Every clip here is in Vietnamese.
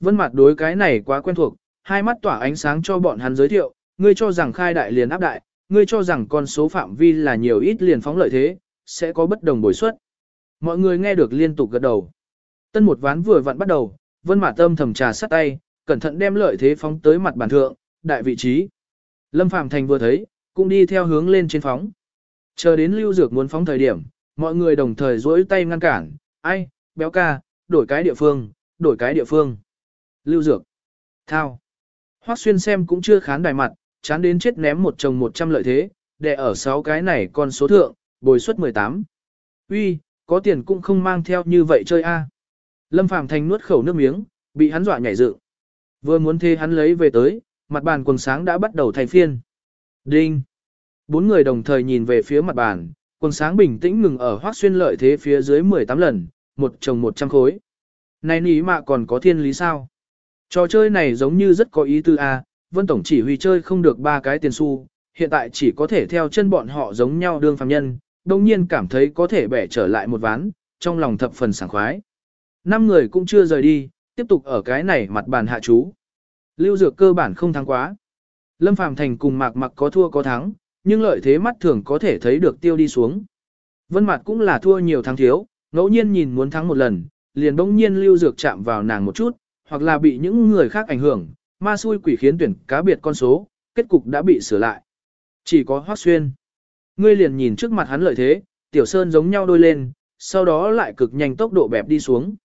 Vân mặt đối cái này quá quen thuộc, hai mắt tỏa ánh sáng cho bọn hắn giới thiệu, ngươi cho rằng khai đại liền áp đại, ngươi cho rằng con số phạm vi là nhiều ít liền phóng lợi thế, sẽ có bất đồng bồi suất. Mọi người nghe được liên tục gật đầu. Tân một ván vừa vặn bắt đầu, Vân Mạt Tâm thầm trà sát tay, cẩn thận đem lợi thế phóng tới mặt bàn thượng, đại vị trí. Lâm Phàm Thành vừa thấy, cũng đi theo hướng lên trên phóng. Chờ đến Lưu Dược muốn phóng thời điểm, mọi người đồng thời duỗi tay ngăn cản, "Ai, béo ca, đổi cái địa phương, đổi cái địa phương." Lưu Dược. Thao. Hoắc Xuyên xem cũng chưa khán đài mặt, chán đến chết ném một chồng 100 lợi thế, để ở 6 cái này con số thượng, bồi suất 18. Uy, có tiền cũng không mang theo như vậy chơi a. Lâm Phàm Thành nuốt khẩu nước miếng, bị hắn dọa nhảy dựng. Vừa muốn thế hắn lấy về tới, mặt bàn quần sáng đã bắt đầu thay phiên. Đinh. Bốn người đồng thời nhìn về phía mặt bàn, quần sáng bình tĩnh ngừng ở hoác xuyên lợi thế phía dưới 18 lần, một chồng 100 khối. Này ní mạ còn có thiên lý sao? Trò chơi này giống như rất có ý tư a, Vân Tổng chỉ huy chơi không được ba cái tiền xu, hiện tại chỉ có thể theo chân bọn họ giống nhau đương phàm nhân, đồng nhiên cảm thấy có thể bẻ trở lại một ván, trong lòng thập phần sảng khoái. Năm người cũng chưa rời đi, tiếp tục ở cái này mặt bàn hạ chú. Lưu Dược cơ bản không thắng quá. Lâm Phàm Thành cùng Mạc Mặc có thua có thắng, nhưng lợi thế mắt thường có thể thấy được tiêu đi xuống. Vân Mạt cũng là thua nhiều thắng thiếu, ngẫu nhiên nhìn muốn thắng một lần, liền bỗng nhiên Lưu Dược chạm vào nàng một chút, hoặc là bị những người khác ảnh hưởng, ma xui quỷ khiến tuyển cá biệt con số, kết cục đã bị sửa lại. Chỉ có Hoắc Xuyên. Ngươi liền nhìn trước mặt hắn lợi thế, Tiểu Sơn giống nhau đôi lên, sau đó lại cực nhanh tốc độ bẹp đi xuống.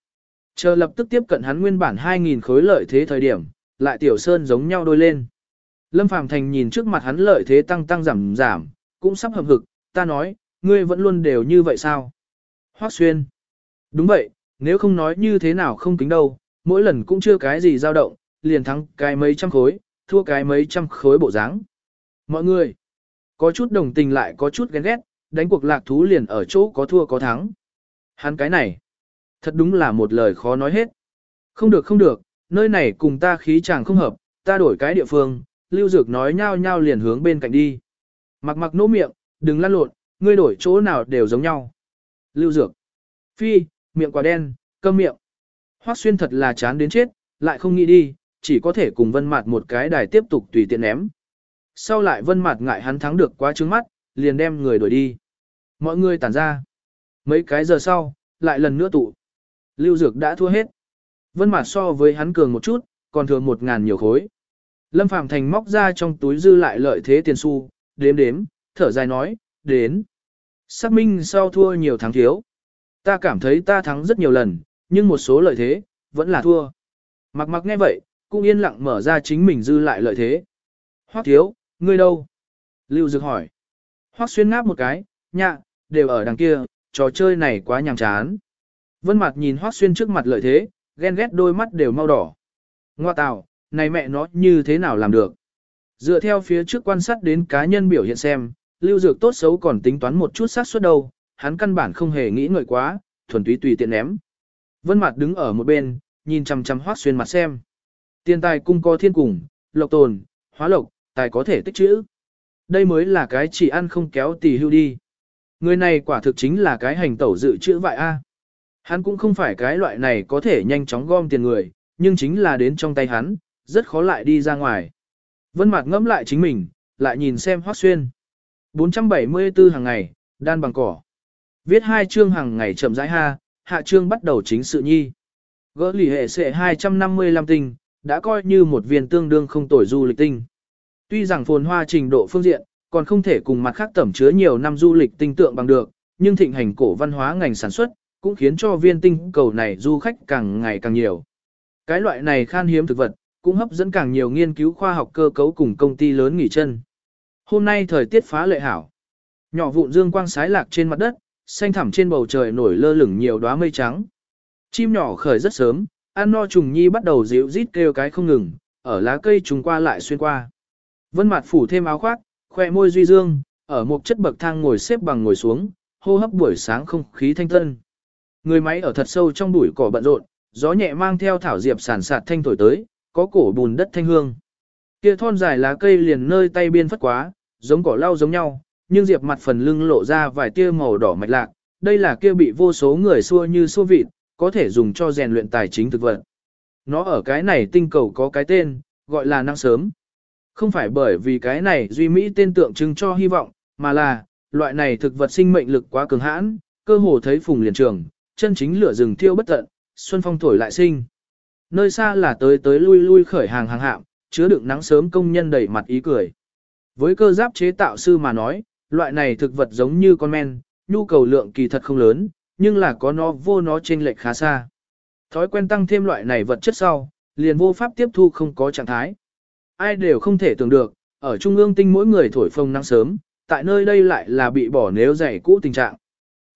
Chờ lập tức tiếp cận hắn nguyên bản 2.000 khối lợi thế thời điểm, lại Tiểu Sơn giống nhau đôi lên. Lâm Phàm Thành nhìn trước mặt hắn lợi thế tăng tăng giảm giảm, cũng sắp hợp hực, ta nói, ngươi vẫn luôn đều như vậy sao? Hoắc Xuyên. Đúng vậy, nếu không nói như thế nào không kính đâu, mỗi lần cũng chưa cái gì dao động, liền thắng cái mấy trăm khối, thua cái mấy trăm khối bộ dáng. Mọi người, có chút đồng tình lại có chút ghen ghét, đánh cuộc lạc thú liền ở chỗ có thua có thắng. Hắn cái này, thật đúng là một lời khó nói hết. Không được không được, nơi này cùng ta khí chàng không hợp, ta đổi cái địa phương, Lưu Dược nói nhao nhao liền hướng bên cạnh đi. Mặc mặc nỗ miệng, đừng lăn lộn, ngươi đổi chỗ nào đều giống nhau. Lưu Dược. Phi, miệng quả đen, cơm miệng. Hoắc xuyên thật là chán đến chết, lại không nghĩ đi, chỉ có thể cùng vân mặt một cái đài tiếp tục tùy tiện ném. Sau lại vân mặt ngại hắn thắng được quá trướng mắt, liền đem người đuổi đi. Mọi người tản ra. Mấy cái giờ sau, lại lần nữa tụ. Lưu Dược đã thua hết. Vân mặt so với hắn cường một chút, còn thừa một ngàn nhiều khối. Lâm Phạm Thành móc ra trong túi dư lại lợi thế tiền xu, đếm đếm, thở dài nói, đến. Xác minh sau thua nhiều thắng thiếu. Ta cảm thấy ta thắng rất nhiều lần, nhưng một số lợi thế, vẫn là thua. Mặc mặc nghe vậy, cũng yên lặng mở ra chính mình dư lại lợi thế. Hoắc thiếu, ngươi đâu? Lưu Dược hỏi. Hoắc xuyên ngáp một cái, nhạ, đều ở đằng kia, trò chơi này quá nhàm chán. Vân mặt nhìn Hoắc xuyên trước mặt lợi thế, ghen ghét đôi mắt đều mau đỏ. Ngoa tào, này mẹ nó như thế nào làm được? Dựa theo phía trước quan sát đến cá nhân biểu hiện xem, Lưu Dược tốt xấu còn tính toán một chút sát suất đâu, hắn căn bản không hề nghĩ ngợi quá, thuần túy tùy tiện ném. Vân Mạt đứng ở một bên, nhìn chằm chằm Hoắc Xuyên mặt xem. Tiền tài cung có thiên cùng, lộc tồn, hóa lộc, tài có thể tích trữ. Đây mới là cái chỉ ăn không kéo tỳ hưu đi. Người này quả thực chính là cái hành tẩu dự trữ vại a. Hắn cũng không phải cái loại này có thể nhanh chóng gom tiền người, nhưng chính là đến trong tay hắn, rất khó lại đi ra ngoài. Vân Mạc ngẫm lại chính mình, lại nhìn xem Hoắc Xuyên. 474 hàng ngày, đan bằng cỏ. Viết hai chương hàng ngày chậm rãi ha, hạ Trương bắt đầu chính sự nhi. Gỡ lì hệ sệ 255 tinh, đã coi như một viên tương đương không tồi du lịch tinh. Tuy rằng phồn hoa trình độ phương diện, còn không thể cùng mặt khác tẩm chứa nhiều năm du lịch tinh tượng bằng được, nhưng thịnh hành cổ văn hóa ngành sản xuất, cũng khiến cho viên tinh cầu này du khách càng ngày càng nhiều. Cái loại này khan hiếm thực vật, cũng hấp dẫn càng nhiều nghiên cứu khoa học cơ cấu cùng công ty lớn nghỉ chân. Hôm nay thời tiết phá lệ hảo. Nhỏ vụn dương quang sái lạc trên mặt đất, xanh thẳm trên bầu trời nổi lơ lửng nhiều đóa mây trắng. Chim nhỏ khởi rất sớm, ăn no trùng nhi bắt đầu dịu rít kêu cái không ngừng, ở lá cây trùng qua lại xuyên qua. Vân mặt phủ thêm áo khoác, khoe môi duy dương, ở một chất bậc thang ngồi xếp bằng ngồi xuống, hô hấp buổi sáng không khí thanh tân. Người máy ở thật sâu trong bụi cỏ bận rộn, gió nhẹ mang theo thảo diệp sản sạt thanh thổi tới, có cổ bùn đất thanh hương. Kia thon dài lá cây liền nơi tay biên phất quá, giống cỏ lau giống nhau, nhưng diệp mặt phần lưng lộ ra vài tia màu đỏ mạch lạc, đây là kia bị vô số người xua như xua vịt, có thể dùng cho rèn luyện tài chính thực vật. nó ở cái này tinh cầu có cái tên, gọi là năng sớm. Không phải bởi vì cái này duy mỹ tên tượng trưng cho hy vọng, mà là, loại này thực vật sinh mệnh lực quá cường hãn, cơ hồ thấy phùng liền trường, chân chính lửa rừng thiêu bất tận, xuân phong thổi lại sinh. Nơi xa là tới tới lui lui khởi hàng hàng hạm, chứa đựng nắng sớm công nhân đầy mặt ý cười. Với cơ giáp chế tạo sư mà nói, loại này thực vật giống như con men, nhu cầu lượng kỳ thật không lớn, nhưng là có nó vô nó trên lệch khá xa. Thói quen tăng thêm loại này vật chất sau, liền vô pháp tiếp thu không có trạng thái. Ai đều không thể tưởng được, ở trung ương tinh mỗi người thổi phồng nắng sớm, tại nơi đây lại là bị bỏ nếu dày cũ tình trạng.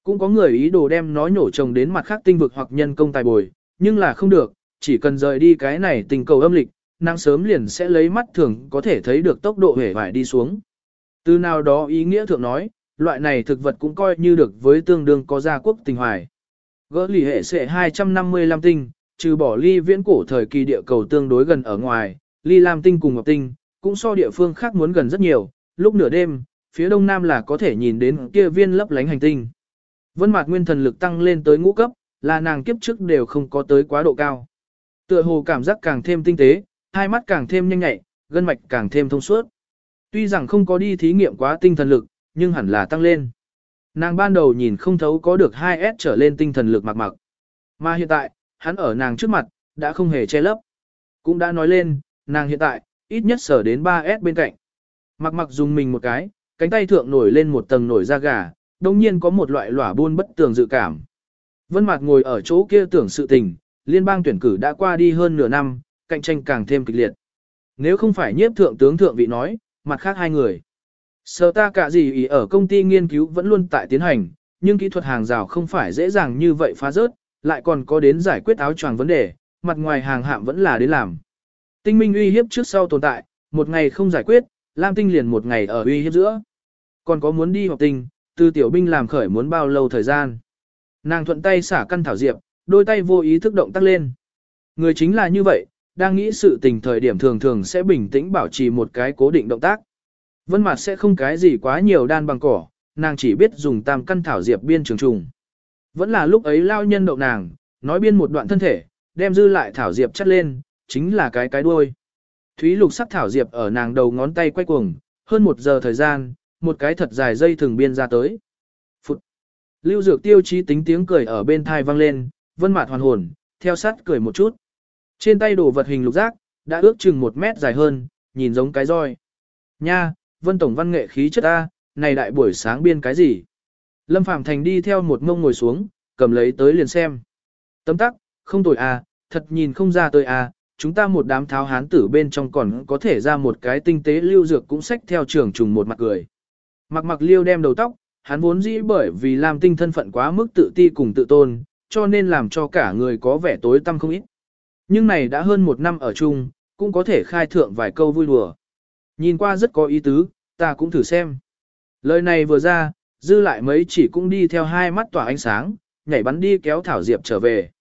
Cũng có người ý đồ đem nó nhổ trồng đến mặt khác tinh vực hoặc nhân công tài bồi, nhưng là không được, chỉ cần rời đi cái này tình cầu âm lịch, nắng sớm liền sẽ lấy mắt thường có thể thấy được tốc độ hể vải đi xuống. Từ nào đó ý nghĩa thượng nói, loại này thực vật cũng coi như được với tương đương có gia quốc tình hoài. Gỡ lì hệ sẽ 255 tinh, trừ bỏ ly viễn cổ thời kỳ địa cầu tương đối gần ở ngoài, ly lam tinh cùng ngọc tinh, cũng so địa phương khác muốn gần rất nhiều, lúc nửa đêm, phía đông nam là có thể nhìn đến kia viên lấp lánh hành tinh. Vân Mạt nguyên thần lực tăng lên tới ngũ cấp, là nàng kiếp trước đều không có tới quá độ cao. Tựa hồ cảm giác càng thêm tinh tế, hai mắt càng thêm nhanh nhạy, gân mạch càng thêm thông suốt. Tuy rằng không có đi thí nghiệm quá tinh thần lực, nhưng hẳn là tăng lên. Nàng ban đầu nhìn không thấu có được 2S trở lên tinh thần lực mặc mặc. Mà hiện tại, hắn ở nàng trước mặt, đã không hề che lấp. Cũng đã nói lên, nàng hiện tại, ít nhất sở đến 3S bên cạnh. Mặc mặc dùng mình một cái, cánh tay thượng nổi lên một tầng nổi da gà, đồng nhiên có một loại lỏa buôn bất tường dự cảm. Vân Mạt ngồi ở chỗ kia tưởng sự tình, liên bang tuyển cử đã qua đi hơn nửa năm, cạnh tranh càng thêm kịch liệt. Nếu không phải nhiếp thượng tướng thượng vị nói, mặt khác hai người. Sở ta cả gì ý ở công ty nghiên cứu vẫn luôn tại tiến hành, nhưng kỹ thuật hàng rào không phải dễ dàng như vậy phá rớt, lại còn có đến giải quyết áo choàng vấn đề, mặt ngoài hàng hạm vẫn là đến làm. Tinh minh uy hiếp trước sau tồn tại, một ngày không giải quyết, Lam Tinh liền một ngày ở uy hiếp giữa. Còn có muốn đi học tinh, từ tiểu binh làm khởi muốn bao lâu thời gian. Nàng thuận tay xả căn thảo diệp, đôi tay vô ý thức động tác lên. Người chính là như vậy, đang nghĩ sự tình thời điểm thường thường sẽ bình tĩnh bảo trì một cái cố định động tác. Vân Mạt sẽ không cái gì quá nhiều đan bằng cỏ, nàng chỉ biết dùng tam căn thảo diệp biên trường trùng. Vẫn là lúc ấy lao nhân đậu nàng, nói biên một đoạn thân thể, đem dư lại thảo diệp chắt lên, chính là cái cái đuôi. Thúy lục sắc thảo diệp ở nàng đầu ngón tay quay cuồng, hơn một giờ thời gian, một cái thật dài dây thường biên ra tới. Phụt. Lưu dược tiêu chí tính tiếng cười ở bên tai vang lên, vân mạt hoàn hồn, theo sát cười một chút. Trên tay đồ vật hình lục giác, đã ước chừng một mét dài hơn, nhìn giống cái roi. Nha, vân tổng văn nghệ khí chất A, này đại buổi sáng biên cái gì? Lâm Phạm Thành đi theo một ngông ngồi xuống, cầm lấy tới liền xem. Tấm tắc, không tồi à, thật nhìn không ra tôi à, chúng ta một đám tháo hán tử bên trong còn có thể ra một cái tinh tế lưu dược cũng sách theo trường trùng một mặt cười. Mặc mặc liêu đem đầu tóc, hắn vốn dĩ bởi vì làm tinh thân phận quá mức tự ti cùng tự tôn, cho nên làm cho cả người có vẻ tối tăm không ít. Nhưng này đã hơn một năm ở chung, cũng có thể khai thượng vài câu vui đùa. Nhìn qua rất có ý tứ, ta cũng thử xem. Lời này vừa ra, dư lại mấy chỉ cũng đi theo hai mắt tỏa ánh sáng, nhảy bắn đi kéo Thảo Diệp trở về.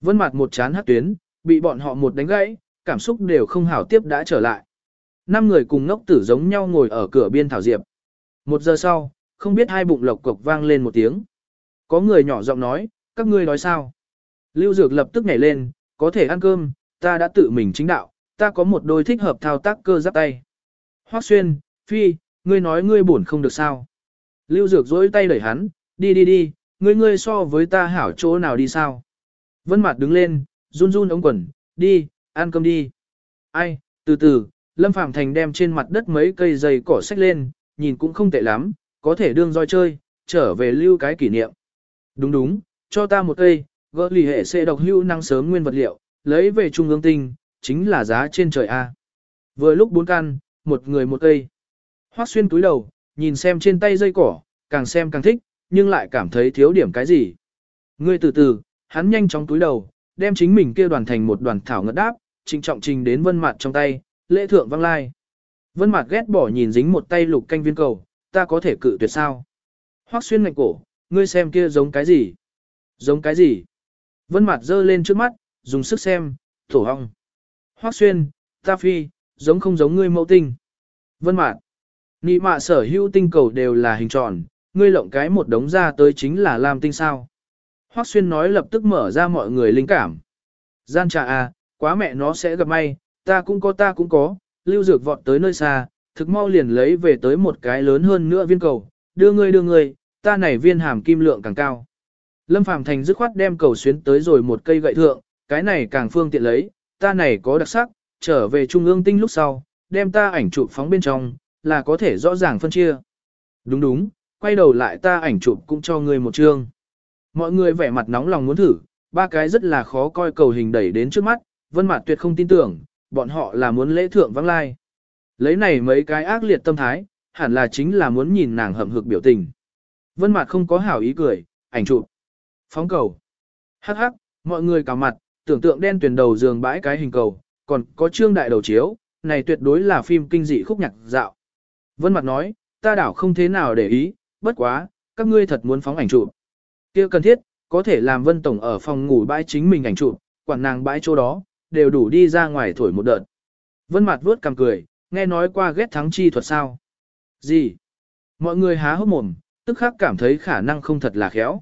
Vân mặt một chán hát tuyến, bị bọn họ một đánh gãy, cảm xúc đều không hảo tiếp đã trở lại. Năm người cùng ngốc tử giống nhau ngồi ở cửa biên Thảo Diệp. Một giờ sau, không biết hai bụng lộc cộc vang lên một tiếng. Có người nhỏ giọng nói, các ngươi nói sao? Lưu Dược lập tức nhảy lên, có thể ăn cơm, ta đã tự mình chính đạo, ta có một đôi thích hợp thao tác cơ giáp tay. Hoắc Xuyên, Phi, ngươi nói ngươi buồn không được sao? Lưu Dược dối tay đẩy hắn, đi đi đi, ngươi ngươi so với ta hảo chỗ nào đi sao? Vân Mạt đứng lên, run run ống quần, đi, ăn cơm đi. Ai, từ từ, Lâm Phạm Thành đem trên mặt đất mấy cây dây cỏ xách lên, nhìn cũng không tệ lắm, có thể đương roi chơi, trở về lưu cái kỷ niệm. Đúng đúng, cho ta một cây, gỡ lì hệ sẽ độc hữu năng sớm nguyên vật liệu, lấy về trung ương tinh, chính là giá trên trời A. Vừa lúc bốn căn, một người một cây. Hoác xuyên túi đầu, nhìn xem trên tay dây cỏ, càng xem càng thích, nhưng lại cảm thấy thiếu điểm cái gì. Ngươi từ từ, hắn nhanh chóng túi đầu, đem chính mình kia đoàn thành một đoàn thảo ngất đáp, trịnh trọng trình đến vân mặt trong tay, lễ thượng văng lai. Vân mặt ghét bỏ nhìn dính một tay lục canh viên cầu, ta có thể cự tuyệt sao. Hoác xuyên ngạnh cổ, ngươi xem kia giống cái gì? Giống cái gì? Vân mặt giơ lên trước mắt, dùng sức xem, thổ hong. Hoác xuyên, ta phi, giống không giống ngươi mẫu tinh. Vân mạt, nị mạ sở hữu tinh cầu đều là hình tròn, ngươi lộng cái một đống ra tới chính là lam tinh sao. Hoác xuyên nói lập tức mở ra mọi người linh cảm. Gian trà à, quá mẹ nó sẽ gặp may, ta cũng có ta cũng có, lưu dược vọt tới nơi xa, thực mau liền lấy về tới một cái lớn hơn nữa viên cầu, đưa ngươi đưa ngươi, ta này viên hàm kim lượng càng cao. Lâm Phàm Thành dứt khoát đem cầu xuyến tới rồi một cây gậy thượng, cái này càng phương tiện lấy, ta này có đặc sắc, trở về trung ương tinh lúc sau, đem ta ảnh chụp phóng bên trong, là có thể rõ ràng phân chia. Đúng đúng, quay đầu lại ta ảnh chụp cũng cho người một chương. Mọi người vẻ mặt nóng lòng muốn thử, ba cái rất là khó coi cầu hình đẩy đến trước mắt, vân mặt tuyệt không tin tưởng, bọn họ là muốn lễ thượng vắng lai. Lấy này mấy cái ác liệt tâm thái, hẳn là chính là muốn nhìn nàng hậm hực biểu tình. Vân mặt không có hảo ý cười, ảnh chụp. Phóng cầu. Hắc hắc, mọi người cả mặt, tưởng tượng đen tuyển đầu giường bãi cái hình cầu, còn có trương đại đầu chiếu, này tuyệt đối là phim kinh dị khúc nhạc dạo. Vân mặt nói, ta đảo không thế nào để ý, bất quá, các ngươi thật muốn phóng ảnh chụp. kia cần thiết, có thể làm Vân Tổng ở phòng ngủ bãi chính mình ảnh chụp, quản nàng bãi chỗ đó, đều đủ đi ra ngoài thổi một đợt. Vân mặt vuốt cằm cười, nghe nói qua ghét thắng chi thuật sao. Gì? Mọi người há hốc mồm, tức khắc cảm thấy khả năng không thật là khéo.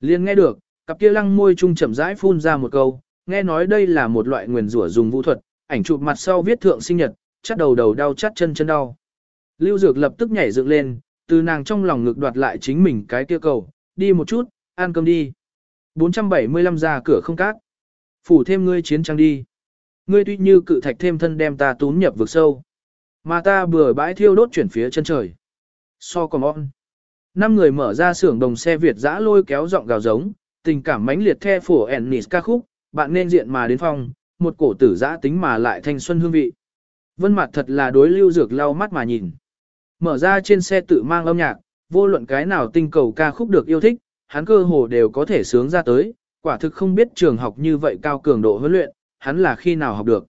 Liên nghe được, cặp kia lăng môi trung chậm rãi phun ra một câu, nghe nói đây là một loại nguyền rủa dùng vũ thuật, ảnh chụp mặt sau viết thượng sinh nhật, chắt đầu đầu đau chắt chân chân đau. Lưu Dược lập tức nhảy dựng lên, từ nàng trong lòng ngực đoạt lại chính mình cái kia cầu, đi một chút, ăn cơm đi. 475 ra cửa không cát. Phủ thêm ngươi chiến trang đi. Ngươi tuy như cự thạch thêm thân đem ta tún nhập vực sâu. Mà ta bừa bãi thiêu đốt chuyển phía chân trời. So còn on. Năm người mở ra xưởng đồng xe Việt dã lôi kéo giọng gào giống, tình cảm mãnh liệt the phổ Ennis ca khúc, bạn nên diện mà đến phòng, một cổ tử dã tính mà lại thanh xuân hương vị. Vân mặt thật là đối lưu dược lau mắt mà nhìn. Mở ra trên xe tự mang âm nhạc, vô luận cái nào tinh cầu ca khúc được yêu thích, hắn cơ hồ đều có thể sướng ra tới, quả thực không biết trường học như vậy cao cường độ huấn luyện, hắn là khi nào học được.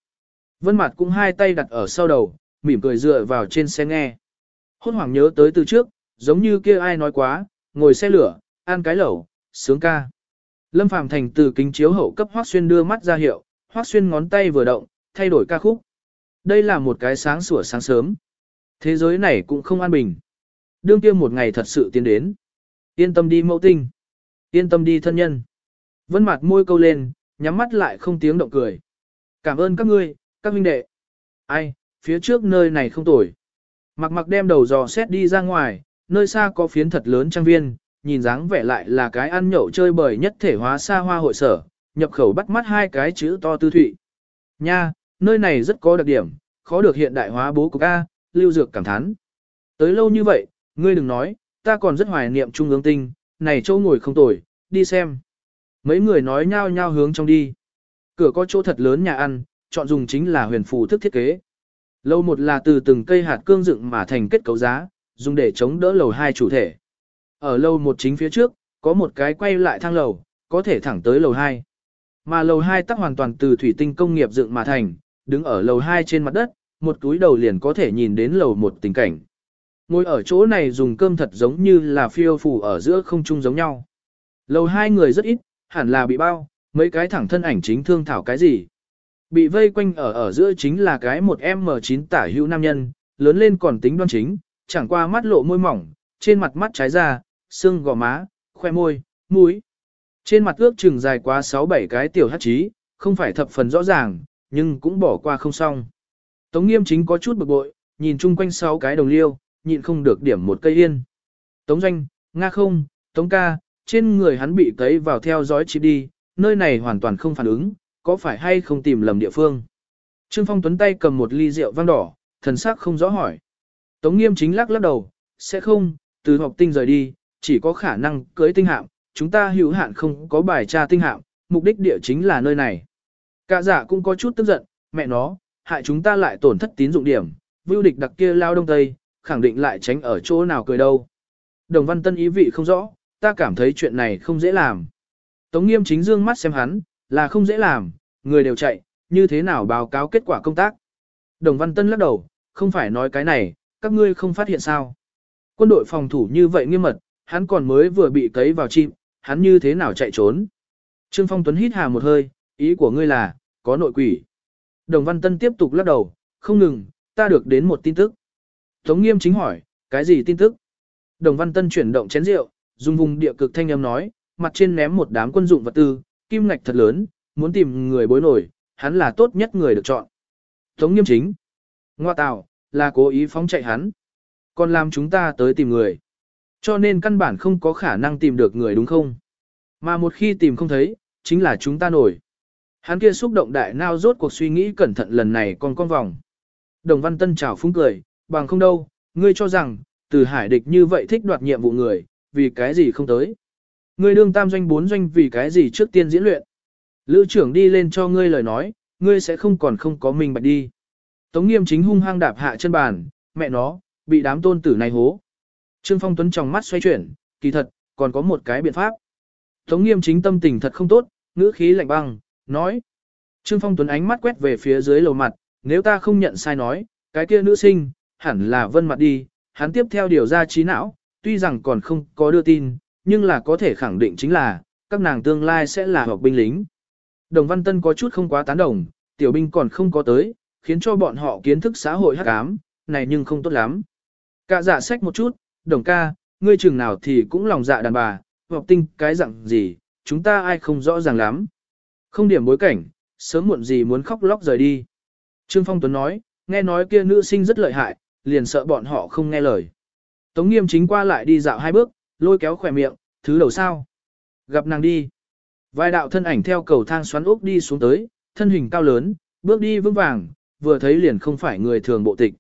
Vân mặt cũng hai tay đặt ở sau đầu, mỉm cười dựa vào trên xe nghe. Hốt hoảng nhớ tới từ trước, giống như kia ai nói quá, ngồi xe lửa, ăn cái lẩu, sướng ca. Lâm Phàm Thành từ kính chiếu hậu cấp Hoắc Xuyên đưa mắt ra hiệu, Hoắc Xuyên ngón tay vừa động, thay đổi ca khúc. Đây là một cái sáng sủa sáng sớm. Thế giới này cũng không an bình. Đương kia một ngày thật sự tiến đến. Yên tâm đi mẫu tinh. Yên tâm đi thân nhân. Vân mặt môi câu lên, nhắm mắt lại không tiếng động cười. Cảm ơn các ngươi, các huynh đệ. Ai, phía trước nơi này không tồi. Mặc mặc đem đầu dò xét đi ra ngoài, nơi xa có phiến thật lớn trang viên, nhìn dáng vẻ lại là cái ăn nhậu chơi bời nhất thể hóa xa hoa hội sở, nhập khẩu bắt mắt hai cái chữ to tư thụy. Nha, nơi này rất có đặc điểm, khó được hiện đại hóa bố cục A, lưu dược cảm thán. Tới lâu như vậy, ngươi đừng nói, ta còn rất hoài niệm trung ương tinh, này chỗ ngồi không tồi, đi xem. Mấy người nói nhao nhao hướng trong đi. Cửa có chỗ thật lớn nhà ăn, chọn dùng chính là huyền phù thức thiết kế. Lâu một là từ từng cây hạt cương dựng mà thành kết cấu giá, dùng để chống đỡ lầu hai chủ thể. Ở lâu một chính phía trước, có một cái quay lại thang lầu, có thể thẳng tới lầu 2. Mà lầu 2 tắc hoàn toàn từ thủy tinh công nghiệp dựng mà thành, đứng ở lầu 2 trên mặt đất, một túi đầu liền có thể nhìn đến lầu một tình cảnh. Ngồi ở chỗ này dùng cơm thật giống như là phiêu phù ở giữa không trung giống nhau. Lầu hai người rất ít, hẳn là bị bao, mấy cái thẳng thân ảnh chính thương thảo cái gì. Bị vây quanh ở ở giữa chính là cái một M9 tả hữu nam nhân, lớn lên còn tính đoan chính, chẳng qua mắt lộ môi mỏng, trên mặt mắt trái ra, xương gò má, khoe môi, mũi. Trên mặt ước chừng dài quá 6-7 cái tiểu hát trí, không phải thập phần rõ ràng, nhưng cũng bỏ qua không xong. Tống nghiêm chính có chút bực bội, nhìn chung quanh 6 cái đồng liêu, nhịn không được điểm một cây yên. Tống doanh, Nga không, Tống ca, trên người hắn bị cấy vào theo dõi chip đi, nơi này hoàn toàn không phản ứng, có phải hay không tìm lầm địa phương. Trương Phong Tuấn tay cầm một ly rượu vang đỏ, thần sắc không rõ hỏi. Tống nghiêm chính lắc lắc đầu, sẽ không, từ học tinh rời đi, chỉ có khả năng cưới tinh hạm, chúng ta hữu hạn không có bài tra tinh hạm, mục đích địa chính là nơi này. Cả giả cũng có chút tức giận, mẹ nó, hại chúng ta lại tổn thất tín dụng điểm, vưu địch đặc kia lao đông tây, khẳng định lại tránh ở chỗ nào cười đâu. Đồng văn tân ý vị không rõ, ta cảm thấy chuyện này không dễ làm. Tống nghiêm chính dương mắt xem hắn, là không dễ làm, người đều chạy, như thế nào báo cáo kết quả công tác. Đồng văn tân lắc đầu, không phải nói cái này, các ngươi không phát hiện sao. Quân đội phòng thủ như vậy nghiêm mật, hắn còn mới vừa bị cấy vào chim, hắn như thế nào chạy trốn. Trương Phong Tuấn hít hà một hơi, ý của ngươi là, có nội quỷ. Đồng Văn Tân tiếp tục lắc đầu, không ngừng, ta được đến một tin tức. Tống Nghiêm chính hỏi, cái gì tin tức? Đồng Văn Tân chuyển động chén rượu, dùng vùng địa cực thanh âm nói, mặt trên ném một đám quân dụng vật tư, kim ngạch thật lớn, muốn tìm người bối nổi, hắn là tốt nhất người được chọn. Tống nghiêm chính. Ngoa tào là cố ý phóng chạy hắn. Còn làm chúng ta tới tìm người. Cho nên căn bản không có khả năng tìm được người đúng không? Mà một khi tìm không thấy, chính là chúng ta nổi. Hắn kia xúc động đại nao rốt cuộc suy nghĩ cẩn thận lần này còn con vòng. Đồng Văn Tân chào phúng cười, bằng không đâu, ngươi cho rằng, từ hải địch như vậy thích đoạt nhiệm vụ người, vì cái gì không tới. Ngươi đương tam doanh bốn doanh vì cái gì trước tiên diễn luyện. Lữ trưởng đi lên cho ngươi lời nói, ngươi sẽ không còn không có mình bạch đi. Tống nghiêm chính hung hăng đạp hạ chân bàn, mẹ nó, bị đám tôn tử này hố. Trương Phong Tuấn trong mắt xoay chuyển, kỳ thật, còn có một cái biện pháp. Tống nghiêm chính tâm tình thật không tốt, ngữ khí lạnh băng, nói. Trương Phong Tuấn ánh mắt quét về phía dưới lầu mặt, nếu ta không nhận sai nói, cái kia nữ sinh, hẳn là vân mặt đi, hắn tiếp theo điều ra trí não, tuy rằng còn không có đưa tin, nhưng là có thể khẳng định chính là, các nàng tương lai sẽ là học binh lính. Đồng Văn Tân có chút không quá tán đồng, tiểu binh còn không có tới, khiến cho bọn họ kiến thức xã hội hắc ám, này nhưng không tốt lắm. Cả giả dạ sách một chút, đồng ca, ngươi chừng nào thì cũng lòng dạ đàn bà, hoặc tinh cái dạng gì, chúng ta ai không rõ ràng lắm. Không điểm bối cảnh, sớm muộn gì muốn khóc lóc rời đi. Trương Phong Tuấn nói, nghe nói kia nữ sinh rất lợi hại, liền sợ bọn họ không nghe lời. Tống nghiêm chính qua lại đi dạo hai bước, lôi kéo khỏe miệng, thứ đầu sao. Gặp nàng đi. Vài đạo thân ảnh theo cầu thang xoắn ốc đi xuống tới, thân hình cao lớn, bước đi vững vàng, vừa thấy liền không phải người thường bộ tịch.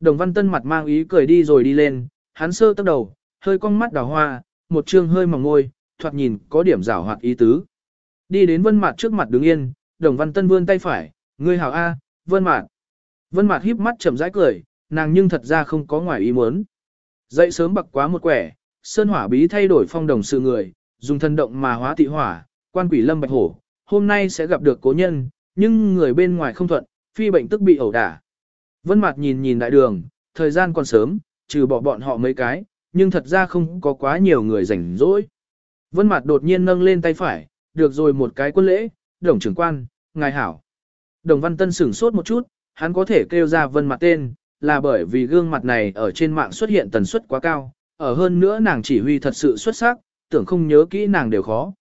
Đồng văn tân mặt mang ý cười đi rồi đi lên, hắn sơ tóc đầu, hơi cong mắt đào hoa, một trương hơi mỏng môi, thoạt nhìn có điểm rảo hoạt ý tứ. Đi đến vân Mạt trước mặt đứng yên, đồng văn tân vươn tay phải, ngươi hảo A, vân Mạt." Vân Mạt híp mắt chậm rãi cười, nàng nhưng thật ra không có ngoài ý muốn. Dậy sớm bậc quá một quẻ, sơn hỏa bí thay đổi phong đồng sự người, dùng thân động mà hóa tị hỏa, quan quỷ lâm bạch hổ, hôm nay sẽ gặp được cố nhân, nhưng người bên ngoài không thuận, phi bệnh tức bị ẩu đả. Vân Mạt nhìn nhìn đại đường, thời gian còn sớm, trừ bỏ bọn họ mấy cái, nhưng thật ra không có quá nhiều người rảnh rỗi. Vân Mạt đột nhiên nâng lên tay phải, được rồi một cái quân lễ, đồng trưởng quan, ngài hảo. Đồng văn tân sửng sốt một chút, hắn có thể kêu ra vân Mạt tên, là bởi vì gương mặt này ở trên mạng xuất hiện tần suất quá cao, ở hơn nữa nàng chỉ huy thật sự xuất sắc, tưởng không nhớ kỹ nàng đều khó.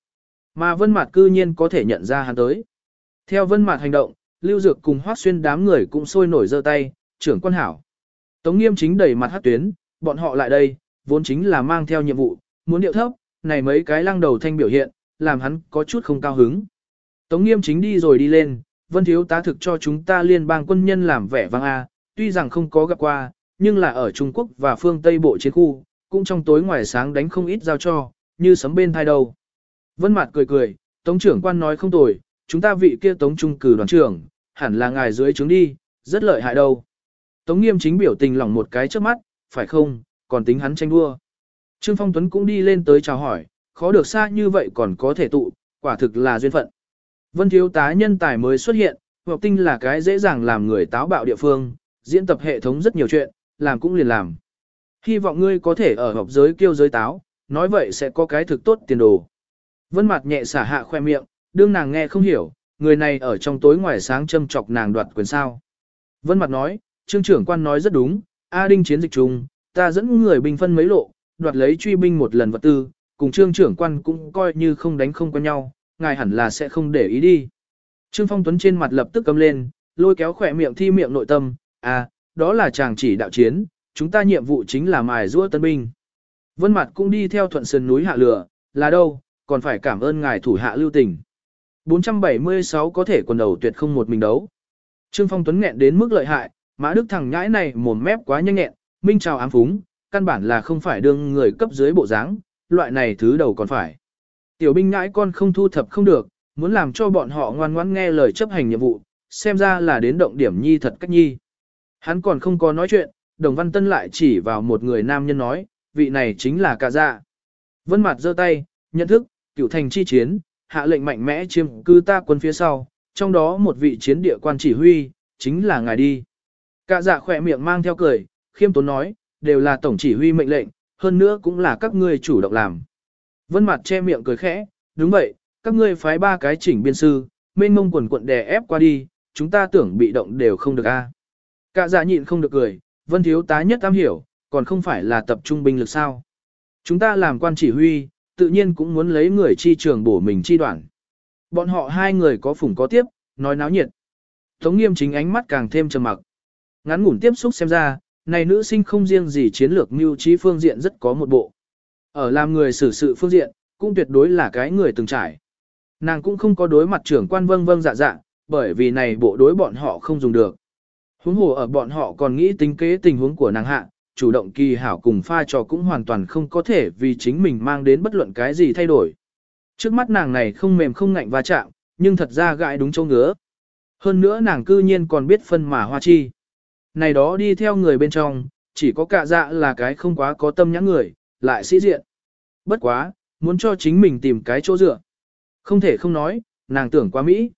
Mà vân Mạt cư nhiên có thể nhận ra hắn tới. Theo vân Mạt hành động, lưu dược cùng hoác xuyên đám người cũng sôi nổi giơ tay, trưởng quan hảo. Tống nghiêm chính đẩy mặt hát tuyến, bọn họ lại đây, vốn chính là mang theo nhiệm vụ, muốn điệu thấp, này mấy cái lăng đầu thanh biểu hiện, làm hắn có chút không cao hứng. Tống nghiêm chính đi rồi đi lên, vân thiếu tá thực cho chúng ta liên bang quân nhân làm vẻ vang A, tuy rằng không có gặp qua, nhưng là ở Trung Quốc và phương Tây Bộ chiến khu, cũng trong tối ngoài sáng đánh không ít giao cho, như sấm bên thai đầu. Vân Mạt cười cười, Tống trưởng quan nói không tồi, chúng ta vị kia Tống trung cử đoàn trưởng, hẳn là ngài dưới trướng đi, rất lợi hại đâu. Tống Nghiêm chính biểu tình lỏng một cái trước mắt, phải không, còn tính hắn tranh đua. Trương Phong Tuấn cũng đi lên tới chào hỏi, khó được xa như vậy còn có thể tụ, quả thực là duyên phận. Vân thiếu tá nhân tài mới xuất hiện, học Tinh là cái dễ dàng làm người táo bạo địa phương, diễn tập hệ thống rất nhiều chuyện, làm cũng liền làm. Hy vọng ngươi có thể ở học giới kêu giới táo, nói vậy sẽ có cái thực tốt tiền đồ. Vân mặt nhẹ xả hạ khoe miệng, đương nàng nghe không hiểu, người này ở trong tối ngoài sáng châm chọc nàng đoạt quyền sao. Vân mặt nói, trương trưởng quan nói rất đúng, A Đinh chiến dịch chung, ta dẫn người binh phân mấy lộ, đoạt lấy truy binh một lần vật tư, cùng trương trưởng quan cũng coi như không đánh không quen nhau, ngài hẳn là sẽ không để ý đi. Trương Phong Tuấn trên mặt lập tức cấm lên, lôi kéo khỏe miệng thi miệng nội tâm, à, đó là chàng chỉ đạo chiến, chúng ta nhiệm vụ chính là mài giũa tân binh. Vân Mặt cũng đi theo thuận sườn núi hạ lửa, là đâu, còn phải cảm ơn ngài thủ hạ lưu tình. 476 có thể quần đầu tuyệt không một mình đấu. Trương Phong Tuấn nghẹn đến mức lợi hại, Mã Đức thằng nhãi này mồm mép quá nhanh nhẹn, minh trào ám phúng, căn bản là không phải đương người cấp dưới bộ dáng, loại này thứ đầu còn phải. Tiểu binh nhãi con không thu thập không được, muốn làm cho bọn họ ngoan ngoãn nghe lời chấp hành nhiệm vụ, xem ra là đến động điểm nhi thật cách nhi. Hắn còn không có nói chuyện, Đồng Văn Tân lại chỉ vào một người nam nhân nói, vị này chính là cả dạ. Vân Mạt giơ tay, nhận thức, cửu thành chi chiến, hạ lệnh mạnh mẽ chiếm cư ta quân phía sau, trong đó một vị chiến địa quan chỉ huy, chính là ngài đi. Cả dạ khỏe miệng mang theo cười, khiêm tốn nói, đều là tổng chỉ huy mệnh lệnh, hơn nữa cũng là các ngươi chủ động làm. Vân mặt che miệng cười khẽ, đúng vậy, các ngươi phái ba cái chỉnh biên sư, mênh mông quần quận đè ép qua đi, chúng ta tưởng bị động đều không được a. Cả dạ nhịn không được cười, vân thiếu tá nhất am hiểu, còn không phải là tập trung binh lực sao. Chúng ta làm quan chỉ huy, tự nhiên cũng muốn lấy người chi trường bổ mình chi đoạn. Bọn họ hai người có phủng có tiếp, nói náo nhiệt. Tống nghiêm chính ánh mắt càng thêm trầm mặc. Ngắn ngủn tiếp xúc xem ra, này nữ sinh không riêng gì chiến lược mưu trí phương diện rất có một bộ. Ở làm người xử sự phương diện, cũng tuyệt đối là cái người từng trải. Nàng cũng không có đối mặt trưởng quan vâng vâng dạ dạ, bởi vì này bộ đối bọn họ không dùng được. Huống hồ ở bọn họ còn nghĩ tính kế tình huống của nàng hạ, chủ động kỳ hảo cùng pha trò cũng hoàn toàn không có thể vì chính mình mang đến bất luận cái gì thay đổi. Trước mắt nàng này không mềm không ngạnh va chạm, nhưng thật ra gãi đúng chỗ ngứa. Hơn nữa nàng cư nhiên còn biết phân mà hoa chi. Này đó đi theo người bên trong, chỉ có cả dạ là cái không quá có tâm nhãn người, lại sĩ diện. Bất quá, muốn cho chính mình tìm cái chỗ dựa. Không thể không nói, nàng tưởng quá Mỹ.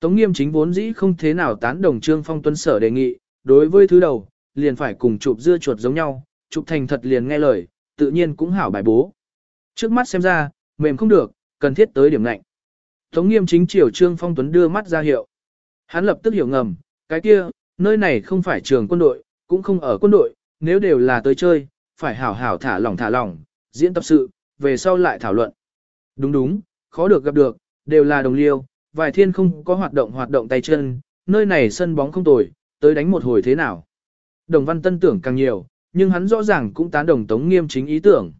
Tống nghiêm chính vốn dĩ không thế nào tán đồng Trương Phong Tuấn Sở đề nghị, đối với thứ đầu, liền phải cùng chụp dưa chuột giống nhau, chụp thành thật liền nghe lời, tự nhiên cũng hảo bài bố. Trước mắt xem ra, mềm không được, cần thiết tới điểm lạnh. Tống nghiêm chính triều Trương Phong Tuấn đưa mắt ra hiệu. Hắn lập tức hiểu ngầm, cái kia, nơi này không phải trường quân đội, cũng không ở quân đội, nếu đều là tới chơi, phải hảo hảo thả lỏng thả lỏng, diễn tập sự, về sau lại thảo luận. Đúng đúng, khó được gặp được, đều là đồng liêu, vài thiên không có hoạt động hoạt động tay chân, nơi này sân bóng không tồi, tới đánh một hồi thế nào. Đồng văn tân tưởng càng nhiều, nhưng hắn rõ ràng cũng tán đồng tống nghiêm chính ý tưởng.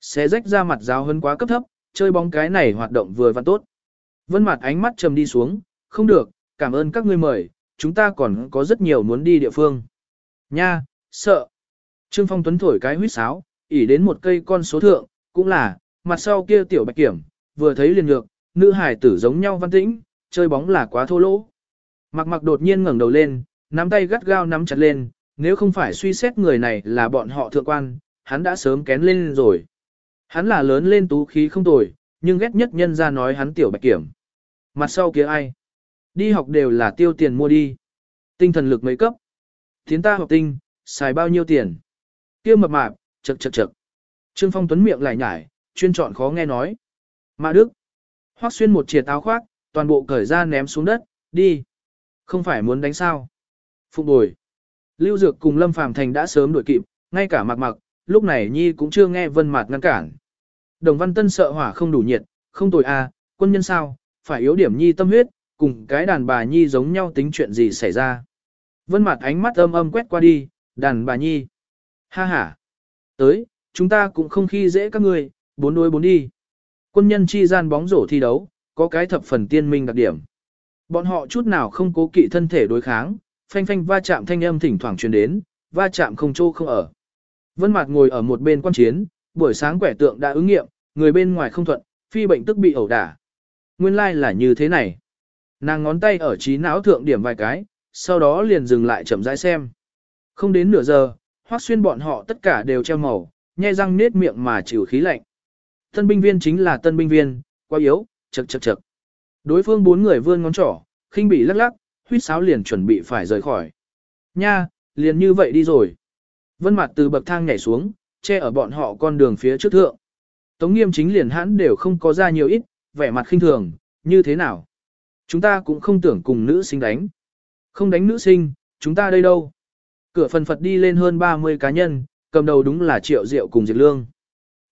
Xé rách ra mặt giáo hơn quá cấp thấp, chơi bóng cái này hoạt động vừa văn tốt. Vân mặt ánh mắt trầm đi xuống, không được, cảm ơn các ngươi mời, chúng ta còn có rất nhiều muốn đi địa phương. Nha, sợ. Trương Phong Tuấn thổi cái huýt sáo, ỉ đến một cây con số thượng, cũng là, mặt sau kia tiểu bạch kiểm, vừa thấy liền ngược, nữ hải tử giống nhau văn tĩnh, chơi bóng là quá thô lỗ. Mặc mặc đột nhiên ngẩng đầu lên, nắm tay gắt gao nắm chặt lên, nếu không phải suy xét người này là bọn họ thượng quan, hắn đã sớm kén lên rồi. Hắn là lớn lên tú khí không tồi, nhưng ghét nhất nhân ra nói hắn tiểu bạch kiểm. Mặt sau kia ai? Đi học đều là tiêu tiền mua đi. Tinh thần lực mấy cấp. Thiến ta học tinh, xài bao nhiêu tiền? Kia mập mạp, chật chật chật. Trương Phong Tuấn miệng lại nhải, chuyên chọn khó nghe nói. Mã Đức. Hoắc xuyên một chìa áo khoác, toàn bộ cởi ra ném xuống đất, đi. Không phải muốn đánh sao. Phục bồi. Lưu Dược cùng Lâm Phàm Thành đã sớm đuổi kịp, ngay cả mặc mặc, lúc này Nhi cũng chưa nghe Vân Mạt ngăn cản. Đồng Văn Tân sợ hỏa không đủ nhiệt, không tồi à, quân nhân sao, phải yếu điểm Nhi tâm huyết, cùng cái đàn bà Nhi giống nhau tính chuyện gì xảy ra. Vân Mạt ánh mắt âm âm quét qua đi, đàn bà Nhi. Ha ha. Tới, chúng ta cũng không khi dễ các ngươi, bốn đối bốn đi. Quân nhân chi gian bóng rổ thi đấu, có cái thập phần tiên minh đặc điểm. Bọn họ chút nào không cố kỵ thân thể đối kháng, phanh phanh va chạm thanh âm thỉnh thoảng truyền đến, va chạm không trô không ở. Vân Mạt ngồi ở một bên quan chiến, buổi sáng quẻ tượng đã ứng nghiệm, người bên ngoài không thuận, phi bệnh tức bị ẩu đả. Nguyên lai like là như thế này. Nàng ngón tay ở trí não thượng điểm vài cái, sau đó liền dừng lại chậm rãi xem. Không đến nửa giờ, Hoắc Xuyên bọn họ tất cả đều treo màu, nhe răng nết miệng mà chịu khí lạnh. Tân binh viên chính là tân binh viên, quá yếu, chậc chậc chậc. Đối phương bốn người vươn ngón trỏ, khinh bỉ lắc lắc, huýt sáo liền chuẩn bị phải rời khỏi. Nha, liền như vậy đi rồi. Vân mặt từ bậc thang nhảy xuống, che ở bọn họ con đường phía trước thượng. Tống nghiêm chính liền hãn đều không có ra nhiều ít, vẻ mặt khinh thường, như thế nào. Chúng ta cũng không tưởng cùng nữ sinh đánh. Không đánh nữ sinh, chúng ta đây đâu. Cửa phần Phật đi lên hơn 30 cá nhân, cầm đầu đúng là Triệu Diệu cùng Diệp Lương.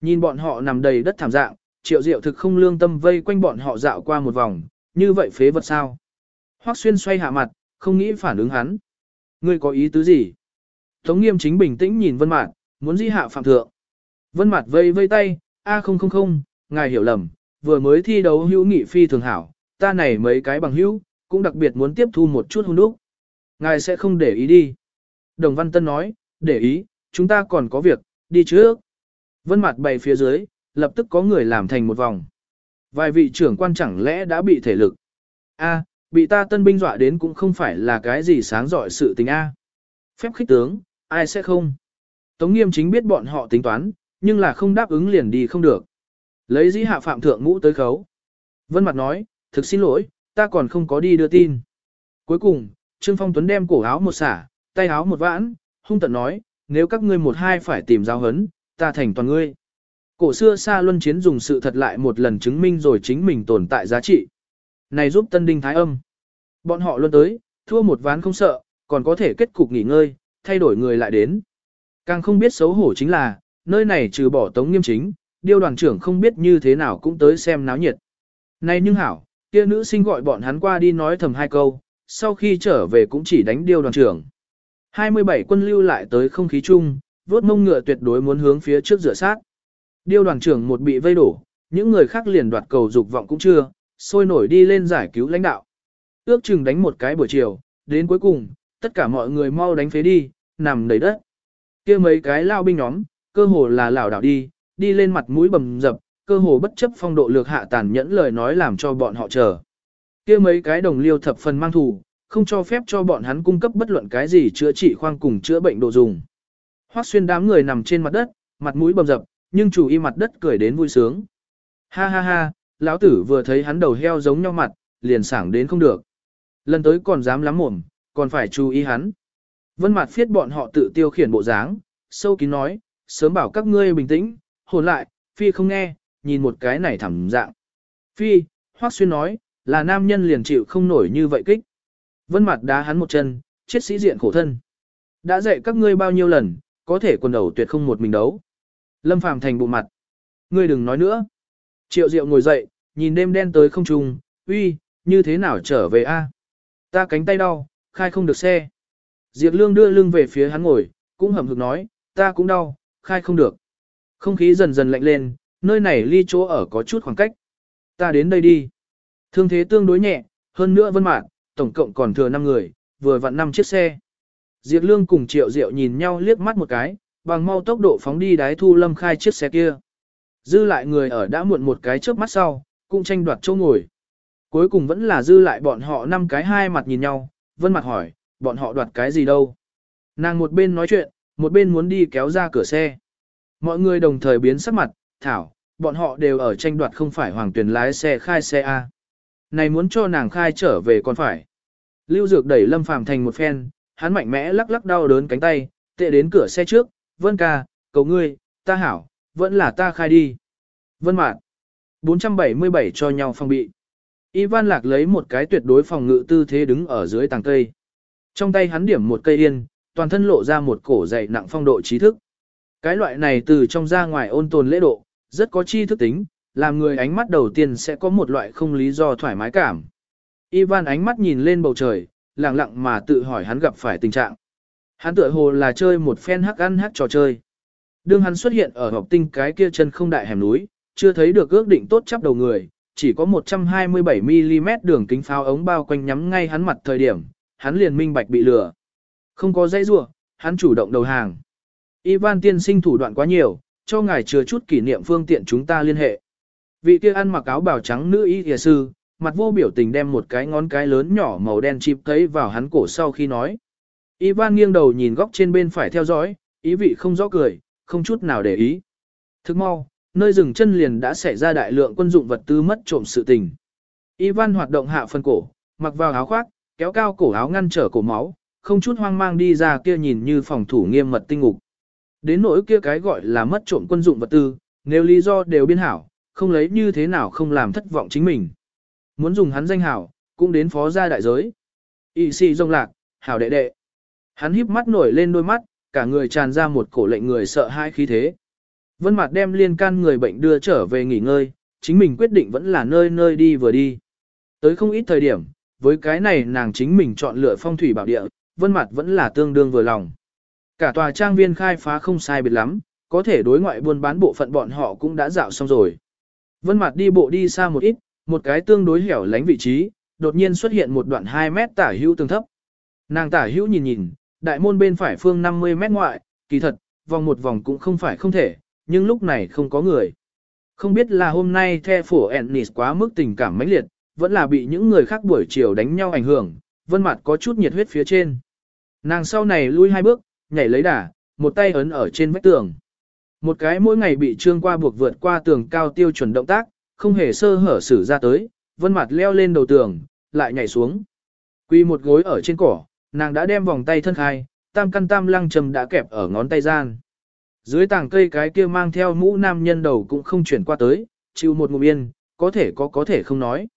Nhìn bọn họ nằm đầy đất thảm dạng, Triệu Diệu thực không lương tâm vây quanh bọn họ dạo qua một vòng, như vậy phế vật sao. Hoắc Xuyên xoay hạ mặt, không nghĩ phản ứng hắn. Ngươi có ý tứ gì? Tống nghiêm chính bình tĩnh nhìn Vân Mạt, muốn di hạ phạm thượng. Vân Mạt vây vây tay, a không không không, ngài hiểu lầm, vừa mới thi đấu hữu nghị phi thường hảo, ta này mấy cái bằng hữu, cũng đặc biệt muốn tiếp thu một chút hôn đúc. Ngài sẽ không để ý đi. Đồng Văn Tân nói, để ý, chúng ta còn có việc, đi trước. Vân Mạt bày phía dưới, lập tức có người làm thành một vòng. Vài vị trưởng quan chẳng lẽ đã bị thể lực. A, bị ta tân binh dọa đến cũng không phải là cái gì sáng giỏi sự tình A. Phép khích tướng, ai sẽ không. Tống nghiêm chính biết bọn họ tính toán, nhưng là không đáp ứng liền đi không được. Lấy dĩ hạ phạm thượng ngũ tới khấu. Vân mặt nói, thực xin lỗi, ta còn không có đi đưa tin. Cuối cùng, Trương Phong Tuấn đem cổ áo một xả, tay áo một vãn, hung tận nói, nếu các ngươi một hai phải tìm giáo hấn, ta thành toàn ngươi. Cổ xưa xa luân chiến dùng sự thật lại một lần chứng minh rồi chính mình tồn tại giá trị. Này giúp tân đinh thái âm. Bọn họ luôn tới, thua một ván không sợ, còn có thể kết cục nghỉ ngơi, thay đổi người lại đến. Càng không biết xấu hổ chính là, nơi này trừ bỏ tống nghiêm chính, điêu đoàn trưởng không biết như thế nào cũng tới xem náo nhiệt. Này nhưng hảo, kia nữ sinh gọi bọn hắn qua đi nói thầm hai câu, sau khi trở về cũng chỉ đánh điêu đoàn trưởng. 27 quân lưu lại tới không khí chung, vốt mông ngựa tuyệt đối muốn hướng phía trước rửa sát. Điêu đoàn trưởng một bị vây đổ, những người khác liền đoạt cầu dục vọng cũng chưa, sôi nổi đi lên giải cứu lãnh đạo. Ước chừng đánh một cái buổi chiều, đến cuối cùng, tất cả mọi người mau đánh phế đi, nằm đầy đất. kia mấy cái lao binh nhóm, cơ hồ là lảo đảo đi, đi lên mặt mũi bầm dập, cơ hồ bất chấp phong độ lược hạ tàn nhẫn lời nói làm cho bọn họ chờ. kia mấy cái đồng liêu thập phần mang thủ, không cho phép cho bọn hắn cung cấp bất luận cái gì chữa trị khoang cùng chữa bệnh đồ dùng. Hoắc xuyên đám người nằm trên mặt đất, mặt mũi bầm dập, nhưng chủ y mặt đất cười đến vui sướng. Ha ha ha, lão tử vừa thấy hắn đầu heo giống nhau mặt, liền sảng đến không được. Lần tới còn dám lắm mồm, còn phải chú ý hắn. Vân mặt phiết bọn họ tự tiêu khiển bộ dáng, sâu kín nói, sớm bảo các ngươi bình tĩnh, hồn lại, phi không nghe, nhìn một cái này thẳng dạng. Phi, Hoắc xuyên nói, là nam nhân liền chịu không nổi như vậy kích. Vân mặt đá hắn một chân, chết sĩ diện khổ thân. Đã dạy các ngươi bao nhiêu lần, có thể quần đầu tuyệt không một mình đấu. Lâm Phàm thành bộ mặt. Ngươi đừng nói nữa. Triệu Diệu ngồi dậy, nhìn đêm đen tới không trung, uy, như thế nào trở về a? Ta cánh tay đau, khai không được xe. Diệp Lương đưa lưng về phía hắn ngồi, cũng hậm hực nói, ta cũng đau, khai không được. Không khí dần dần lạnh lên, nơi này ly chỗ ở có chút khoảng cách. Ta đến đây đi. Thương thế tương đối nhẹ, hơn nữa vân mạn, tổng cộng còn thừa 5 người, vừa vặn 5 chiếc xe. Diệp Lương cùng Triệu Diệu nhìn nhau liếc mắt một cái, bằng mau tốc độ phóng đi đái thu lâm khai chiếc xe kia. Dư lại người ở đã muộn một cái trước mắt sau, cũng tranh đoạt chỗ ngồi. Cuối cùng vẫn là dư lại bọn họ năm cái hai mặt nhìn nhau, vân mặt hỏi, bọn họ đoạt cái gì đâu. Nàng một bên nói chuyện, một bên muốn đi kéo ra cửa xe. Mọi người đồng thời biến sắc mặt, thảo, bọn họ đều ở tranh đoạt không phải hoàng tuyển lái xe khai xe A. Này muốn cho nàng khai trở về còn phải. Lưu Dược đẩy Lâm Phàm thành một phen, hắn mạnh mẽ lắc lắc đau đớn cánh tay, tệ đến cửa xe trước, vân ca, cầu ngươi, ta hảo, vẫn là ta khai đi. Vân mạn, 477 cho nhau phòng bị. Ivan Lạc lấy một cái tuyệt đối phòng ngự tư thế đứng ở dưới tàng cây. Trong tay hắn điểm một cây yên, toàn thân lộ ra một cổ dày nặng phong độ trí thức. Cái loại này từ trong ra ngoài ôn tồn lễ độ, rất có chi thức tính, làm người ánh mắt đầu tiên sẽ có một loại không lý do thoải mái cảm. Ivan ánh mắt nhìn lên bầu trời, lặng lặng mà tự hỏi hắn gặp phải tình trạng. Hắn tựa hồ là chơi một phen hắc ăn hắc trò chơi. Đương hắn xuất hiện ở học tinh cái kia chân không đại hẻm núi, chưa thấy được ước định tốt chắp đầu người, chỉ có 127mm đường kính pháo ống bao quanh nhắm ngay hắn mặt thời điểm, hắn liền minh bạch bị lừa. Không có dây rua, hắn chủ động đầu hàng. Ivan tiên sinh thủ đoạn quá nhiều, cho ngài chừa chút kỷ niệm phương tiện chúng ta liên hệ. Vị kia ăn mặc áo bào trắng nữ y y sư, mặt vô biểu tình đem một cái ngón cái lớn nhỏ màu đen chip thấy vào hắn cổ sau khi nói. Ivan nghiêng đầu nhìn góc trên bên phải theo dõi, ý vị không rõ cười, không chút nào để ý. Thức mau, nơi dừng chân liền đã xảy ra đại lượng quân dụng vật tư mất trộm sự tình. Ivan hoạt động hạ phân cổ, mặc vào áo khoác, kéo cao cổ áo ngăn trở cổ máu, không chút hoang mang đi ra kia nhìn như phòng thủ nghiêm mật tinh ngục. Đến nỗi kia cái gọi là mất trộm quân dụng vật tư, nếu lý do đều biên hảo, không lấy như thế nào không làm thất vọng chính mình. Muốn dùng hắn danh hảo, cũng đến phó gia đại giới. Y si rông lạc, hảo đệ đệ. Hắn híp mắt nổi lên đôi mắt, cả người tràn ra một cổ lệnh người sợ hãi khí thế. Vân Mạt đem liên can người bệnh đưa trở về nghỉ ngơi, chính mình quyết định vẫn là nơi nơi đi vừa đi. Tới không ít thời điểm, với cái này nàng chính mình chọn lựa phong thủy bảo địa, Vân Mạt vẫn là tương đương vừa lòng. Cả tòa trang viên khai phá không sai biệt lắm, có thể đối ngoại buôn bán bộ phận bọn họ cũng đã dạo xong rồi. Vân Mạt đi bộ đi xa một ít, một cái tương đối hẻo lánh vị trí, đột nhiên xuất hiện một đoạn 2 mét tả hữu tường thấp. Nàng tả hữu nhìn nhìn, đại môn bên phải phương 50 mét ngoại, kỳ thật, vòng một vòng cũng không phải không thể, nhưng lúc này không có người. Không biết là hôm nay the phổ Ennis quá mức tình cảm mãnh liệt, vẫn là bị những người khác buổi chiều đánh nhau ảnh hưởng, vân mặt có chút nhiệt huyết phía trên. Nàng sau này lui hai bước, nhảy lấy đà, một tay ấn ở trên vách tường. Một cái mỗi ngày bị trương qua buộc vượt qua tường cao tiêu chuẩn động tác, không hề sơ hở xử ra tới, vân mặt leo lên đầu tường, lại nhảy xuống. Quy một gối ở trên cỏ, nàng đã đem vòng tay thân khai, tam căn tam lăng trầm đã kẹp ở ngón tay gian. Dưới tảng cây cái kia mang theo mũ nam nhân đầu cũng không chuyển qua tới, chịu một ngụm yên, có thể có có thể không nói.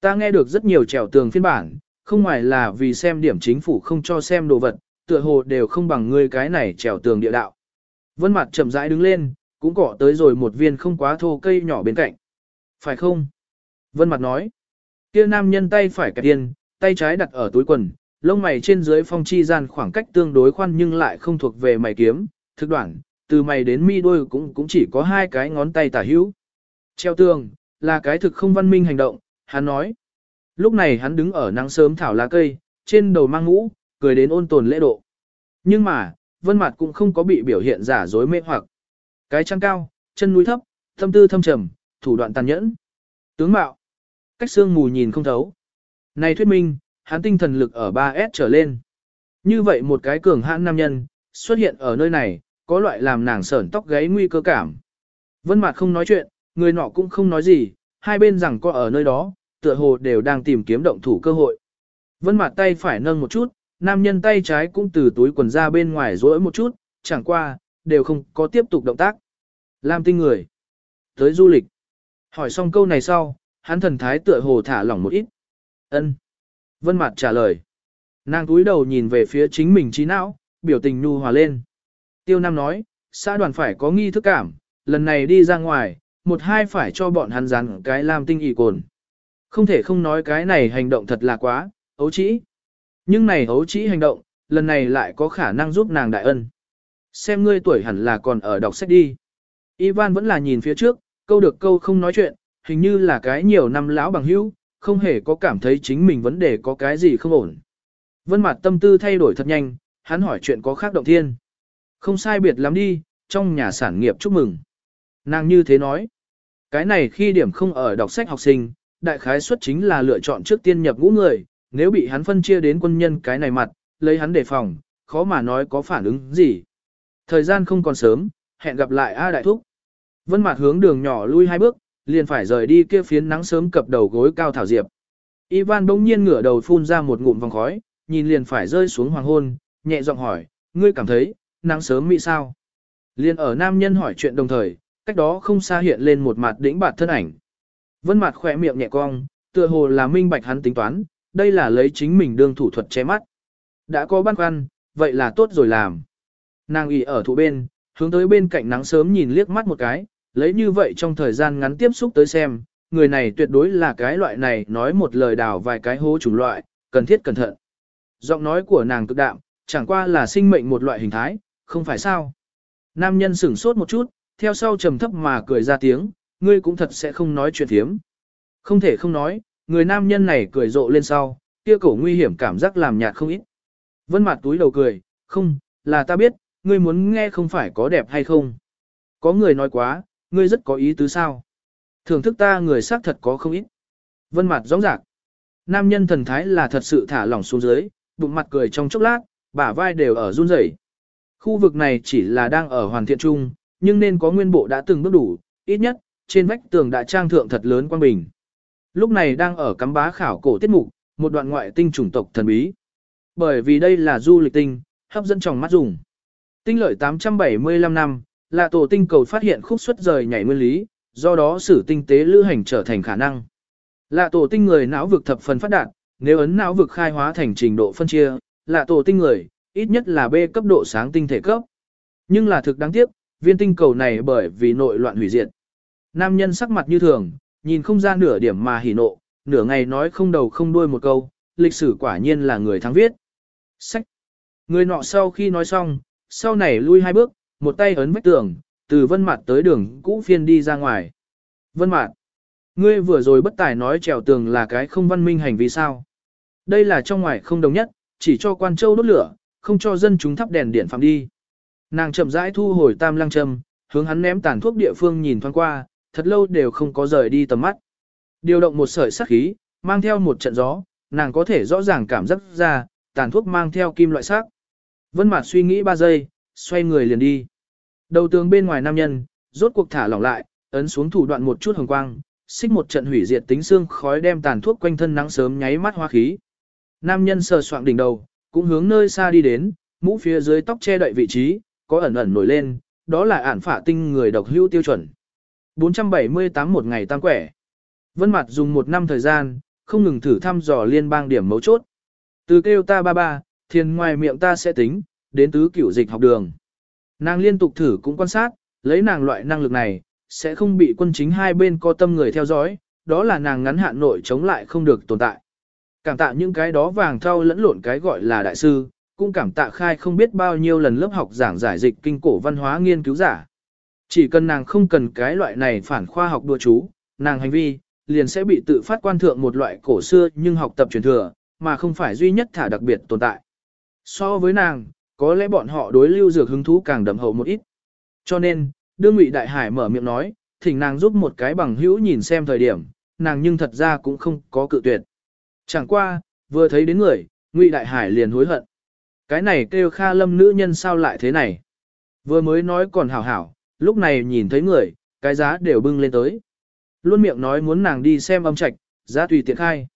Ta nghe được rất nhiều trèo tường phiên bản, không ngoài là vì xem điểm chính phủ không cho xem đồ vật, tựa hồ đều không bằng ngươi cái này trèo tường địa đạo. Vân mặt chậm rãi đứng lên, cũng cỏ tới rồi một viên không quá thô cây nhỏ bên cạnh. Phải không? Vân mặt nói. Kia nam nhân tay phải kẹp tiền, tay trái đặt ở túi quần, lông mày trên dưới phong chi gian khoảng cách tương đối khoan nhưng lại không thuộc về mày kiếm, thực đoạn, từ mày đến mi đuôi cũng cũng chỉ có hai cái ngón tay tả hữu. Treo tường, là cái thực không văn minh hành động, hắn nói. Lúc này hắn đứng ở nắng sớm thảo lá cây, trên đầu mang mũ, cười đến ôn tồn lễ độ. Nhưng mà, vân mặt cũng không có bị biểu hiện giả dối mê hoặc. Cái trăng cao, chân núi thấp, tâm tư thâm trầm, thủ đoạn tàn nhẫn. Tướng mạo, cách xương mù nhìn không thấu. Này thuyết minh, hắn tinh thần lực ở 3S trở lên. Như vậy một cái cường hãn nam nhân, xuất hiện ở nơi này, có loại làm nàng sởn tóc gáy nguy cơ cảm. Vân Mạt không nói chuyện, người nọ cũng không nói gì, hai bên rằng có ở nơi đó, tựa hồ đều đang tìm kiếm động thủ cơ hội. Vân Mạt tay phải nâng một chút, nam nhân tay trái cũng từ túi quần ra bên ngoài rỗi một chút, chẳng qua, đều không có tiếp tục động tác. Lam tinh người. Tới du lịch. Hỏi xong câu này sau, hắn thần thái tựa hồ thả lỏng một ít. Ân. Vân Mạt trả lời. Nàng cúi đầu nhìn về phía chính mình trí não, biểu tình nhu hòa lên. Tiêu Nam nói, xã đoàn phải có nghi thức cảm, lần này đi ra ngoài, một hai phải cho bọn hắn rắn cái làm tinh ỉ cồn. Không thể không nói cái này hành động thật là quá, ấu trĩ. Nhưng này ấu trĩ hành động, lần này lại có khả năng giúp nàng đại ân. Xem ngươi tuổi hẳn là còn ở đọc sách đi. Ivan vẫn là nhìn phía trước, câu được câu không nói chuyện, hình như là cái nhiều năm lão bằng hữu, không hề có cảm thấy chính mình vấn đề có cái gì không ổn. Vân mặt tâm tư thay đổi thật nhanh, hắn hỏi chuyện có khác động thiên. Không sai biệt lắm đi, trong nhà sản nghiệp chúc mừng. Nàng như thế nói. Cái này khi điểm không ở đọc sách học sinh, đại khái suất chính là lựa chọn trước tiên nhập ngũ người, nếu bị hắn phân chia đến quân nhân cái này mặt, lấy hắn đề phòng, khó mà nói có phản ứng gì. Thời gian không còn sớm, hẹn gặp lại A Đại Thúc. Vân Mạt hướng đường nhỏ lui hai bước, liền phải rời đi kia phiến nắng sớm cập đầu gối cao thảo diệp. Ivan bỗng nhiên ngửa đầu phun ra một ngụm vòng khói, nhìn liền phải rơi xuống hoàng hôn, nhẹ giọng hỏi, ngươi cảm thấy, nắng sớm mỹ sao? Liên ở nam nhân hỏi chuyện đồng thời, cách đó không xa hiện lên một mặt đỉnh bạt thân ảnh. Vân mặt khỏe miệng nhẹ cong, tựa hồ là minh bạch hắn tính toán, đây là lấy chính mình đương thủ thuật che mắt. Đã có băn khoăn, vậy là tốt rồi làm. Nàng ỉ ở thủ bên, hướng tới bên cạnh nắng sớm nhìn liếc mắt một cái, lấy như vậy trong thời gian ngắn tiếp xúc tới xem, người này tuyệt đối là cái loại này nói một lời đào vài cái hố chủng loại, cần thiết cẩn thận. Giọng nói của nàng cực đạm, chẳng qua là sinh mệnh một loại hình thái, không phải sao. Nam nhân sửng sốt một chút, theo sau trầm thấp mà cười ra tiếng, ngươi cũng thật sẽ không nói chuyện thiếm. Không thể không nói, người nam nhân này cười rộ lên sau, kia cổ nguy hiểm cảm giác làm nhạt không ít. Vân mặt túi đầu cười, không, là ta biết, ngươi muốn nghe không phải có đẹp hay không. Có người nói quá, ngươi rất có ý tứ sao. Thưởng thức ta người xác thật có không ít. Vân mặt rõ rạc. Nam nhân thần thái là thật sự thả lỏng xuống dưới, bụng mặt cười trong chốc lát, bả vai đều ở run rẩy. Khu vực này chỉ là đang ở hoàn thiện chung, nhưng nên có nguyên bộ đã từng bước đủ, ít nhất, trên vách tường đã trang thượng thật lớn quang bình. Lúc này đang ở cắm bá khảo cổ tiết mục, một đoạn ngoại tinh chủng tộc thần bí. Bởi vì đây là du lịch tinh, hấp dẫn trong mắt dùng. Tinh lợi 875 năm, là tổ tinh cầu phát hiện khúc xuất rời nhảy nguyên lý, do đó sử tinh tế lữ hành trở thành khả năng. Lạ tổ tinh người não vực thập phần phát đạt, nếu ấn não vực khai hóa thành trình độ phân chia, lạ tổ tinh người, ít nhất là B cấp độ sáng tinh thể cấp. Nhưng là thực đáng tiếc, viên tinh cầu này bởi vì nội loạn hủy diệt. Nam nhân sắc mặt như thường, nhìn không ra nửa điểm mà hỉ nộ, nửa ngày nói không đầu không đuôi một câu, lịch sử quả nhiên là người thắng viết. Sách. Người nọ sau khi nói xong, sau này lui hai bước, một tay ấn vách tường, từ vân mặt tới đường cũ phiên đi ra ngoài. Vân mặt. Ngươi vừa rồi bất tài nói trèo tường là cái không văn minh hành vi sao. Đây là trong ngoài không đồng nhất, chỉ cho quan châu đốt lửa, không cho dân chúng thắp đèn điện phạm đi. Nàng chậm rãi thu hồi tam lăng châm, hướng hắn ném tàn thuốc địa phương nhìn thoáng qua, thật lâu đều không có rời đi tầm mắt. Điều động một sợi sắc khí, mang theo một trận gió, nàng có thể rõ ràng cảm giác ra, tàn thuốc mang theo kim loại sắc. Vân Mạt suy nghĩ 3 giây, xoay người liền đi. Đầu tường bên ngoài nam nhân, rốt cuộc thả lỏng lại, ấn xuống thủ đoạn một chút hồng quang, xích một trận hủy diệt tính xương khói đem tàn thuốc quanh thân nắng sớm nháy mắt hoa khí. Nam nhân sờ soạng đỉnh đầu, cũng hướng nơi xa đi đến, mũ phía dưới tóc che đậy vị trí, có ẩn ẩn nổi lên, đó là ản phả tinh người độc hưu tiêu chuẩn. 478 một ngày tăng quẻ. Vân Mặt dùng một năm thời gian, không ngừng thử thăm dò liên bang điểm mấu chốt. Từ kêu ta ba ba, thiền ngoài miệng ta sẽ tính, đến tứ cửu dịch học đường. Nàng liên tục thử cũng quan sát, lấy nàng loại năng lực này, sẽ không bị quân chính hai bên co tâm người theo dõi, đó là nàng ngắn hạn nội chống lại không được tồn tại. Cảm tạ những cái đó vàng thau lẫn lộn cái gọi là đại sư, cũng cảm tạ khai không biết bao nhiêu lần lớp học giảng giải dịch kinh cổ văn hóa nghiên cứu giả. Chỉ cần nàng không cần cái loại này phản khoa học đùa chú, nàng hành vi, liền sẽ bị tự phát quan thượng một loại cổ xưa nhưng học tập truyền thừa, mà không phải duy nhất thả đặc biệt tồn tại. So với nàng, có lẽ bọn họ đối lưu dược hứng thú càng đậm hậu một ít. Cho nên, đương Ngụy Đại Hải mở miệng nói, thỉnh nàng giúp một cái bằng hữu nhìn xem thời điểm, nàng nhưng thật ra cũng không có cự tuyệt. Chẳng qua, vừa thấy đến người, Ngụy Đại Hải liền hối hận. Cái này kêu Kha Lâm nữ nhân sao lại thế này? Vừa mới nói còn hảo hảo, lúc này nhìn thấy người, cái giá đều bưng lên tới. Luôn miệng nói muốn nàng đi xem âm trạch, giá tùy tiện khai.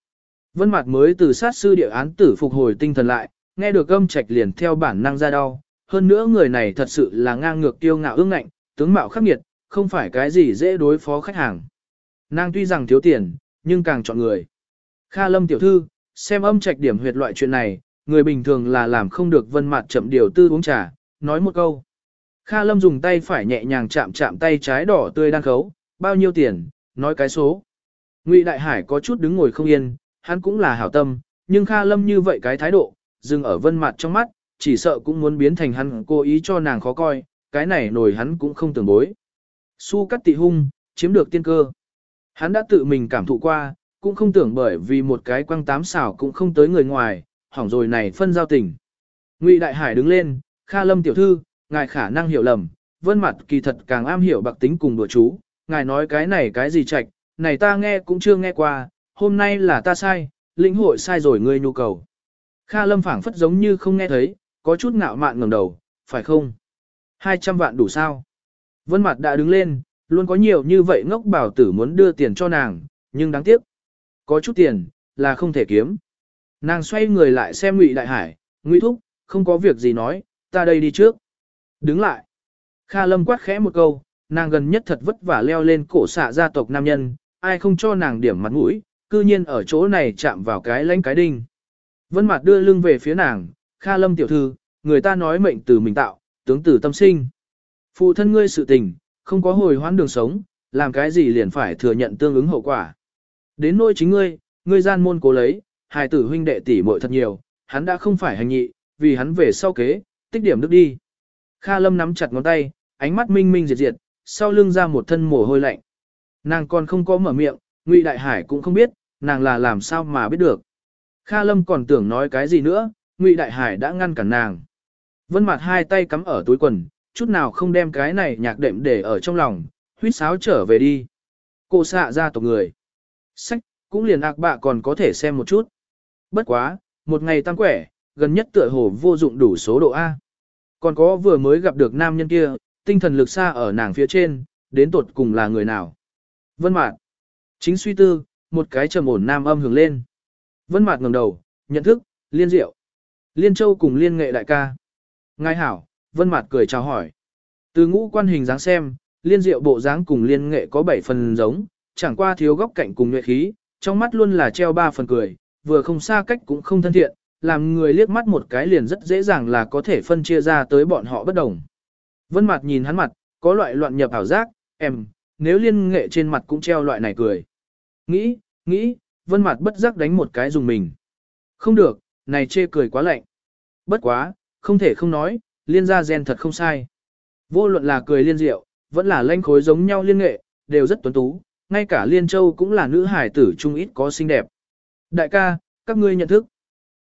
Vân Mạt mới từ sát sư địa án tử phục hồi tinh thần lại, nghe được âm trạch liền theo bản năng ra đau. Hơn nữa người này thật sự là ngang ngược tiêu ngạo ương ngạnh, tướng mạo khắc nghiệt, không phải cái gì dễ đối phó khách hàng. Nàng tuy rằng thiếu tiền, nhưng càng chọn người. Kha Lâm tiểu thư, xem âm trạch điểm huyệt loại chuyện này, người bình thường là làm không được vân mặt chậm điều tư uống trà, nói một câu. Kha Lâm dùng tay phải nhẹ nhàng chạm chạm tay trái đỏ tươi đang khấu, bao nhiêu tiền, nói cái số. Ngụy Đại Hải có chút đứng ngồi không yên, hắn cũng là hảo tâm, nhưng Kha Lâm như vậy cái thái độ, dừng ở vân mặt trong mắt, chỉ sợ cũng muốn biến thành hắn cố ý cho nàng khó coi, cái này nổi hắn cũng không tưởng bối. Su cắt tị hung, chiếm được tiên cơ. Hắn đã tự mình cảm thụ qua, cũng không tưởng bởi vì một cái quăng tám xảo cũng không tới người ngoài, hỏng rồi này phân giao tình. Ngụy Đại Hải đứng lên, Kha Lâm tiểu thư, ngài khả năng hiểu lầm, vân mặt kỳ thật càng am hiểu bạc tính cùng đùa chú, ngài nói cái này cái gì chạch, này ta nghe cũng chưa nghe qua, hôm nay là ta sai, lĩnh hội sai rồi ngươi nhu cầu. Kha Lâm phảng phất giống như không nghe thấy, có chút ngạo mạn ngẩng đầu, phải không? 200 vạn đủ sao? Vân mặt đã đứng lên, luôn có nhiều như vậy ngốc bảo tử muốn đưa tiền cho nàng, nhưng đáng tiếc. Có chút tiền, là không thể kiếm. Nàng xoay người lại xem Ngụy Đại Hải, Ngụy Thúc, không có việc gì nói, ta đây đi trước. Đứng lại. Kha Lâm quát khẽ một câu, nàng gần nhất thật vất vả leo lên cổ xạ gia tộc nam nhân, ai không cho nàng điểm mặt mũi, cư nhiên ở chỗ này chạm vào cái lãnh cái đinh. Vân Mạt đưa lưng về phía nàng, Kha Lâm tiểu thư, người ta nói mệnh từ mình tạo, tướng từ tâm sinh. Phụ thân ngươi sự tình, không có hồi hoãn đường sống, làm cái gì liền phải thừa nhận tương ứng hậu quả. Đến nỗi chính ngươi, ngươi gian môn cố lấy, hài tử huynh đệ tỷ muội thật nhiều, hắn đã không phải hành nhị, vì hắn về sau kế, tích điểm đức đi. Kha Lâm nắm chặt ngón tay, ánh mắt minh minh diệt diệt, sau lưng ra một thân mồ hôi lạnh. Nàng còn không có mở miệng, Ngụy Đại Hải cũng không biết, nàng là làm sao mà biết được. Kha Lâm còn tưởng nói cái gì nữa, Ngụy Đại Hải đã ngăn cản nàng. Vân Mạt hai tay cắm ở túi quần, chút nào không đem cái này nhạc đệm để ở trong lòng, huýt sáo trở về đi. Cô xạ ra tộc người. Sách, cũng liền ạc bạ còn có thể xem một chút. Bất quá, một ngày tăng quẻ, gần nhất tựa hồ vô dụng đủ số độ A. Còn có vừa mới gặp được nam nhân kia, tinh thần lực xa ở nàng phía trên, đến tột cùng là người nào. Vân Mạt. Chính suy tư, một cái trầm ổn nam âm hưởng lên. Vân Mạt ngẩng đầu, nhận thức, Liên Diệu. Liên Châu cùng Liên Nghệ đại ca. Ngài hảo, Vân Mạt cười chào hỏi. Từ ngũ quan hình dáng xem, Liên Diệu bộ dáng cùng Liên Nghệ có bảy phần giống, chẳng qua thiếu góc cạnh cùng nhuệ khí, trong mắt luôn là treo ba phần cười, vừa không xa cách cũng không thân thiện, làm người liếc mắt một cái liền rất dễ dàng là có thể phân chia ra tới bọn họ bất đồng. Vân Mạt nhìn hắn mặt, có loại loạn nhập ảo giác, em, nếu liên nghệ trên mặt cũng treo loại này cười. Nghĩ, nghĩ, Vân Mạt bất giác đánh một cái dùng mình. Không được, này chê cười quá lạnh. Bất quá, không thể không nói, liên gia gen thật không sai. Vô luận là cười liên diệu, vẫn là lanh khối giống nhau liên nghệ, đều rất tuấn tú, ngay cả liên châu cũng là nữ hải tử trung ít có xinh đẹp. Đại ca, các ngươi nhận thức.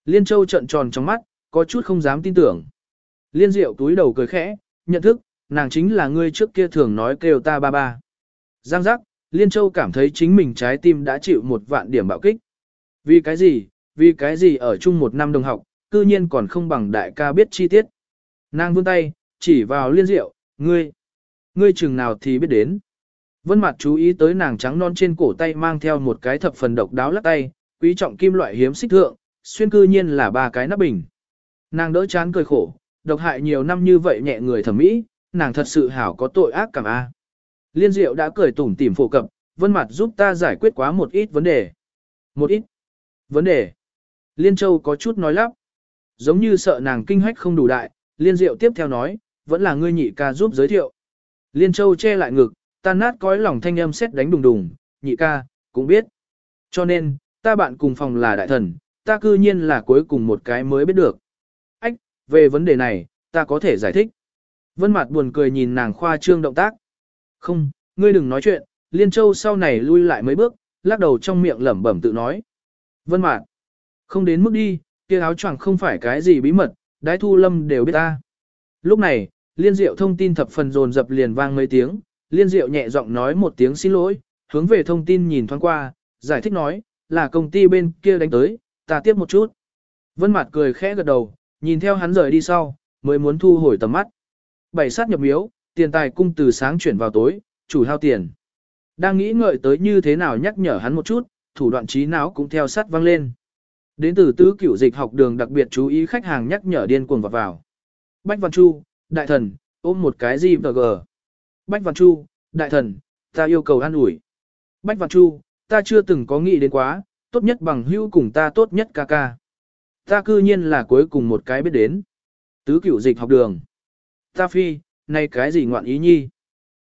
Liên châu trợn tròn trong mắt, có chút không dám tin tưởng. Liên diệu túi đầu cười khẽ, nhận thức, nàng chính là ngươi trước kia thường nói kêu ta ba ba. Giang giác, Liên Châu cảm thấy chính mình trái tim đã chịu một vạn điểm bạo kích. Vì cái gì, vì cái gì ở chung một năm đồng học, cư nhiên còn không bằng đại ca biết chi tiết. Nàng vươn tay, chỉ vào Liên Diệu, ngươi, ngươi chừng nào thì biết đến. Vân mặt chú ý tới nàng trắng non trên cổ tay mang theo một cái thập phần độc đáo lắc tay, quý trọng kim loại hiếm xích thượng, xuyên cư nhiên là ba cái nắp bình. Nàng đỡ chán cười khổ, độc hại nhiều năm như vậy nhẹ người thẩm mỹ, nàng thật sự hảo có tội ác cảm a. Liên Diệu đã cười tủm tỉm phổ cập, Vân Mặt giúp ta giải quyết quá một ít vấn đề. Một ít vấn đề. Liên Châu có chút nói lắp. Giống như sợ nàng kinh hách không đủ đại, Liên Diệu tiếp theo nói, vẫn là ngươi nhị ca giúp giới thiệu. Liên Châu che lại ngực, tan nát cõi lòng thanh âm xét đánh đùng đùng, nhị ca, cũng biết. Cho nên, ta bạn cùng phòng là đại thần, ta cư nhiên là cuối cùng một cái mới biết được. Ách, về vấn đề này, ta có thể giải thích. Vân Mạt buồn cười nhìn nàng khoa trương động tác. Không, ngươi đừng nói chuyện, Liên Châu sau này lui lại mấy bước, lắc đầu trong miệng lẩm bẩm tự nói. Vân Mạt, không đến mức đi, kia áo choàng không phải cái gì bí mật, đái thu lâm đều biết ta. Lúc này, Liên Diệu thông tin thập phần dồn dập liền vang mấy tiếng, Liên Diệu nhẹ giọng nói một tiếng xin lỗi, hướng về thông tin nhìn thoáng qua, giải thích nói, là công ty bên kia đánh tới, ta tiếp một chút. Vân Mạt cười khẽ gật đầu, nhìn theo hắn rời đi sau, mới muốn thu hồi tầm mắt. Bảy sát nhập miếu, tiền tài cung từ sáng chuyển vào tối, chủ hao tiền. Đang nghĩ ngợi tới như thế nào nhắc nhở hắn một chút, thủ đoạn trí não cũng theo sát vang lên. Đến từ tứ cửu dịch học đường đặc biệt chú ý khách hàng nhắc nhở điên cuồng vào vào. Bách Văn Chu, đại thần, ôm một cái gì vờ gờ. Bách Văn Chu, đại thần, ta yêu cầu an ủi. Bách Văn Chu, ta chưa từng có nghĩ đến quá, tốt nhất bằng hữu cùng ta tốt nhất ca ca. Ta cư nhiên là cuối cùng một cái biết đến. Tứ cửu dịch học đường. Ta phi, này cái gì ngoạn ý nhi.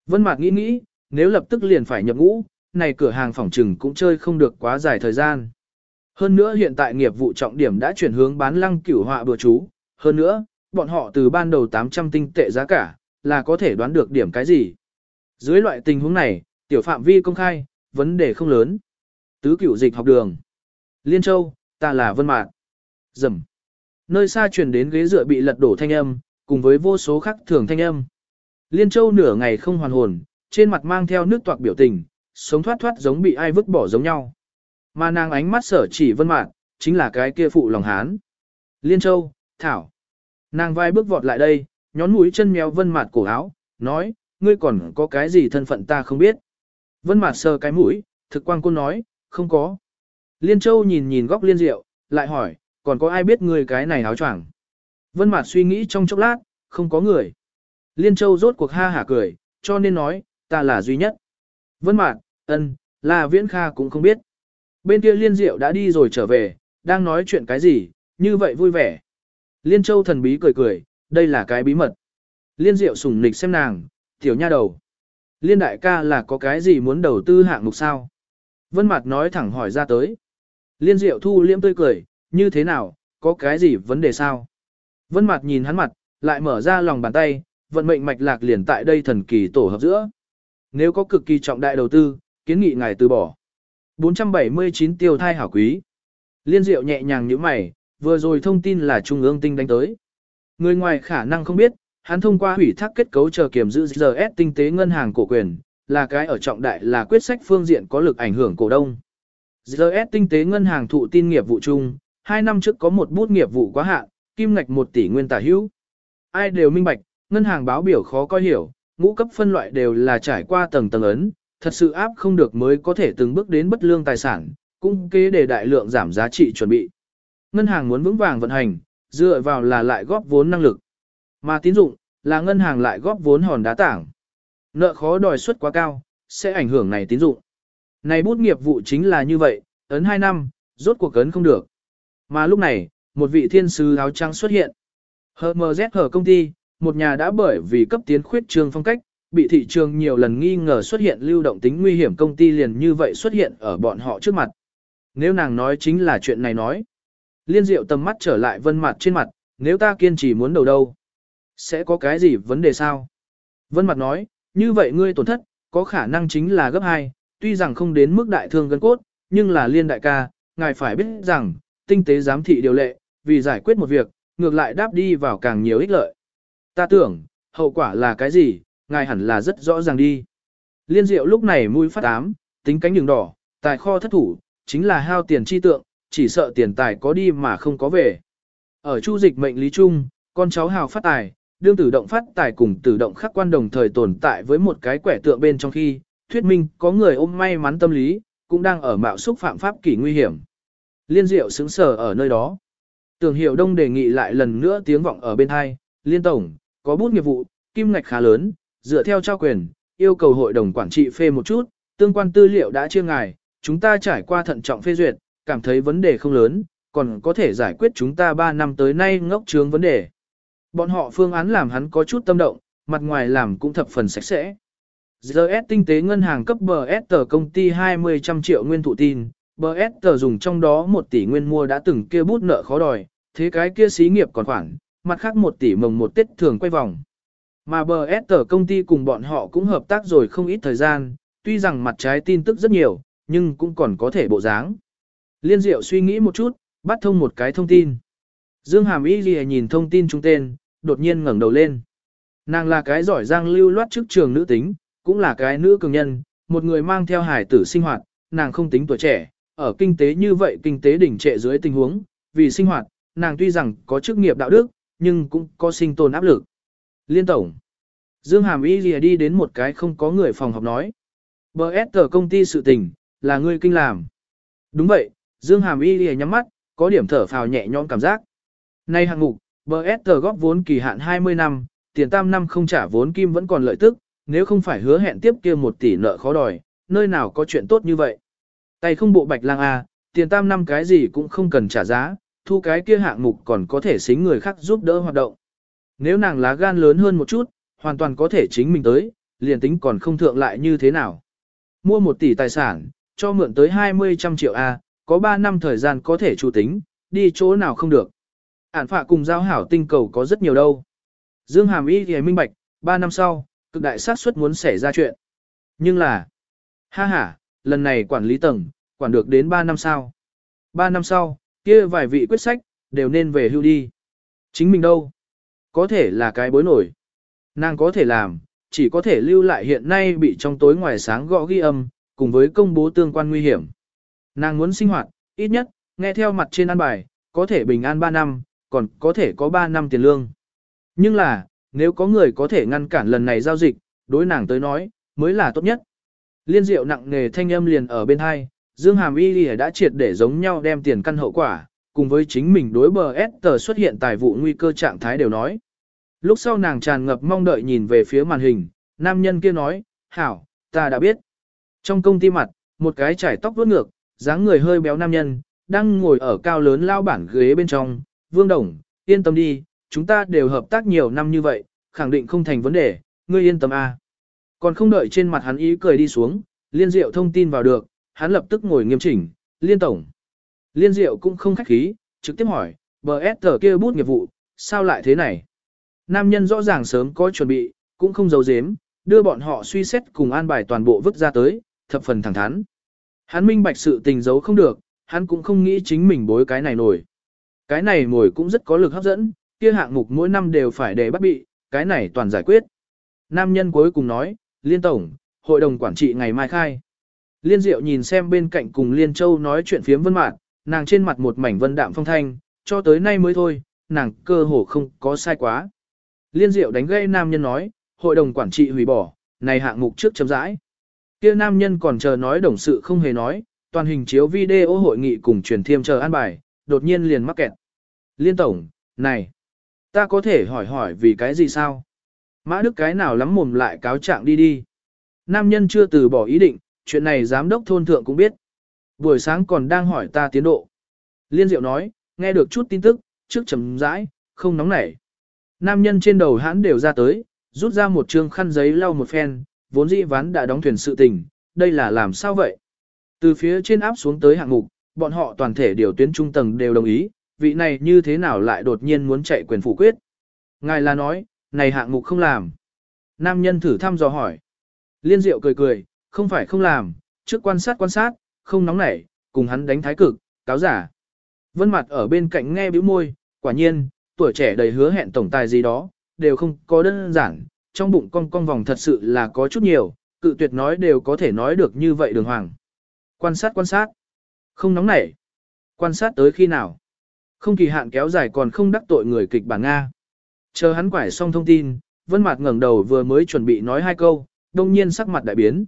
Vân Mạc nghĩ nghĩ, nếu lập tức liền phải nhập ngũ, này cửa hàng phòng trừng cũng chơi không được quá dài thời gian. Hơn nữa hiện tại nghiệp vụ trọng điểm đã chuyển hướng bán lăng cửu họa bừa chú. Hơn nữa, bọn họ từ ban đầu 800 tinh tệ giá cả, là có thể đoán được điểm cái gì. Dưới loại tình huống này, tiểu phạm vi công khai, vấn đề không lớn. Tứ cửu dịch học đường. Liên Châu, ta là Vân Mạc. Dầm. Nơi xa truyền đến ghế dựa bị lật đổ thanh âm, cùng với vô số khắc thường thanh âm. Liên Châu nửa ngày không hoàn hồn, trên mặt mang theo nước toạc biểu tình, sống thoát thoát giống bị ai vứt bỏ giống nhau. Mà nàng ánh mắt sở chỉ Vân Mạc, chính là cái kia phụ lòng hán. Liên Châu, Thảo. Nàng vai bước vọt lại đây, nhón mũi chân mèo Vân Mạc cổ áo, nói, ngươi còn có cái gì thân phận ta không biết. Vân Mạc sờ cái mũi, thực quang cô nói, không có. Liên Châu nhìn nhìn góc liên diệu, lại hỏi, còn có ai biết người cái này áo choàng? Vân Mạt suy nghĩ trong chốc lát, không có người. Liên Châu rốt cuộc ha hả cười, cho nên nói, ta là duy nhất. Vân Mạt, ân, là Viễn Kha cũng không biết. Bên kia Liên Diệu đã đi rồi trở về, đang nói chuyện cái gì, như vậy vui vẻ. Liên Châu thần bí cười cười, đây là cái bí mật. Liên Diệu sùng nịch xem nàng, tiểu nha đầu. Liên đại ca là có cái gì muốn đầu tư hạng mục sao? Vân Mạt nói thẳng hỏi ra tới. Liên Diệu thu liễm tươi cười, như thế nào, có cái gì vấn đề sao? Vân Mạt nhìn hắn mặt, lại mở ra lòng bàn tay, vận mệnh mạch lạc liền tại đây thần kỳ tổ hợp giữa. Nếu có cực kỳ trọng đại đầu tư, kiến nghị ngài từ bỏ. 479 tiêu thai hảo quý. Liên Diệu nhẹ nhàng nhíu mày, vừa rồi thông tin là trung ương tinh đánh tới. Người ngoài khả năng không biết, hắn thông qua hủy thác kết cấu chờ kiểm giữ GS tinh tế ngân hàng cổ quyền, là cái ở trọng đại là quyết sách phương diện có lực ảnh hưởng cổ đông. GS tinh tế ngân hàng thụ tin nghiệp vụ chung, hai năm trước có một bút nghiệp vụ quá hạn, kim ngạch 1 tỷ nguyên tả hữu. Ai đều minh bạch, ngân hàng báo biểu khó coi hiểu, ngũ cấp phân loại đều là trải qua tầng tầng ấn, thật sự áp không được mới có thể từng bước đến bất lương tài sản, cũng kế để đại lượng giảm giá trị chuẩn bị. Ngân hàng muốn vững vàng vận hành, dựa vào là lại góp vốn năng lực. Mà tín dụng, là ngân hàng lại góp vốn hòn đá tảng. Nợ khó đòi suất quá cao, sẽ ảnh hưởng này tín dụng. Này bút nghiệp vụ chính là như vậy, ấn 2 năm, rốt cuộc ấn không được. Mà lúc này, một vị thiên sứ áo trắng xuất hiện. HMZ hở công ty, một nhà đã bởi vì cấp tiến khuyết trường phong cách, bị thị trường nhiều lần nghi ngờ xuất hiện lưu động tính nguy hiểm công ty liền như vậy xuất hiện ở bọn họ trước mặt. Nếu nàng nói chính là chuyện này nói. Liên diệu tầm mắt trở lại vân mặt trên mặt, nếu ta kiên trì muốn đầu đâu, sẽ có cái gì vấn đề sao? Vân mặt nói, như vậy ngươi tổn thất, có khả năng chính là gấp 2, tuy rằng không đến mức đại thương gân cốt, nhưng là liên đại ca, ngài phải biết rằng, tinh tế giám thị điều lệ, vì giải quyết một việc, ngược lại đáp đi vào càng nhiều ích lợi. Ta tưởng, hậu quả là cái gì, ngài hẳn là rất rõ ràng đi. Liên diệu lúc này mũi phát ám, tính cánh đường đỏ, tài kho thất thủ, chính là hao tiền chi tượng, chỉ sợ tiền tài có đi mà không có về. Ở chu dịch mệnh lý chung, con cháu hào phát tài, đương tử động phát tài cùng tử động khắc quan đồng thời tồn tại với một cái quẻ tượng bên trong khi, thuyết minh có người ôm may mắn tâm lý, cũng đang ở mạo xúc phạm pháp kỷ nguy hiểm. Liên diệu xứng sở ở nơi đó. Tưởng Hiệu Đông đề nghị lại lần nữa tiếng vọng ở bên hai, Liên Tổng, có bút nghiệp vụ, kim ngạch khá lớn, dựa theo trao quyền, yêu cầu hội đồng quản trị phê một chút, tương quan tư liệu đã chia ngài, chúng ta trải qua thận trọng phê duyệt, cảm thấy vấn đề không lớn, còn có thể giải quyết chúng ta 3 năm tới nay ngốc trướng vấn đề. Bọn họ phương án làm hắn có chút tâm động, mặt ngoài làm cũng thập phần sạch sẽ. GS tinh tế ngân hàng cấp BS tờ công ty 20 trăm triệu nguyên thụ tin, BS tờ dùng trong đó 1 tỷ nguyên mua đã từng kia bút nợ khó đòi, thế cái kia xí nghiệp còn khoản, mặt khác 1 tỷ mồng một tết thường quay vòng. Mà BS tờ công ty cùng bọn họ cũng hợp tác rồi không ít thời gian, tuy rằng mặt trái tin tức rất nhiều, nhưng cũng còn có thể bộ dáng. Liên Diệu suy nghĩ một chút, bắt thông một cái thông tin. Dương Hàm Y Ghi nhìn thông tin trung tên, đột nhiên ngẩng đầu lên. Nàng là cái giỏi giang lưu loát trước trường nữ tính, cũng là cái nữ cường nhân, một người mang theo hải tử sinh hoạt, nàng không tính tuổi trẻ, ở kinh tế như vậy kinh tế đỉnh trệ dưới tình huống, vì sinh hoạt, nàng tuy rằng có chức nghiệp đạo đức, nhưng cũng có sinh tồn áp lực. Liên tổng. Dương Hàm Y lìa đi đến một cái không có người phòng học nói. BS công ty sự tình, là ngươi kinh làm. Đúng vậy, Dương Hàm Y lìa nhắm mắt, có điểm thở phào nhẹ nhõm cảm giác. Nay hạng mục, BS góp vốn kỳ hạn 20 năm, tiền tam năm không trả vốn kim vẫn còn lợi tức, nếu không phải hứa hẹn tiếp kia một tỷ nợ khó đòi, nơi nào có chuyện tốt như vậy. Tay không bộ bạch lang A, tiền tam năm cái gì cũng không cần trả giá, thu cái kia hạng mục còn có thể xính người khác giúp đỡ hoạt động. Nếu nàng lá gan lớn hơn một chút, hoàn toàn có thể chính mình tới, liền tính còn không thượng lại như thế nào. Mua một tỷ tài sản, cho mượn tới 20 trăm triệu A, có 3 năm thời gian có thể chủ tính, đi chỗ nào không được. Ản phạ cùng giao hảo tinh cầu có rất nhiều đâu. Dương Hàm Y thì minh bạch, 3 năm sau, cực đại xác suất muốn xảy ra chuyện. Nhưng là, ha ha, lần này quản lý tầng, quản được đến 3 năm sau. 3 năm sau, kia vài vị quyết sách, đều nên về hưu đi. Chính mình đâu? Có thể là cái bối nổi. Nàng có thể làm, chỉ có thể lưu lại hiện nay bị trong tối ngoài sáng gõ ghi âm, cùng với công bố tương quan nguy hiểm. Nàng muốn sinh hoạt, ít nhất, nghe theo mặt trên an bài, có thể bình an 3 năm, còn có thể có 3 năm tiền lương. Nhưng là, nếu có người có thể ngăn cản lần này giao dịch, đối nàng tới nói, mới là tốt nhất. Liên diệu nặng nề thanh âm liền ở bên hai, Dương Hàm Y đã triệt để giống nhau đem tiền căn hậu quả, cùng với chính mình đối bờ S tờ xuất hiện tài vụ nguy cơ trạng thái đều nói. Lúc sau nàng tràn ngập mong đợi nhìn về phía màn hình, nam nhân kia nói, hảo, ta đã biết. Trong công ty mặt, một cái trải tóc vuốt ngược, dáng người hơi béo nam nhân, đang ngồi ở cao lớn lao bản ghế bên trong, vương đồng, yên tâm đi, chúng ta đều hợp tác nhiều năm như vậy, khẳng định không thành vấn đề, ngươi yên tâm a. À. Còn không đợi trên mặt hắn ý cười đi xuống, liên diệu thông tin vào được, hắn lập tức ngồi nghiêm chỉnh, liên tổng. Liên diệu cũng không khách khí, trực tiếp hỏi, bờ tờ kia bút nghiệp vụ, sao lại thế này? Nam nhân rõ ràng sớm có chuẩn bị, cũng không giấu giếm, đưa bọn họ suy xét cùng an bài toàn bộ vứt ra tới, thập phần thẳng thắn. Hắn minh bạch sự tình giấu không được, hắn cũng không nghĩ chính mình bối cái này nổi. Cái này mồi cũng rất có lực hấp dẫn, kia hạng mục mỗi năm đều phải để bắt bị, cái này toàn giải quyết. Nam nhân cuối cùng nói, Liên Tổng, hội đồng quản trị ngày mai khai. Liên Diệu nhìn xem bên cạnh cùng Liên Châu nói chuyện phiếm vân mạn, nàng trên mặt một mảnh vân đạm phong thanh, cho tới nay mới thôi, nàng cơ hồ không có sai quá. Liên Diệu đánh gây nam nhân nói, hội đồng quản trị hủy bỏ, này hạng mục trước chấm rãi. Kia nam nhân còn chờ nói đồng sự không hề nói, toàn hình chiếu video hội nghị cùng truyền thiêm chờ an bài, đột nhiên liền mắc kẹt. Liên tổng, này, ta có thể hỏi hỏi vì cái gì sao? Mã Đức cái nào lắm mồm lại cáo trạng đi đi. Nam nhân chưa từ bỏ ý định, chuyện này giám đốc thôn thượng cũng biết. Buổi sáng còn đang hỏi ta tiến độ. Liên Diệu nói, nghe được chút tin tức, trước chấm rãi, không nóng nảy. Nam nhân trên đầu hãn đều ra tới, rút ra một trương khăn giấy lau một phen, vốn dĩ ván đã đóng thuyền sự tình, đây là làm sao vậy? Từ phía trên áp xuống tới hạng mục, bọn họ toàn thể điều tuyến trung tầng đều đồng ý, vị này như thế nào lại đột nhiên muốn chạy quyền phủ quyết. Ngài là nói, này hạng mục không làm. Nam nhân thử thăm dò hỏi. Liên diệu cười cười, không phải không làm, trước quan sát quan sát, không nóng nảy, cùng hắn đánh thái cực, cáo giả. Vân mặt ở bên cạnh nghe bĩu môi, quả nhiên, tuổi trẻ đầy hứa hẹn tổng tài gì đó, đều không có đơn giản, trong bụng con con vòng thật sự là có chút nhiều, cự tuyệt nói đều có thể nói được như vậy đường hoàng. Quan sát quan sát, không nóng nảy. Quan sát tới khi nào? Không kỳ hạn kéo dài còn không đắc tội người kịch bản Nga. Chờ hắn quải xong thông tin, Vân Mạt ngẩng đầu vừa mới chuẩn bị nói hai câu, đông nhiên sắc mặt đại biến.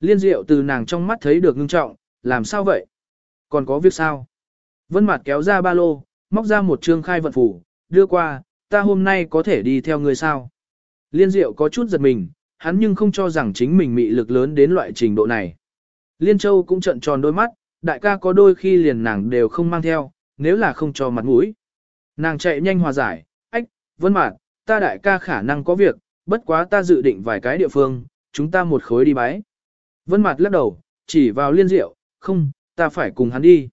Liên Diệu từ nàng trong mắt thấy được ngưng trọng, làm sao vậy? Còn có việc sao? Vân Mạt kéo ra ba lô, móc ra một trương khai vận phủ, đưa qua, ta hôm nay có thể đi theo ngươi sao? Liên Diệu có chút giật mình, hắn nhưng không cho rằng chính mình mị lực lớn đến loại trình độ này. Liên Châu cũng trợn tròn đôi mắt, đại ca có đôi khi liền nàng đều không mang theo, nếu là không cho mặt mũi. Nàng chạy nhanh hòa giải, ách, vân mạn, ta đại ca khả năng có việc, bất quá ta dự định vài cái địa phương, chúng ta một khối đi bái. Vân mạn lắc đầu, chỉ vào Liên Diệu, "Không, ta phải cùng hắn đi."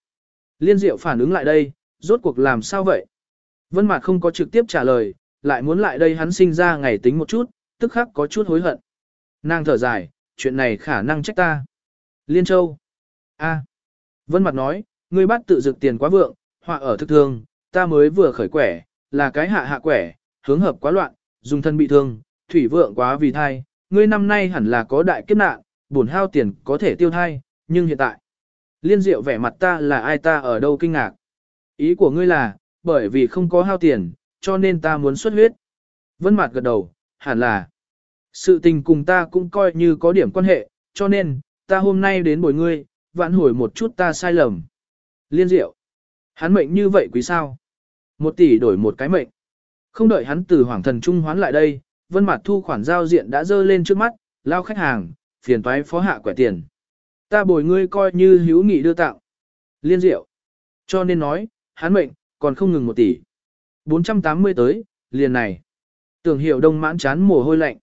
Liên Diệu phản ứng lại đây, rốt cuộc làm sao vậy? Vân mạn không có trực tiếp trả lời, lại muốn lại đây hắn sinh ra ngày tính một chút, tức khắc có chút hối hận. Nàng thở dài, chuyện này khả năng trách ta. Liên Châu. A. Vân Mặt nói, ngươi bắt tự dực tiền quá vượng, họa ở thức thương, ta mới vừa khởi quẻ, là cái hạ hạ quẻ, hướng hợp quá loạn, dùng thân bị thương, thủy vượng quá vì thai, ngươi năm nay hẳn là có đại kiếp nạn, bổn hao tiền có thể tiêu thai, nhưng hiện tại. Liên Diệu vẻ mặt ta là ai ta ở đâu kinh ngạc. Ý của ngươi là, bởi vì không có hao tiền, cho nên ta muốn xuất huyết. Vân Mạt gật đầu, hẳn là. Sự tình cùng ta cũng coi như có điểm quan hệ, cho nên, ta hôm nay đến bồi ngươi, vãn hồi một chút ta sai lầm. Liên diệu. Hắn mệnh như vậy quý sao? Một tỷ đổi một cái mệnh. Không đợi hắn từ hoàng thần trung hoán lại đây, vân Mạt thu khoản giao diện đã dơ lên trước mắt, lao khách hàng, phiền toái phó hạ quẻ tiền. Ta bồi ngươi coi như hữu nghị đưa tặng. Liên diệu. Cho nên nói, hắn mệnh, còn không ngừng một tỷ. 480 tới, liền này. Tưởng hiểu đông mãn chán mồ hôi lạnh.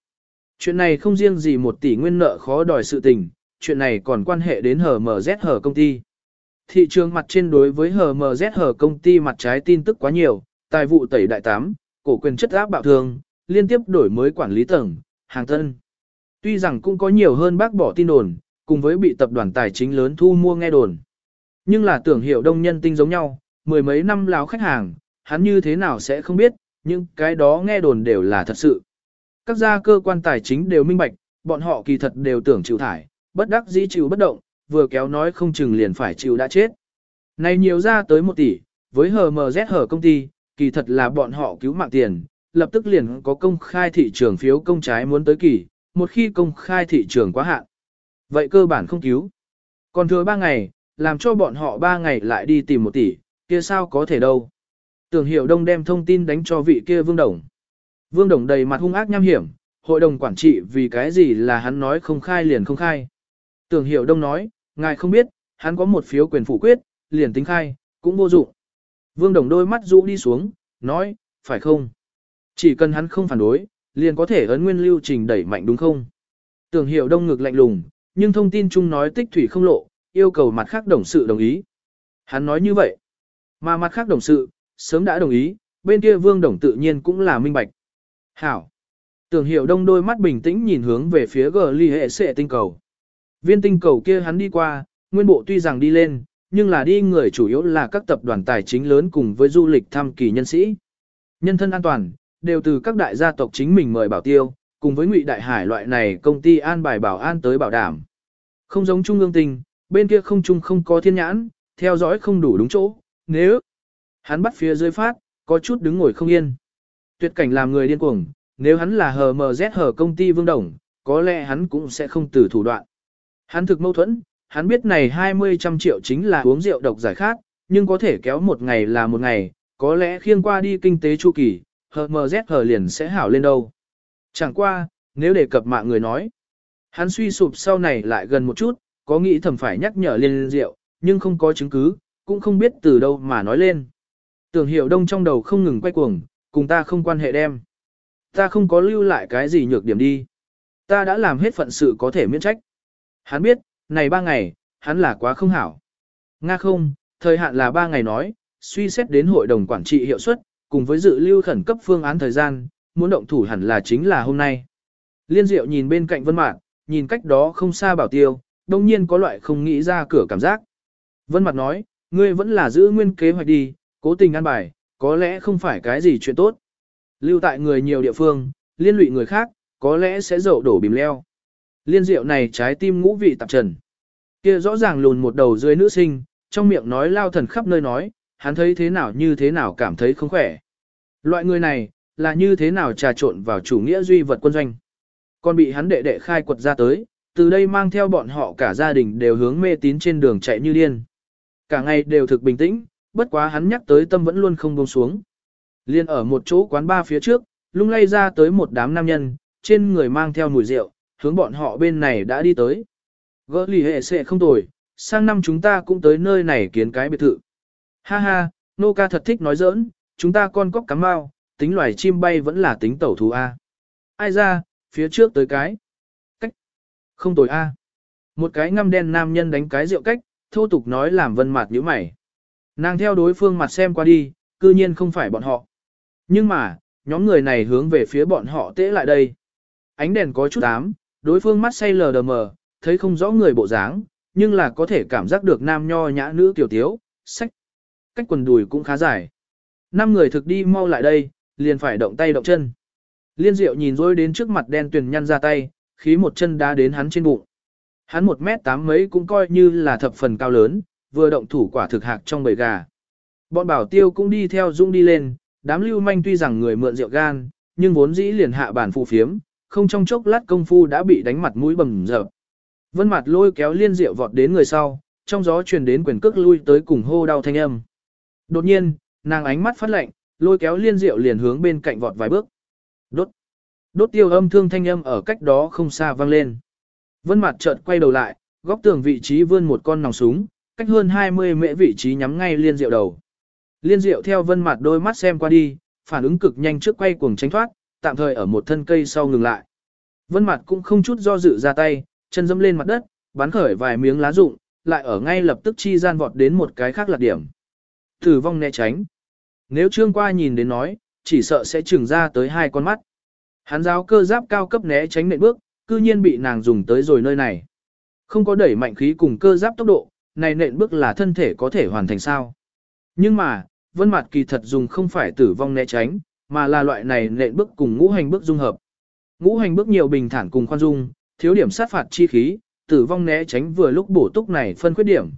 Chuyện này không riêng gì một tỷ nguyên nợ khó đòi sự tình, chuyện này còn quan hệ đến HMZ hở công ty. Thị trường mặt trên đối với HMZ hở công ty mặt trái tin tức quá nhiều, tài vụ tẩy đại tám, cổ quyền chất áp bạo thường, liên tiếp đổi mới quản lý tầng, hàng thân. Tuy rằng cũng có nhiều hơn bác bỏ tin đồn, cùng với bị tập đoàn tài chính lớn thu mua nghe đồn. Nhưng là tưởng hiệu đông nhân tinh giống nhau, mười mấy năm láo khách hàng, hắn như thế nào sẽ không biết, nhưng cái đó nghe đồn đều là thật sự. Các gia cơ quan tài chính đều minh bạch, bọn họ kỳ thật đều tưởng chịu thải, bất đắc dĩ chịu bất động, vừa kéo nói không chừng liền phải chịu đã chết. Này nhiều ra tới một tỷ, với HMZ hở công ty, kỳ thật là bọn họ cứu mạng tiền, lập tức liền có công khai thị trường phiếu công trái muốn tới kỳ, một khi công khai thị trường quá hạn. Vậy cơ bản không cứu. Còn thừa 3 ngày, làm cho bọn họ 3 ngày lại đi tìm một tỷ, kia sao có thể đâu. Tưởng Hiểu Đông đem thông tin đánh cho vị kia Vương Đồng. Vương Đồng đầy mặt hung ác nham hiểm, hội đồng quản trị vì cái gì là hắn nói không khai liền không khai. Tưởng Hiểu Đông nói, ngài không biết, hắn có một phiếu quyền phủ quyết, liền tính khai, cũng vô dụng. Vương Đồng đôi mắt rũ đi xuống, nói, phải không? Chỉ cần hắn không phản đối, liền có thể ấn nguyên lưu trình đẩy mạnh đúng không? Tưởng Hiểu Đông ngực lạnh lùng, nhưng thông tin chung nói tích thủy không lộ, yêu cầu mặt khác đồng sự đồng ý. Hắn nói như vậy, mà mặt khác đồng sự, sớm đã đồng ý, bên kia Vương Đồng tự nhiên cũng là minh bạch. Hảo. Tưởng hiểu đông đôi mắt bình tĩnh nhìn hướng về phía gờ ly hệ sệ tinh cầu. Viên tinh cầu kia hắn đi qua, nguyên bộ tuy rằng đi lên, nhưng là đi người chủ yếu là các tập đoàn tài chính lớn cùng với du lịch thăm kỳ nhân sĩ. Nhân thân an toàn, đều từ các đại gia tộc chính mình mời bảo tiêu, cùng với ngụy đại hải loại này công ty an bài bảo an tới bảo đảm. Không giống trung ương tình, bên kia không chung không có thiên nhãn, theo dõi không đủ đúng chỗ, nếu hắn bắt phía dưới phát, có chút đứng ngồi không yên. Tuyệt cảnh làm người điên cuồng, nếu hắn là hờ mờ z hờ công ty vương đồng, có lẽ hắn cũng sẽ không từ thủ đoạn. Hắn thực mâu thuẫn, hắn biết này 20 trăm triệu chính là uống rượu độc giải khát, nhưng có thể kéo một ngày là một ngày, có lẽ khiêng qua đi kinh tế chu kỳ, hờ mờ z hờ liền sẽ hảo lên đâu. Chẳng qua, nếu đề cập mạng người nói, hắn suy sụp sau này lại gần một chút, có nghĩ thầm phải nhắc nhở liên rượu, nhưng không có chứng cứ, cũng không biết từ đâu mà nói lên. Tưởng hiểu đông trong đầu không ngừng quay cuồng, cùng ta không quan hệ đem. Ta không có lưu lại cái gì nhược điểm đi. Ta đã làm hết phận sự có thể miễn trách. Hắn biết, này ba ngày, hắn là quá không hảo. Nga không, thời hạn là ba ngày nói, suy xét đến hội đồng quản trị hiệu suất, cùng với dự lưu khẩn cấp phương án thời gian, muốn động thủ hẳn là chính là hôm nay. Liên Diệu nhìn bên cạnh Vân Mạt, nhìn cách đó không xa bảo tiêu, đương nhiên có loại không nghĩ ra cửa cảm giác. Vân Mạt nói, ngươi vẫn là giữ nguyên kế hoạch đi, cố tình ăn bài, có lẽ không phải cái gì chuyện tốt. Lưu tại người nhiều địa phương, liên lụy người khác, có lẽ sẽ dậu đổ bìm leo. Liên rượu này trái tim ngũ vị tạp trần. Kia rõ ràng lùn một đầu dưới nữ sinh, trong miệng nói lao thần khắp nơi nói, hắn thấy thế nào như thế nào cảm thấy không khỏe. Loại người này, là như thế nào trà trộn vào chủ nghĩa duy vật quân doanh. Còn bị hắn đệ đệ khai quật ra tới, từ đây mang theo bọn họ cả gia đình đều hướng mê tín trên đường chạy như điên. Cả ngày đều thực bình tĩnh, bất quá hắn nhắc tới tâm vẫn luôn không buông xuống. Liên ở một chỗ quán ba phía trước, lung lay ra tới một đám nam nhân, trên người mang theo mùi rượu, hướng bọn họ bên này đã đi tới. Gỡ lì hệ sẽ không tồi, sang năm chúng ta cũng tới nơi này kiến cái biệt thự. Ha ha, nô ca thật thích nói giỡn, chúng ta con cóc cắm mau, tính loài chim bay vẫn là tính tẩu thú A. Ai ra, phía trước tới cái. Cách, Không tồi a. Một cái ngăm đen nam nhân đánh cái rượu cách, thô tục nói làm vân mặt nhíu mày. Nàng theo đối phương mặt xem qua đi, cư nhiên không phải bọn họ. Nhưng mà, nhóm người này hướng về phía bọn họ tễ lại đây. Ánh đèn có chút ám, đối phương mắt say lờ đờ mờ, thấy không rõ người bộ dáng, nhưng là có thể cảm giác được nam nho nhã nữ tiểu tiếu, sách. Cách quần đùi cũng khá dài. Năm người thực đi mau lại đây, liền phải động tay động chân. Liên diệu nhìn rồi đến trước mặt đen tuyền nhăn ra tay, khí một chân đá đến hắn trên bụng. Hắn một mét tám mấy cũng coi như là thập phần cao lớn, vừa động thủ quả thực hạc trong bầy gà. Bọn bảo tiêu cũng đi theo Dung đi lên, đám lưu manh tuy rằng người mượn rượu gan, nhưng vốn dĩ liền hạ bản phụ phiếm, không trong chốc lát công phu đã bị đánh mặt mũi bầm dập. Vân mặt lôi kéo liên diệu vọt đến người sau, trong gió truyền đến quyền cước lui tới cùng hô đau thanh âm. Đột nhiên, nàng ánh mắt phát lạnh, lôi kéo liên diệu liền hướng bên cạnh vọt vài bước. Đốt. Đốt tiêu âm thương thanh âm ở cách đó không xa vang lên. Vân mặt chợt quay đầu lại, góc tường vị trí vươn một con nòng súng, cách hơn 20 mễ vị trí nhắm ngay liên diệu đầu. Liên diệu theo vân mặt đôi mắt xem qua đi, phản ứng cực nhanh trước quay cuồng tránh thoát, tạm thời ở một thân cây sau ngừng lại. Vân mặt cũng không chút do dự ra tay, chân dẫm lên mặt đất, bắn khởi vài miếng lá rụng, lại ở ngay lập tức chi gian vọt đến một cái khác lạc điểm. thử vong né tránh. Nếu trương qua nhìn đến nói, chỉ sợ sẽ trừng ra tới hai con mắt. Hắn giáo cơ giáp cao cấp né tránh nện bước, cư nhiên bị nàng dùng tới rồi nơi này. Không có đẩy mạnh khí cùng cơ giáp tốc độ, này nện bước là thân thể có thể hoàn thành sao. Nhưng mà, vân mặt kỳ thật dùng không phải tử vong né tránh, mà là loại này nện bước cùng ngũ hành bước dung hợp. Ngũ hành bước nhiều bình thản cùng khoan dung, thiếu điểm sát phạt chi khí, tử vong né tránh vừa lúc bổ túc này phân khuyết điểm.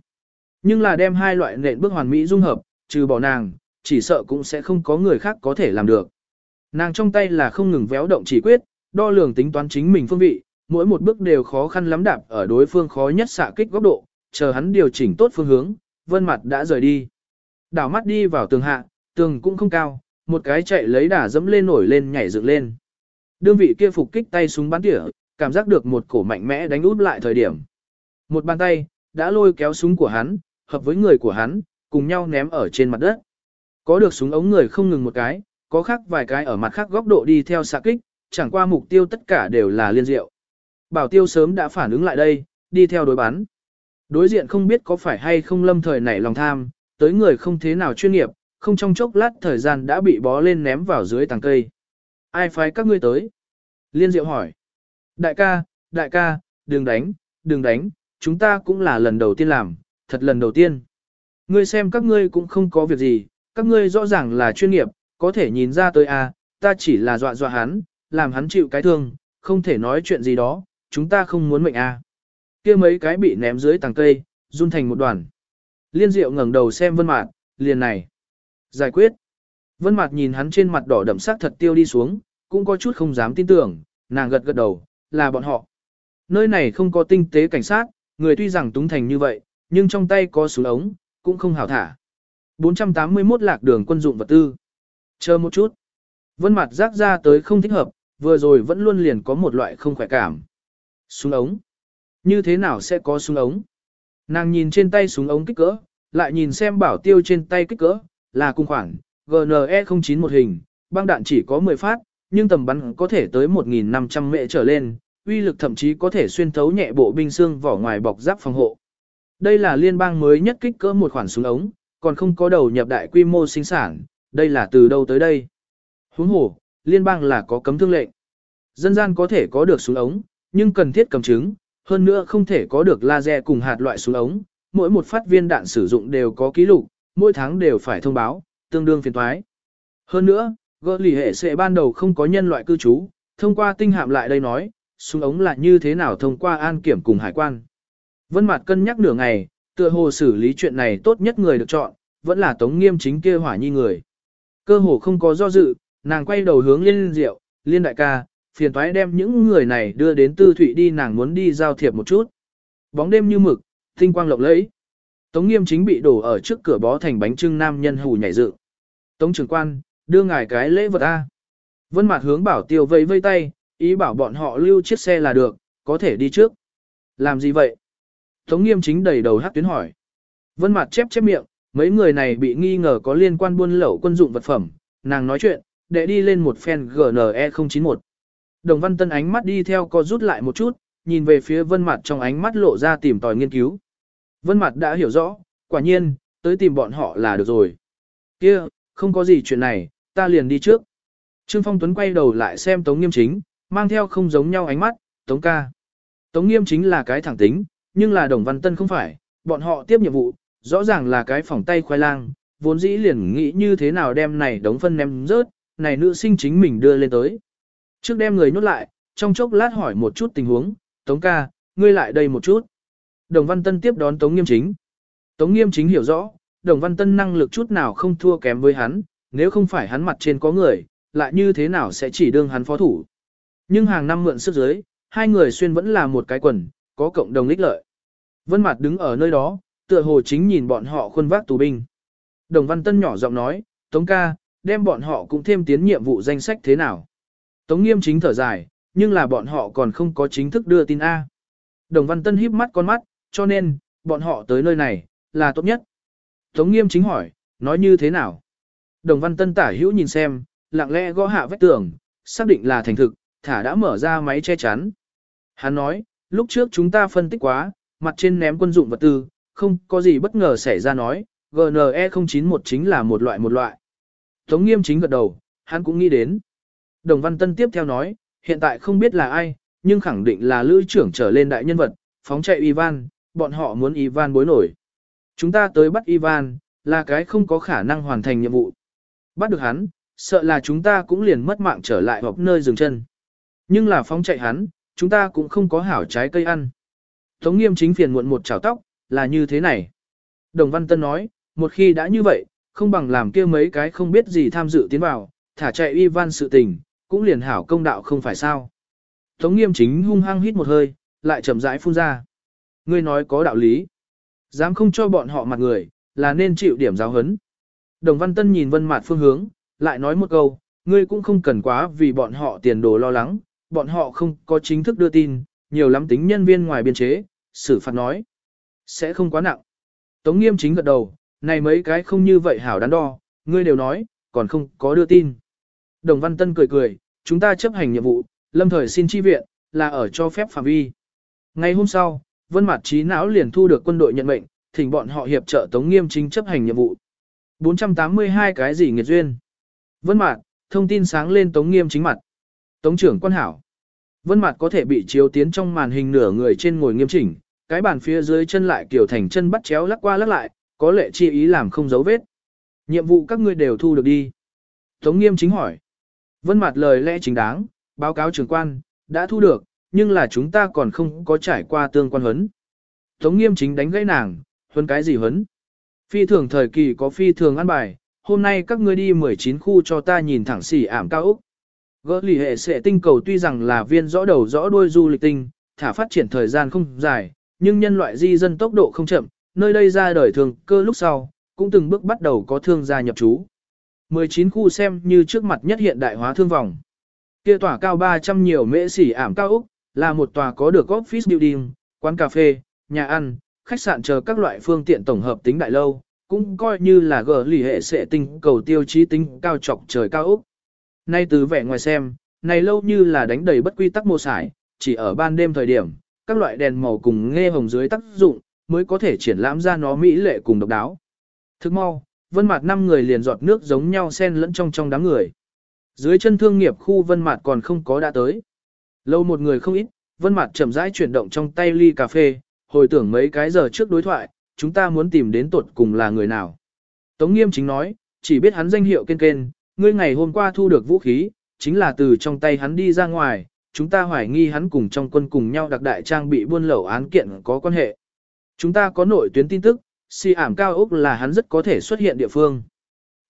Nhưng là đem hai loại nện bước hoàn mỹ dung hợp, trừ bỏ nàng, chỉ sợ cũng sẽ không có người khác có thể làm được. Nàng trong tay là không ngừng véo động chỉ quyết, đo lường tính toán chính mình phương vị, mỗi một bước đều khó khăn lắm đạp ở đối phương khó nhất xạ kích góc độ, chờ hắn điều chỉnh tốt phương hướng, vân mặt đã rời đi. Đảo mắt đi vào tường hạ, tường cũng không cao, một cái chạy lấy đà dẫm lên nổi lên nhảy dựng lên. Đương vị kia phục kích tay súng bắn tỉa, cảm giác được một cổ mạnh mẽ đánh út lại thời điểm. Một bàn tay, đã lôi kéo súng của hắn, hợp với người của hắn, cùng nhau ném ở trên mặt đất. Có được súng ống người không ngừng một cái, có khác vài cái ở mặt khác góc độ đi theo xạ kích, chẳng qua mục tiêu tất cả đều là liên diệu. Bảo tiêu sớm đã phản ứng lại đây, đi theo đối bắn. Đối diện không biết có phải hay không lâm thời nảy lòng tham, tới người không thế nào chuyên nghiệp, không trong chốc lát thời gian đã bị bó lên ném vào dưới tàng cây. Ai phái các ngươi tới? Liên diệu hỏi. Đại ca, đại ca, đừng đánh, đừng đánh, chúng ta cũng là lần đầu tiên làm, thật lần đầu tiên. Ngươi xem các ngươi cũng không có việc gì, các ngươi rõ ràng là chuyên nghiệp, có thể nhìn ra tới à, ta chỉ là dọa dọa hắn, làm hắn chịu cái thương, không thể nói chuyện gì đó, chúng ta không muốn mệnh à kia mấy cái bị ném dưới tàng cây, run thành một đoàn. Liên diệu ngẩng đầu xem vân mạt, liền này. Giải quyết. Vân mạt nhìn hắn trên mặt đỏ đậm sắc thật tiêu đi xuống, cũng có chút không dám tin tưởng, nàng gật gật đầu, là bọn họ. Nơi này không có tinh tế cảnh sát, người tuy rằng túng thành như vậy, nhưng trong tay có súng ống, cũng không hảo thả. 481 lạc đường quân dụng vật tư. Chờ một chút. Vân Mạt rác ra tới không thích hợp, vừa rồi vẫn luôn liền có một loại không khỏe cảm. Súng ống. Như thế nào sẽ có súng ống? Nàng nhìn trên tay súng ống kích cỡ, lại nhìn xem bảo tiêu trên tay kích cỡ, là cùng khoảng, GNE 09 một hình, băng đạn chỉ có 10 phát, nhưng tầm bắn có thể tới 1.500 mệ trở lên, uy lực thậm chí có thể xuyên thấu nhẹ bộ binh xương vỏ ngoài bọc giáp phòng hộ. Đây là liên bang mới nhất kích cỡ một khoản súng ống, còn không có đầu nhập đại quy mô sinh sản, đây là từ đâu tới đây. Huống hồ, liên bang là có cấm thương lệnh. Dân gian có thể có được súng ống, nhưng cần thiết cầm chứng, hơn nữa không thể có được laser cùng hạt loại súng ống, mỗi một phát viên đạn sử dụng đều có ký lục, mỗi tháng đều phải thông báo, tương đương phiền toái. Hơn nữa, gỡ lì hệ sẽ ban đầu không có nhân loại cư trú, thông qua tinh hạm lại đây nói, súng ống là như thế nào thông qua an kiểm cùng hải quan. Vân Mạt cân nhắc nửa ngày, tựa hồ xử lý chuyện này tốt nhất người được chọn, vẫn là Tống Nghiêm chính kia hỏa nhi người. Cơ hồ không có do dự, nàng quay đầu hướng Liên Diệu, Liên đại ca, phiền toái đem những người này đưa đến Tư Thụy đi nàng muốn đi giao thiệp một chút. Bóng đêm như mực, tinh quang lộng lẫy. Tống Nghiêm chính bị đổ ở trước cửa bó thành bánh trưng nam nhân hù nhảy dự. Tống trưởng quan, đưa ngài cái lễ vật a. Vân Mạt hướng Bảo Tiêu vây vây tay, ý bảo bọn họ lưu chiếc xe là được, có thể đi trước. Làm gì vậy? Tống Nghiêm chính đầy đầu hát tuyến hỏi. Vân Mạt chép chép miệng, mấy người này bị nghi ngờ có liên quan buôn lậu quân dụng vật phẩm, nàng nói chuyện, để đi lên một phen GNE 091. Đồng Văn Tân ánh mắt đi theo co rút lại một chút, nhìn về phía vân mặt trong ánh mắt lộ ra tìm tòi nghiên cứu. Vân mặt đã hiểu rõ, quả nhiên, tới tìm bọn họ là được rồi. kia không có gì chuyện này, ta liền đi trước. Trương Phong Tuấn quay đầu lại xem Tống Nghiêm Chính, mang theo không giống nhau ánh mắt, Tống ca. Tống Nghiêm Chính là cái thẳng tính, nhưng là Đồng Văn Tân không phải, bọn họ tiếp nhiệm vụ, rõ ràng là cái phòng tay khoai lang, vốn dĩ liền nghĩ như thế nào đem này đống phân ném rớt, này nữ sinh chính mình đưa lên tới. Trước đem người nhốt lại, trong chốc lát hỏi một chút tình huống, Tống ca, ngươi lại đây một chút. Đồng Văn Tân tiếp đón Tống Nghiêm Chính. Tống Nghiêm Chính hiểu rõ, Đồng Văn Tân năng lực chút nào không thua kém với hắn, nếu không phải hắn mặt trên có người, lại như thế nào sẽ chỉ đương hắn phó thủ. Nhưng hàng năm mượn sức giới, hai người xuyên vẫn là một cái quần, có cộng đồng ích lợi. Vân Mạt đứng ở nơi đó, tựa hồ chính nhìn bọn họ khuôn vác tù binh. Đồng Văn Tân nhỏ giọng nói, Tống ca, đem bọn họ cũng thêm tiến nhiệm vụ danh sách thế nào. Tống nghiêm chính thở dài, nhưng là bọn họ còn không có chính thức đưa tin A. Đồng Văn Tân híp mắt con mắt, cho nên, bọn họ tới nơi này, là tốt nhất. Tống nghiêm chính hỏi, nói như thế nào? Đồng Văn Tân tả hữu nhìn xem, lặng lẽ gõ hạ vách tường, xác định là thành thực, thả đã mở ra máy che chắn. Hắn nói, lúc trước chúng ta phân tích quá, mặt trên ném quân dụng vật tư, không có gì bất ngờ xảy ra nói, GNE 091 chính là một loại một loại. Tống nghiêm chính gật đầu, hắn cũng nghĩ đến. Đồng Văn Tân tiếp theo nói, hiện tại không biết là ai, nhưng khẳng định là lữ trưởng trở lên đại nhân vật, phóng chạy Ivan, bọn họ muốn Ivan bối nổi. Chúng ta tới bắt Ivan, là cái không có khả năng hoàn thành nhiệm vụ. Bắt được hắn, sợ là chúng ta cũng liền mất mạng trở lại hoặc nơi dừng chân. Nhưng là phóng chạy hắn, chúng ta cũng không có hảo trái cây ăn. Tống nghiêm chính phiền muộn một chảo tóc, là như thế này. Đồng Văn Tân nói, một khi đã như vậy, không bằng làm kia mấy cái không biết gì tham dự tiến vào, thả chạy Ivan sự tình, cũng liền hảo công đạo không phải sao. Tống nghiêm chính hung hăng hít một hơi, lại chậm rãi phun ra. Ngươi nói có đạo lý. Dám không cho bọn họ mặt người, là nên chịu điểm giáo hấn. Đồng Văn Tân nhìn Vân Mạt phương hướng, lại nói một câu, ngươi cũng không cần quá vì bọn họ tiền đồ lo lắng, bọn họ không có chính thức đưa tin, nhiều lắm tính nhân viên ngoài biên chế, xử phạt nói. Sẽ không quá nặng. Tống nghiêm chính gật đầu, này mấy cái không như vậy hảo đắn đo, ngươi đều nói, còn không có đưa tin. Đồng Văn Tân cười cười, chúng ta chấp hành nhiệm vụ, lâm thời xin chi viện, là ở cho phép phạm vi. Ngày hôm sau, Vân Mạt Trí não liền thu được quân đội nhận mệnh, thỉnh bọn họ hiệp trợ Tống Nghiêm chính chấp hành nhiệm vụ. 482 cái gì nghiệt duyên? Vân Mạt, thông tin sáng lên Tống Nghiêm chính mặt. Tống trưởng quan hảo. Vân Mạt có thể bị chiếu tiến trong màn hình nửa người trên ngồi nghiêm chỉnh, cái bàn phía dưới chân lại kiểu thành chân bắt chéo lắc qua lắc lại, có lệ chi ý làm không dấu vết. Nhiệm vụ các ngươi đều thu được đi. Tống Nghiêm chính hỏi. Vân Mạt lời lẽ chính đáng, báo cáo trưởng quan, đã thu được, nhưng là chúng ta còn không có trải qua tương quan huấn. Tống Nghiêm chính đánh gãy nàng, huấn cái gì huấn? Phi thường thời kỳ có phi thường ăn bài, hôm nay các ngươi đi 19 khu cho ta nhìn thẳng xỉ ảm cao ốc. Gỡ lì hệ sẽ tinh cầu tuy rằng là viên rõ đầu rõ đuôi du lịch tinh, thả phát triển thời gian không dài, nhưng nhân loại di dân tốc độ không chậm, nơi đây ra đời thường cơ lúc sau, cũng từng bước bắt đầu có thương gia nhập trú. 19 khu xem như trước mặt nhất hiện đại hóa thương vòng. Kia tòa cao 300 nhiều mễ xỉ ảm cao Úc, là một tòa có được office building, quán cà phê, nhà ăn, khách sạn chờ các loại phương tiện tổng hợp tính đại lâu, cũng coi như là gờ lì hệ sẽ tinh cầu tiêu chí tính cao trọc trời cao Úc. Nay từ vẻ ngoài xem, này lâu như là đánh đầy bất quy tắc mô sải, chỉ ở ban đêm thời điểm, các loại đèn màu cùng nghe hồng dưới tác dụng, mới có thể triển lãm ra nó mỹ lệ cùng độc đáo. Thức mau, vân mặt năm người liền giọt nước giống nhau xen lẫn trong trong đám người. Dưới chân thương nghiệp khu vân mặt còn không có đã tới. Lâu một người không ít, vân mặt chậm rãi chuyển động trong tay ly cà phê, hồi tưởng mấy cái giờ trước đối thoại, chúng ta muốn tìm đến tuột cùng là người nào. Tống nghiêm chính nói, chỉ biết hắn danh hiệu kên kên, ngươi ngày hôm qua thu được vũ khí, chính là từ trong tay hắn đi ra ngoài, chúng ta hoài nghi hắn cùng trong quân cùng nhau đặc đại trang bị buôn lậu án kiện có quan hệ. Chúng ta có nội tuyến tin tức, si ảm cao ốc là hắn rất có thể xuất hiện địa phương.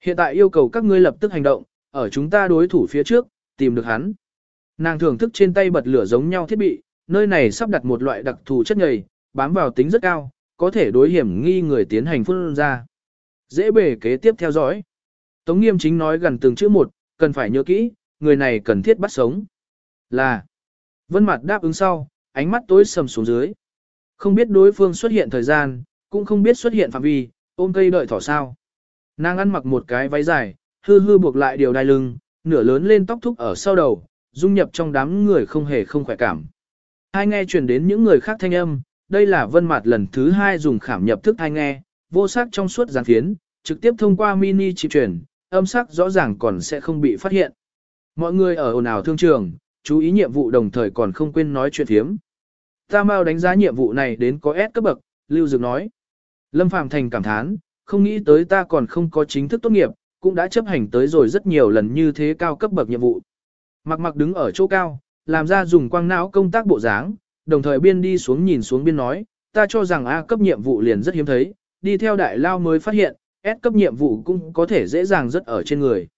Hiện tại yêu cầu các ngươi lập tức hành động, ở chúng ta đối thủ phía trước, tìm được hắn. Nàng thưởng thức trên tay bật lửa giống nhau thiết bị, nơi này sắp đặt một loại đặc thù chất nhầy, bám vào tính rất cao, có thể đối hiểm nghi người tiến hành phun ra. Dễ bề kế tiếp theo dõi. Tống nghiêm chính nói gần từng chữ một, cần phải nhớ kỹ, người này cần thiết bắt sống. Là. Vân mặt đáp ứng sau, ánh mắt tối sầm xuống dưới. Không biết đối phương xuất hiện thời gian, cũng không biết xuất hiện phạm vi, ôm cây đợi thỏ sao. Nàng ăn mặc một cái váy dài, hư hư buộc lại điều đai lưng, nửa lớn lên tóc thúc ở sau đầu, dung nhập trong đám người không hề không khỏe cảm. Hai nghe truyền đến những người khác thanh âm, đây là vân mặt lần thứ hai dùng khảm nhập thức hai nghe, vô sắc trong suốt gián phiến, trực tiếp thông qua mini chip truyền, âm sắc rõ ràng còn sẽ không bị phát hiện. Mọi người ở ồn ào thương trường, chú ý nhiệm vụ đồng thời còn không quên nói chuyện thiếm. Ta mau đánh giá nhiệm vụ này đến có S cấp bậc, Lưu Dược nói. Lâm Phàm Thành cảm thán, không nghĩ tới ta còn không có chính thức tốt nghiệp, cũng đã chấp hành tới rồi rất nhiều lần như thế cao cấp bậc nhiệm vụ. Mặc mặc đứng ở chỗ cao, làm ra dùng quang não công tác bộ dáng, đồng thời biên đi xuống nhìn xuống biên nói, ta cho rằng A cấp nhiệm vụ liền rất hiếm thấy, đi theo đại lao mới phát hiện, S cấp nhiệm vụ cũng có thể dễ dàng rất ở trên người.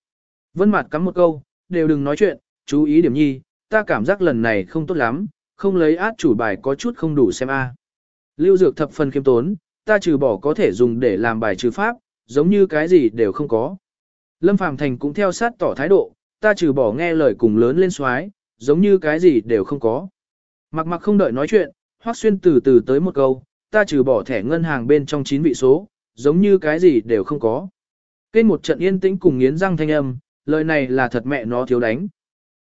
Vân Mạt cắm một câu, đều đừng nói chuyện, chú ý điểm nhi, ta cảm giác lần này không tốt lắm, không lấy át chủ bài có chút không đủ xem a. Lưu Dược thập phần khiêm tốn, ta trừ bỏ có thể dùng để làm bài trừ pháp, giống như cái gì đều không có. Lâm Phàm Thành cũng theo sát tỏ thái độ, ta trừ bỏ nghe lời cùng lớn lên xoái, giống như cái gì đều không có. Mặc mặc không đợi nói chuyện, Hoắc Xuyên từ từ tới một câu, ta trừ bỏ thẻ ngân hàng bên trong 9 vị số, giống như cái gì đều không có. Kênh một trận yên tĩnh cùng nghiến răng thanh âm, lời này là thật mẹ nó thiếu đánh.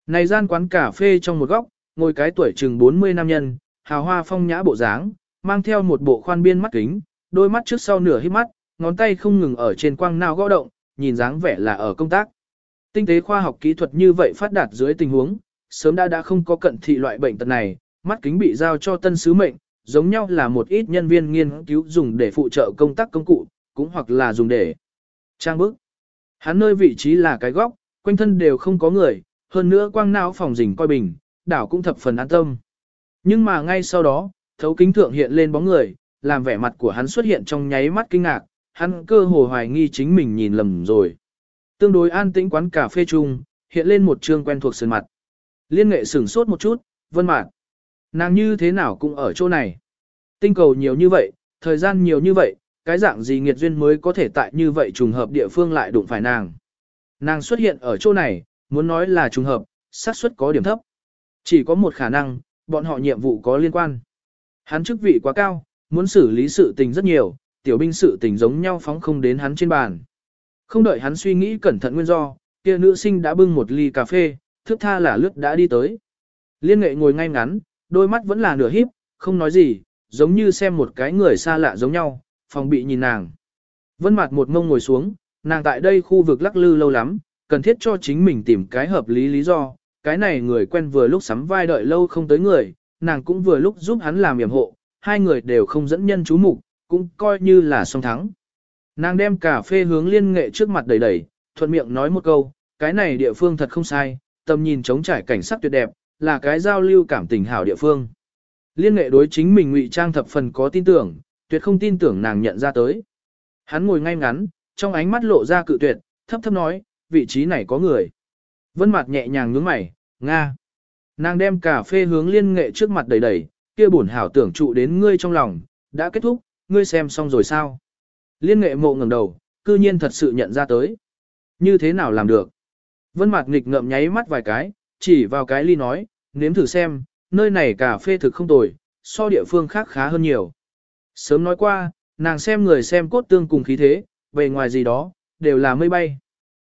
Này gian quán cà phê trong một góc, ngồi cái tuổi chừng 40 nam nhân, hào hoa phong nhã bộ dáng, mang theo một bộ khoan biên mắt kính, đôi mắt trước sau nửa hít mắt, ngón tay không ngừng ở trên quang nào gõ động, nhìn dáng vẻ là ở công tác. Tinh tế khoa học kỹ thuật như vậy phát đạt dưới tình huống, sớm đã đã không có cận thị loại bệnh tật này, mắt kính bị giao cho tân sứ mệnh, giống nhau là một ít nhân viên nghiên cứu dùng để phụ trợ công tác công cụ, cũng hoặc là dùng để trang bức. Hắn nơi vị trí là cái góc, quanh thân đều không có người, hơn nữa quang não phòng rình coi bình, đảo cũng thập phần an tâm. Nhưng mà ngay sau đó, thấu kính thượng hiện lên bóng người, làm vẻ mặt của hắn xuất hiện trong nháy mắt kinh ngạc, hắn cơ hồ hoài nghi chính mình nhìn lầm rồi. Tương đối an tĩnh quán cà phê chung, hiện lên một trương quen thuộc sườn mặt. Liên nghệ sửng sốt một chút, vân mạn. Nàng như thế nào cũng ở chỗ này. Tinh cầu nhiều như vậy, thời gian nhiều như vậy, cái dạng gì nghiệt duyên mới có thể tại như vậy trùng hợp địa phương lại đụng phải nàng. Nàng xuất hiện ở chỗ này, muốn nói là trùng hợp, xác suất có điểm thấp. Chỉ có một khả năng, bọn họ nhiệm vụ có liên quan. Hắn chức vị quá cao, muốn xử lý sự tình rất nhiều, tiểu binh sự tình giống nhau phóng không đến hắn trên bàn. Không đợi hắn suy nghĩ cẩn thận nguyên do, kia nữ sinh đã bưng một ly cà phê, thức tha là lướt đã đi tới. Liên nghệ ngồi ngay ngắn, đôi mắt vẫn là nửa híp, không nói gì, giống như xem một cái người xa lạ giống nhau, phòng bị nhìn nàng. Vân mặt một mông ngồi xuống, nàng tại đây khu vực lắc lư lâu lắm, cần thiết cho chính mình tìm cái hợp lý lý do, cái này người quen vừa lúc sắm vai đợi lâu không tới người, nàng cũng vừa lúc giúp hắn làm yểm hộ, hai người đều không dẫn nhân chú mục, cũng coi như là song thắng. Nàng đem cà phê hướng liên nghệ trước mặt đầy đầy, thuận miệng nói một câu, cái này địa phương thật không sai, tầm nhìn trống trải cảnh sắc tuyệt đẹp, là cái giao lưu cảm tình hảo địa phương. Liên nghệ đối chính mình ngụy trang thập phần có tin tưởng, tuyệt không tin tưởng nàng nhận ra tới. Hắn ngồi ngay ngắn, trong ánh mắt lộ ra cự tuyệt, thấp thấp nói, vị trí này có người. Vân mặt nhẹ nhàng nhướng mày, Nga. Nàng đem cà phê hướng liên nghệ trước mặt đầy đầy, kia bổn hảo tưởng trụ đến ngươi trong lòng, đã kết thúc, ngươi xem xong rồi sao? Liên nghệ mộ ngẩng đầu, cư nhiên thật sự nhận ra tới. Như thế nào làm được? Vân mặt nghịch ngậm nháy mắt vài cái, chỉ vào cái ly nói, nếm thử xem, nơi này cà phê thực không tồi, so địa phương khác khá hơn nhiều. Sớm nói qua, nàng xem người xem cốt tương cùng khí thế, về ngoài gì đó, đều là mây bay.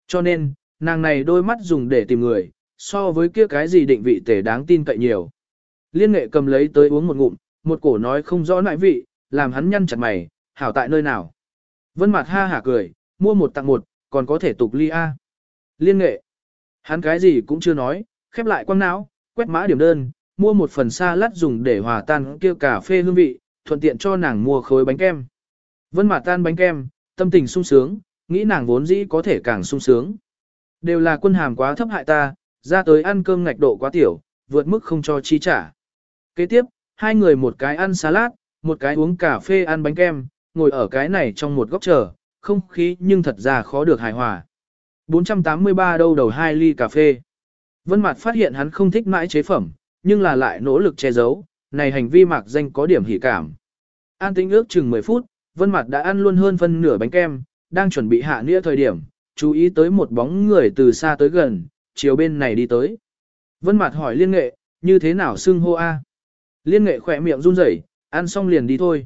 Cho nên, nàng này đôi mắt dùng để tìm người, so với kia cái gì định vị tể đáng tin cậy nhiều. Liên nghệ cầm lấy tới uống một ngụm, một cổ nói không rõ nại vị, làm hắn nhăn chặt mày, hảo tại nơi nào. Vân mặt ha hả cười, mua một tặng một, còn có thể tục ly A. Liên nghệ. Hắn cái gì cũng chưa nói, khép lại quăng não, quét mã điểm đơn, mua một phần xa lát dùng để hòa tan kia cà phê hương vị, thuận tiện cho nàng mua khối bánh kem. Vân mặt tan bánh kem, tâm tình sung sướng, nghĩ nàng vốn dĩ có thể càng sung sướng. Đều là quân hàm quá thấp hại ta, ra tới ăn cơm ngạch độ quá tiểu, vượt mức không cho chi trả. Kế tiếp, hai người một cái ăn salad, một cái uống cà phê ăn bánh kem, ngồi ở cái này trong một góc chờ, không khí nhưng thật ra khó được hài hòa. 483 đâu đầu hai ly cà phê. Vân Mạt phát hiện hắn không thích mãi chế phẩm, nhưng là lại nỗ lực che giấu, này hành vi mạc danh có điểm hỉ cảm. An tĩnh ước chừng 10 phút, Vân Mạt đã ăn luôn hơn phân nửa bánh kem, đang chuẩn bị hạ nĩa thời điểm, chú ý tới một bóng người từ xa tới gần, chiều bên này đi tới. Vân Mạt hỏi Liên Nghệ, như thế nào xưng hô a? Liên Nghệ khỏe miệng run rẩy, ăn xong liền đi thôi.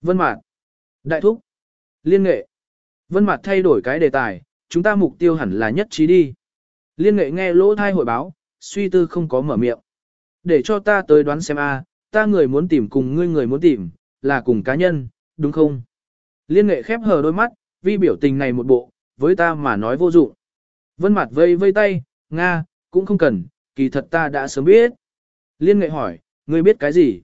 Vân Mạt. Đại thúc. Liên Nghệ. Vân Mạt thay đổi cái đề tài, chúng ta mục tiêu hẳn là nhất trí đi. Liên Nghệ nghe lỗ thai hội báo, suy tư không có mở miệng. Để cho ta tới đoán xem a, ta người muốn tìm cùng ngươi người muốn tìm, là cùng cá nhân, đúng không? Liên nghệ khép hờ đôi mắt, vi biểu tình này một bộ, với ta mà nói vô dụng. Vân mạt vây vây tay, Nga, cũng không cần, kỳ thật ta đã sớm biết. Liên nghệ hỏi, ngươi biết cái gì?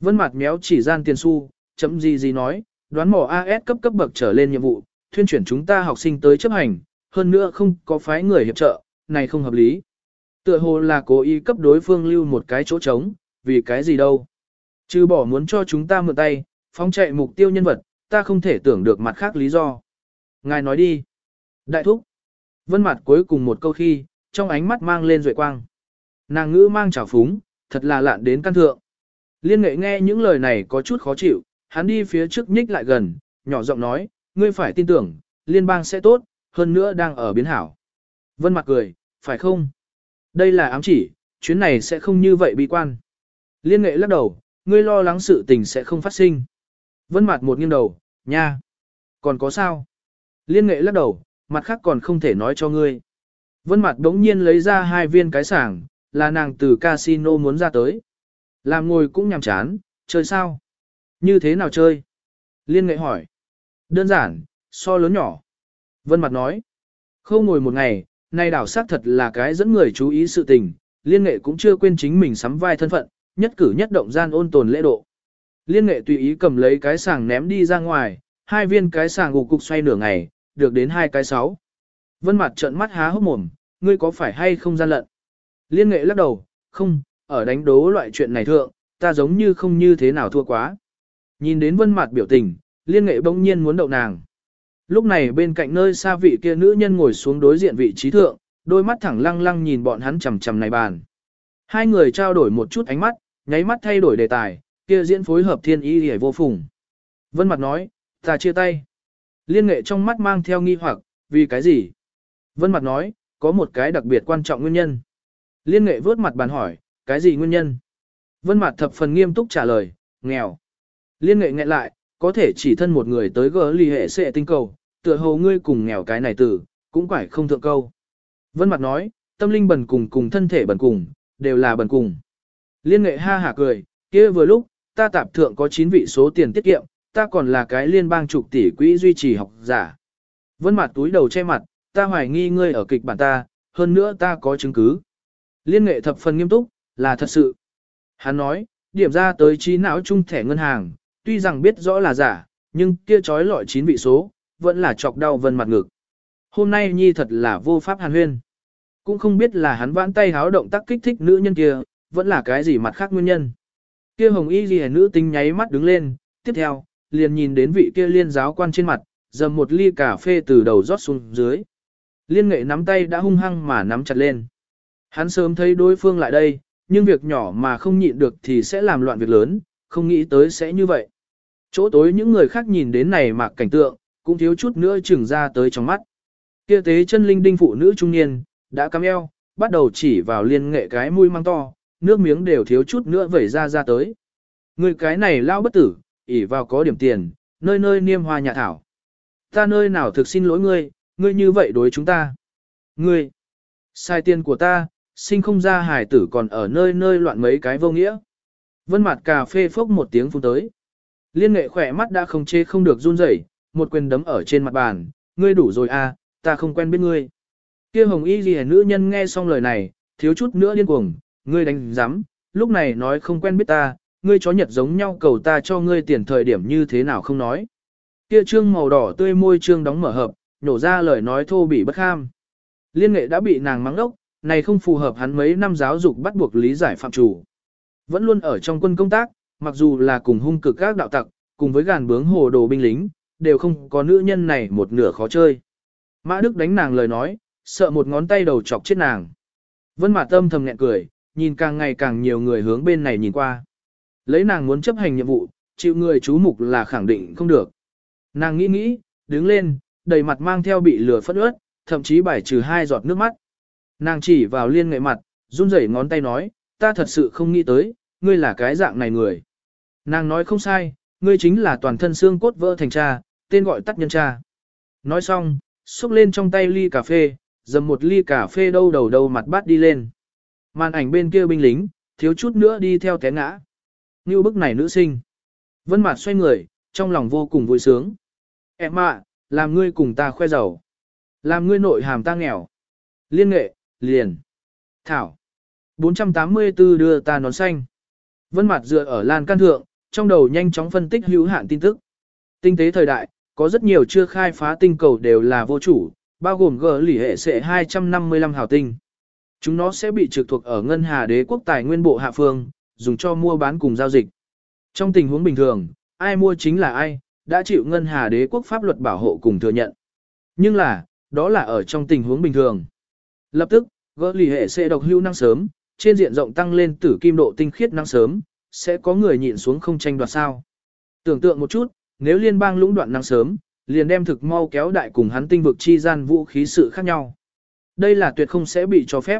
Vân mặt méo chỉ gian tiền xu, chấm gì gì nói, đoán mỏ AS cấp cấp bậc trở lên nhiệm vụ, thuyên chuyển chúng ta học sinh tới chấp hành, hơn nữa không có phái người hiệp trợ, này không hợp lý. Tựa hồ là cố ý cấp đối phương lưu một cái chỗ trống, vì cái gì đâu. Chứ bỏ muốn cho chúng ta mượn tay, phóng chạy mục tiêu nhân vật, ta không thể tưởng được mặt khác lý do. Ngài nói đi. Đại thúc. Vân mặt cuối cùng một câu khi, trong ánh mắt mang lên duệ quang. Nàng ngữ mang trào phúng, thật là lạn đến căn thượng. Liên nghệ nghe những lời này có chút khó chịu, hắn đi phía trước nhích lại gần, nhỏ giọng nói, ngươi phải tin tưởng, liên bang sẽ tốt, hơn nữa đang ở biến hảo. Vân mặt cười, phải không? Đây là ám chỉ, chuyến này sẽ không như vậy bi quan. Liên nghệ lắc đầu, ngươi lo lắng sự tình sẽ không phát sinh. Vân mặt một nghiêng đầu, nha. Còn có sao? Liên nghệ lắc đầu, mặt khác còn không thể nói cho ngươi. Vân mặt đống nhiên lấy ra hai viên cái sảng, là nàng từ casino muốn ra tới. Làm ngồi cũng nhàm chán, chơi sao? Như thế nào chơi? Liên nghệ hỏi. Đơn giản, so lớn nhỏ. Vân mặt nói. Không ngồi một ngày, nay đảo xác thật là cái dẫn người chú ý sự tình, liên nghệ cũng chưa quên chính mình sắm vai thân phận, nhất cử nhất động gian ôn tồn lễ độ. Liên nghệ tùy ý cầm lấy cái sàng ném đi ra ngoài, hai viên cái sàng gục cục xoay nửa ngày, được đến hai cái sáu. Vân mặt trợn mắt há hốc mồm, ngươi có phải hay không gian lận? Liên nghệ lắc đầu, không, ở đánh đố loại chuyện này thượng, ta giống như không như thế nào thua quá. Nhìn đến vân mặt biểu tình, liên nghệ bỗng nhiên muốn đậu nàng. Lúc này bên cạnh nơi xa vị kia nữ nhân ngồi xuống đối diện vị trí thượng, đôi mắt thẳng lăng lăng nhìn bọn hắn chầm chầm này bàn. Hai người trao đổi một chút ánh mắt, nháy mắt thay đổi đề tài, kia diễn phối hợp thiên ý hề vô phùng. Vân mặt nói, ta chia tay. Liên nghệ trong mắt mang theo nghi hoặc, vì cái gì? Vân mặt nói, có một cái đặc biệt quan trọng nguyên nhân. Liên nghệ vớt mặt bàn hỏi, cái gì nguyên nhân? Vân mặt thập phần nghiêm túc trả lời, nghèo. Liên nghệ nghẹn lại, có thể chỉ thân một người tới gỡ ly hệ sẽ tinh cầu, tựa hồ ngươi cùng nghèo cái này tử, cũng phải không thượng câu. Vân mặt nói, tâm linh bần cùng cùng thân thể bần cùng, đều là bần cùng. Liên nghệ ha hả cười, kia vừa lúc, ta tạp thượng có 9 vị số tiền tiết kiệm, ta còn là cái liên bang trục tỷ quỹ duy trì học giả. Vân mặt túi đầu che mặt, ta hoài nghi ngươi ở kịch bản ta, hơn nữa ta có chứng cứ. Liên nghệ thập phần nghiêm túc, là thật sự. Hắn nói, điểm ra tới trí não chung thẻ ngân hàng, tuy rằng biết rõ là giả, nhưng kia trói lọi chín vị số, vẫn là chọc đau vân mặt ngực. Hôm nay nhi thật là vô pháp hàn huyên. Cũng không biết là hắn vãn tay háo động tác kích thích nữ nhân kia, vẫn là cái gì mặt khác nguyên nhân. Kia hồng y ghi nữ tinh nháy mắt đứng lên, tiếp theo, liền nhìn đến vị kia liên giáo quan trên mặt, dầm một ly cà phê từ đầu rót xuống dưới. Liên nghệ nắm tay đã hung hăng mà nắm chặt lên. Hắn sớm thấy đối phương lại đây, nhưng việc nhỏ mà không nhịn được thì sẽ làm loạn việc lớn, không nghĩ tới sẽ như vậy. Chỗ tối những người khác nhìn đến này mà cảnh tượng, cũng thiếu chút nữa chừng ra tới trong mắt. Kia tế chân linh đinh phụ nữ trung niên, đã cắm eo, bắt đầu chỉ vào liên nghệ cái mũi mang to, nước miếng đều thiếu chút nữa vẩy ra ra tới. Người cái này lao bất tử, ỉ vào có điểm tiền, nơi nơi niêm hoa nhà thảo. Ta nơi nào thực xin lỗi ngươi, ngươi như vậy đối chúng ta. Ngươi, sai tiền của ta, sinh không ra hài tử còn ở nơi nơi loạn mấy cái vô nghĩa. Vân mặt cà phê phốc một tiếng phun tới. Liên nghệ khỏe mắt đã không chê không được run rẩy, một quyền đấm ở trên mặt bàn, ngươi đủ rồi à, ta không quen biết ngươi. Kia hồng y ghi nữ nhân nghe xong lời này, thiếu chút nữa điên cuồng, ngươi đánh giám, lúc này nói không quen biết ta, ngươi chó nhật giống nhau cầu ta cho ngươi tiền thời điểm như thế nào không nói. Kia trương màu đỏ tươi môi trương đóng mở hợp, nhổ ra lời nói thô bỉ bất kham. Liên nghệ đã bị nàng mắng ốc, này không phù hợp hắn mấy năm giáo dục bắt buộc lý giải phạm chủ. Vẫn luôn ở trong quân công tác, mặc dù là cùng hung cực các đạo tặc, cùng với gàn bướng hồ đồ binh lính, đều không có nữ nhân này một nửa khó chơi. Mã Đức đánh nàng lời nói, sợ một ngón tay đầu chọc chết nàng. Vân Mạt Tâm thầm nhẹ cười, nhìn càng ngày càng nhiều người hướng bên này nhìn qua. Lấy nàng muốn chấp hành nhiệm vụ, chịu người chú mục là khẳng định không được. Nàng nghĩ nghĩ, đứng lên, đầy mặt mang theo bị lửa phất ướt, thậm chí bài trừ hai giọt nước mắt. Nàng chỉ vào liên nghệ mặt, run rẩy ngón tay nói, ta thật sự không nghĩ tới, ngươi là cái dạng này người. Nàng nói không sai, ngươi chính là toàn thân xương cốt vỡ thành cha, tên gọi tắt nhân cha. Nói xong, xúc lên trong tay ly cà phê, dầm một ly cà phê đâu đầu đầu mặt bát đi lên. Màn ảnh bên kia binh lính, thiếu chút nữa đi theo té ngã. Như bức này nữ sinh. Vân Mạt xoay người, trong lòng vô cùng vui sướng. Em ạ, làm ngươi cùng ta khoe giàu. Làm ngươi nội hàm ta nghèo. Liên nghệ, liền. Thảo. 484 đưa ta nón xanh. Vân Mạt dựa ở lan can thượng, trong đầu nhanh chóng phân tích hữu hạn tin tức. Tinh tế thời đại, có rất nhiều chưa khai phá tinh cầu đều là vô chủ, bao gồm G lỷ hệ sẽ 255 hào tinh. Chúng nó sẽ bị trực thuộc ở Ngân Hà Đế quốc tài nguyên bộ hạ phương, dùng cho mua bán cùng giao dịch. Trong tình huống bình thường, ai mua chính là ai, đã chịu Ngân Hà Đế quốc pháp luật bảo hộ cùng thừa nhận. Nhưng là, đó là ở trong tình huống bình thường. Lập tức, gỡ lì hệ sẽ độc hưu năng sớm, trên diện rộng tăng lên tử kim độ tinh khiết năng sớm, sẽ có người nhịn xuống không tranh đoạt sao. Tưởng tượng một chút, nếu liên bang lũng đoạn năng sớm, liền đem thực mau kéo đại cùng hắn tinh vực chi gian vũ khí sự khác nhau. Đây là tuyệt không sẽ bị cho phép.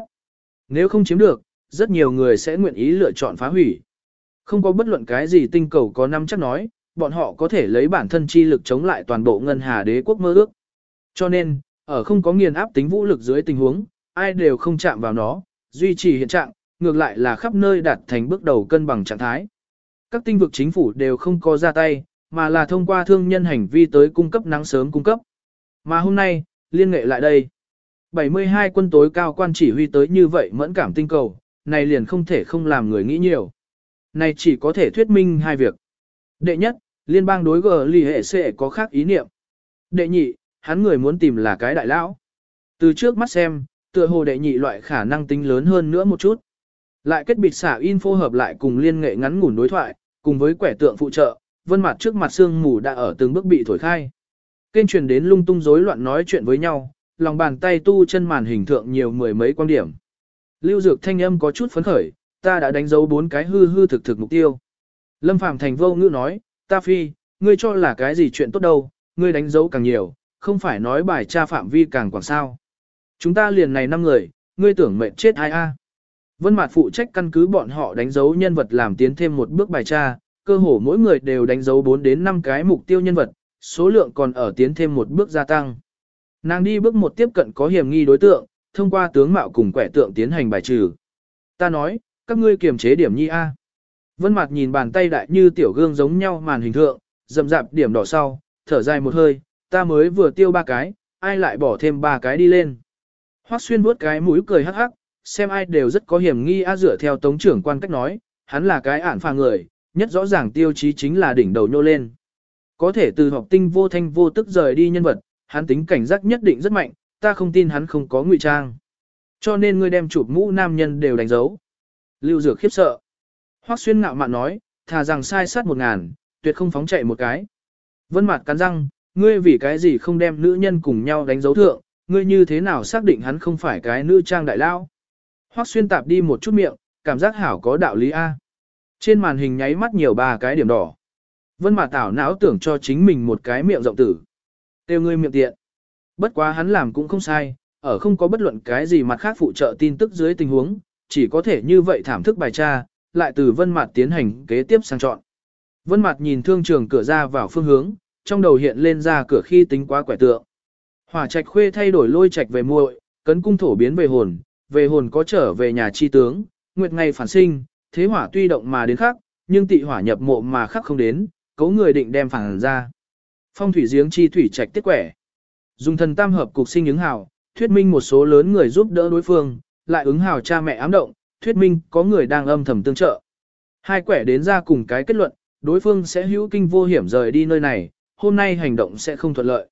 Nếu không chiếm được, rất nhiều người sẽ nguyện ý lựa chọn phá hủy. Không có bất luận cái gì tinh cầu có năm chắc nói, bọn họ có thể lấy bản thân chi lực chống lại toàn bộ ngân hà đế quốc mơ ước. Cho nên, ở không có nghiền áp tính vũ lực dưới tình huống, ai đều không chạm vào nó, duy trì hiện trạng, ngược lại là khắp nơi đạt thành bước đầu cân bằng trạng thái. Các tinh vực chính phủ đều không có ra tay, mà là thông qua thương nhân hành vi tới cung cấp nắng sớm cung cấp. Mà hôm nay, liên nghệ lại đây. 72 quân tối cao quan chỉ huy tới như vậy mẫn cảm tinh cầu, này liền không thể không làm người nghĩ nhiều. Này chỉ có thể thuyết minh hai việc. Đệ nhất, liên bang đối gờ lì hệ sẽ có khác ý niệm. Đệ nhị, hắn người muốn tìm là cái đại lão. Từ trước mắt xem, tựa hồ đệ nhị loại khả năng tính lớn hơn nữa một chút. Lại kết bịt xả info hợp lại cùng liên nghệ ngắn ngủn đối thoại, cùng với quẻ tượng phụ trợ, vân mặt trước mặt xương mù đã ở từng bước bị thổi khai. Kênh truyền đến lung tung rối loạn nói chuyện với nhau, lòng bàn tay tu chân màn hình thượng nhiều mười mấy quan điểm. Lưu Dược thanh âm có chút phấn khởi, ta đã đánh dấu bốn cái hư hư thực thực mục tiêu. Lâm Phàm thành vô ngữ nói, ta phi, ngươi cho là cái gì chuyện tốt đâu, ngươi đánh dấu càng nhiều, không phải nói bài tra phạm vi càng quảng sao. Chúng ta liền này năm người, ngươi tưởng mệnh chết ai a? Vân Mạt phụ trách căn cứ bọn họ đánh dấu nhân vật làm tiến thêm một bước bài tra, cơ hồ mỗi người đều đánh dấu 4 đến 5 cái mục tiêu nhân vật, số lượng còn ở tiến thêm một bước gia tăng. Nàng đi bước một tiếp cận có hiểm nghi đối tượng, thông qua tướng mạo cùng quẻ tượng tiến hành bài trừ. Ta nói, các ngươi kiềm chế điểm nhi A. Vân Mạt nhìn bàn tay đại như tiểu gương giống nhau màn hình thượng, dầm dạp điểm đỏ sau, thở dài một hơi, ta mới vừa tiêu ba cái, ai lại bỏ thêm ba cái đi lên. Hoắc xuyên vuốt cái mũi cười hắc hắc, xem ai đều rất có hiểm nghi a dựa theo tống trưởng quan cách nói, hắn là cái ản phà người, nhất rõ ràng tiêu chí chính là đỉnh đầu nhô lên. Có thể từ học tinh vô thanh vô tức rời đi nhân vật, hắn tính cảnh giác nhất định rất mạnh, ta không tin hắn không có ngụy trang. Cho nên ngươi đem chụp mũ nam nhân đều đánh dấu. Lưu Dược khiếp sợ. Hoắc xuyên ngạo mạn nói, thà rằng sai sát một ngàn, tuyệt không phóng chạy một cái. Vân Mạt cắn răng, ngươi vì cái gì không đem nữ nhân cùng nhau đánh dấu thượng, ngươi như thế nào xác định hắn không phải cái nữ trang đại lao? Hoắc xuyên tạp đi một chút miệng, cảm giác hảo có đạo lý a. Trên màn hình nháy mắt nhiều ba cái điểm đỏ. Vân mà tảo não tưởng cho chính mình một cái miệng rộng tử. Tiêu ngươi miệng tiện. Bất quá hắn làm cũng không sai, ở không có bất luận cái gì mặt khác phụ trợ tin tức dưới tình huống, chỉ có thể như vậy thảm thức bài tra, lại từ Vân mặt tiến hành kế tiếp sang chọn. Vân mặt nhìn thương trường cửa ra vào phương hướng, trong đầu hiện lên ra cửa khi tính quá quẻ tượng. Hỏa Trạch Khuê thay đổi lôi trạch về muội, cấn cung thổ biến về hồn, về hồn có trở về nhà chi tướng, nguyệt ngày phản sinh, thế hỏa tuy động mà đến khắc, nhưng tị hỏa nhập mộ mà khắc không đến, cấu người định đem phản ra. Phong thủy giếng chi thủy trạch tiết quẻ. Dùng thần tam hợp cục sinh ứng hào, thuyết minh một số lớn người giúp đỡ đối phương, lại ứng hào cha mẹ ám động, thuyết minh có người đang âm thầm tương trợ. Hai quẻ đến ra cùng cái kết luận, đối phương sẽ hữu kinh vô hiểm rời đi nơi này, hôm nay hành động sẽ không thuận lợi.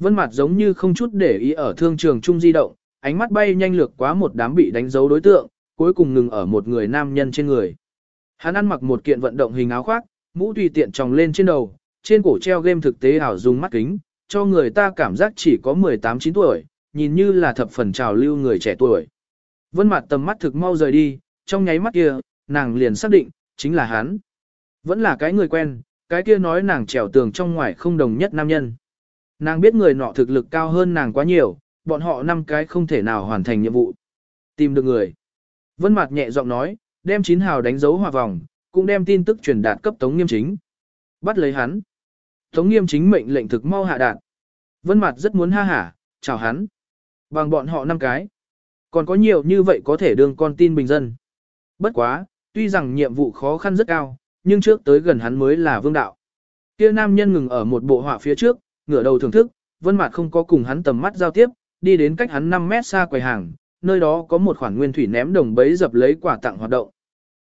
Vân mặt giống như không chút để ý ở thương trường trung di động, ánh mắt bay nhanh lược quá một đám bị đánh dấu đối tượng, cuối cùng ngừng ở một người nam nhân trên người. Hắn ăn mặc một kiện vận động hình áo khoác, mũ tùy tiện tròng lên trên đầu, trên cổ treo game thực tế ảo dùng mắt kính, cho người ta cảm giác chỉ có 18-9 tuổi, nhìn như là thập phần trào lưu người trẻ tuổi. Vân mặt tầm mắt thực mau rời đi, trong nháy mắt kia, nàng liền xác định, chính là hắn. Vẫn là cái người quen, cái kia nói nàng trèo tường trong ngoài không đồng nhất nam nhân. Nàng biết người nọ thực lực cao hơn nàng quá nhiều, bọn họ năm cái không thể nào hoàn thành nhiệm vụ. Tìm được người. Vân Mạt nhẹ giọng nói, đem chín hào đánh dấu hòa vòng, cũng đem tin tức truyền đạt cấp Tống Nghiêm Chính. Bắt lấy hắn. Tống Nghiêm Chính mệnh lệnh thực mau hạ đạn. Vân Mạt rất muốn ha hả, chào hắn. Bằng bọn họ năm cái. Còn có nhiều như vậy có thể đương con tin bình dân. Bất quá, tuy rằng nhiệm vụ khó khăn rất cao, nhưng trước tới gần hắn mới là vương đạo. Kia nam nhân ngừng ở một bộ họa phía trước, ngửa đầu thưởng thức, vân Mạt không có cùng hắn tầm mắt giao tiếp, đi đến cách hắn 5 mét xa quầy hàng, nơi đó có một khoản nguyên thủy ném đồng bấy dập lấy quả tặng hoạt động.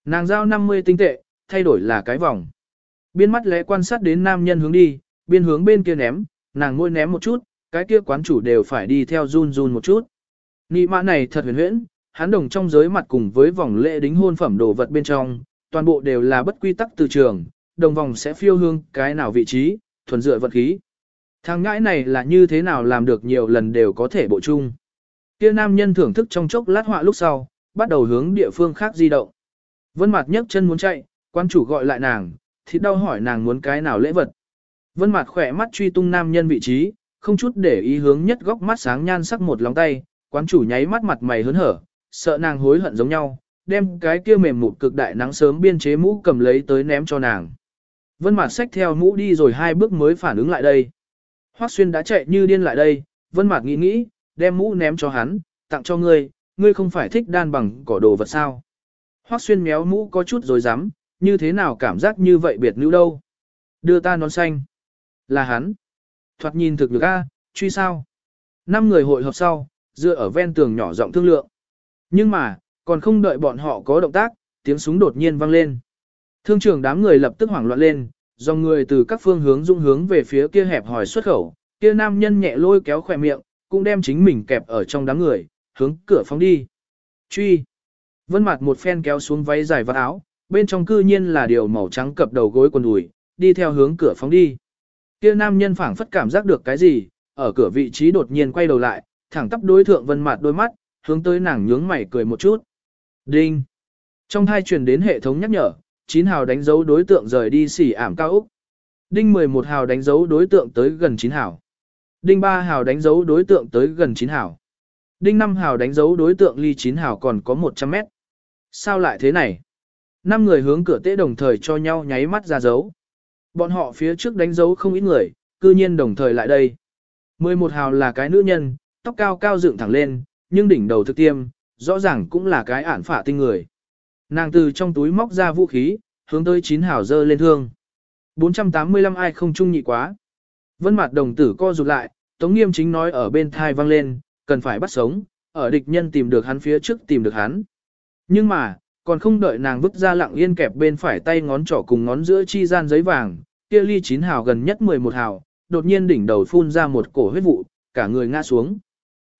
Nàng giao 50 tinh tệ, thay đổi là cái vòng. Biên mắt lẽ quan sát đến nam nhân hướng đi, biên hướng bên kia ném, nàng môi ném một chút, cái kia quán chủ đều phải đi theo run run một chút. Nị mã này thật huyền huyễn, hắn đồng trong giới mặt cùng với vòng lễ đính hôn phẩm đồ vật bên trong, toàn bộ đều là bất quy tắc từ trường, đồng vòng sẽ phiêu hương cái nào vị trí, thuần dựa vật khí. Thằng ngãi này là như thế nào làm được nhiều lần đều có thể bộ chung. Kia nam nhân thưởng thức trong chốc lát họa lúc sau, bắt đầu hướng địa phương khác di động. Vân Mạt nhấc chân muốn chạy, quan chủ gọi lại nàng, thì đau hỏi nàng muốn cái nào lễ vật. Vân Mạt khỏe mắt truy tung nam nhân vị trí, không chút để ý hướng nhất góc mắt sáng nhan sắc một lòng tay, quán chủ nháy mắt mặt mày hớn hở, sợ nàng hối hận giống nhau, đem cái kia mềm mụt cực đại nắng sớm biên chế mũ cầm lấy tới ném cho nàng. Vân Mạt xách theo mũ đi rồi hai bước mới phản ứng lại đây. Hoắc Xuyên đã chạy như điên lại đây, Vân mạc nghĩ nghĩ, đem mũ ném cho hắn, tặng cho ngươi, ngươi không phải thích đan bằng cỏ đồ vật sao? Hoắc Xuyên méo mũ có chút rồi dám, như thế nào cảm giác như vậy biệt nữ đâu? Đưa ta nón xanh. Là hắn. Thoạt nhìn thực lực a, truy sao? Năm người hội họp sau, dựa ở ven tường nhỏ rộng thương lượng. Nhưng mà, còn không đợi bọn họ có động tác, tiếng súng đột nhiên vang lên. Thương trưởng đám người lập tức hoảng loạn lên, dòng người từ các phương hướng dung hướng về phía kia hẹp hỏi xuất khẩu, kia nam nhân nhẹ lôi kéo khỏe miệng, cũng đem chính mình kẹp ở trong đám người, hướng cửa phóng đi. Truy. Vân mặt một phen kéo xuống váy dài và áo, bên trong cư nhiên là điều màu trắng cập đầu gối quần đùi, đi theo hướng cửa phóng đi. Kia nam nhân phảng phất cảm giác được cái gì, ở cửa vị trí đột nhiên quay đầu lại, thẳng tắp đối thượng Vân mặt đôi mắt, hướng tới nàng nhướng mày cười một chút. Đinh. Trong hai truyền đến hệ thống nhắc nhở, 9 hào đánh dấu đối tượng rời đi xỉ ảm cao Úc. Đinh 11 hào đánh dấu đối tượng tới gần 9 hào. Đinh 3 hào đánh dấu đối tượng tới gần 9 hào. Đinh 5 hào đánh dấu đối tượng ly 9 hào còn có 100 mét. Sao lại thế này? Năm người hướng cửa tế đồng thời cho nhau nháy mắt ra dấu. Bọn họ phía trước đánh dấu không ít người, cư nhiên đồng thời lại đây. 11 hào là cái nữ nhân, tóc cao cao dựng thẳng lên, nhưng đỉnh đầu thực tiêm, rõ ràng cũng là cái ản phả tinh người. Nàng từ trong túi móc ra vũ khí, hướng tới chín hảo dơ lên thương. 485 ai không trung nhị quá. Vân mặt đồng tử co rụt lại, Tống Nghiêm chính nói ở bên thai vang lên, cần phải bắt sống, ở địch nhân tìm được hắn phía trước tìm được hắn. Nhưng mà, còn không đợi nàng vứt ra lặng yên kẹp bên phải tay ngón trỏ cùng ngón giữa chi gian giấy vàng, kia ly chín hào gần nhất 11 hào, đột nhiên đỉnh đầu phun ra một cổ huyết vụ, cả người ngã xuống.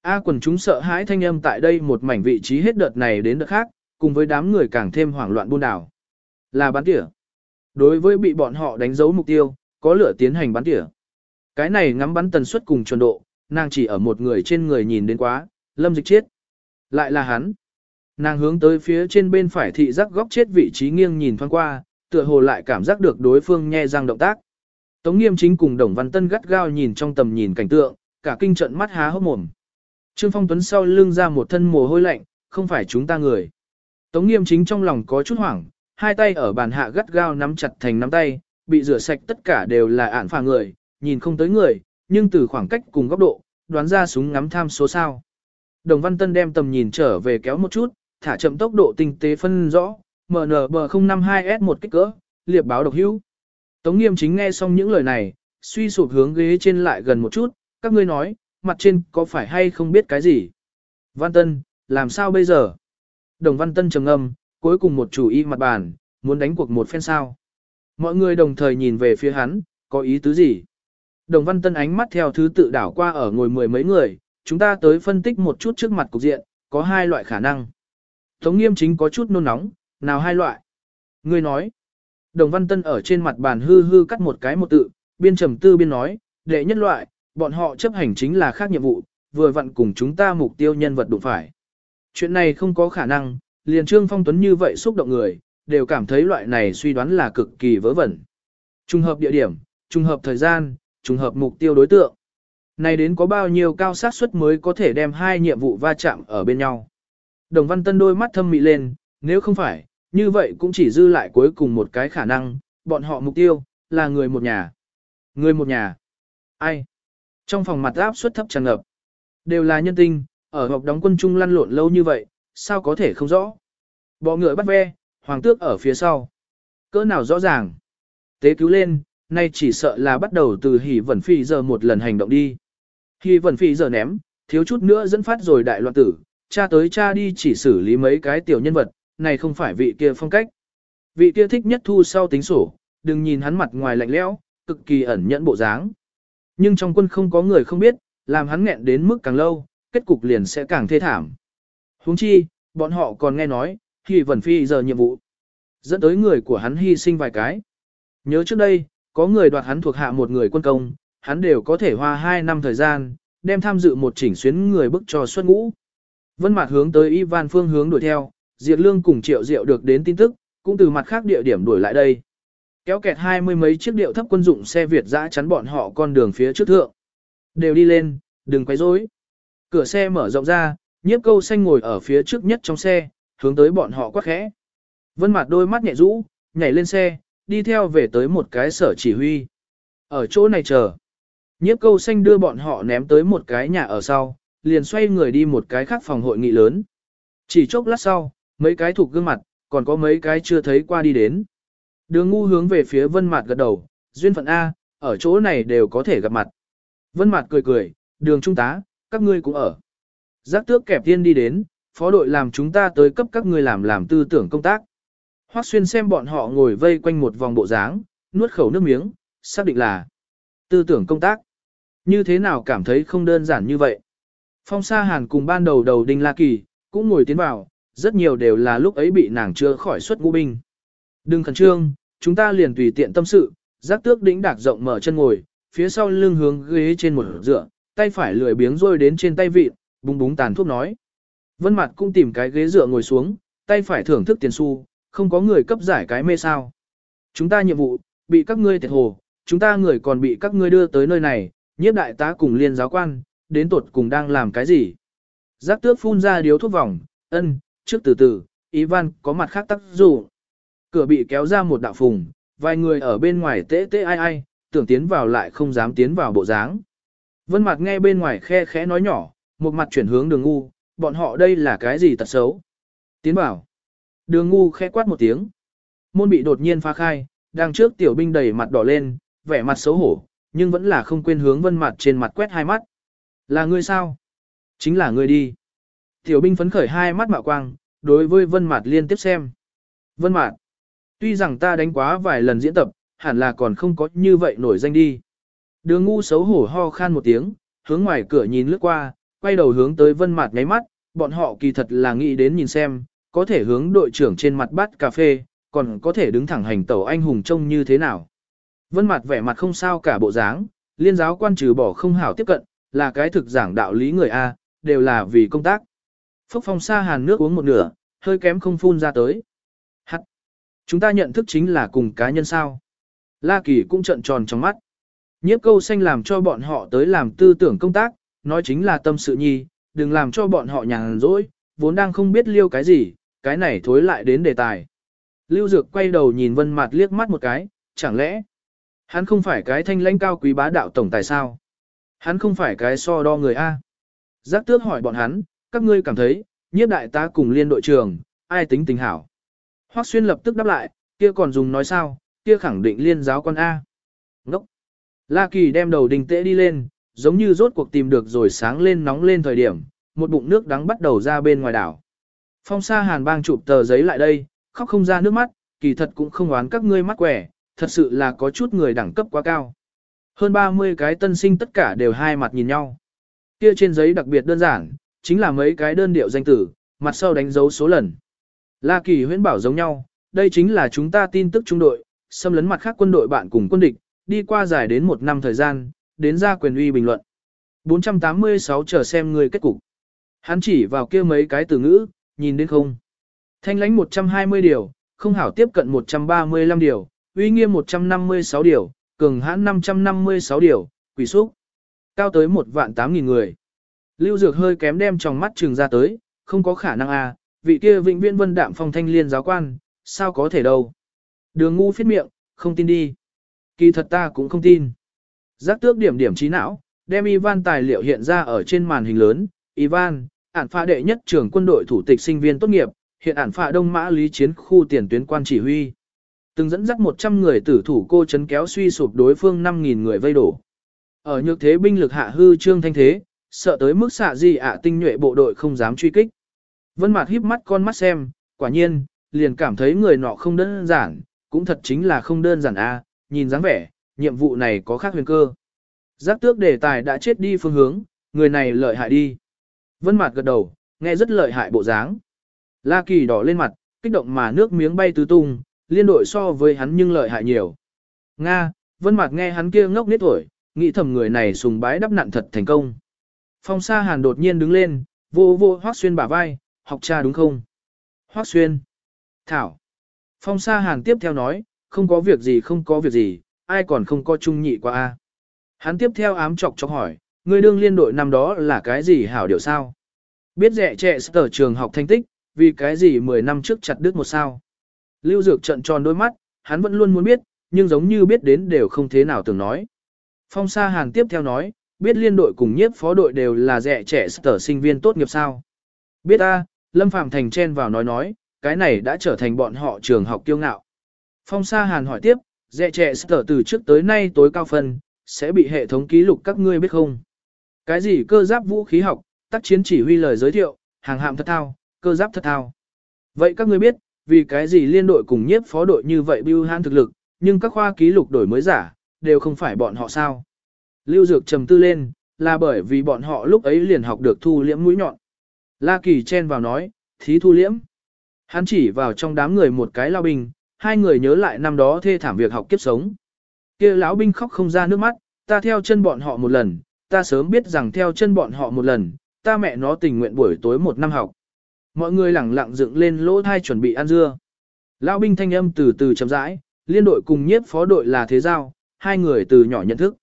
A quần chúng sợ hãi thanh âm tại đây một mảnh vị trí hết đợt này đến đợt khác, cùng với đám người càng thêm hoảng loạn buôn đảo. Là bắn tỉa. Đối với bị bọn họ đánh dấu mục tiêu, có lửa tiến hành bắn tỉa. Cái này ngắm bắn tần suất cùng chuẩn độ, nàng chỉ ở một người trên người nhìn đến quá, lâm dịch chết. Lại là hắn. Nàng hướng tới phía trên bên phải thị giác góc chết vị trí nghiêng nhìn thoáng qua, tựa hồ lại cảm giác được đối phương nhe răng động tác. Tống nghiêm chính cùng Đồng Văn Tân gắt gao nhìn trong tầm nhìn cảnh tượng, cả kinh trận mắt há hốc mồm. Trương Phong Tuấn sau lưng ra một thân mồ hôi lạnh, không phải chúng ta người. Tống nghiêm chính trong lòng có chút hoảng, hai tay ở bàn hạ gắt gao nắm chặt thành nắm tay, bị rửa sạch tất cả đều là ạn phà người, nhìn không tới người, nhưng từ khoảng cách cùng góc độ, đoán ra súng ngắm tham số sao. Đồng Văn Tân đem tầm nhìn trở về kéo một chút, thả chậm tốc độ tinh tế phân rõ, MNB052S1 kích cỡ, liệp báo độc hữu. Tống nghiêm chính nghe xong những lời này, suy sụp hướng ghế trên lại gần một chút, các ngươi nói, mặt trên có phải hay không biết cái gì. Văn Tân, làm sao bây giờ? Đồng Văn Tân trầm ngâm, cuối cùng một chủ y mặt bàn, muốn đánh cuộc một phen sao. Mọi người đồng thời nhìn về phía hắn, có ý tứ gì? Đồng Văn Tân ánh mắt theo thứ tự đảo qua ở ngồi mười mấy người, chúng ta tới phân tích một chút trước mặt cục diện, có hai loại khả năng. Tống nghiêm chính có chút nôn nóng, nào hai loại? Ngươi nói. Đồng Văn Tân ở trên mặt bàn hư hư cắt một cái một tự, biên trầm tư biên nói, đệ nhất loại, bọn họ chấp hành chính là khác nhiệm vụ, vừa vặn cùng chúng ta mục tiêu nhân vật đụng phải. Chuyện này không có khả năng, liền Trương Phong Tuấn như vậy xúc động người, đều cảm thấy loại này suy đoán là cực kỳ vớ vẩn. Trùng hợp địa điểm, trùng hợp thời gian, trùng hợp mục tiêu đối tượng. Này đến có bao nhiêu cao sát suất mới có thể đem hai nhiệm vụ va chạm ở bên nhau. Đồng Văn Tân đôi mắt thâm mị lên, nếu không phải, như vậy cũng chỉ dư lại cuối cùng một cái khả năng, bọn họ mục tiêu, là người một nhà. Người một nhà. Ai? Trong phòng mặt áp suất thấp tràn ngập. Đều là nhân tinh, ở họp đóng quân chung lăn lộn lâu như vậy, sao có thể không rõ. Bọ ngựa bắt ve, hoàng tước ở phía sau. Cỡ nào rõ ràng. Tế cứu lên, nay chỉ sợ là bắt đầu từ hỉ vẩn phi giờ một lần hành động đi. Hỉ vẩn phi giờ ném, thiếu chút nữa dẫn phát rồi đại loạn tử, cha tới cha đi chỉ xử lý mấy cái tiểu nhân vật, này không phải vị kia phong cách. Vị kia thích nhất thu sau tính sổ, đừng nhìn hắn mặt ngoài lạnh lẽo, cực kỳ ẩn nhẫn bộ dáng. Nhưng trong quân không có người không biết, làm hắn nghẹn đến mức càng lâu, kết cục liền sẽ càng thê thảm. Huống chi, bọn họ còn nghe nói, khi Vân phi giờ nhiệm vụ. Dẫn tới người của hắn hy sinh vài cái. Nhớ trước đây, có người đoạt hắn thuộc hạ một người quân công, hắn đều có thể hoa 2 năm thời gian, đem tham dự một chỉnh xuyến người bức cho xuất ngũ. Vân Mạt hướng tới Ivan phương hướng đuổi theo, Diệt Lương cùng Triệu Diệu được đến tin tức, cũng từ mặt khác địa điểm đuổi lại đây. Kéo kẹt hai mươi mấy chiếc điệu thấp quân dụng xe Việt dã chắn bọn họ con đường phía trước thượng. Đều đi lên, đừng quấy rối. Cửa xe mở rộng ra, nhiếp câu xanh ngồi ở phía trước nhất trong xe, hướng tới bọn họ quát khẽ. Vân mặt đôi mắt nhẹ rũ, nhảy lên xe, đi theo về tới một cái sở chỉ huy. Ở chỗ này chờ. Nhiếp câu xanh đưa bọn họ ném tới một cái nhà ở sau, liền xoay người đi một cái khác phòng hội nghị lớn. Chỉ chốc lát sau, mấy cái thuộc gương mặt, còn có mấy cái chưa thấy qua đi đến. Đường ngu hướng về phía vân mặt gật đầu, duyên phận A, ở chỗ này đều có thể gặp mặt. Vân mặt cười cười, đường trung tá, các ngươi cũng ở. Giác tước kẹp tiên đi đến, phó đội làm chúng ta tới cấp các ngươi làm làm tư tưởng công tác. Hoắc xuyên xem bọn họ ngồi vây quanh một vòng bộ dáng, nuốt khẩu nước miếng, xác định là tư tưởng công tác. Như thế nào cảm thấy không đơn giản như vậy. Phong Sa Hàn cùng ban đầu đầu Đinh La Kỳ, cũng ngồi tiến vào, rất nhiều đều là lúc ấy bị nàng chưa khỏi xuất ngũ binh. Đừng khẩn trương, chúng ta liền tùy tiện tâm sự, giác tước đĩnh đạc rộng mở chân ngồi, phía sau lưng hướng ghế trên một dựa, tay phải lười biếng rôi đến trên tay vịt, búng búng tàn thuốc nói. Vân mặt cũng tìm cái ghế dựa ngồi xuống, tay phải thưởng thức tiền xu, không có người cấp giải cái mê sao. Chúng ta nhiệm vụ, bị các ngươi thiệt hồ, chúng ta người còn bị các ngươi đưa tới nơi này, nhiếp đại tá cùng liên giáo quan, đến tột cùng đang làm cái gì. Giác tước phun ra điếu thuốc vòng, ân, trước từ từ, Ivan có mặt khác tác dụng. Cửa bị kéo ra một đạo phùng, vài người ở bên ngoài tễ tễ ai ai, tưởng tiến vào lại không dám tiến vào bộ dáng. Vân Mạc nghe bên ngoài khe khẽ nói nhỏ, một mặt chuyển hướng đường ngu, bọn họ đây là cái gì tật xấu. Tiến vào. Đường ngu khẽ quát một tiếng. Môn bị đột nhiên phá khai, đang trước tiểu binh đầy mặt đỏ lên, vẻ mặt xấu hổ, nhưng vẫn là không quên hướng vân mặt trên mặt quét hai mắt. Là ngươi sao? Chính là ngươi đi. Tiểu binh phấn khởi hai mắt mạo quang, đối với vân mặt liên tiếp xem. Vân mặt. Tuy rằng ta đánh quá vài lần diễn tập, hẳn là còn không có như vậy nổi danh đi. Đường ngu xấu hổ ho khan một tiếng, hướng ngoài cửa nhìn lướt qua, quay đầu hướng tới vân mặt ngáy mắt, bọn họ kỳ thật là nghĩ đến nhìn xem, có thể hướng đội trưởng trên mặt bát cà phê, còn có thể đứng thẳng hành tẩu anh hùng trông như thế nào. Vân mặt vẻ mặt không sao cả bộ dáng, liên giáo quan trừ bỏ không hảo tiếp cận, là cái thực giảng đạo lý người A, đều là vì công tác. Phúc phong xa hàn nước uống một nửa, hơi kém không phun ra tới. Hắt! Chúng ta nhận thức chính là cùng cá nhân sao. La Kỳ cũng trận tròn trong mắt. Nhiếp câu xanh làm cho bọn họ tới làm tư tưởng công tác, nói chính là tâm sự nhi, đừng làm cho bọn họ nhàn rỗi, vốn đang không biết liêu cái gì, cái này thối lại đến đề tài. Lưu Dược quay đầu nhìn Vân Mạt liếc mắt một cái, chẳng lẽ hắn không phải cái thanh lãnh cao quý bá đạo tổng tài sao? Hắn không phải cái so đo người a? Giác Tước hỏi bọn hắn, các ngươi cảm thấy, nhiếp đại tá cùng liên đội trưởng, ai tính tình hảo? Hoắc Xuyên lập tức đáp lại, kia còn dùng nói sao, kia khẳng định liên giáo quan a. Ngốc. La Kỳ đem đầu đình tễ đi lên, giống như rốt cuộc tìm được rồi sáng lên nóng lên thời điểm, một bụng nước đắng bắt đầu ra bên ngoài đảo. Phong sa hàn bang chụp tờ giấy lại đây, khóc không ra nước mắt, kỳ thật cũng không oán các ngươi mắt quẻ, thật sự là có chút người đẳng cấp quá cao. Hơn 30 cái tân sinh tất cả đều hai mặt nhìn nhau. Kia trên giấy đặc biệt đơn giản, chính là mấy cái đơn điệu danh tử, mặt sau đánh dấu số lần. La Kỳ huyễn bảo giống nhau, đây chính là chúng ta tin tức trung đội, xâm lấn mặt khác quân đội bạn cùng quân địch, đi qua dài đến một năm thời gian, đến ra quyền uy bình luận. 486 chờ xem người kết cục. Hắn chỉ vào kia mấy cái từ ngữ, nhìn đến không. Thanh lãnh 120 điều, không hảo tiếp cận 135 điều, uy nghiêm 156 điều, cường hãn 556 điều, quỷ xúc. Cao tới một vạn tám nghìn người. Lưu Dược hơi kém đem trong mắt trừng ra tới, không có khả năng à, vị kia vĩnh viễn vân đạm phong thanh liên giáo quan, sao có thể đâu. Đường ngu phiết miệng, không tin đi. Kỳ thật ta cũng không tin. Giác tước điểm điểm trí não, đem Ivan tài liệu hiện ra ở trên màn hình lớn. Ivan, ản pha đệ nhất trưởng quân đội thủ tịch sinh viên tốt nghiệp, hiện ản phạ đông mã lý chiến khu tiền tuyến quan chỉ huy. Từng dẫn dắt 100 người tử thủ cô chấn kéo suy sụp đối phương 5.000 người vây đổ. Ở nhược thế binh lực hạ hư trương thanh thế, sợ tới mức xạ gì ạ tinh nhuệ bộ đội không dám truy kích. Vân Mạt híp mắt con mắt xem, quả nhiên, liền cảm thấy người nọ không đơn giản, cũng thật chính là không đơn giản a, nhìn dáng vẻ, nhiệm vụ này có khác huyền cơ. Giác tước đề tài đã chết đi phương hướng, người này lợi hại đi. Vân Mạt gật đầu, nghe rất lợi hại bộ dáng. La Kỳ đỏ lên mặt, kích động mà nước miếng bay tứ tung, liên đội so với hắn nhưng lợi hại nhiều. Nga, Vân Mạt nghe hắn kia ngốc nít tuổi, nghĩ thầm người này sùng bái đắp nặn thật thành công. Phong Sa Hàn đột nhiên đứng lên, vô vô Hoắc Xuyên bả vai, học cha đúng không? Hoắc Xuyên. Thảo. Phong Sa Hàn tiếp theo nói, không có việc gì không có việc gì, ai còn không có trung nhị qua a. Hắn tiếp theo ám chọc chọc hỏi, người đương liên đội năm đó là cái gì hảo điều sao? Biết rẻ trẻ sở trường học thành tích, vì cái gì 10 năm trước chặt đứt một sao? Lưu Dược trận tròn đôi mắt, hắn vẫn luôn muốn biết, nhưng giống như biết đến đều không thế nào tưởng nói. Phong Sa Hàn tiếp theo nói, biết liên đội cùng nhiếp phó đội đều là rẻ trẻ sở sinh viên tốt nghiệp sao? Biết a, Lâm Phạm Thành chen vào nói nói, cái này đã trở thành bọn họ trường học kiêu ngạo. Phong Sa Hàn hỏi tiếp, dẹ trẻ sở từ trước tới nay tối cao phân, sẽ bị hệ thống ký lục các ngươi biết không? Cái gì cơ giáp vũ khí học, tác chiến chỉ huy lời giới thiệu, hàng hạm thật thao, cơ giáp thật thao. Vậy các ngươi biết, vì cái gì liên đội cùng nhiếp phó đội như vậy bưu han thực lực, nhưng các khoa ký lục đổi mới giả, đều không phải bọn họ sao? Lưu Dược trầm tư lên, là bởi vì bọn họ lúc ấy liền học được thu liễm mũi nhọn. La Kỳ chen vào nói, thí thu liễm. Hắn chỉ vào trong đám người một cái lao bình hai người nhớ lại năm đó thê thảm việc học kiếp sống. kia lão binh khóc không ra nước mắt, ta theo chân bọn họ một lần, ta sớm biết rằng theo chân bọn họ một lần, ta mẹ nó tình nguyện buổi tối một năm học. Mọi người lẳng lặng dựng lên lỗ thai chuẩn bị ăn dưa. Lão binh thanh âm từ từ chậm rãi, liên đội cùng nhiếp phó đội là thế giao, hai người từ nhỏ nhận thức.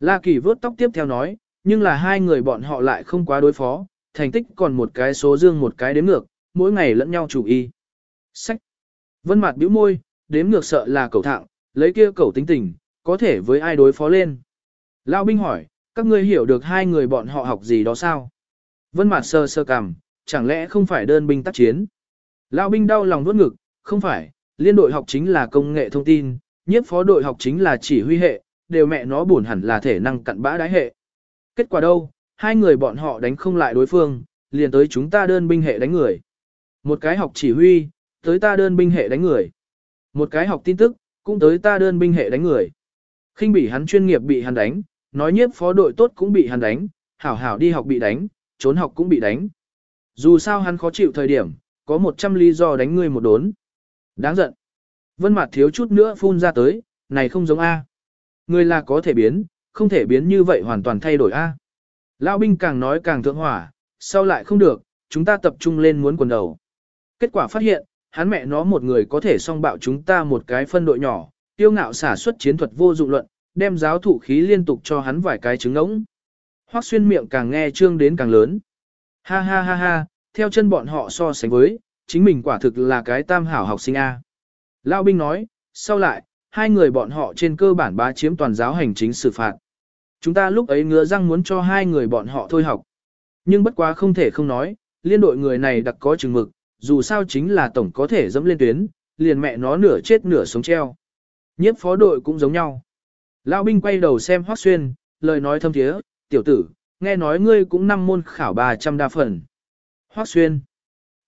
La Kỳ vớt tóc tiếp theo nói, nhưng là hai người bọn họ lại không quá đối phó, thành tích còn một cái số dương một cái đếm ngược, mỗi ngày lẫn nhau chủ y. Sách. Vân Mạt bĩu môi, đếm ngược sợ là cầu thạng, lấy kia cầu tính tình, có thể với ai đối phó lên. Lão binh hỏi, các ngươi hiểu được hai người bọn họ học gì đó sao? Vân Mạt sơ sơ cằm, chẳng lẽ không phải đơn binh tác chiến? Lão binh đau lòng vuốt ngực, không phải, liên đội học chính là công nghệ thông tin, nhiếp phó đội học chính là chỉ huy hệ, đều mẹ nó buồn hẳn là thể năng cặn bã đái hệ. Kết quả đâu, hai người bọn họ đánh không lại đối phương, liền tới chúng ta đơn binh hệ đánh người. Một cái học chỉ huy, tới ta đơn binh hệ đánh người. Một cái học tin tức, cũng tới ta đơn binh hệ đánh người. khinh bị hắn chuyên nghiệp bị hắn đánh, nói nhiếp phó đội tốt cũng bị hắn đánh, hảo hảo đi học bị đánh, trốn học cũng bị đánh. Dù sao hắn khó chịu thời điểm, có 100 lý do đánh ngươi một đốn. Đáng giận. Vân mặt thiếu chút nữa phun ra tới, này không giống A. Người là có thể biến, không thể biến như vậy hoàn toàn thay đổi A. Lão binh càng nói càng thượng hỏa, sau lại không được, chúng ta tập trung lên muốn quần đầu. Kết quả phát hiện, hắn mẹ nó một người có thể song bạo chúng ta một cái phân đội nhỏ, tiêu ngạo xả xuất chiến thuật vô dụng luận, đem giáo thủ khí liên tục cho hắn vài cái trứng ngỗng. Hoắc xuyên miệng càng nghe trương đến càng lớn. Ha ha ha ha, theo chân bọn họ so sánh với, chính mình quả thực là cái tam hảo học sinh A. Lão binh nói, sau lại, hai người bọn họ trên cơ bản bá chiếm toàn giáo hành chính xử phạt. Chúng ta lúc ấy ngứa răng muốn cho hai người bọn họ thôi học. Nhưng bất quá không thể không nói, liên đội người này đặc có chừng mực, dù sao chính là tổng có thể dẫm lên tuyến, liền mẹ nó nửa chết nửa sống treo. Nhiếp phó đội cũng giống nhau. Lão binh quay đầu xem Hoắc Xuyên, lời nói thâm thiế, tiểu tử, nghe nói ngươi cũng năm môn khảo 300 đa phần. Hoắc Xuyên,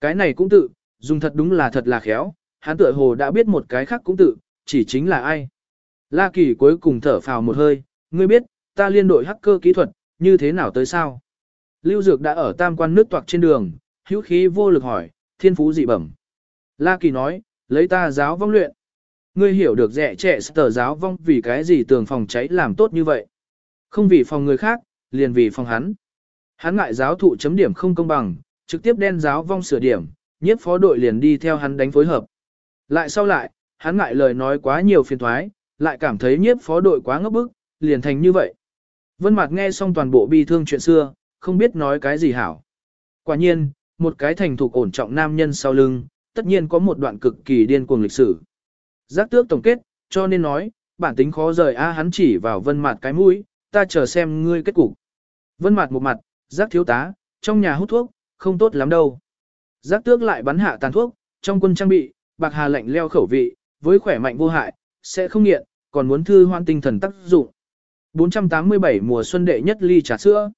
cái này cũng tự, dùng thật đúng là thật là khéo, hắn tựa hồ đã biết một cái khác cũng tự, chỉ chính là ai. La Kỳ cuối cùng thở phào một hơi, ngươi biết, ta liên đội hacker kỹ thuật, như thế nào tới sao? Lưu Dược đã ở tam quan nước toạc trên đường, hữu khí vô lực hỏi, thiên phú dị bẩm. La Kỳ nói, lấy ta giáo vong luyện. Ngươi hiểu được rẻ trẻ tờ giáo vong vì cái gì tường phòng cháy làm tốt như vậy. Không vì phòng người khác, liền vì phòng hắn. Hắn ngại giáo thụ chấm điểm không công bằng, trực tiếp đen giáo vong sửa điểm, nhiếp phó đội liền đi theo hắn đánh phối hợp. Lại sau lại, hắn ngại lời nói quá nhiều phiền thoái, lại cảm thấy nhiếp phó đội quá ngốc bức, liền thành như vậy. Vân Mạc nghe xong toàn bộ bi thương chuyện xưa, không biết nói cái gì hảo. Quả nhiên, một cái thành thục ổn trọng nam nhân sau lưng, tất nhiên có một đoạn cực kỳ điên cuồng lịch sử. Giác tước tổng kết, cho nên nói, bản tính khó rời a hắn chỉ vào Vân mặt cái mũi, ta chờ xem ngươi kết cục. Vân mặt một mặt, giác thiếu tá, trong nhà hút thuốc, không tốt lắm đâu. Giác tước lại bắn hạ tàn thuốc, trong quân trang bị, bạc hà lạnh leo khẩu vị, với khỏe mạnh vô hại, sẽ không nghiện, còn muốn thư hoan tinh thần tác dụng. 487 mùa xuân đệ nhất ly trà sữa.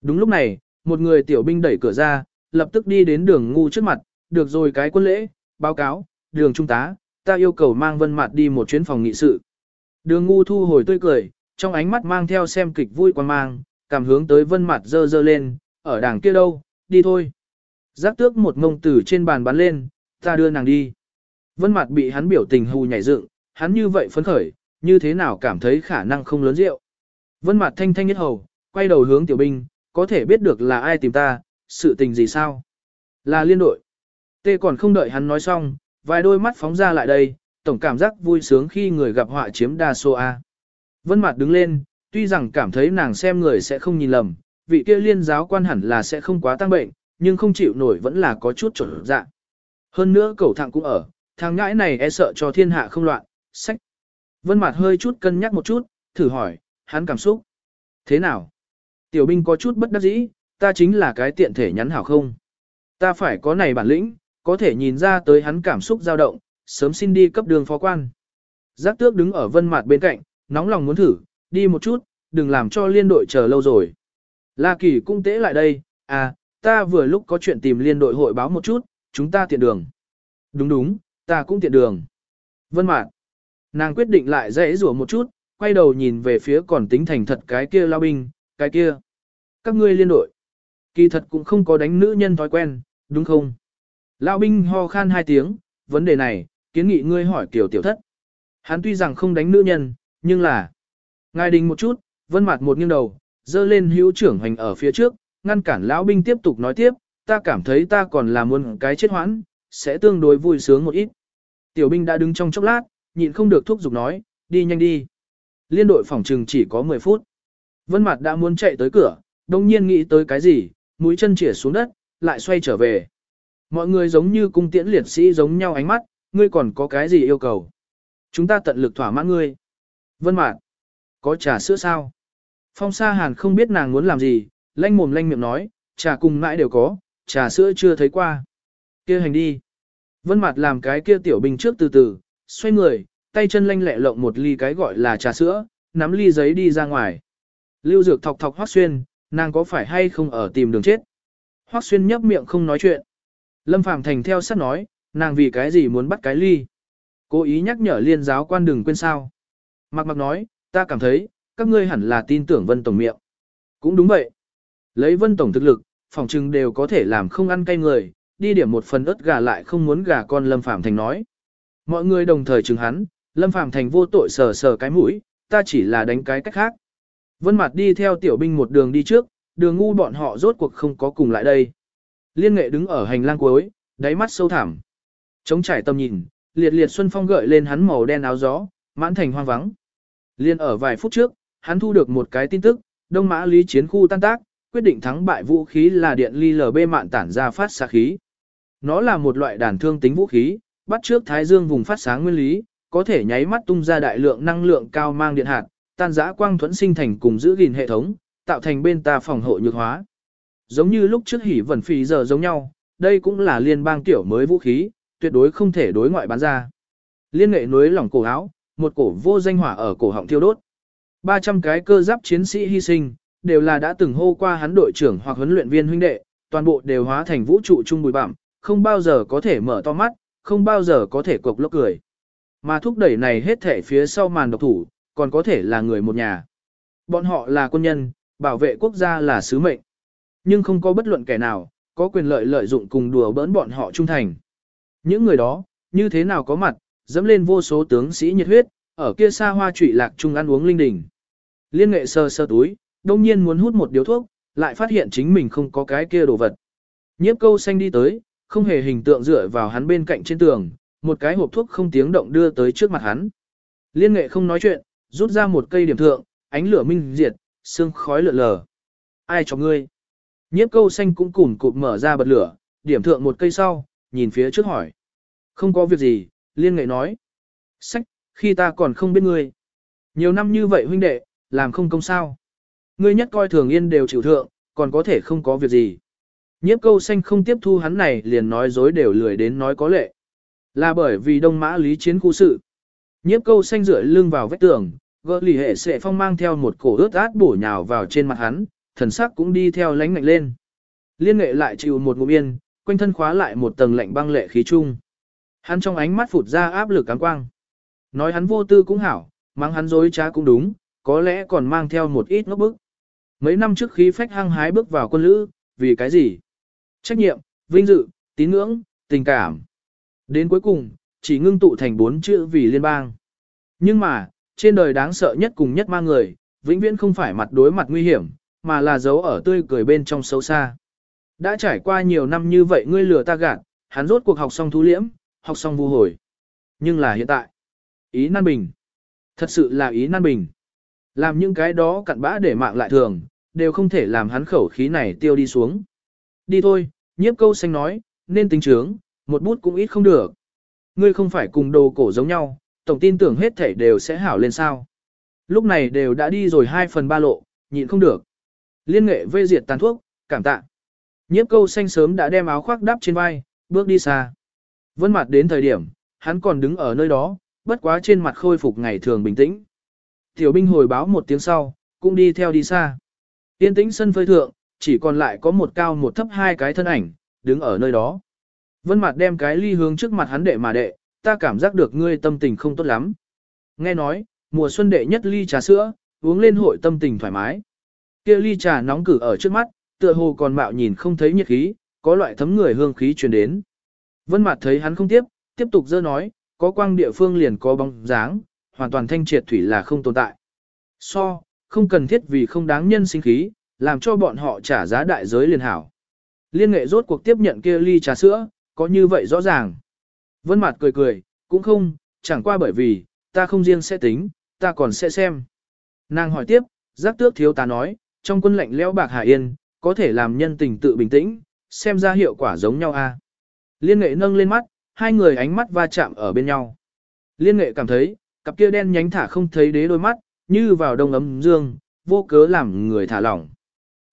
Đúng lúc này, một người tiểu binh đẩy cửa ra, lập tức đi đến đường ngu trước mặt, được rồi cái quân lễ, báo cáo, đường trung tá, ta yêu cầu mang vân mặt đi một chuyến phòng nghị sự. Đường ngu thu hồi tươi cười, trong ánh mắt mang theo xem kịch vui quan mang, cảm hướng tới vân mặt dơ dơ lên, ở đảng kia đâu, đi thôi. Giác tước một ngông tử trên bàn bắn lên, ta đưa nàng đi. Vân mặt bị hắn biểu tình hù nhảy dựng, hắn như vậy phấn khởi, như thế nào cảm thấy khả năng không lớn rượu. Vân mặt thanh thanh nhất hầu, quay đầu hướng tiểu binh, có thể biết được là ai tìm ta, sự tình gì sao? Là liên đội. Tê còn không đợi hắn nói xong, vài đôi mắt phóng ra lại đây, tổng cảm giác vui sướng khi người gặp họa chiếm đa số A. Vân mặt đứng lên, tuy rằng cảm thấy nàng xem người sẽ không nhìn lầm, vị kia liên giáo quan hẳn là sẽ không quá tăng bệnh, nhưng không chịu nổi vẫn là có chút trở dạ. Hơn nữa cẩu thạng cũng ở, thằng ngãi này e sợ cho thiên hạ không loạn, sách. Vân mặt hơi chút cân nhắc một chút, thử hỏi, hắn cảm xúc. Thế nào? Tiểu binh có chút bất đắc dĩ, ta chính là cái tiện thể nhắn hảo không? Ta phải có này bản lĩnh, có thể nhìn ra tới hắn cảm xúc dao động, sớm xin đi cấp đường phó quan. Giác tước đứng ở vân mặt bên cạnh, nóng lòng muốn thử, đi một chút, đừng làm cho liên đội chờ lâu rồi. La Kỳ cũng tế lại đây, à, ta vừa lúc có chuyện tìm liên đội hội báo một chút, chúng ta tiện đường. Đúng đúng, ta cũng tiện đường. Vân Mạn. Nàng quyết định lại dễ rủa một chút, quay đầu nhìn về phía còn tính thành thật cái kia lao binh, cái kia. Các ngươi liên đội. Kỳ thật cũng không có đánh nữ nhân thói quen, đúng không? Lão binh ho khan hai tiếng, vấn đề này, kiến nghị ngươi hỏi kiểu tiểu thất. Hắn tuy rằng không đánh nữ nhân, nhưng là... Ngài đình một chút, vân mặt một nghiêng đầu, dơ lên hữu trưởng hành ở phía trước, ngăn cản lão binh tiếp tục nói tiếp, ta cảm thấy ta còn là muốn cái chết hoãn, sẽ tương đối vui sướng một ít. Tiểu binh đã đứng trong chốc lát, nhịn không được thúc giục nói, đi nhanh đi. Liên đội phòng trừng chỉ có 10 phút. Vân mặt đã muốn chạy tới cửa, đồng nhiên nghĩ tới cái gì, mũi chân chỉa xuống đất, lại xoay trở về. Mọi người giống như cung tiễn liệt sĩ giống nhau ánh mắt, ngươi còn có cái gì yêu cầu? Chúng ta tận lực thỏa mãn ngươi. Vân Mạn, có trà sữa sao? Phong Sa Hàn không biết nàng muốn làm gì, lanh mồm lanh miệng nói, trà cùng mãi đều có, trà sữa chưa thấy qua. Kia hành đi. Vân Mạt làm cái kia tiểu binh trước từ từ, xoay người, tay chân lanh lẹ lộng một ly cái gọi là trà sữa, nắm ly giấy đi ra ngoài. Lưu Dược thọc thọc Hoắc Xuyên, nàng có phải hay không ở tìm đường chết? Hoắc Xuyên nhấp miệng không nói chuyện. Lâm Phàm Thành theo sát nói, nàng vì cái gì muốn bắt cái ly? Cố ý nhắc nhở liên giáo quan đừng quên sao. Mặc mặc nói, ta cảm thấy, các ngươi hẳn là tin tưởng Vân Tổng miệng. Cũng đúng vậy. Lấy Vân Tổng thực lực, phòng trừng đều có thể làm không ăn cay người, đi điểm một phần ớt gà lại không muốn gà con Lâm Phàm Thành nói. Mọi người đồng thời chừng hắn, Lâm Phàm Thành vô tội sờ sờ cái mũi, ta chỉ là đánh cái cách khác. Vân Mạt đi theo tiểu binh một đường đi trước, đường ngu bọn họ rốt cuộc không có cùng lại đây. Liên nghệ đứng ở hành lang cuối, đáy mắt sâu thẳm. Trống trải tâm nhìn, liệt liệt xuân phong gợi lên hắn màu đen áo gió, mãn thành hoang vắng. Liên ở vài phút trước, hắn thu được một cái tin tức, Đông Mã Lý chiến khu tan tác, quyết định thắng bại vũ khí là điện ly LB mạn tản ra phát xạ khí. Nó là một loại đàn thương tính vũ khí, bắt trước thái dương vùng phát sáng nguyên lý, có thể nháy mắt tung ra đại lượng năng lượng cao mang điện hạt, tan giã quang thuẫn sinh thành cùng giữ gìn hệ thống, tạo thành bên ta phòng hộ nhược hóa. Giống như lúc trước hỉ vẩn phì giờ giống nhau, đây cũng là liên bang tiểu mới vũ khí, tuyệt đối không thể đối ngoại bán ra. Liên nghệ núi lỏng cổ áo, một cổ vô danh hỏa ở cổ họng thiêu đốt. 300 cái cơ giáp chiến sĩ hy sinh, đều là đã từng hô qua hắn đội trưởng hoặc huấn luyện viên huynh đệ, toàn bộ đều hóa thành vũ trụ chung bụi bặm, không bao giờ có thể mở to mắt, không bao giờ có thể cục lốc cười. Mà thúc đẩy này hết thể phía sau màn độc thủ, còn có thể là người một nhà. Bọn họ là quân nhân, bảo vệ quốc gia là sứ mệnh. Nhưng không có bất luận kẻ nào, có quyền lợi lợi dụng cùng đùa bỡn bọn họ trung thành. Những người đó, như thế nào có mặt, dẫm lên vô số tướng sĩ nhiệt huyết, ở kia xa hoa trụy lạc chung ăn uống linh đình. Liên nghệ sơ sơ túi, đông nhiên muốn hút một điếu thuốc, lại phát hiện chính mình không có cái kia đồ vật. Nhiếp câu xanh đi tới, không hề hình tượng dựa vào hắn bên cạnh trên tường, một cái hộp thuốc không tiếng động đưa tới trước mặt hắn. Liên nghệ không nói chuyện, rút ra một cây điểm thượng, ánh lửa minh diệt, sương khói lượn lờ. Ai cho ngươi? Nhiếp câu xanh cũng củn cụt mở ra bật lửa, điểm thượng một cây sau, nhìn phía trước hỏi. Không có việc gì, liên nghệ nói. Sách, khi ta còn không biết ngươi. Nhiều năm như vậy huynh đệ, làm không công sao. Ngươi nhất coi thường yên đều chịu thượng, còn có thể không có việc gì. Nhiếp câu xanh không tiếp thu hắn này liền nói dối đều lười đến nói có lệ. Là bởi vì đông mã lý chiến khu sự. Nhiếp câu xanh rửa lưng vào vách tường, gỡ lì hệ sệ phong mang theo một cổ ướt át bổ nhào vào trên mặt hắn, thần sắc cũng đi theo lánh ngạnh lên. Liên nghệ lại chịu một ngụm yên, quanh thân khóa lại một tầng lạnh băng lệ khí chung. Hắn trong ánh mắt phụt ra áp lực cám quang. Nói hắn vô tư cũng hảo, mang hắn dối trá cũng đúng, có lẽ còn mang theo một ít ngốc bức. Mấy năm trước khí phách hăng hái bước vào quân lữ, vì cái gì? Trách nhiệm, vinh dự, tín ngưỡng, tình cảm. Đến cuối cùng, chỉ ngưng tụ thành bốn chữ vì liên bang. Nhưng mà, trên đời đáng sợ nhất cùng nhất ma người, vĩnh viễn không phải mặt đối mặt nguy hiểm, mà là giấu ở tươi cười bên trong xấu xa. Đã trải qua nhiều năm như vậy ngươi lừa ta gạt, hắn rốt cuộc học xong thú liễm, học xong vu hồi. Nhưng là hiện tại, ý nan bình. Thật sự là ý nan bình. Làm những cái đó cặn bã để mạng lại thường, đều không thể làm hắn khẩu khí này tiêu đi xuống. Đi thôi, nhiếp câu xanh nói, nên tính trướng, một bút cũng ít không được. Ngươi không phải cùng đồ cổ giống nhau, tổng tin tưởng hết thảy đều sẽ hảo lên sao. Lúc này đều đã đi rồi 2 phần ba lộ, nhịn không được. Liên nghệ vê diệt tàn thuốc, cảm tạ. Nhiếp câu xanh sớm đã đem áo khoác đắp trên vai, bước đi xa. Vân mặt đến thời điểm, hắn còn đứng ở nơi đó, bất quá trên mặt khôi phục ngày thường bình tĩnh. Tiểu binh hồi báo một tiếng sau, cũng đi theo đi xa. Tiên tĩnh sân phơi thượng, chỉ còn lại có một cao một thấp hai cái thân ảnh, đứng ở nơi đó. Vân mặt đem cái ly hướng trước mặt hắn đệ mà đệ, ta cảm giác được ngươi tâm tình không tốt lắm. Nghe nói, mùa xuân đệ nhất ly trà sữa, uống lên hội tâm tình thoải mái. Kia ly trà nóng cử ở trước mắt, tựa hồ còn mạo nhìn không thấy nhiệt khí, có loại thấm người hương khí truyền đến. Vân Mạt thấy hắn không tiếp, tiếp tục dơ nói, có quang địa phương liền có bóng dáng, hoàn toàn thanh triệt thủy là không tồn tại. So, không cần thiết vì không đáng nhân sinh khí, làm cho bọn họ trả giá đại giới liền hảo. Liên nghệ rốt cuộc tiếp nhận kia ly trà sữa, có như vậy rõ ràng. Vân mạt cười cười, cũng không, chẳng qua bởi vì, ta không riêng sẽ tính, ta còn sẽ xem. Nàng hỏi tiếp, giác tước thiếu ta nói, trong quân lệnh lẽo bạc Hà yên, có thể làm nhân tình tự bình tĩnh, xem ra hiệu quả giống nhau a. À. Liên nghệ nâng lên mắt, hai người ánh mắt va chạm ở bên nhau. Liên nghệ cảm thấy, cặp kia đen nhánh thả không thấy đế đôi mắt, như vào đông ấm dương, vô cớ làm người thả lỏng.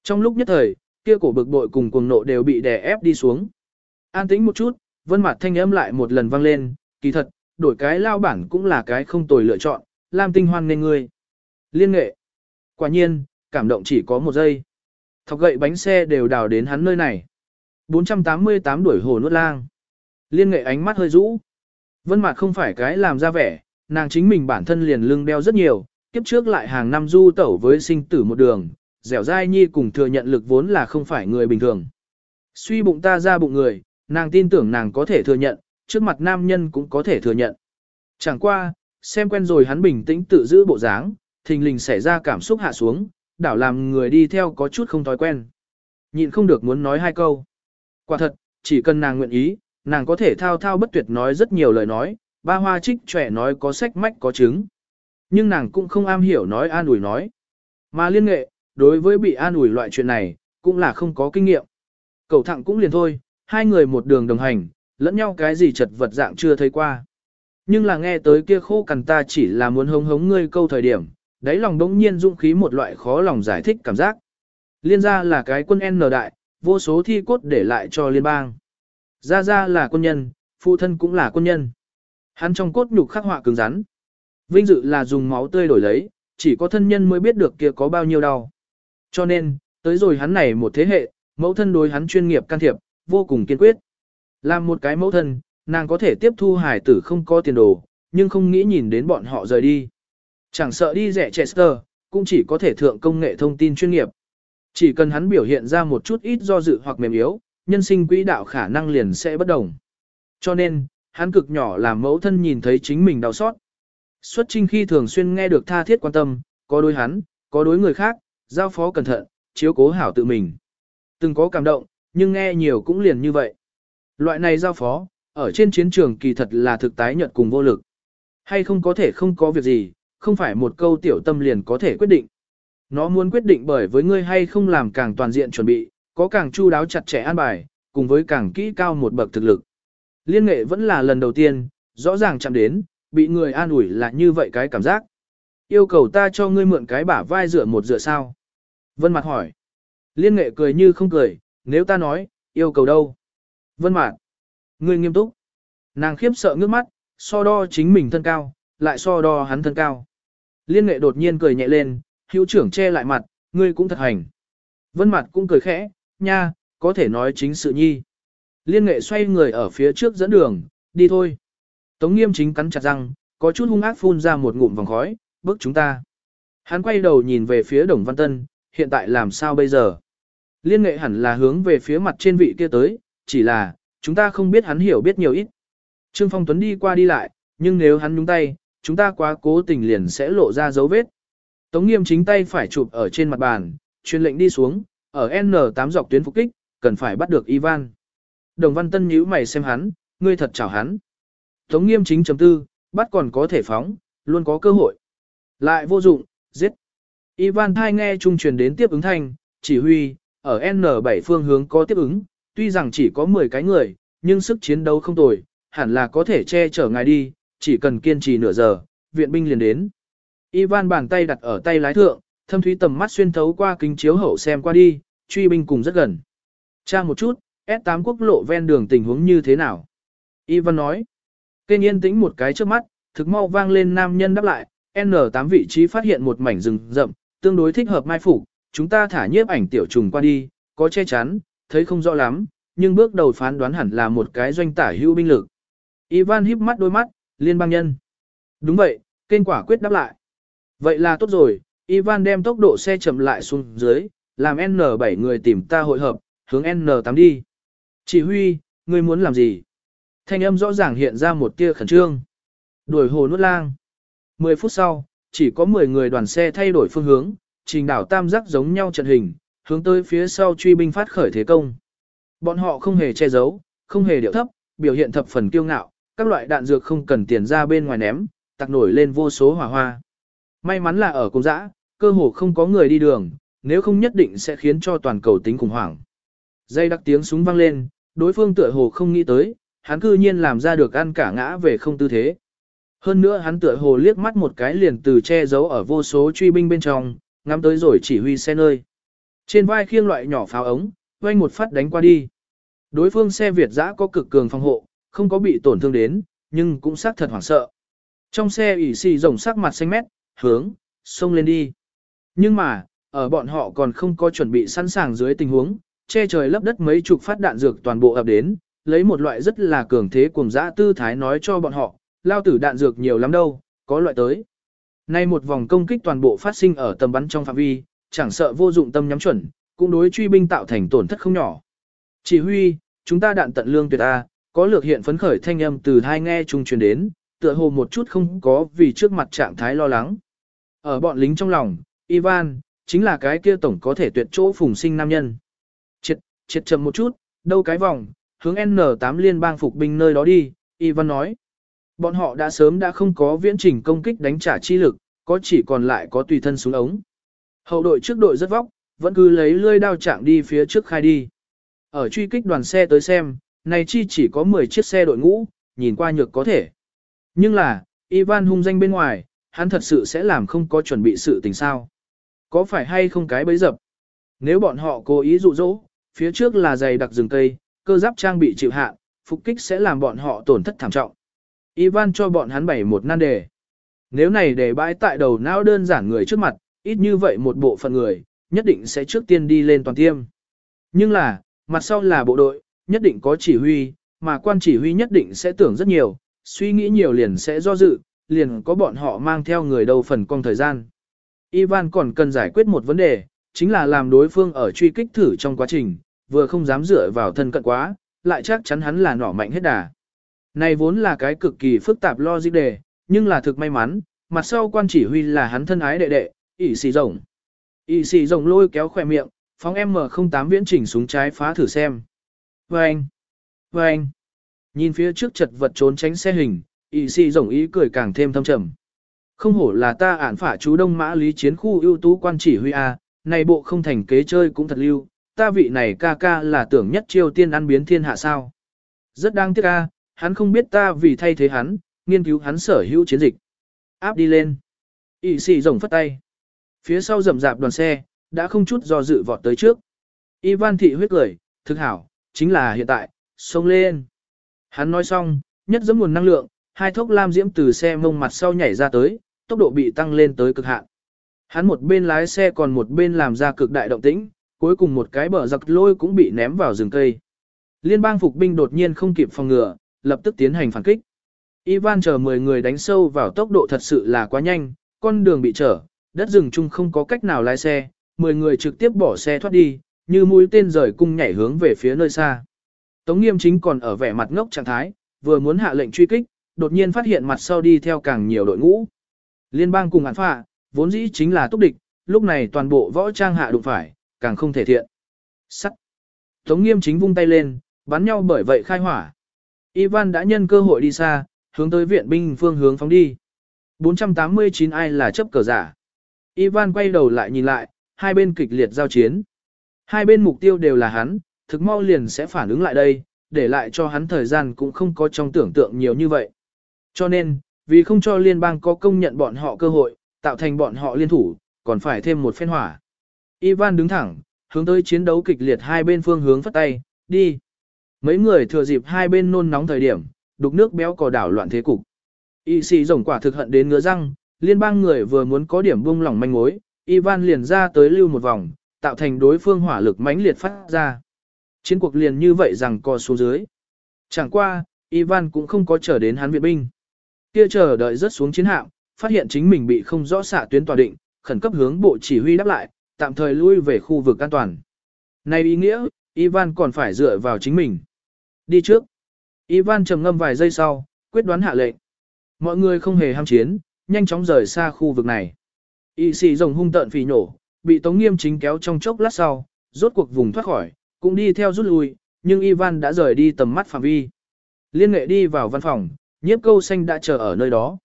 Trong lúc nhất thời, kia cổ bực bội cùng cuồng nộ đều bị đè ép đi xuống. An tĩnh một chút, vân mặt thanh âm lại một lần vang lên, kỳ thật, đổi cái lao bản cũng là cái không tồi lựa chọn, làm tinh hoan nên ngươi. Liên nghệ. Quả nhiên, cảm động chỉ có một giây. Thọc gậy bánh xe đều đào đến hắn nơi này. 488 đuổi hồ nuốt lang. Liên nghệ ánh mắt hơi rũ. Vân mặt không phải cái làm ra vẻ, nàng chính mình bản thân liền lưng đeo rất nhiều, kiếp trước lại hàng năm du tẩu với sinh tử một đường, dẻo dai nhi cùng thừa nhận lực vốn là không phải người bình thường. Suy bụng ta ra bụng người, nàng tin tưởng nàng có thể thừa nhận, trước mặt nam nhân cũng có thể thừa nhận. Chẳng qua, xem quen rồi hắn bình tĩnh tự giữ bộ dáng, thình lình xảy ra cảm xúc hạ xuống, đảo làm người đi theo có chút không thói quen. Nhịn không được muốn nói hai câu. Quả thật, chỉ cần nàng nguyện ý, nàng có thể thao thao bất tuyệt nói rất nhiều lời nói, ba hoa trích trẻ nói có sách mách có chứng. Nhưng nàng cũng không am hiểu nói an ủi nói. Mà liên nghệ, đối với bị an ủi loại chuyện này, cũng là không có kinh nghiệm. Cầu thẳng cũng liền thôi, hai người một đường đồng hành, lẫn nhau cái gì chật vật dạng chưa thấy qua. Nhưng là nghe tới kia khô cằn ta chỉ là muốn hống hống ngươi câu thời điểm, đáy lòng đống nhiên dũng khí một loại khó lòng giải thích cảm giác. Liên gia là cái quân N đại, vô số thi cốt để lại cho liên bang. Gia Gia là quân nhân, phụ thân cũng là quân nhân. Hắn trong cốt nhục khắc họa cứng rắn. Vinh dự là dùng máu tươi đổi lấy, chỉ có thân nhân mới biết được kia có bao nhiêu đau. Cho nên, tới rồi hắn này một thế hệ, mẫu thân đối hắn chuyên nghiệp can thiệp, vô cùng kiên quyết. Làm một cái mẫu thân, nàng có thể tiếp thu hải tử không có tiền đồ, nhưng không nghĩ nhìn đến bọn họ rời đi. Chẳng sợ đi rẻ Chester, cũng chỉ có thể thượng công nghệ thông tin chuyên nghiệp. Chỉ cần hắn biểu hiện ra một chút ít do dự hoặc mềm yếu, nhân sinh quỹ đạo khả năng liền sẽ bất đồng. Cho nên, hắn cực nhỏ làm mẫu thân nhìn thấy chính mình đau xót. Xuất trinh khi thường xuyên nghe được tha thiết quan tâm, có đối hắn, có đối người khác, giao phó cẩn thận, chiếu cố hảo tự mình. Từng có cảm động, nhưng nghe nhiều cũng liền như vậy. Loại này giao phó, ở trên chiến trường kỳ thật là thực tái nhợt cùng vô lực. Hay không có thể không có việc gì, không phải một câu tiểu tâm liền có thể quyết định. Nó muốn quyết định bởi với ngươi hay không làm càng toàn diện chuẩn bị, có càng chu đáo chặt chẽ an bài, cùng với càng kỹ cao một bậc thực lực. Liên nghệ vẫn là lần đầu tiên, rõ ràng chạm đến, bị người an ủi là như vậy cái cảm giác. Yêu cầu ta cho ngươi mượn cái bả vai dựa một dựa sao? Vân mặt hỏi. Liên nghệ cười như không cười, nếu ta nói, Yêu cầu đâu? Vân Mạn. Ngươi nghiêm túc. Nàng khiếp sợ ngước mắt, so đo chính mình thân cao, lại so đo hắn thân cao. Liên nghệ đột nhiên cười nhẹ lên, hữu trưởng che lại mặt, ngươi cũng thật hành. Vân mạn cũng cười khẽ, nha, có thể nói chính sự nhi. Liên nghệ xoay người ở phía trước dẫn đường, đi thôi. Tống nghiêm chính cắn chặt răng, có chút hung ác phun ra một ngụm vòng khói, bước chúng ta. Hắn quay đầu nhìn về phía Đồng Văn Tân, hiện tại làm sao bây giờ? Liên nghệ hẳn là hướng về phía mặt trên vị kia tới, chỉ là, chúng ta không biết hắn hiểu biết nhiều ít. Trương Phong Tuấn đi qua đi lại, nhưng nếu hắn nhúng tay, chúng ta quá cố tình liền sẽ lộ ra dấu vết. Tống nghiêm chính tay phải chụp ở trên mặt bàn, truyền lệnh đi xuống, ở N8 dọc tuyến phục kích, cần phải bắt được Ivan. Đồng Văn Tân nhíu mày xem hắn, ngươi thật chào hắn. Tống nghiêm chính chấm tư, bắt còn có thể phóng, luôn có cơ hội. Lại vô dụng, giết. Ivan thai nghe trung truyền đến tiếp ứng thanh, chỉ huy, ở N7 phương hướng có tiếp ứng, tuy rằng chỉ có 10 cái người, nhưng sức chiến đấu không tồi, hẳn là có thể che chở ngài đi, chỉ cần kiên trì nửa giờ, viện binh liền đến. Ivan bàn tay đặt ở tay lái thượng, thâm thúy tầm mắt xuyên thấu qua kính chiếu hậu xem qua đi, truy binh cùng rất gần. tra một chút, S8 quốc lộ ven đường tình huống như thế nào? Ivan nói. Kênh yên tĩnh một cái trước mắt, thực mau vang lên nam nhân đáp lại, N8 vị trí phát hiện một mảnh rừng rậm, tương đối thích hợp mai phục, chúng ta thả nhiếp ảnh tiểu trùng qua đi, có che chắn, thấy không rõ lắm, nhưng bước đầu phán đoán hẳn là một cái doanh tả hữu binh lực. Ivan híp mắt đôi mắt, liên bang nhân. Đúng vậy, kênh quả quyết đáp lại. Vậy là tốt rồi, Ivan đem tốc độ xe chậm lại xuống dưới, làm N7 người tìm ta hội hợp, hướng N8 đi. Chỉ huy, ngươi muốn làm gì? Thanh âm rõ ràng hiện ra một tia khẩn trương. Đuổi hồ nuốt lang. 10 phút sau, chỉ có 10 người đoàn xe thay đổi phương hướng, trình đảo tam giác giống nhau trận hình, hướng tới phía sau truy binh phát khởi thế công. Bọn họ không hề che giấu, không hề điệu thấp, biểu hiện thập phần kiêu ngạo, các loại đạn dược không cần tiền ra bên ngoài ném, tặc nổi lên vô số hỏa hoa. May mắn là ở công dã, cơ hồ không có người đi đường, nếu không nhất định sẽ khiến cho toàn cầu tính khủng hoảng. Dây đặc tiếng súng vang lên, đối phương tựa hồ không nghĩ tới, hắn cư nhiên làm ra được ăn cả ngã về không tư thế. Hơn nữa hắn tựa hồ liếc mắt một cái liền từ che giấu ở vô số truy binh bên trong, ngắm tới rồi chỉ huy xe nơi. Trên vai khiêng loại nhỏ pháo ống, quanh một phát đánh qua đi. Đối phương xe Việt dã có cực cường phòng hộ, không có bị tổn thương đến, nhưng cũng xác thật hoảng sợ. Trong xe ỉ xì rồng sắc mặt xanh mét, hướng, xông lên đi. Nhưng mà, ở bọn họ còn không có chuẩn bị sẵn sàng dưới tình huống, che trời lấp đất mấy chục phát đạn dược toàn bộ ập đến, lấy một loại rất là cường thế cuồng dã tư thái nói cho bọn họ, lao tử đạn dược nhiều lắm đâu, có loại tới. Nay một vòng công kích toàn bộ phát sinh ở tầm bắn trong phạm vi, chẳng sợ vô dụng tâm nhắm chuẩn, cũng đối truy binh tạo thành tổn thất không nhỏ. Chỉ huy, chúng ta đạn tận lương tuyệt A, có lược hiện phấn khởi thanh âm từ hai nghe trung truyền đến, tựa hồ một chút không có vì trước mặt trạng thái lo lắng. Ở bọn lính trong lòng, Ivan, chính là cái kia tổng có thể tuyệt chỗ phùng sinh nam nhân. Triệt, triệt chậm một chút, đâu cái vòng, hướng N8 liên bang phục binh nơi đó đi, Ivan nói. Bọn họ đã sớm đã không có viễn trình công kích đánh trả chi lực, có chỉ còn lại có tùy thân súng ống. Hậu đội trước đội rất vóc, vẫn cứ lấy lươi đao chạm đi phía trước khai đi. Ở truy kích đoàn xe tới xem, này chi chỉ có 10 chiếc xe đội ngũ, nhìn qua nhược có thể. Nhưng là, Ivan hung danh bên ngoài, hắn thật sự sẽ làm không có chuẩn bị sự tình sao. Có phải hay không cái bấy dập? Nếu bọn họ cố ý dụ dỗ, phía trước là dày đặc rừng cây, cơ giáp trang bị chịu hạn, phục kích sẽ làm bọn họ tổn thất thảm trọng. Ivan cho bọn hắn bảy một nan đề. Nếu này để bãi tại đầu não đơn giản người trước mặt, ít như vậy một bộ phận người, nhất định sẽ trước tiên đi lên toàn tiêm. Nhưng là, mặt sau là bộ đội, nhất định có chỉ huy, mà quan chỉ huy nhất định sẽ tưởng rất nhiều, suy nghĩ nhiều liền sẽ do dự, liền có bọn họ mang theo người đầu phần công thời gian. Ivan còn cần giải quyết một vấn đề, chính là làm đối phương ở truy kích thử trong quá trình, vừa không dám dựa vào thân cận quá, lại chắc chắn hắn là nỏ mạnh hết đà. Này vốn là cái cực kỳ phức tạp logic đề, nhưng là thực may mắn, mặt sau quan chỉ huy là hắn thân ái đệ đệ, ỷ xì rồng. ỷ xì rồng lôi kéo khỏe miệng, phóng M08 viễn chỉnh súng trái phá thử xem. Vâng! Vâng! Nhìn phía trước chật vật trốn tránh xe hình, ỷ xì rồng ý cười càng thêm thâm trầm. Không hổ là ta ản phả chú đông mã lý chiến khu ưu tú quan chỉ huy A, này bộ không thành kế chơi cũng thật lưu, ta vị này ca ca là tưởng nhất chiêu tiên ăn biến thiên hạ sao. Rất đáng tiếc a, hắn không biết ta vì thay thế hắn, nghiên cứu hắn sở hữu chiến dịch. Áp đi lên. y xì rồng phất tay. Phía sau rầm rạp đoàn xe, đã không chút do dự vọt tới trước. Ivan thị huyết cười, thực hảo, chính là hiện tại, xông lên. Hắn nói xong, nhất giấm nguồn năng lượng, hai thốc lam diễm từ xe mông mặt sau nhảy ra tới, tốc độ bị tăng lên tới cực hạn. Hắn một bên lái xe còn một bên làm ra cực đại động tĩnh, cuối cùng một cái bờ giặc lôi cũng bị ném vào rừng cây. Liên bang phục binh đột nhiên không kịp phòng ngừa, lập tức tiến hành phản kích. Ivan chờ 10 người đánh sâu vào tốc độ thật sự là quá nhanh, con đường bị trở, đất rừng chung không có cách nào lái xe, 10 người trực tiếp bỏ xe thoát đi, như mũi tên rời cung nhảy hướng về phía nơi xa. Tống nghiêm chính còn ở vẻ mặt ngốc trạng thái, vừa muốn hạ lệnh truy kích, đột nhiên phát hiện mặt sau đi theo càng nhiều đội ngũ. Liên bang cùng án phạ, vốn dĩ chính là túc địch, lúc này toàn bộ võ trang hạ đụng phải, càng không thể thiện. Sắt. Tống nghiêm chính vung tay lên, bắn nhau bởi vậy khai hỏa. Ivan đã nhân cơ hội đi xa, hướng tới viện binh phương hướng phóng đi. 489 ai là chấp cờ giả. Ivan quay đầu lại nhìn lại, hai bên kịch liệt giao chiến. Hai bên mục tiêu đều là hắn, thực mau liền sẽ phản ứng lại đây, để lại cho hắn thời gian cũng không có trong tưởng tượng nhiều như vậy. Cho nên, vì không cho liên bang có công nhận bọn họ cơ hội, tạo thành bọn họ liên thủ, còn phải thêm một phen hỏa. Ivan đứng thẳng, hướng tới chiến đấu kịch liệt hai bên phương hướng phát tay, đi. Mấy người thừa dịp hai bên nôn nóng thời điểm, đục nước béo cò đảo loạn thế cục. Y sĩ rồng quả thực hận đến ngứa răng, liên bang người vừa muốn có điểm buông lỏng manh mối, Ivan liền ra tới lưu một vòng, tạo thành đối phương hỏa lực mãnh liệt phát ra. Chiến cuộc liền như vậy rằng co xuống dưới. Chẳng qua, Ivan cũng không có chờ đến hắn viện binh. Kia chờ đợi rất xuống chiến hạm, phát hiện chính mình bị không rõ xạ tuyến tòa định, khẩn cấp hướng bộ chỉ huy đáp lại, tạm thời lui về khu vực an toàn. Này ý nghĩa, Ivan còn phải dựa vào chính mình. Đi trước. Ivan trầm ngâm vài giây sau, quyết đoán hạ lệnh. Mọi người không hề ham chiến, nhanh chóng rời xa khu vực này. Y sĩ rồng hung tợn phì nổ, bị Tống Nghiêm chính kéo trong chốc lát sau, rốt cuộc vùng thoát khỏi, cũng đi theo rút lui, nhưng Ivan đã rời đi tầm mắt phạm vi. Liên nghệ đi vào văn phòng, nhiếp câu xanh đã chờ ở nơi đó.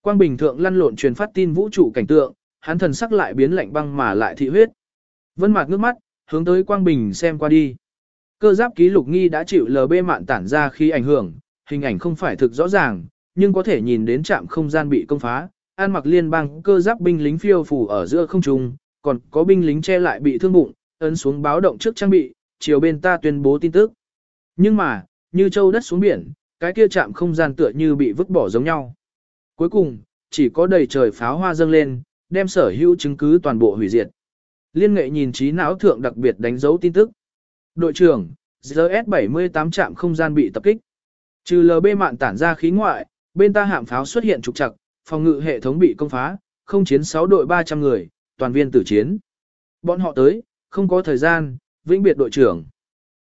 Quang Bình Thượng lăn lộn truyền phát tin vũ trụ cảnh tượng, hắn thần sắc lại biến lạnh băng mà lại thị huyết. Vân Mạc ngước mắt, hướng tới Quang Bình xem qua đi. Cơ giáp ký lục nghi đã chịu LB mạn tản ra khi ảnh hưởng, hình ảnh không phải thực rõ ràng, nhưng có thể nhìn đến trạm không gian bị công phá, an mặc liên bang cơ giáp binh lính phiêu phù ở giữa không trung, còn có binh lính che lại bị thương bụng, ấn xuống báo động trước trang bị, chiều bên ta tuyên bố tin tức. Nhưng mà, như châu đất xuống biển, cái kia chạm không gian tựa như bị vứt bỏ giống nhau. Cuối cùng, chỉ có đầy trời pháo hoa dâng lên, đem sở hữu chứng cứ toàn bộ hủy diệt. Liên nghệ nhìn trí não thượng đặc biệt đánh dấu tin tức. Đội trưởng, GS-78 trạm không gian bị tập kích. Trừ LB mạn tản ra khí ngoại, bên ta hạm pháo xuất hiện trục trặc, phòng ngự hệ thống bị công phá, không chiến 6 đội 300 người, toàn viên tử chiến. Bọn họ tới, không có thời gian, vĩnh biệt đội trưởng.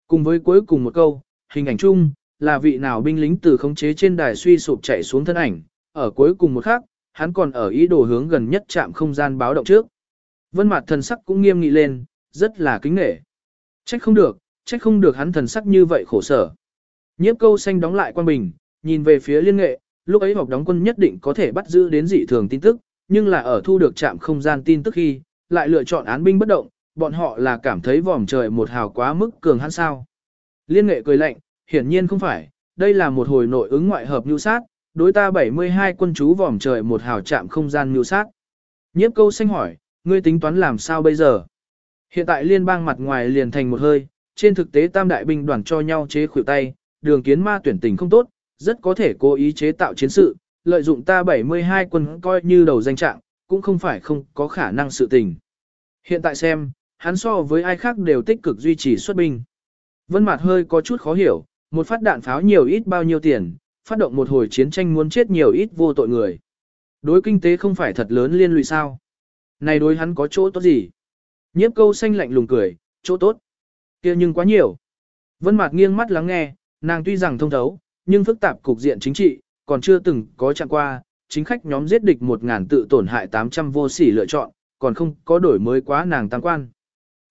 Cùng với cuối cùng một câu, hình ảnh chung, là vị nào binh lính từ khống chế trên đài suy sụp chạy xuống thân ảnh, ở cuối cùng một khắc, hắn còn ở ý đồ hướng gần nhất chạm không gian báo động trước. Vân mặt thần sắc cũng nghiêm nghị lên, rất là kính nghệ. Trách không được, trách không được hắn thần sắc như vậy khổ sở. Nhiếp câu xanh đóng lại quan bình, nhìn về phía liên nghệ, lúc ấy học đóng quân nhất định có thể bắt giữ đến dị thường tin tức, nhưng là ở thu được trạm không gian tin tức khi, lại lựa chọn án binh bất động, bọn họ là cảm thấy vòm trời một hào quá mức cường hắn sao. Liên nghệ cười lạnh, hiển nhiên không phải, đây là một hồi nội ứng ngoại hợp nhu sát, đối ta 72 quân chú vòm trời một hào trạm không gian nhu sát. Nhiếp câu xanh hỏi, ngươi tính toán làm sao bây giờ? Hiện tại liên bang mặt ngoài liền thành một hơi, trên thực tế tam đại binh đoàn cho nhau chế khuỷu tay, đường kiến ma tuyển tình không tốt, rất có thể cố ý chế tạo chiến sự, lợi dụng ta 72 quân coi như đầu danh trạng, cũng không phải không có khả năng sự tình. Hiện tại xem, hắn so với ai khác đều tích cực duy trì xuất binh. Vân Mạt hơi có chút khó hiểu, một phát đạn pháo nhiều ít bao nhiêu tiền, phát động một hồi chiến tranh muốn chết nhiều ít vô tội người. Đối kinh tế không phải thật lớn liên lụy sao? Này đối hắn có chỗ tốt gì? Nhiếp câu xanh lạnh lùng cười, chỗ tốt. kia nhưng quá nhiều. Vân Mạc nghiêng mắt lắng nghe, nàng tuy rằng thông thấu, nhưng phức tạp cục diện chính trị, còn chưa từng có chạm qua, chính khách nhóm giết địch 1.000 tự tổn hại 800 vô sỉ lựa chọn, còn không có đổi mới quá nàng tăng quan.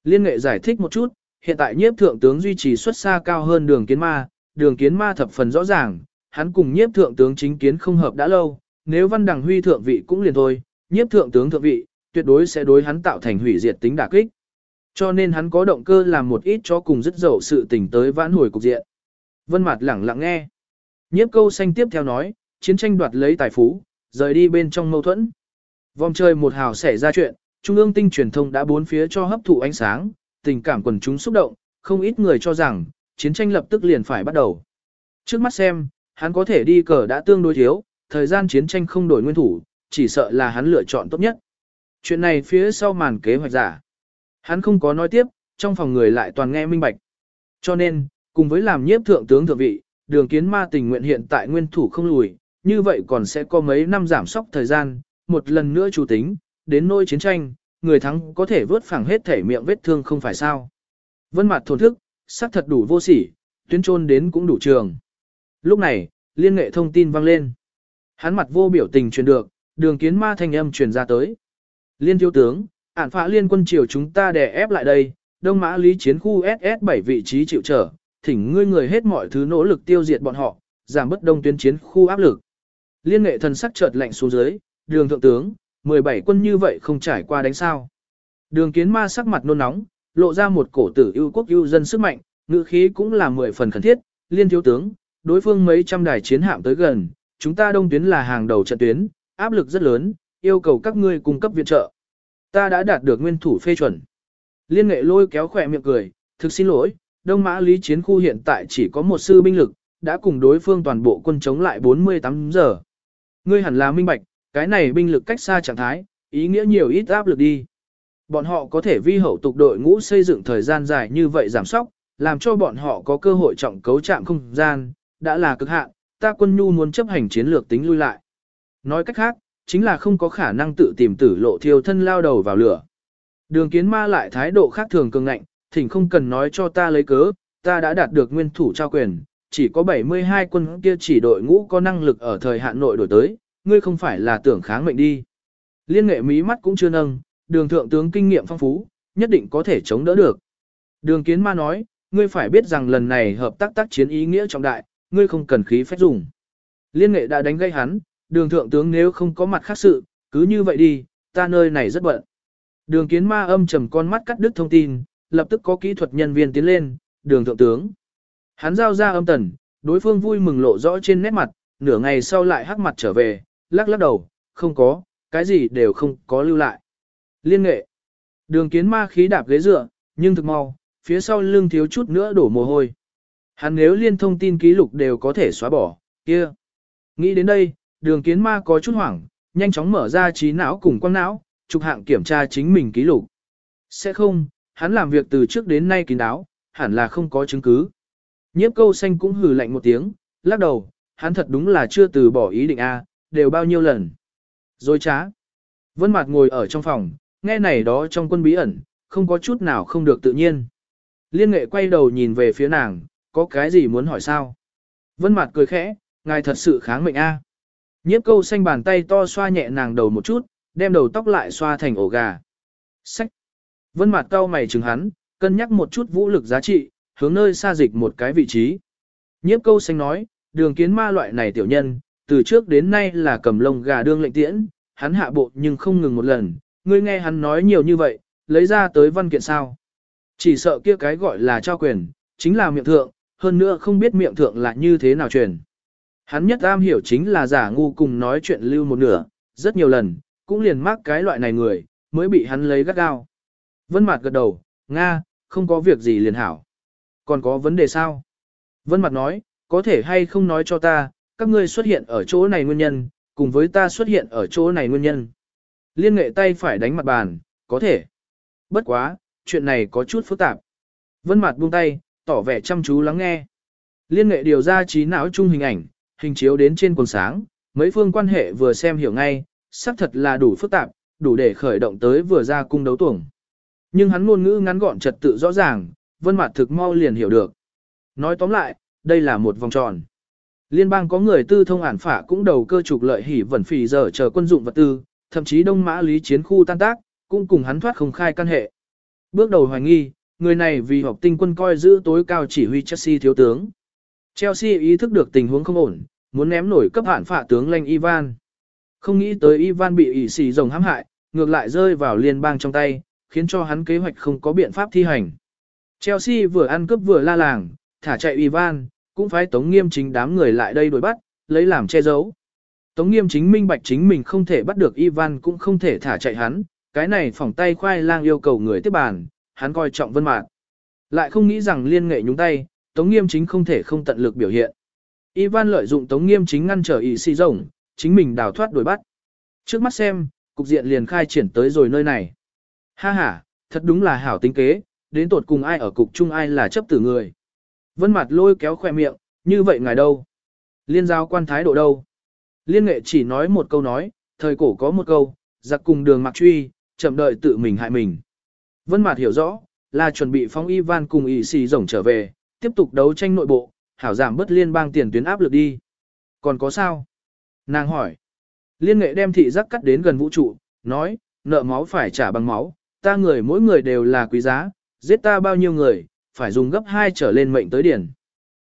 Liên nghệ giải thích một chút, hiện tại nhiếp thượng tướng duy trì xuất xa cao hơn đường kiến ma, đường kiến ma thập phần rõ ràng, hắn cùng nhiếp thượng tướng chính kiến không hợp đã lâu, nếu văn đằng huy thượng vị cũng liền thôi, nhiếp thượng tướng thượng vị, tuyệt đối sẽ đối hắn tạo thành hủy diệt tính đả kích. Cho nên hắn có động cơ làm một ít cho cùng dứt dậu sự tình tới vãn hồi cục diện. Vân Mạt lẳng lặng nghe. Nhiếp câu xanh tiếp theo nói, chiến tranh đoạt lấy tài phú, rời đi bên trong mâu thuẫn. Vòng trời một hào xảy ra chuyện, trung ương tinh truyền thông đã bốn phía cho hấp thụ ánh sáng, tình cảm quần chúng xúc động, không ít người cho rằng, chiến tranh lập tức liền phải bắt đầu. Trước mắt xem, hắn có thể đi cờ đã tương đối thiếu, thời gian chiến tranh không đổi nguyên thủ, chỉ sợ là hắn lựa chọn tốt nhất. Chuyện này phía sau màn kế hoạch giả. Hắn không có nói tiếp, trong phòng người lại toàn nghe minh bạch. Cho nên, cùng với làm nhiếp thượng tướng thượng vị, đường kiến ma tình nguyện hiện tại nguyên thủ không lùi, như vậy còn sẽ có mấy năm giảm sóc thời gian, một lần nữa chủ tính, đến nôi chiến tranh, người thắng có thể vớt phẳng hết thể miệng vết thương không phải sao. Vân mặt thổn thức, sắc thật đủ vô sỉ, tuyến trôn đến cũng đủ trường. Lúc này, liên nghệ thông tin vang lên. Hắn mặt vô biểu tình truyền được, đường kiến ma thanh âm truyền ra tới. Liên thiếu tướng, ản phạ liên quân triều chúng ta đè ép lại đây, đông mã lý chiến khu SS 7 vị trí chịu trở, thỉnh ngươi người hết mọi thứ nỗ lực tiêu diệt bọn họ, giảm bất đông tuyến chiến khu áp lực. Liên nghệ thần sắc chợt lạnh xuống dưới, đường thượng tướng, 17 quân như vậy không trải qua đánh sao. Đường kiến ma sắc mặt nôn nóng, lộ ra một cổ tử ưu quốc ưu dân sức mạnh, ngữ khí cũng là mười phần khẩn thiết, liên thiếu tướng, đối phương mấy trăm đài chiến hạm tới gần, chúng ta đông tuyến là hàng đầu trận tuyến, áp lực rất lớn, yêu cầu các ngươi cung cấp viện trợ. Ta đã đạt được nguyên thủ phê chuẩn. Liên nghệ lôi kéo khỏe miệng cười, thực xin lỗi, Đông Mã Lý Chiến khu hiện tại chỉ có một sư binh lực, đã cùng đối phương toàn bộ quân chống lại 48 giờ. Ngươi hẳn là minh bạch, cái này binh lực cách xa trạng thái, ý nghĩa nhiều ít áp lực đi. Bọn họ có thể vi hậu tục đội ngũ xây dựng thời gian dài như vậy giảm sóc, làm cho bọn họ có cơ hội trọng cấu chạm không gian, đã là cực hạn, ta quân nhu muốn chấp hành chiến lược tính lui lại. Nói cách khác, chính là không có khả năng tự tìm tử lộ thiêu thân lao đầu vào lửa. Đường kiến ma lại thái độ khác thường cường ngạnh, thỉnh không cần nói cho ta lấy cớ, ta đã đạt được nguyên thủ trao quyền, chỉ có 72 quân kia chỉ đội ngũ có năng lực ở thời hạn nội đổi tới, ngươi không phải là tưởng kháng mệnh đi. Liên nghệ mí mắt cũng chưa nâng, đường thượng tướng kinh nghiệm phong phú, nhất định có thể chống đỡ được. Đường kiến ma nói, ngươi phải biết rằng lần này hợp tác tác chiến ý nghĩa trọng đại, ngươi không cần khí phép dùng. Liên nghệ đã đánh gây hắn, đường thượng tướng nếu không có mặt khác sự, cứ như vậy đi, ta nơi này rất bận. Đường kiến ma âm trầm con mắt cắt đứt thông tin, lập tức có kỹ thuật nhân viên tiến lên, đường thượng tướng. Hắn giao ra âm tần, đối phương vui mừng lộ rõ trên nét mặt, nửa ngày sau lại hắc mặt trở về, lắc lắc đầu, không có, cái gì đều không có lưu lại. Liên nghệ. Đường kiến ma khí đạp ghế dựa, nhưng thực mau, phía sau lưng thiếu chút nữa đổ mồ hôi. Hắn nếu liên thông tin ký lục đều có thể xóa bỏ, kia. Nghĩ đến đây, đường kiến ma có chút hoảng, nhanh chóng mở ra trí não cùng quang não, trục hạng kiểm tra chính mình ký lục. Sẽ không, hắn làm việc từ trước đến nay kín đáo, hẳn là không có chứng cứ. Nhiếp câu xanh cũng hừ lạnh một tiếng, lắc đầu, hắn thật đúng là chưa từ bỏ ý định A, đều bao nhiêu lần. Rồi trá. Vân Mạt ngồi ở trong phòng, nghe này đó trong quân bí ẩn, không có chút nào không được tự nhiên. Liên nghệ quay đầu nhìn về phía nàng, có cái gì muốn hỏi sao? Vân Mạt cười khẽ, ngài thật sự kháng mệnh a. Nhiếp câu xanh bàn tay to xoa nhẹ nàng đầu một chút, đem đầu tóc lại xoa thành ổ gà. Sách. Vân mặt cau mày chừng hắn, cân nhắc một chút vũ lực giá trị, hướng nơi xa dịch một cái vị trí. Nhiếp câu xanh nói, đường kiến ma loại này tiểu nhân, từ trước đến nay là cầm lông gà đương lệnh tiễn, hắn hạ bộ nhưng không ngừng một lần, ngươi nghe hắn nói nhiều như vậy, lấy ra tới văn kiện sao. Chỉ sợ kia cái gọi là trao quyền, chính là miệng thượng, hơn nữa không biết miệng thượng là như thế nào truyền. Hắn nhất am hiểu chính là giả ngu cùng nói chuyện lưu một nửa, rất nhiều lần, cũng liền mắc cái loại này người, mới bị hắn lấy gắt gao. Vân Mạt gật đầu, Nga, không có việc gì liền hảo. Còn có vấn đề sao? Vân Mạt nói, có thể hay không nói cho ta, các ngươi xuất hiện ở chỗ này nguyên nhân, cùng với ta xuất hiện ở chỗ này nguyên nhân. Liên nghệ tay phải đánh mặt bàn, có thể. Bất quá, chuyện này có chút phức tạp. Vân Mạt buông tay, tỏ vẻ chăm chú lắng nghe. Liên nghệ điều ra trí não chung hình ảnh, hình chiếu đến trên quần sáng, mấy phương quan hệ vừa xem hiểu ngay, xác thật là đủ phức tạp, đủ để khởi động tới vừa ra cung đấu tuồng. Nhưng hắn ngôn ngữ ngắn gọn trật tự rõ ràng, Vân mặt thực mau liền hiểu được. Nói tóm lại, đây là một vòng tròn. Liên bang có người tư thông ản phả cũng đầu cơ trục lợi hỉ vẩn phì giờ chờ quân dụng vật tư, thậm chí đông mã lý chiến khu tan tác, cũng cùng hắn thoát không khai căn hệ. Bước đầu hoài nghi, người này vì học tinh quân coi giữ tối cao chỉ huy Chelsea thiếu tướng. Chelsea ý thức được tình huống không ổn, muốn ném nổi cấp hạn phạ tướng lanh Ivan. Không nghĩ tới Ivan bị ỷ xì rồng hãm hại, ngược lại rơi vào liên bang trong tay, khiến cho hắn kế hoạch không có biện pháp thi hành. Chelsea vừa ăn cướp vừa la làng, thả chạy Ivan, cũng phải tống nghiêm chính đám người lại đây đuổi bắt, lấy làm che giấu. Tống nghiêm chính minh bạch chính mình không thể bắt được Ivan cũng không thể thả chạy hắn, cái này phỏng tay khoai lang yêu cầu người tiếp bàn, hắn coi trọng vân mạc, Lại không nghĩ rằng liên nghệ nhúng tay, Tống Nghiêm chính không thể không tận lực biểu hiện. Ivan lợi dụng Tống Nghiêm chính ngăn trở ỷ xì rồng, chính mình đào thoát đuổi bắt. Trước mắt xem, cục diện liền khai triển tới rồi nơi này. Ha ha, thật đúng là hảo tính kế, đến tột cùng ai ở cục chung ai là chấp tử người. Vân mặt lôi kéo khoe miệng, như vậy ngài đâu? Liên giao quan thái độ đâu? Liên nghệ chỉ nói một câu nói, thời cổ có một câu, giặc cùng đường mặc truy, chậm đợi tự mình hại mình. Vân mặt hiểu rõ, là chuẩn bị phóng Ivan cùng ỷ xì rồng trở về, tiếp tục đấu tranh nội bộ, hảo giảm bớt liên bang tiền tuyến áp lực đi. Còn có sao? Nàng hỏi. Liên nghệ đem thị giác cắt đến gần vũ trụ, nói, nợ máu phải trả bằng máu, ta người mỗi người đều là quý giá, giết ta bao nhiêu người, phải dùng gấp 2 trở lên mệnh tới điển.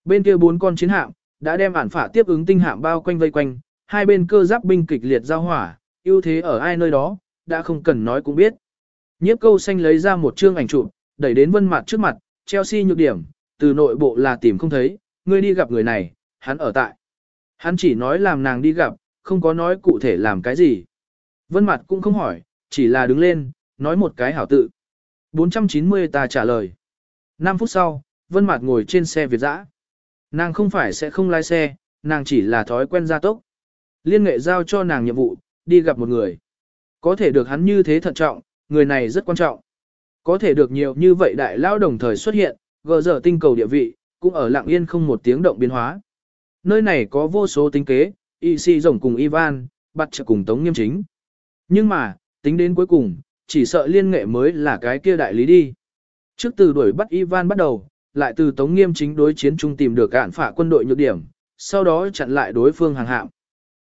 Bên kia bốn con chiến hạm, đã đem ản phả tiếp ứng tinh hạm bao quanh vây quanh, hai bên cơ giáp binh kịch liệt giao hỏa, ưu thế ở ai nơi đó, đã không cần nói cũng biết. Nhiếp câu xanh lấy ra một chương ảnh chụp, đẩy đến vân mặt trước mặt, Chelsea nhược điểm, từ nội bộ là tìm không thấy, ngươi đi gặp người này, hắn ở tại. Hắn chỉ nói làm nàng đi gặp, không có nói cụ thể làm cái gì. Vân mặt cũng không hỏi, chỉ là đứng lên, nói một cái hảo tự. 490 ta trả lời. 5 phút sau, Vân Mạt ngồi trên xe Việt dã. Nàng không phải sẽ không lái xe, nàng chỉ là thói quen gia tốc. Liên nghệ giao cho nàng nhiệm vụ, đi gặp một người. Có thể được hắn như thế thận trọng, người này rất quan trọng. Có thể được nhiều như vậy đại lao đồng thời xuất hiện, gờ giờ tinh cầu địa vị, cũng ở lặng yên không một tiếng động biến hóa. Nơi này có vô số tính kế, y si rồng cùng Ivan, bắt trợ cùng Tống Nghiêm Chính. Nhưng mà, tính đến cuối cùng, chỉ sợ liên nghệ mới là cái kia đại lý đi. Trước từ đuổi bắt Ivan bắt đầu, lại từ Tống Nghiêm Chính đối chiến chung tìm được cạn phả quân đội nhược điểm, sau đó chặn lại đối phương hàng hạm.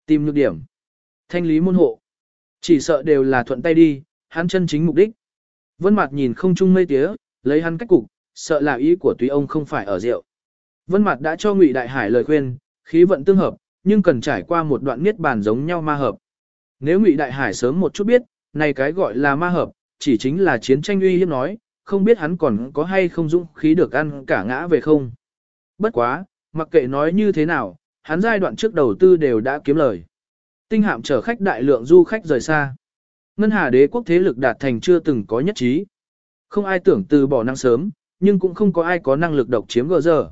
Tìm nhược điểm. Thanh lý môn hộ. Chỉ sợ đều là thuận tay đi, hắn chân chính mục đích. Vân Mạt nhìn không chung mây tía, lấy hắn cách cục, sợ là ý của túy ông không phải ở rượu. Vân Mạt đã cho Ngụy Đại Hải lời khuyên, khí vận tương hợp, nhưng cần trải qua một đoạn niết bàn giống nhau ma hợp. Nếu Ngụy Đại Hải sớm một chút biết, này cái gọi là ma hợp, chỉ chính là chiến tranh uy hiếp nói, không biết hắn còn có hay không dũng khí được ăn cả ngã về không. Bất quá, mặc kệ nói như thế nào, hắn giai đoạn trước đầu tư đều đã kiếm lời. Tinh hạm chở khách đại lượng du khách rời xa. Ngân Hà đế quốc thế lực đạt thành chưa từng có nhất trí. Không ai tưởng từ bỏ năng sớm, nhưng cũng không có ai có năng lực độc chiếm gờ giờ.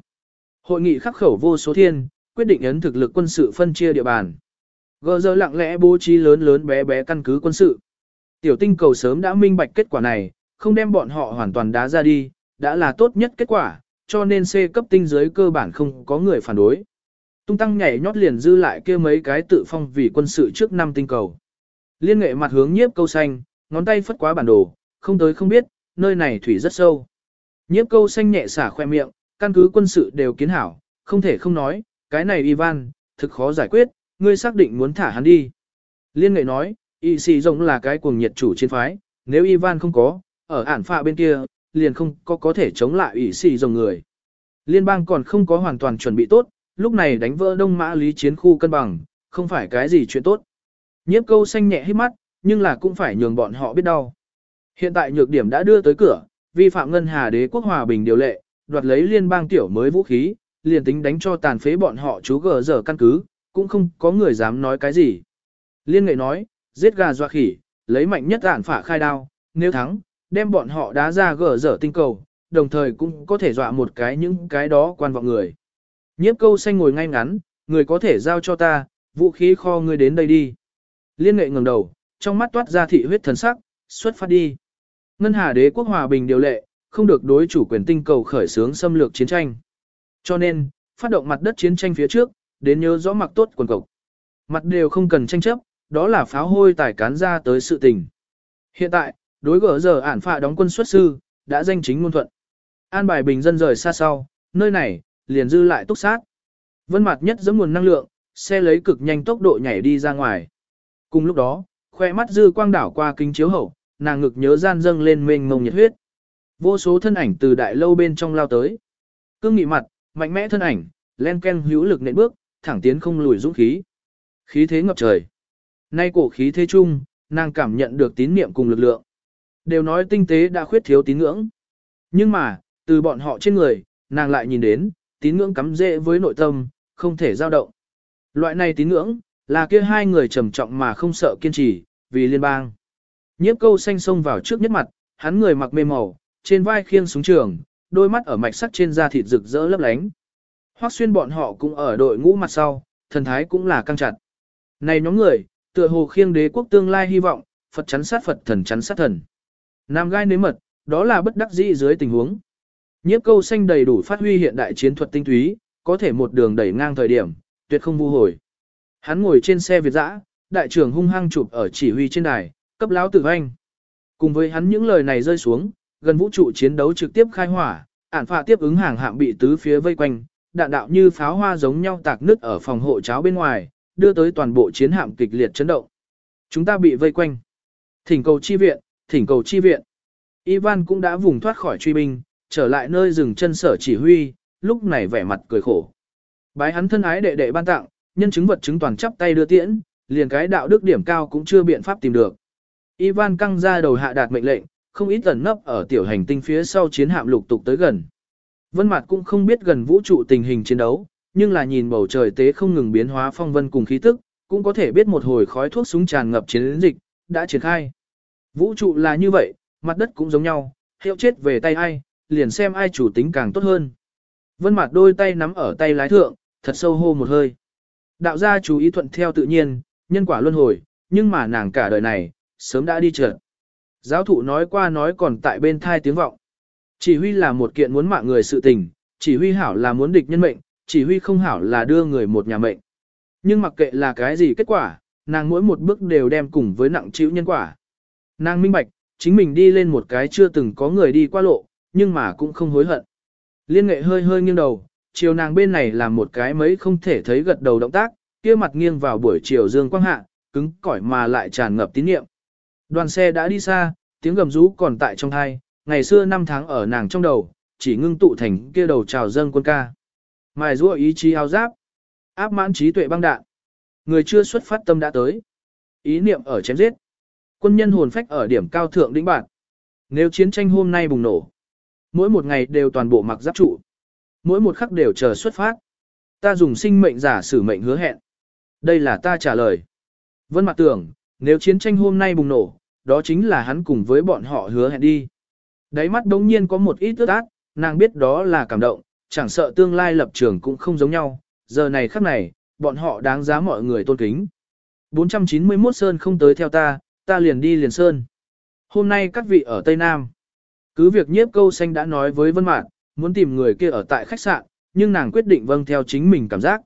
Hội nghị khắc khẩu vô số thiên, quyết định ấn thực lực quân sự phân chia địa bàn. Gờ giờ lặng lẽ bố trí lớn lớn bé bé căn cứ quân sự. Tiểu tinh cầu sớm đã minh bạch kết quả này, không đem bọn họ hoàn toàn đá ra đi, đã là tốt nhất kết quả, cho nên C cấp tinh giới cơ bản không có người phản đối. Tung tăng nhảy nhót liền dư lại kia mấy cái tự phong vì quân sự trước năm tinh cầu. Liên nghệ mặt hướng nhiếp câu xanh, ngón tay phất quá bản đồ, không tới không biết, nơi này thủy rất sâu. Nhiếp câu xanh nhẹ xả khoe miệng, căn cứ quân sự đều kiến hảo, không thể không nói, cái này Ivan, thực khó giải quyết, ngươi xác định muốn thả hắn đi. Liên nghệ nói, y sĩ rồng là cái cuồng nhiệt chủ chiến phái, nếu Ivan không có, ở ản phạ bên kia, liền không có có thể chống lại y sĩ rồng người. Liên bang còn không có hoàn toàn chuẩn bị tốt, lúc này đánh vỡ đông mã lý chiến khu cân bằng, không phải cái gì chuyện tốt. Nhiếp câu xanh nhẹ hít mắt, nhưng là cũng phải nhường bọn họ biết đau. Hiện tại nhược điểm đã đưa tới cửa, vi phạm ngân hà đế quốc hòa bình điều lệ, đoạt lấy liên bang tiểu mới vũ khí, liền tính đánh cho tàn phế bọn họ chú gờ giờ căn cứ, cũng không có người dám nói cái gì. Liên nghệ nói, giết gà dọa khỉ, lấy mạnh nhất ản phả khai đao, nếu thắng, đem bọn họ đá ra gờ dở tinh cầu, đồng thời cũng có thể dọa một cái những cái đó quan vọng người. Nhiếp câu xanh ngồi ngay ngắn, người có thể giao cho ta, vũ khí kho ngươi đến đây đi. Liên nghệ ngẩng đầu, trong mắt toát ra thị huyết thần sắc, xuất phát đi. Ngân Hà đế quốc hòa bình điều lệ, không được đối chủ quyền tinh cầu khởi xướng xâm lược chiến tranh. Cho nên, phát động mặt đất chiến tranh phía trước, đến nhớ rõ mặc tốt quần cộc. Mặt đều không cần tranh chấp, đó là pháo hôi tải cán ra tới sự tình. Hiện tại, đối gỡ giờ ản phạ đóng quân xuất sư, đã danh chính ngôn thuận. An bài bình dân rời xa sau, nơi này, liền dư lại túc sát. Vân mặt nhất giống nguồn năng lượng, xe lấy cực nhanh tốc độ nhảy đi ra ngoài. Cùng lúc đó, khoe mắt dư quang đảo qua kính chiếu hậu, nàng ngực nhớ gian dâng lên mênh mông nhiệt huyết. Vô số thân ảnh từ đại lâu bên trong lao tới. Cương nghị mặt, mạnh mẽ thân ảnh, len ken hữu lực nện bước, thẳng tiến không lùi dũng khí. Khí thế ngập trời. Nay cổ khí thế chung, nàng cảm nhận được tín niệm cùng lực lượng. Đều nói tinh tế đã khuyết thiếu tín ngưỡng. Nhưng mà, từ bọn họ trên người, nàng lại nhìn đến, tín ngưỡng cắm rễ với nội tâm, không thể dao động. Loại này tín ngưỡng, là kia hai người trầm trọng mà không sợ kiên trì, vì liên bang. Nhiếp câu xanh xông vào trước nhất mặt, hắn người mặc mê màu, trên vai khiêng súng trường, đôi mắt ở mạch sắt trên da thịt rực rỡ lấp lánh. Hoắc xuyên bọn họ cũng ở đội ngũ mặt sau, thần thái cũng là căng chặt. Này nhóm người, tựa hồ khiêng đế quốc tương lai hy vọng, Phật chắn sát Phật thần chắn sát thần. Nam gai nếm mật, đó là bất đắc dĩ dưới tình huống. Nhiếp câu xanh đầy đủ phát huy hiện đại chiến thuật tinh túy, có thể một đường đẩy ngang thời điểm, tuyệt không vu hồi. Hắn ngồi trên xe Việt dã, đại trưởng hung hăng chụp ở chỉ huy trên đài, cấp lão tử anh. Cùng với hắn những lời này rơi xuống, gần vũ trụ chiến đấu trực tiếp khai hỏa, ản phạ tiếp ứng hàng hạm bị tứ phía vây quanh, đạn đạo như pháo hoa giống nhau tạc nứt ở phòng hộ cháo bên ngoài, đưa tới toàn bộ chiến hạm kịch liệt chấn động. Chúng ta bị vây quanh. Thỉnh cầu chi viện, thỉnh cầu chi viện. Ivan cũng đã vùng thoát khỏi truy binh, trở lại nơi dừng chân sở chỉ huy, lúc này vẻ mặt cười khổ. Bái hắn thân ái đệ đệ ban tặng, nhân chứng vật chứng toàn chắp tay đưa tiễn, liền cái đạo đức điểm cao cũng chưa biện pháp tìm được. Ivan căng ra đầu hạ đạt mệnh lệnh, không ít tẩn nấp ở tiểu hành tinh phía sau chiến hạm lục tục tới gần. Vân Mạt cũng không biết gần vũ trụ tình hình chiến đấu, nhưng là nhìn bầu trời tế không ngừng biến hóa phong vân cùng khí tức, cũng có thể biết một hồi khói thuốc súng tràn ngập chiến dịch đã triển khai. Vũ trụ là như vậy, mặt đất cũng giống nhau, hiệu chết về tay ai, liền xem ai chủ tính càng tốt hơn. Vân Mạt đôi tay nắm ở tay lái thượng, thật sâu hô một hơi. Đạo gia chú ý thuận theo tự nhiên, nhân quả luân hồi, nhưng mà nàng cả đời này, sớm đã đi trượt. Giáo thụ nói qua nói còn tại bên thai tiếng vọng. Chỉ huy là một kiện muốn mạng người sự tình, chỉ huy hảo là muốn địch nhân mệnh, chỉ huy không hảo là đưa người một nhà mệnh. Nhưng mặc kệ là cái gì kết quả, nàng mỗi một bước đều đem cùng với nặng chịu nhân quả. Nàng minh bạch, chính mình đi lên một cái chưa từng có người đi qua lộ, nhưng mà cũng không hối hận. Liên nghệ hơi hơi nghiêng đầu, chiều nàng bên này làm một cái mấy không thể thấy gật đầu động tác, kia mặt nghiêng vào buổi chiều dương quang hạ, cứng cỏi mà lại tràn ngập tín niệm. Đoàn xe đã đi xa, tiếng gầm rú còn tại trong thai, ngày xưa năm tháng ở nàng trong đầu, chỉ ngưng tụ thành kia đầu trào dâng quân ca. Mài rua ý chí áo giáp, áp mãn trí tuệ băng đạn. Người chưa xuất phát tâm đã tới. Ý niệm ở chém giết. Quân nhân hồn phách ở điểm cao thượng đỉnh bản. Nếu chiến tranh hôm nay bùng nổ, mỗi một ngày đều toàn bộ mặc giáp trụ. Mỗi một khắc đều chờ xuất phát. Ta dùng sinh mệnh giả sử mệnh hứa hẹn. Đây là ta trả lời. Vân mặt tưởng, nếu chiến tranh hôm nay bùng nổ, đó chính là hắn cùng với bọn họ hứa hẹn đi. Đáy mắt đống nhiên có một ít ướt át, nàng biết đó là cảm động, chẳng sợ tương lai lập trường cũng không giống nhau, giờ này khắc này, bọn họ đáng giá mọi người tôn kính. 491 Sơn không tới theo ta, ta liền đi liền Sơn. Hôm nay các vị ở Tây Nam. Cứ việc nhiếp câu xanh đã nói với Vân Mạn, muốn tìm người kia ở tại khách sạn, nhưng nàng quyết định vâng theo chính mình cảm giác.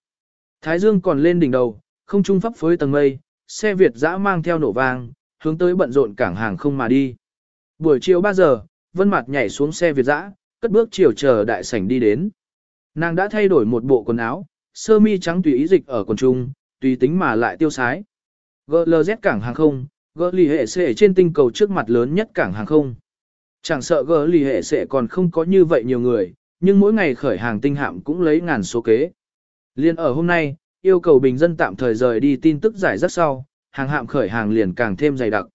Thái Dương còn lên đỉnh đầu, không trung pháp phối tầng mây, xe Việt dã mang theo nổ vang, hướng tới bận rộn cảng hàng không mà đi. Buổi chiều 3 giờ, Vân Mạt nhảy xuống xe Việt dã, cất bước chiều chờ đại sảnh đi đến. Nàng đã thay đổi một bộ quần áo, sơ mi trắng tùy ý dịch ở quần trung, tùy tính mà lại tiêu sái. GLZ cảng hàng không, gỡ lì hệ sẽ trên tinh cầu trước mặt lớn nhất cảng hàng không. Chẳng sợ gỡ lì hệ sẽ còn không có như vậy nhiều người, nhưng mỗi ngày khởi hàng tinh hạm cũng lấy ngàn số kế. Liên ở hôm nay, yêu cầu bình dân tạm thời rời đi tin tức giải rất sau, hàng hạm khởi hàng liền càng thêm dày đặc.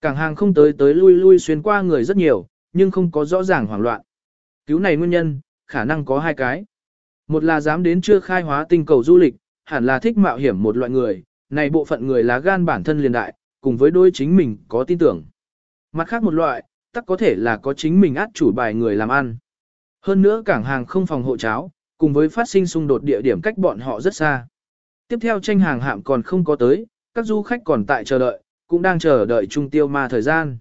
Cảng hàng không tới tới lui lui xuyên qua người rất nhiều, nhưng không có rõ ràng hoảng loạn. Cứu này nguyên nhân, khả năng có hai cái. Một là dám đến chưa khai hóa tinh cầu du lịch, hẳn là thích mạo hiểm một loại người, này bộ phận người lá gan bản thân liền đại, cùng với đôi chính mình có tin tưởng. Mặt khác một loại, tắc có thể là có chính mình át chủ bài người làm ăn. Hơn nữa cảng hàng không phòng hộ cháo, cùng với phát sinh xung đột địa điểm cách bọn họ rất xa. Tiếp theo tranh hàng hạm còn không có tới, các du khách còn tại chờ đợi, cũng đang chờ đợi trung tiêu ma thời gian.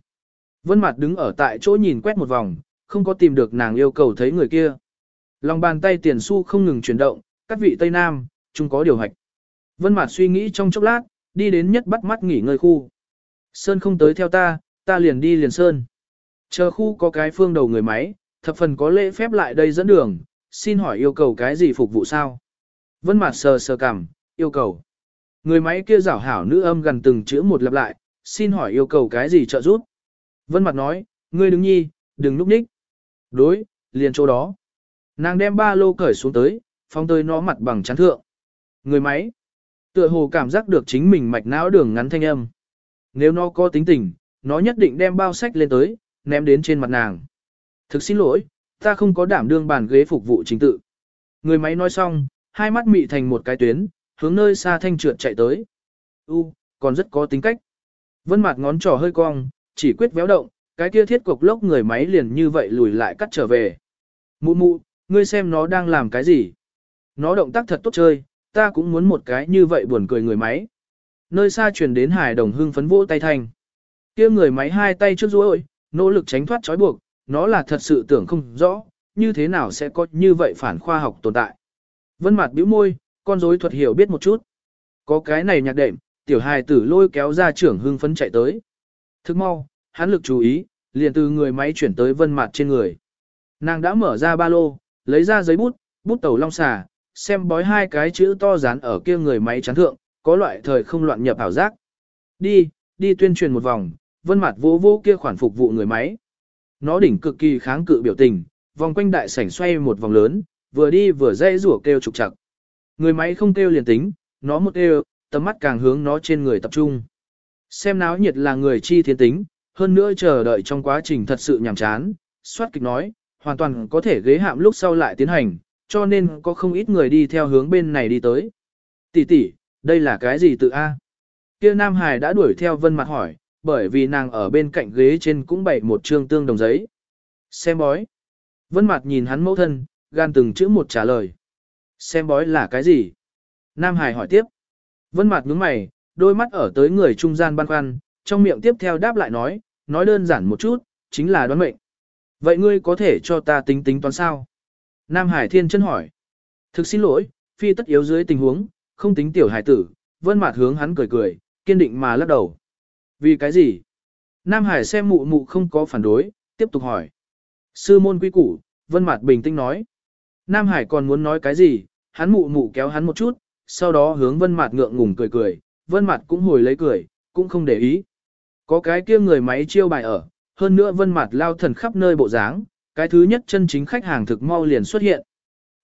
Vân Mạt đứng ở tại chỗ nhìn quét một vòng, không có tìm được nàng yêu cầu thấy người kia. Lòng bàn tay tiền xu không ngừng chuyển động, các vị Tây Nam, chúng có điều hoạch. Vân Mạt suy nghĩ trong chốc lát, đi đến nhất bắt mắt nghỉ ngơi khu. Sơn không tới theo ta, ta liền đi liền Sơn. Chờ khu có cái phương đầu người máy, thập phần có lễ phép lại đây dẫn đường, xin hỏi yêu cầu cái gì phục vụ sao? Vân Mạt sờ sờ cằm, yêu cầu. Người máy kia giảo hảo nữ âm gần từng chữ một lặp lại, xin hỏi yêu cầu cái gì trợ giúp? Vân mặt nói, ngươi đứng nhi, đừng núp ních. Đối, liền chỗ đó. Nàng đem ba lô cởi xuống tới, phong tới nó mặt bằng chắn thượng. Người máy. Tựa hồ cảm giác được chính mình mạch não đường ngắn thanh âm. Nếu nó có tính tình, nó nhất định đem bao sách lên tới, ném đến trên mặt nàng. Thực xin lỗi, ta không có đảm đương bàn ghế phục vụ chính tự. Người máy nói xong, hai mắt mị thành một cái tuyến, hướng nơi xa thanh trượt chạy tới. U, còn rất có tính cách. Vân mặt ngón trỏ hơi cong, chỉ quyết véo động, cái kia thiết cục lốc người máy liền như vậy lùi lại cắt trở về. Mụ mụ, ngươi xem nó đang làm cái gì? Nó động tác thật tốt chơi, ta cũng muốn một cái như vậy buồn cười người máy. Nơi xa truyền đến hải đồng hưng phấn vỗ tay thành. kia người máy hai tay trước rối, nỗ lực tránh thoát trói buộc, nó là thật sự tưởng không rõ, như thế nào sẽ có như vậy phản khoa học tồn tại. Vân mặt bĩu môi, con rối thuật hiểu biết một chút. Có cái này nhạc đệm, tiểu hài tử lôi kéo ra trưởng hưng phấn chạy tới. Thức mau, hắn lực chú ý, liền từ người máy chuyển tới vân mặt trên người. Nàng đã mở ra ba lô, lấy ra giấy bút, bút tẩu long xà, xem bói hai cái chữ to dán ở kia người máy chán thượng, có loại thời không loạn nhập ảo giác. Đi, đi tuyên truyền một vòng, vân mặt vô vô kia khoản phục vụ người máy. Nó đỉnh cực kỳ kháng cự biểu tình, vòng quanh đại sảnh xoay một vòng lớn, vừa đi vừa dây rủa kêu trục chặt. Người máy không kêu liền tính, nó một kêu, tầm mắt càng hướng nó trên người tập trung. Xem náo nhiệt là người chi thiên tính, hơn nữa chờ đợi trong quá trình thật sự nhàm chán, soát kịch nói, hoàn toàn có thể ghế hạm lúc sau lại tiến hành, cho nên có không ít người đi theo hướng bên này đi tới. Tỷ tỷ, đây là cái gì tự A? Kia Nam Hải đã đuổi theo Vân Mặt hỏi, bởi vì nàng ở bên cạnh ghế trên cũng bày một trương tương đồng giấy. Xem bói. Vân Mặt nhìn hắn mẫu thân, gan từng chữ một trả lời. Xem bói là cái gì? Nam Hải hỏi tiếp. Vân Mạt nhướng mày, đôi mắt ở tới người trung gian băn khoăn, trong miệng tiếp theo đáp lại nói, nói đơn giản một chút, chính là đoán mệnh. Vậy ngươi có thể cho ta tính tính toán sao? Nam Hải Thiên chân hỏi. Thực xin lỗi, phi tất yếu dưới tình huống, không tính tiểu hải tử, vân Mạt hướng hắn cười cười, kiên định mà lắc đầu. Vì cái gì? Nam Hải xem mụ mụ không có phản đối, tiếp tục hỏi. Sư môn quy củ, vân Mạt bình tĩnh nói. Nam Hải còn muốn nói cái gì, hắn mụ mụ kéo hắn một chút, sau đó hướng vân Mạt ngượng ngùng cười cười, vân Mạt cũng hồi lấy cười, cũng không để ý. Có cái kia người máy chiêu bài ở, hơn nữa vân Mạt lao thần khắp nơi bộ dáng, cái thứ nhất chân chính khách hàng thực mau liền xuất hiện.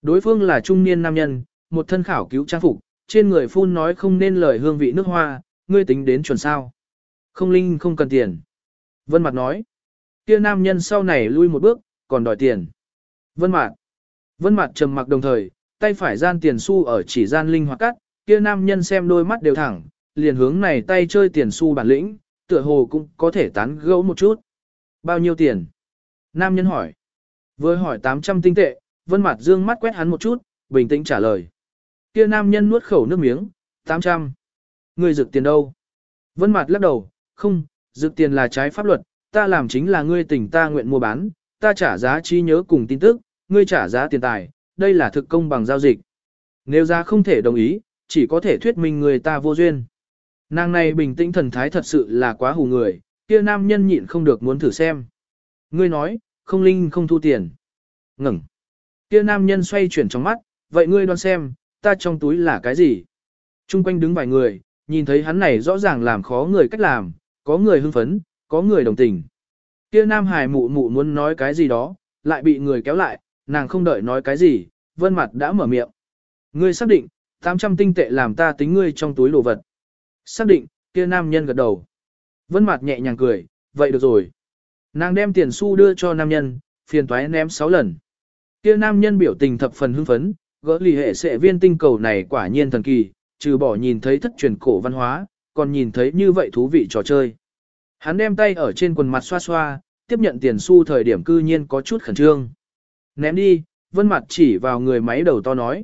Đối phương là trung niên nam nhân, một thân khảo cứu trang phục, trên người phun nói không nên lời hương vị nước hoa, ngươi tính đến chuẩn sao. Không linh không cần tiền. Vân Mạt nói. Kia nam nhân sau này lui một bước, còn đòi tiền. Vân Mạt. Vân mặt trầm mặc đồng thời, tay phải gian tiền xu ở chỉ gian linh hoạt cắt, kia nam nhân xem đôi mắt đều thẳng, liền hướng này tay chơi tiền xu bản lĩnh, tựa hồ cũng có thể tán gẫu một chút. Bao nhiêu tiền? Nam nhân hỏi. Vừa hỏi 800 tinh tệ, vân mặt dương mắt quét hắn một chút, bình tĩnh trả lời. Kia nam nhân nuốt khẩu nước miếng, 800. Ngươi rực tiền đâu? Vân mặt lắc đầu, không, rực tiền là trái pháp luật, ta làm chính là ngươi tỉnh ta nguyện mua bán, ta trả giá trí nhớ cùng tin tức, ngươi trả giá tiền tài, đây là thực công bằng giao dịch. Nếu giá không thể đồng ý, chỉ có thể thuyết minh người ta vô duyên. Nàng này bình tĩnh thần thái thật sự là quá hù người, kia nam nhân nhịn không được muốn thử xem. Ngươi nói, không linh không thu tiền. Ngừng. Kia nam nhân xoay chuyển trong mắt, vậy ngươi đoán xem, ta trong túi là cái gì? Trung quanh đứng vài người, nhìn thấy hắn này rõ ràng làm khó người cách làm, có người hưng phấn, có người đồng tình. Kia nam hài mụ mụ muốn nói cái gì đó, lại bị người kéo lại, nàng không đợi nói cái gì, vân mặt đã mở miệng. Ngươi xác định, 800 tinh tệ làm ta tính ngươi trong túi đồ vật. Xác định, kia nam nhân gật đầu. Vân mặt nhẹ nhàng cười, vậy được rồi. Nàng đem tiền xu đưa cho nam nhân, phiền toái ném 6 lần. Kia nam nhân biểu tình thập phần hưng phấn, gỡ lì hệ sẽ viên tinh cầu này quả nhiên thần kỳ, trừ bỏ nhìn thấy thất truyền cổ văn hóa, còn nhìn thấy như vậy thú vị trò chơi. Hắn đem tay ở trên quần mặt xoa xoa, tiếp nhận tiền xu thời điểm cư nhiên có chút khẩn trương. Ném đi, vân mặt chỉ vào người máy đầu to nói.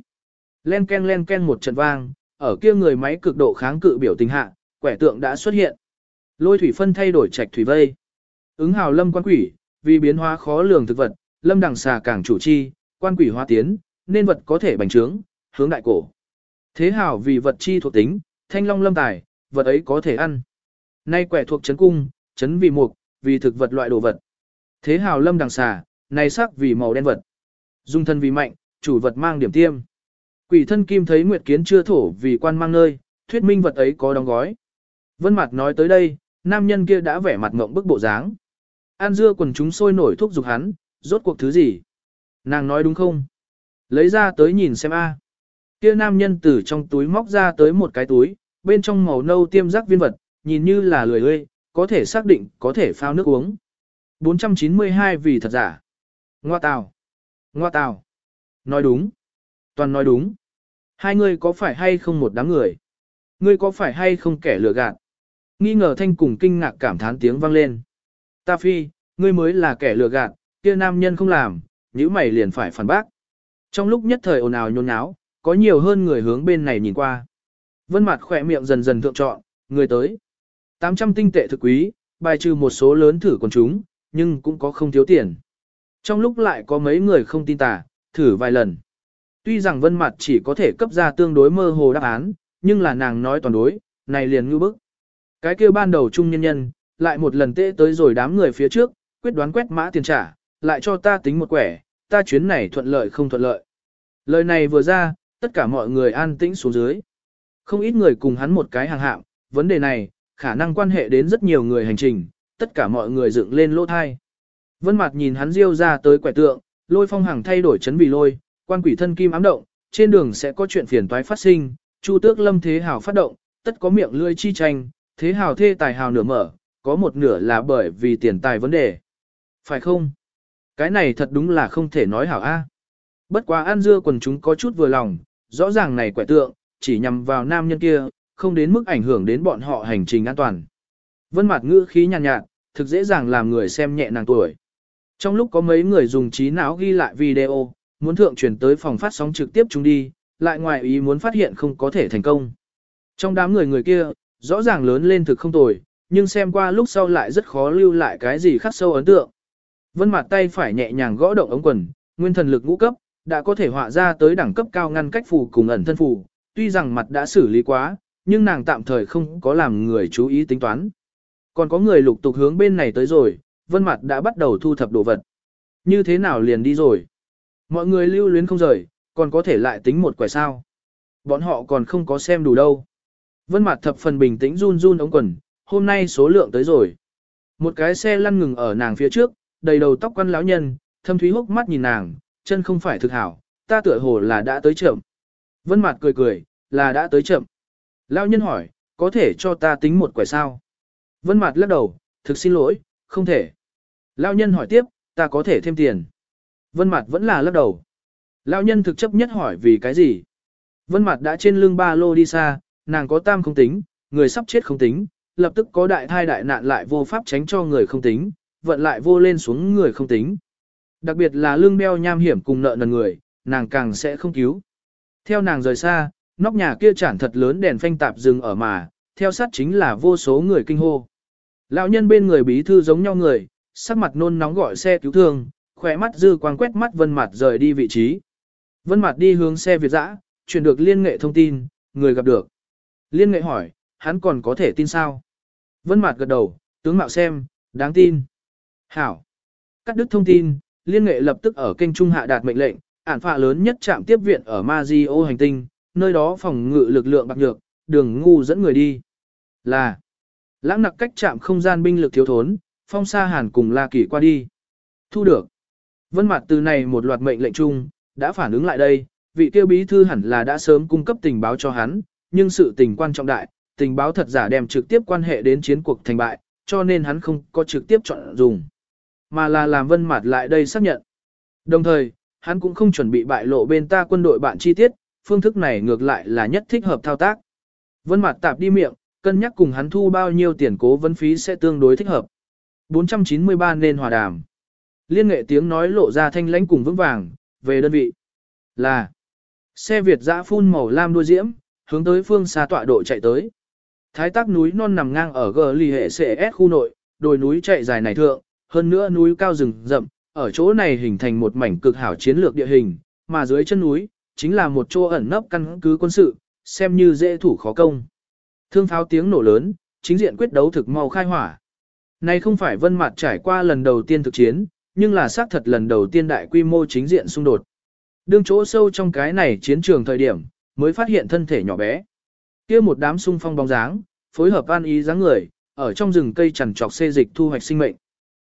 Len ken len ken một trận vang, ở kia người máy cực độ kháng cự biểu tình hạ, quẻ tượng đã xuất hiện. Lôi thủy phân thay đổi trạch thủy vây. Ứng hào lâm quan quỷ, vì biến hóa khó lường thực vật, lâm đằng xà càng chủ chi, quan quỷ hóa tiến, nên vật có thể bành trướng, hướng đại cổ. Thế hào vì vật chi thuộc tính, thanh long lâm tài, vật ấy có thể ăn. Nay quẻ thuộc chấn cung, chấn vì mục, vì thực vật loại đồ vật. Thế hào lâm đằng xà, này sắc vì màu đen vật. Dung thân vì mạnh, chủ vật mang điểm tiêm. Quỷ thân kim thấy nguyệt kiến chưa thổ vì quan mang nơi, thuyết minh vật ấy có đóng gói. Vân mặt nói tới đây, nam nhân kia đã vẻ mặt ngộng bức bộ dáng. An dưa quần chúng sôi nổi thúc giục hắn, rốt cuộc thứ gì? Nàng nói đúng không? Lấy ra tới nhìn xem a. Kia nam nhân từ trong túi móc ra tới một cái túi, bên trong màu nâu tiêm rắc viên vật, nhìn như là lười ơi, có thể xác định có thể phao nước uống. 492 vì thật giả. Ngoa tào. Ngoa tào. Nói đúng. Toàn nói đúng. Hai người có phải hay không một đám người? Ngươi có phải hay không kẻ lừa gạt? Nghi ngờ thanh cùng kinh ngạc cảm thán tiếng vang lên. Ta phi, ngươi mới là kẻ lừa gạt, kia nam nhân không làm, nhíu mày liền phải phản bác. Trong lúc nhất thời ồn ào nhôn nháo, có nhiều hơn người hướng bên này nhìn qua. Vân mặt khỏe miệng dần dần thượng trọn, người tới. 800 tinh tệ thực quý, bài trừ một số lớn thử quần chúng, nhưng cũng có không thiếu tiền. Trong lúc lại có mấy người không tin tà, thử vài lần. Tuy rằng vân mặt chỉ có thể cấp ra tương đối mơ hồ đáp án, nhưng là nàng nói toàn đối, này liền ngư bức. Cái kia ban đầu trung nhân nhân, lại một lần tệ tới rồi đám người phía trước, quyết đoán quét mã tiền trả, lại cho ta tính một quẻ, ta chuyến này thuận lợi không thuận lợi. Lời này vừa ra, tất cả mọi người an tĩnh xuống dưới. Không ít người cùng hắn một cái hàng hạng, vấn đề này, khả năng quan hệ đến rất nhiều người hành trình, tất cả mọi người dựng lên lỗ thai. Vân Mạt nhìn hắn riêu ra tới quẻ tượng, lôi phong hàng thay đổi chấn vì lôi, quan quỷ thân kim ám động, trên đường sẽ có chuyện phiền toái phát sinh, Chu Tước Lâm Thế Hào phát động, tất có miệng lưỡi chi tranh, Thế Hào thê tài hào nửa mở, có một nửa là bởi vì tiền tài vấn đề. Phải không? Cái này thật đúng là không thể nói hảo a. Bất quá An Dưa quần chúng có chút vừa lòng, rõ ràng này quẻ tượng, chỉ nhằm vào nam nhân kia, không đến mức ảnh hưởng đến bọn họ hành trình an toàn. Vân Mạt ngữ khí nhàn nhạt, nhạt, thực dễ dàng làm người xem nhẹ nàng tuổi. Trong lúc có mấy người dùng trí não ghi lại video, muốn thượng truyền tới phòng phát sóng trực tiếp chúng đi, lại ngoài ý muốn phát hiện không có thể thành công. Trong đám người người kia, rõ ràng lớn lên thực không tồi, nhưng xem qua lúc sau lại rất khó lưu lại cái gì khắc sâu ấn tượng. Vân mặt tay phải nhẹ nhàng gõ động ống quần, nguyên thần lực ngũ cấp, đã có thể họa ra tới đẳng cấp cao ngăn cách phù cùng ẩn thân phù, tuy rằng mặt đã xử lý quá, nhưng nàng tạm thời không có làm người chú ý tính toán. Còn có người lục tục hướng bên này tới rồi, vân mặt đã bắt đầu thu thập đồ vật. Như thế nào liền đi rồi? Mọi người lưu luyến không rời, còn có thể lại tính một quẻ sao. Bọn họ còn không có xem đủ đâu. Vân mặt thập phần bình tĩnh run run ống quần, hôm nay số lượng tới rồi. Một cái xe lăn ngừng ở nàng phía trước, đầy đầu tóc quăn lão nhân, thâm thúy hốc mắt nhìn nàng, chân không phải thực hảo, ta tựa hồ là đã tới chậm. Vân Mạt cười cười, là đã tới chậm. Lão nhân hỏi, có thể cho ta tính một quẻ sao? Vân Mạt lắc đầu, thực xin lỗi, không thể. Lão nhân hỏi tiếp, ta có thể thêm tiền. Vân Mạt vẫn là lắc đầu. Lão nhân thực chấp nhất hỏi vì cái gì? Vân Mạt đã trên lưng ba lô đi xa, nàng có tam không tính, người sắp chết không tính, lập tức có đại thai đại nạn lại vô pháp tránh cho người không tính, vận lại vô lên xuống người không tính. Đặc biệt là lương đeo nham hiểm cùng nợ nần người, nàng càng sẽ không cứu. Theo nàng rời xa, nóc nhà kia chản thật lớn đèn phanh tạp dừng ở mà, theo sát chính là vô số người kinh hô. Lão nhân bên người bí thư giống nhau người, sắc mặt nôn nóng gọi xe cứu thương, khỏe mắt dư quang quét mắt vân Mạt rời đi vị trí. Vân Mạt đi hướng xe Việt dã, truyền được liên nghệ thông tin, người gặp được. Liên nghệ hỏi, hắn còn có thể tin sao? Vân Mạt gật đầu, tướng mạo xem, đáng tin. Hảo. Cắt đứt thông tin, liên nghệ lập tức ở kênh trung hạ đạt mệnh lệnh, ản phạ lớn nhất trạm tiếp viện ở Mazio hành tinh, nơi đó phòng ngự lực lượng bạc nhược, đường ngu dẫn người đi. Là. Lãng nặc cách trạm không gian binh lực thiếu thốn, phong sa hàn cùng La Kỳ qua đi. Thu được. Vân mặt từ này một loạt mệnh lệnh chung, đã phản ứng lại đây, vị tiêu bí thư hẳn là đã sớm cung cấp tình báo cho hắn, nhưng sự tình quan trọng đại, tình báo thật giả đem trực tiếp quan hệ đến chiến cuộc thành bại, cho nên hắn không có trực tiếp chọn dùng, mà là làm vân mặt lại đây xác nhận. Đồng thời, hắn cũng không chuẩn bị bại lộ bên ta quân đội bạn chi tiết, phương thức này ngược lại là nhất thích hợp thao tác. Vân mặt tạp đi miệng, cân nhắc cùng hắn thu bao nhiêu tiền cố vấn phí sẽ tương đối thích hợp. 493 nên hòa đàm. Liên nghệ tiếng nói lộ ra thanh lãnh cùng vững vàng, về đơn vị. Là xe Việt dã phun màu lam đuôi diễm, hướng tới phương xa tọa độ chạy tới. Thái tác núi non nằm ngang ở gờ lì hệ CS khu nội, đồi núi chạy dài này thượng, hơn nữa núi cao rừng rậm, ở chỗ này hình thành một mảnh cực hảo chiến lược địa hình, mà dưới chân núi, chính là một chỗ ẩn nấp căn cứ quân sự, xem như dễ thủ khó công. Thương pháo tiếng nổ lớn, chính diện quyết đấu thực mau khai hỏa. Này không phải vân mặt trải qua lần đầu tiên thực chiến, nhưng là xác thật lần đầu tiên đại quy mô chính diện xung đột. Đương chỗ sâu trong cái này chiến trường thời điểm, mới phát hiện thân thể nhỏ bé. kia một đám sung phong bóng dáng, phối hợp an ý dáng người, ở trong rừng cây chằn trọc xê dịch thu hoạch sinh mệnh.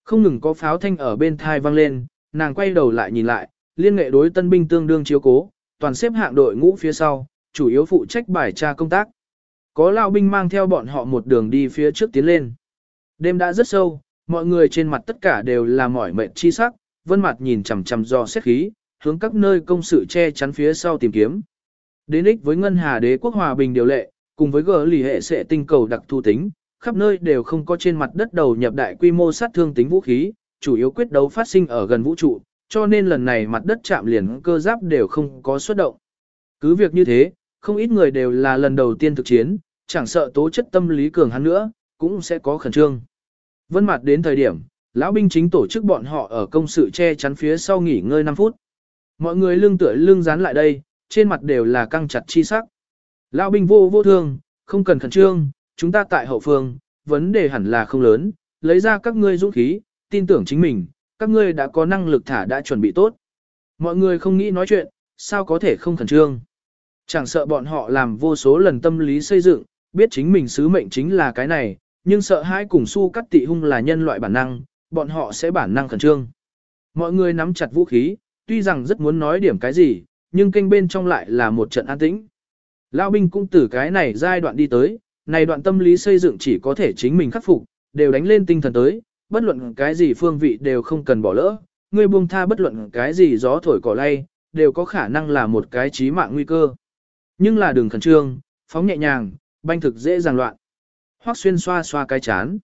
Không ngừng có pháo thanh ở bên thai vang lên, nàng quay đầu lại nhìn lại, liên nghệ đối tân binh tương đương chiếu cố, toàn xếp hạng đội ngũ phía sau, chủ yếu phụ trách bài tra công tác. Có lao binh mang theo bọn họ một đường đi phía trước tiến lên. Đêm đã rất sâu, mọi người trên mặt tất cả đều là mỏi mệt chi sắc, vân mặt nhìn chằm chằm do xét khí, hướng các nơi công sự che chắn phía sau tìm kiếm. Đến ích với ngân hà đế quốc hòa bình điều lệ, cùng với gỡ lì hệ sẽ tinh cầu đặc thu tính, khắp nơi đều không có trên mặt đất đầu nhập đại quy mô sát thương tính vũ khí, chủ yếu quyết đấu phát sinh ở gần vũ trụ, cho nên lần này mặt đất chạm liền cơ giáp đều không có xuất động. Cứ việc như thế, không ít người đều là lần đầu tiên thực chiến, chẳng sợ tố chất tâm lý cường hắn nữa, cũng sẽ có khẩn trương. Vân mặt đến thời điểm, lão binh chính tổ chức bọn họ ở công sự che chắn phía sau nghỉ ngơi 5 phút. Mọi người lưng tựa lưng dán lại đây, trên mặt đều là căng chặt chi sắc. Lão binh vô vô thương, không cần khẩn trương, chúng ta tại hậu phương, vấn đề hẳn là không lớn, lấy ra các ngươi dũng khí, tin tưởng chính mình, các ngươi đã có năng lực thả đã chuẩn bị tốt. Mọi người không nghĩ nói chuyện, sao có thể không khẩn trương. Chẳng sợ bọn họ làm vô số lần tâm lý xây dựng, biết chính mình sứ mệnh chính là cái này, nhưng sợ hãi cùng su cắt tị hung là nhân loại bản năng, bọn họ sẽ bản năng khẩn trương. Mọi người nắm chặt vũ khí, tuy rằng rất muốn nói điểm cái gì, nhưng kênh bên trong lại là một trận an tĩnh. Lão binh cũng từ cái này giai đoạn đi tới, này đoạn tâm lý xây dựng chỉ có thể chính mình khắc phục, đều đánh lên tinh thần tới, bất luận cái gì phương vị đều không cần bỏ lỡ, ngươi buông tha bất luận cái gì gió thổi cỏ lay, đều có khả năng là một cái chí mạng nguy cơ. Nhưng là đường khẩn trương, phóng nhẹ nhàng, banh thực dễ dàng loạn hoác xuyên xoa xoa cái chán.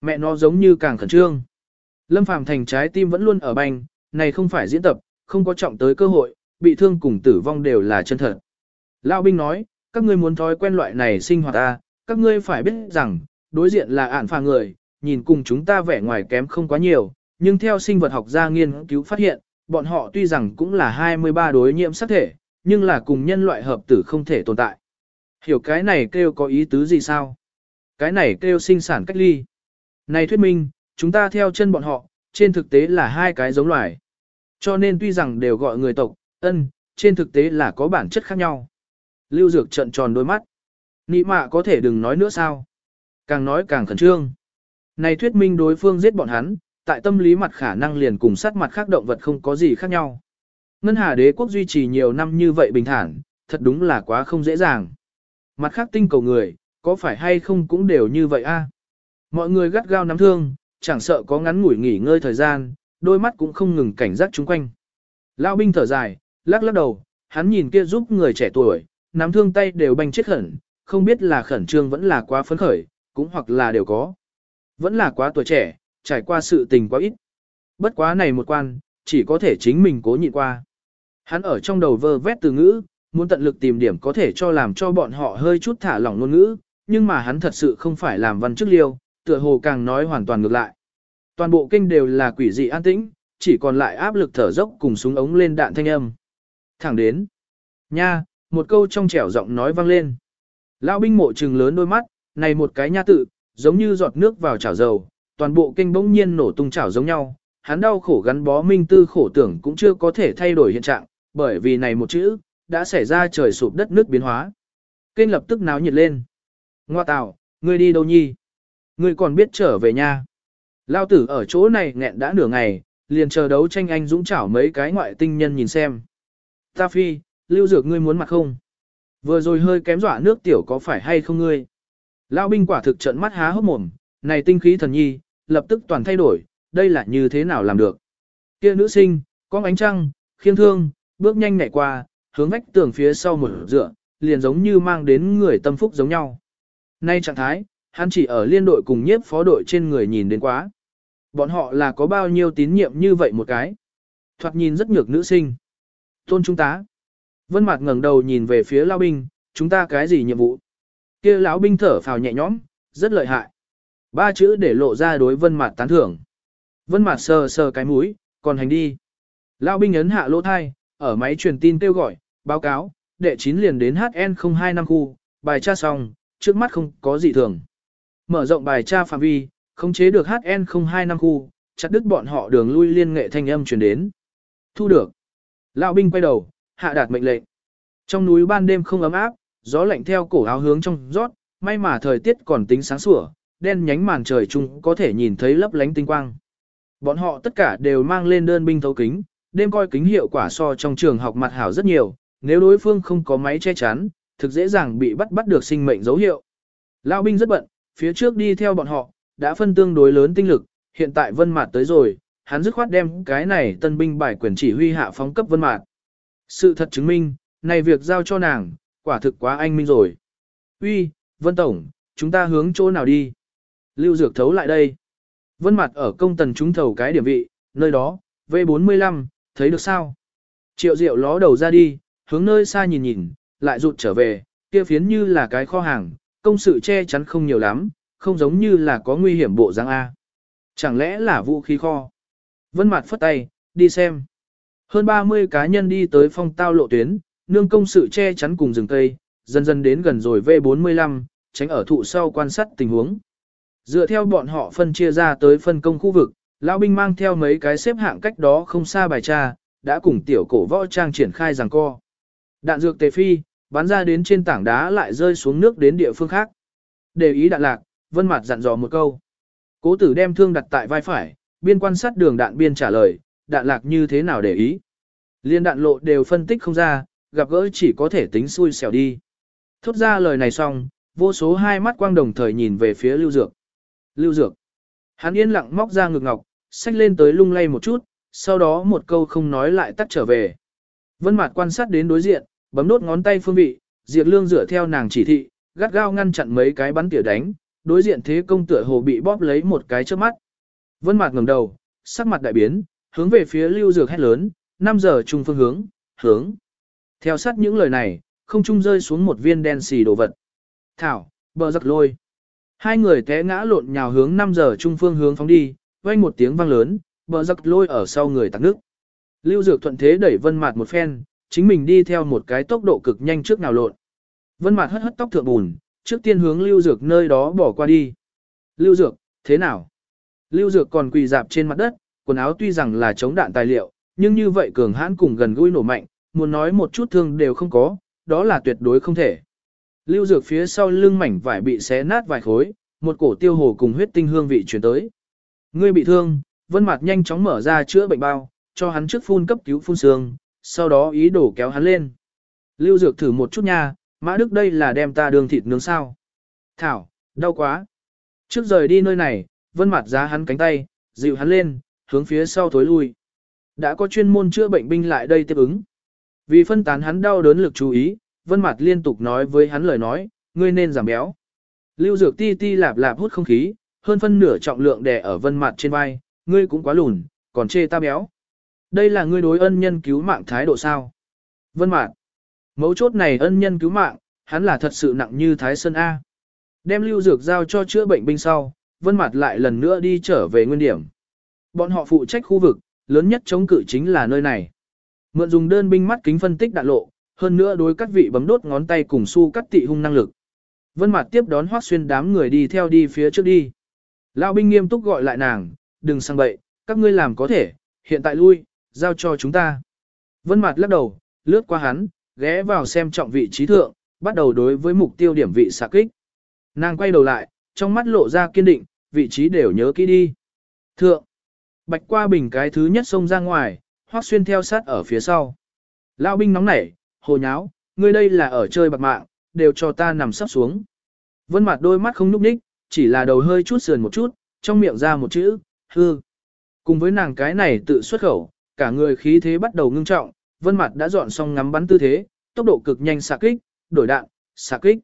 Mẹ nó giống như càng khẩn trương. Lâm Phàm thành trái tim vẫn luôn ở banh, này không phải diễn tập, không có trọng tới cơ hội, bị thương cùng tử vong đều là chân thật. Lão binh nói, các ngươi muốn thói quen loại này sinh hoạt ta, các ngươi phải biết rằng, đối diện là ản phà người, nhìn cùng chúng ta vẻ ngoài kém không quá nhiều, nhưng theo sinh vật học gia nghiên cứu phát hiện, bọn họ tuy rằng cũng là 23 đối nhiễm sắc thể, nhưng là cùng nhân loại hợp tử không thể tồn tại. Hiểu cái này kêu có ý tứ gì sao? Cái này kêu sinh sản cách ly. Này thuyết minh, chúng ta theo chân bọn họ, trên thực tế là hai cái giống loài. Cho nên tuy rằng đều gọi người tộc, ân, trên thực tế là có bản chất khác nhau. Lưu Dược trận tròn đôi mắt. Nị mạ có thể đừng nói nữa sao? Càng nói càng khẩn trương. Này thuyết minh đối phương giết bọn hắn, tại tâm lý mặt khả năng liền cùng sát mặt khác động vật không có gì khác nhau. Ngân Hà đế quốc duy trì nhiều năm như vậy bình thản, thật đúng là quá không dễ dàng. Mặt khác tinh cầu người, có phải hay không cũng đều như vậy a? Mọi người gắt gao nắm thương, chẳng sợ có ngắn ngủi nghỉ ngơi thời gian, đôi mắt cũng không ngừng cảnh giác chúng quanh. Lão binh thở dài, lắc lắc đầu, hắn nhìn kia giúp người trẻ tuổi, nắm thương tay đều banh chết khẩn, không biết là khẩn trương vẫn là quá phấn khởi, cũng hoặc là đều có. Vẫn là quá tuổi trẻ, trải qua sự tình quá ít. Bất quá này một quan, chỉ có thể chính mình cố nhịn qua. Hắn ở trong đầu vơ vét từ ngữ, muốn tận lực tìm điểm có thể cho làm cho bọn họ hơi chút thả lỏng ngôn ngữ, nhưng mà hắn thật sự không phải làm văn chức liêu, tựa hồ càng nói hoàn toàn ngược lại. Toàn bộ kinh đều là quỷ dị an tĩnh, chỉ còn lại áp lực thở dốc cùng súng ống lên đạn thanh âm. Thẳng đến. Nha, một câu trong trẻo giọng nói vang lên. Lão binh mộ trừng lớn đôi mắt, này một cái nha tự, giống như giọt nước vào chảo dầu, toàn bộ kinh bỗng nhiên nổ tung chảo giống nhau. Hắn đau khổ gắn bó minh tư khổ tưởng cũng chưa có thể thay đổi hiện trạng, bởi vì này một chữ, đã xảy ra trời sụp đất nước biến hóa. Kênh lập tức náo nhiệt lên. Ngoa tào, ngươi đi đâu nhi? Ngươi còn biết trở về nha. Lao tử ở chỗ này nghẹn đã nửa ngày, liền chờ đấu tranh anh dũng chảo mấy cái ngoại tinh nhân nhìn xem. Ta phi, lưu dược ngươi muốn mặt không? Vừa rồi hơi kém dọa nước tiểu có phải hay không ngươi? Lão binh quả thực trận mắt há hốc mồm, này tinh khí thần nhi, lập tức toàn thay đổi, đây là như thế nào làm được? Kia nữ sinh, có ánh trăng, khiêng thương, bước nhanh nhảy qua, hướng vách tường phía sau một dựa, liền giống như mang đến người tâm phúc giống nhau. Nay trạng thái, hắn chỉ ở liên đội cùng nhiếp phó đội trên người nhìn đến quá. Bọn họ là có bao nhiêu tín nhiệm như vậy một cái. Thoạt nhìn rất nhược nữ sinh. Tôn trung tá. Vân Mạc ngẩng đầu nhìn về phía lão binh, chúng ta cái gì nhiệm vụ? Kia lão binh thở phào nhẹ nhõm, rất lợi hại. Ba chữ để lộ ra đối Vân Mạc tán thưởng. Vân Mạc sờ sờ cái mũi, còn hành đi. Lão binh ấn hạ lỗ thai, ở máy truyền tin kêu gọi, báo cáo, đệ chín liền đến HN025 khu, bài tra xong, trước mắt không có gì thường. Mở rộng bài tra phạm vi, khống chế được HN025 khu, chặt đứt bọn họ đường lui liên nghệ thanh âm truyền đến. Thu được. Lão binh quay đầu, hạ đạt mệnh lệnh. Trong núi ban đêm không ấm áp, gió lạnh theo cổ áo hướng trong rót, may mà thời tiết còn tính sáng sủa, đen nhánh màn trời chung có thể nhìn thấy lấp lánh tinh quang. Bọn họ tất cả đều mang lên đơn binh thấu kính, đêm coi kính hiệu quả so trong trường học mặt hảo rất nhiều, nếu đối phương không có máy che chắn, thực dễ dàng bị bắt bắt được sinh mệnh dấu hiệu. Lão binh rất bận, phía trước đi theo bọn họ, đã phân tương đối lớn tinh lực, hiện tại Vân Mạt tới rồi, hắn dứt khoát đem cái này tân binh bài quyền chỉ huy hạ phóng cấp Vân Mạt. Sự thật chứng minh, này việc giao cho nàng, quả thực quá anh minh rồi. Uy, Vân Tổng, chúng ta hướng chỗ nào đi? Lưu Dược thấu lại đây. Vân Mạt ở công tần chúng thầu cái điểm vị, nơi đó, V45, thấy được sao? Triệu Diệu ló đầu ra đi, hướng nơi xa nhìn nhìn, lại rụt trở về, kia phiến như là cái kho hàng, công sự che chắn không nhiều lắm, không giống như là có nguy hiểm bộ dáng A. Chẳng lẽ là vũ khí kho? Vân Mạt phất tay, đi xem. Hơn 30 cá nhân đi tới phong tao lộ tuyến, nương công sự che chắn cùng rừng cây, dần dần đến gần rồi V45, tránh ở thụ sau quan sát tình huống. Dựa theo bọn họ phân chia ra tới phân công khu vực, lão binh mang theo mấy cái xếp hạng cách đó không xa bài tra, đã cùng tiểu cổ võ trang triển khai giằng co. Đạn dược tề phi, bắn ra đến trên tảng đá lại rơi xuống nước đến địa phương khác. Để ý đạn lạc, Vân Mạt dặn dò một câu. Cố Tử đem thương đặt tại vai phải, biên quan sát đường đạn biên trả lời, đạn lạc như thế nào để ý. Liên đạn lộ đều phân tích không ra, gặp gỡ chỉ có thể tính xui xẻo đi. Thốt ra lời này xong, vô số hai mắt quang đồng thời nhìn về phía Lưu Dược. Lưu Dược. Hắn yên lặng móc ra ngực ngọc, xách lên tới lung lay một chút, sau đó một câu không nói lại tắt trở về. Vân Mạt quan sát đến đối diện, bấm nốt ngón tay phương vị, Diệp Lương dựa theo nàng chỉ thị, gắt gao ngăn chặn mấy cái bắn tỉa đánh, đối diện thế công tựa hồ bị bóp lấy một cái trước mắt. Vân Mạt ngẩng đầu, sắc mặt đại biến, hướng về phía Lưu Dược hét lớn, 5 giờ trung phương hướng, hướng. Theo sát những lời này, không trung rơi xuống một viên đen xì đồ vật. Thảo, bờ giặc lôi. Hai người té ngã lộn nhào hướng 5 giờ trung phương hướng phóng đi, vang một tiếng vang lớn, bờ giặc lôi ở sau người tạc nước. Lưu Dược thuận thế đẩy Vân Mạt một phen, chính mình đi theo một cái tốc độ cực nhanh trước nào lộn. Vân Mạt hất hất tóc thượng bùn, trước tiên hướng Lưu Dược nơi đó bỏ qua đi. Lưu Dược, thế nào? Lưu Dược còn quỳ dạp trên mặt đất, quần áo tuy rằng là chống đạn tài liệu, nhưng như vậy cường hãn cùng gần gũi nổ mạnh, muốn nói một chút thương đều không có, đó là tuyệt đối không thể. Lưu Dược phía sau lưng mảnh vải bị xé nát vài khối, một cổ tiêu hồ cùng huyết tinh hương vị truyền tới. Ngươi bị thương, Vân Mạt nhanh chóng mở ra chữa bệnh bao, cho hắn trước phun cấp cứu phun sương, sau đó ý đồ kéo hắn lên. Lưu Dược thử một chút nha, Mã Đức đây là đem ta đường thịt nướng sao. Thảo, đau quá. Trước rời đi nơi này, Vân Mạt giá hắn cánh tay, dịu hắn lên, hướng phía sau thối lui. Đã có chuyên môn chữa bệnh binh lại đây tiếp ứng. Vì phân tán hắn đau đớn lực chú ý, Vân Mạt liên tục nói với hắn lời nói, ngươi nên giảm béo. Lưu Dược ti ti lạp lạp hút không khí, hơn phân nửa trọng lượng đè ở Vân Mạt trên vai, ngươi cũng quá lùn, còn chê ta béo. Đây là ngươi đối ân nhân cứu mạng thái độ sao? Vân Mạn. Mấu chốt này ân nhân cứu mạng, hắn là thật sự nặng như Thái Sơn A. Đem lưu dược giao cho chữa bệnh binh sau, Vân Mạt lại lần nữa đi trở về nguyên điểm. Bọn họ phụ trách khu vực, lớn nhất chống cự chính là nơi này. Mượn dùng đơn binh mắt kính phân tích đạn lộ, hơn nữa đối các vị bấm đốt ngón tay cùng su cắt tị hung năng lực. Vân Mạt tiếp đón Hoắc Xuyên đám người đi theo đi phía trước đi. Lão binh nghiêm túc gọi lại nàng, "Đừng sang bậy, các ngươi làm có thể, hiện tại lui, giao cho chúng ta." Vân Mạt lắc đầu, lướt qua hắn, ghé vào xem trọng vị trí thượng, bắt đầu đối với mục tiêu điểm vị xạ kích. Nàng quay đầu lại, trong mắt lộ ra kiên định, vị trí đều nhớ kỹ đi. Thượng, bạch qua bình cái thứ nhất xông ra ngoài, hoác xuyên theo sát ở phía sau. Lão binh nóng nảy, hồ nháo, ngươi đây là ở chơi bạc mạng, đều cho ta nằm sắp xuống. Vân mặt đôi mắt không núp đích, chỉ là đầu hơi chút sườn một chút, trong miệng ra một chữ, hư. Cùng với nàng cái này tự xuất khẩu, cả người khí thế bắt đầu ngưng trọng, vân mặt đã dọn xong ngắm bắn tư thế, tốc độ cực nhanh xạ kích, đổi đạn, xạ kích.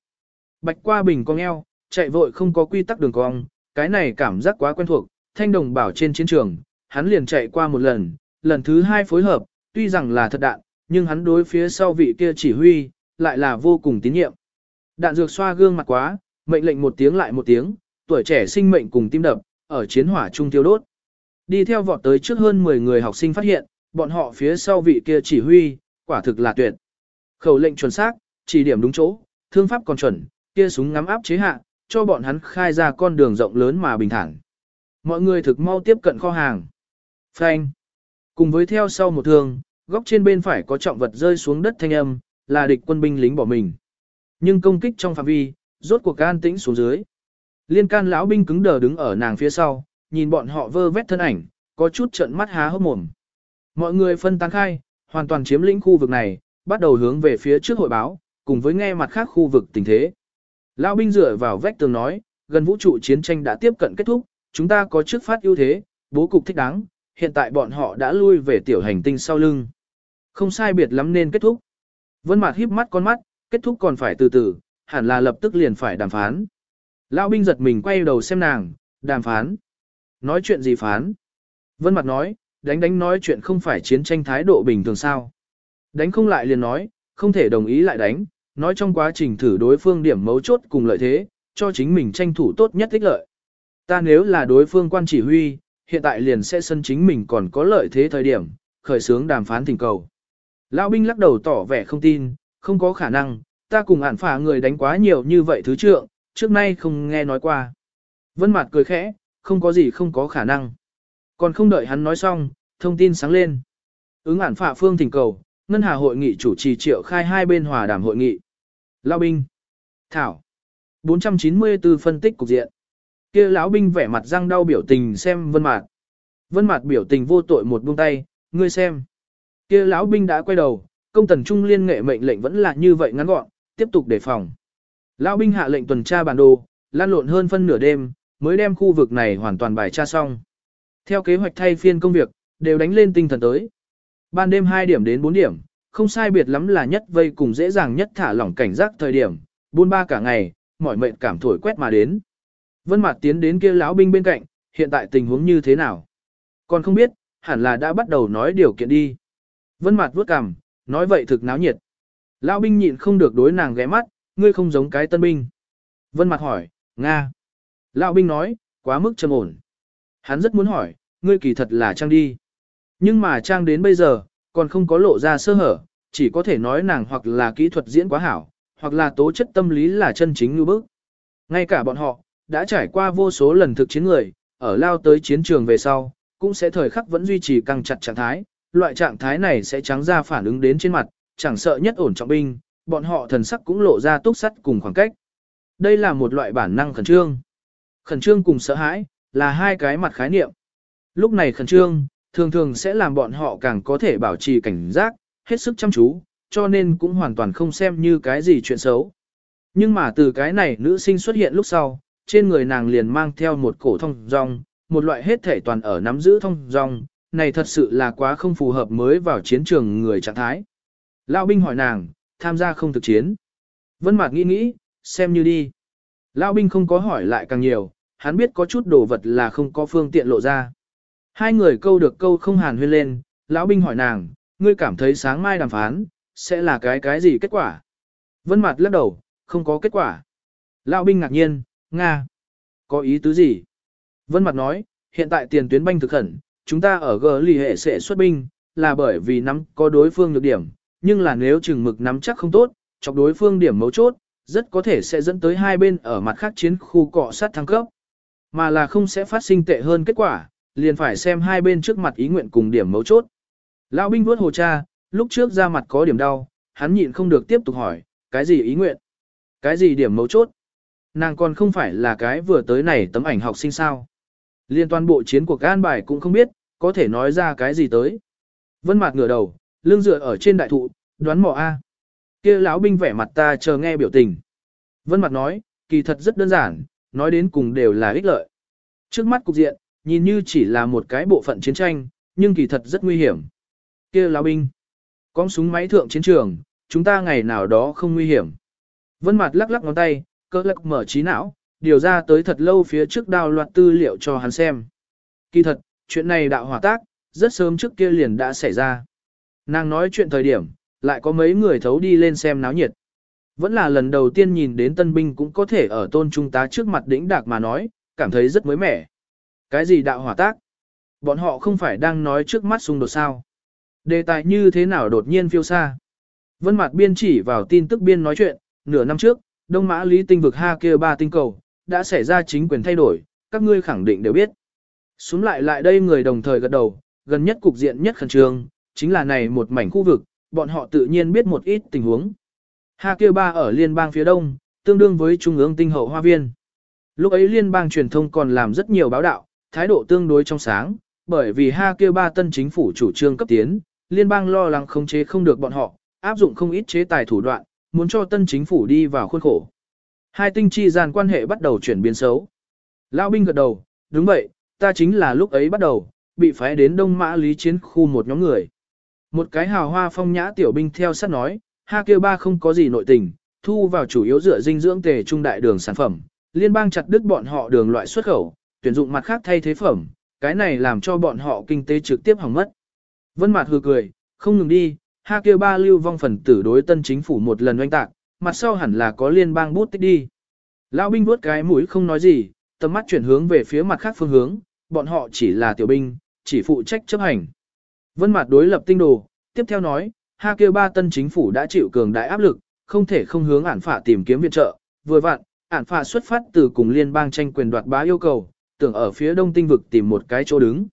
Bạch qua bình cong eo, chạy vội không có quy tắc đường cong, cái này cảm giác quá quen thuộc, thanh đồng bảo trên chiến trường, hắn liền chạy qua một lần, lần thứ hai phối hợp, tuy rằng là thật đạn, nhưng hắn đối phía sau vị kia chỉ huy, lại là vô cùng tín nhiệm. Đạn dược xoa gương mặt quá, mệnh lệnh một tiếng lại một tiếng, tuổi trẻ sinh mệnh cùng tim đập, ở chiến hỏa trung tiêu đốt. Đi theo vọt tới trước hơn 10 người học sinh phát hiện, bọn họ phía sau vị kia chỉ huy, quả thực là tuyệt. Khẩu lệnh chuẩn xác, chỉ điểm đúng chỗ, thương pháp còn chuẩn, kia súng ngắm áp chế hạ, cho bọn hắn khai ra con đường rộng lớn mà bình thản. Mọi người thực mau tiếp cận kho hàng. Phanh. Cùng với theo sau một thương, góc trên bên phải có trọng vật rơi xuống đất thanh âm, là địch quân binh lính bỏ mình. Nhưng công kích trong phạm vi, rốt cuộc can tĩnh xuống dưới. Liên can lão binh cứng đờ đứng ở nàng phía sau, nhìn bọn họ vơ vét thân ảnh, có chút trận mắt há hốc mồm. Mọi người phân tán khai, hoàn toàn chiếm lĩnh khu vực này, bắt đầu hướng về phía trước hội báo, cùng với nghe mặt khác khu vực tình thế. Lão binh dựa vào vách tường nói, gần vũ trụ chiến tranh đã tiếp cận kết thúc, chúng ta có trước phát ưu thế, bố cục thích đáng, hiện tại bọn họ đã lui về tiểu hành tinh sau lưng. Không sai biệt lắm nên kết thúc. Vân Mạt híp mắt con mắt, kết thúc còn phải từ từ, hẳn là lập tức liền phải đàm phán. Lão binh giật mình quay đầu xem nàng, đàm phán. Nói chuyện gì phán? Vân mặt nói, đánh đánh nói chuyện không phải chiến tranh thái độ bình thường sao. Đánh không lại liền nói, không thể đồng ý lại đánh, nói trong quá trình thử đối phương điểm mấu chốt cùng lợi thế, cho chính mình tranh thủ tốt nhất tích lợi. Ta nếu là đối phương quan chỉ huy, hiện tại liền sẽ sân chính mình còn có lợi thế thời điểm, khởi xướng đàm phán thỉnh cầu. Lão binh lắc đầu tỏ vẻ không tin, không có khả năng, ta cùng ản phả người đánh quá nhiều như vậy thứ trượng, trước nay không nghe nói qua. Vân Mạt cười khẽ, không có gì không có khả năng. Còn không đợi hắn nói xong, thông tin sáng lên. Ứng ản phạ phương thỉnh cầu, ngân hà hội nghị chủ trì triệu khai hai bên hòa đàm hội nghị. Lão binh. Thảo. 494 phân tích cục diện. Kia lão binh vẻ mặt răng đau biểu tình xem Vân Mạt. Vân Mạt biểu tình vô tội một buông tay, ngươi xem. Kia lão binh đã quay đầu, công tần trung liên nghệ mệnh lệnh vẫn là như vậy ngắn gọn, tiếp tục đề phòng. Lão binh hạ lệnh tuần tra bản đồ, lan lộn hơn phân nửa đêm, mới đem khu vực này hoàn toàn bài tra xong. Theo kế hoạch thay phiên công việc, đều đánh lên tinh thần tới. Ban đêm 2 điểm đến 4 điểm, không sai biệt lắm là nhất vây cùng dễ dàng nhất thả lỏng cảnh giác thời điểm, buôn ba cả ngày, mỏi mệt cảm thổi quét mà đến. Vân Mạt tiến đến kia lão binh bên cạnh, hiện tại tình huống như thế nào? Còn không biết, hẳn là đã bắt đầu nói điều kiện đi. Vân Mạt vuốt cằm, nói vậy thực náo nhiệt. Lão binh nhịn không được đối nàng ghé mắt, ngươi không giống cái tân binh. Vân Mạt hỏi, Nga. Lão binh nói, quá mức trầm ổn. Hắn rất muốn hỏi, ngươi kỳ thật là trang đi. Nhưng mà trang đến bây giờ, còn không có lộ ra sơ hở, chỉ có thể nói nàng hoặc là kỹ thuật diễn quá hảo, hoặc là tố chất tâm lý là chân chính như bức. Ngay cả bọn họ, đã trải qua vô số lần thực chiến người, ở lao tới chiến trường về sau, cũng sẽ thời khắc vẫn duy trì căng chặt trạng thái, loại trạng thái này sẽ trắng ra phản ứng đến trên mặt, chẳng sợ nhất ổn trọng binh, bọn họ thần sắc cũng lộ ra túc sắt cùng khoảng cách. Đây là một loại bản năng khẩn trương. Khẩn trương cùng sợ hãi, là hai cái mặt khái niệm. Lúc này khẩn trương, thường thường sẽ làm bọn họ càng có thể bảo trì cảnh giác, hết sức chăm chú, cho nên cũng hoàn toàn không xem như cái gì chuyện xấu. Nhưng mà từ cái này nữ sinh xuất hiện lúc sau, trên người nàng liền mang theo một cổ thông rong, một loại hết thể toàn ở nắm giữ thông rong, này thật sự là quá không phù hợp mới vào chiến trường người trạng thái. Lão binh hỏi nàng, tham gia không thực chiến. Vân Mạc nghĩ nghĩ, xem như đi. Lão binh không có hỏi lại càng nhiều, hắn biết có chút đồ vật là không có phương tiện lộ ra. Hai người câu được câu không hàn huyên lên, lão binh hỏi nàng, ngươi cảm thấy sáng mai đàm phán, sẽ là cái cái gì kết quả? Vân mặt lắc đầu, không có kết quả. Lão binh ngạc nhiên, Nga. Có ý tứ gì? Vân mặt nói, hiện tại tiền tuyến banh thực khẩn, chúng ta ở G lì hệ sẽ xuất binh, là bởi vì nắm có đối phương được điểm, nhưng là nếu chừng mực nắm chắc không tốt, chọc đối phương điểm mấu chốt, rất có thể sẽ dẫn tới hai bên ở mặt khác chiến khu cọ sát thăng cấp. Mà là không sẽ phát sinh tệ hơn kết quả, liền phải xem hai bên trước mặt ý nguyện cùng điểm mấu chốt. Lão binh vuốt hồ cha, lúc trước ra mặt có điểm đau, hắn nhịn không được tiếp tục hỏi, cái gì ý nguyện? Cái gì điểm mấu chốt? Nàng còn không phải là cái vừa tới này tấm ảnh học sinh sao. Liên toàn bộ chiến cuộc gan bài cũng không biết, có thể nói ra cái gì tới. Vân Mạc ngửa đầu, lưng dựa ở trên đại thụ, đoán mò A kia lão binh vẻ mặt ta chờ nghe biểu tình. Vân mặt nói, kỳ thật rất đơn giản, nói đến cùng đều là ích lợi. Trước mắt cục diện, nhìn như chỉ là một cái bộ phận chiến tranh, nhưng kỳ thật rất nguy hiểm. kia lão binh, con súng máy thượng chiến trường, chúng ta ngày nào đó không nguy hiểm. Vân mặt lắc lắc ngón tay, cơ lắc mở trí não, điều ra tới thật lâu phía trước đào loạt tư liệu cho hắn xem. Kỳ thật, chuyện này đạo hỏa tác, rất sớm trước kia liền đã xảy ra. Nàng nói chuyện thời điểm, lại có mấy người thấu đi lên xem náo nhiệt. Vẫn là lần đầu tiên nhìn đến tân binh cũng có thể ở tôn trung tá trước mặt đỉnh đạc mà nói, cảm thấy rất mới mẻ. Cái gì đạo hỏa tác? Bọn họ không phải đang nói trước mắt xung đột sao? Đề tài như thế nào đột nhiên phiêu xa? Vân Mạt biên chỉ vào tin tức biên nói chuyện, nửa năm trước, Đông Mã Lý tinh vực ha kia ba tinh cầu, đã xảy ra chính quyền thay đổi, các ngươi khẳng định đều biết. Xuống lại lại đây người đồng thời gật đầu, gần nhất cục diện nhất khẩn trương, chính là này một mảnh khu vực, bọn họ tự nhiên biết một ít tình huống. Ha kia ba ở liên bang phía đông, tương đương với trung ương tinh hậu hoa viên. Lúc ấy liên bang truyền thông còn làm rất nhiều báo đạo, thái độ tương đối trong sáng, bởi vì ha kia ba tân chính phủ chủ trương cấp tiến, liên bang lo lắng khống chế không được bọn họ, áp dụng không ít chế tài thủ đoạn, muốn cho tân chính phủ đi vào khuôn khổ. Hai tinh chi gian quan hệ bắt đầu chuyển biến xấu. Lão binh gật đầu, đúng vậy, ta chính là lúc ấy bắt đầu, bị phái đến Đông Mã Lý Chiến khu một nhóm người. Một cái hào hoa phong nhã tiểu binh theo sát nói, ha kia ba không có gì nội tình, thu vào chủ yếu dựa dinh dưỡng tề trung đại đường sản phẩm, liên bang chặt đứt bọn họ đường loại xuất khẩu, tuyển dụng mặt khác thay thế phẩm, cái này làm cho bọn họ kinh tế trực tiếp hỏng mất. Vân Mạt hừ cười, không ngừng đi, ha kia ba lưu vong phần tử đối tân chính phủ một lần oanh tạc, mặt sau hẳn là có liên bang bút tích đi. Lão binh vuốt cái mũi không nói gì, tầm mắt chuyển hướng về phía mặt khác phương hướng, bọn họ chỉ là tiểu binh, chỉ phụ trách chấp hành. Vân Mạt đối lập tinh đồ, tiếp theo nói, ha kia ba tân chính phủ đã chịu cường đại áp lực, không thể không hướng ản phạ tìm kiếm viện trợ, vừa vặn, ản phạ xuất phát từ cùng liên bang tranh quyền đoạt bá yêu cầu, tưởng ở phía đông tinh vực tìm một cái chỗ đứng.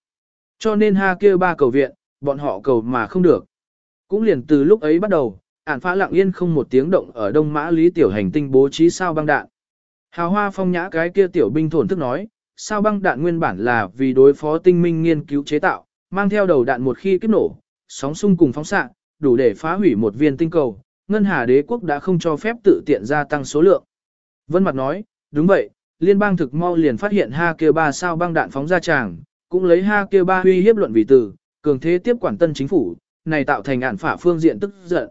Cho nên ha kia ba cầu viện, bọn họ cầu mà không được. Cũng liền từ lúc ấy bắt đầu, ản phạ lặng yên không một tiếng động ở đông mã lý tiểu hành tinh bố trí sao băng đạn. Hào hoa phong nhã cái kia tiểu binh thổn thức nói, sao băng đạn nguyên bản là vì đối phó tinh minh nghiên cứu chế tạo, mang theo đầu đạn một khi kích nổ, sóng xung cùng phóng xạ, đủ để phá hủy một viên tinh cầu, ngân hà đế quốc đã không cho phép tự tiện gia tăng số lượng. Vân Mặt nói, đúng vậy, liên bang thực mau liền phát hiện ha kia ba sao băng đạn phóng ra tràng, cũng lấy ha kia ba huy hiếp luận vì từ, cường thế tiếp quản tân chính phủ, này tạo thành ản phả phương diện tức giận.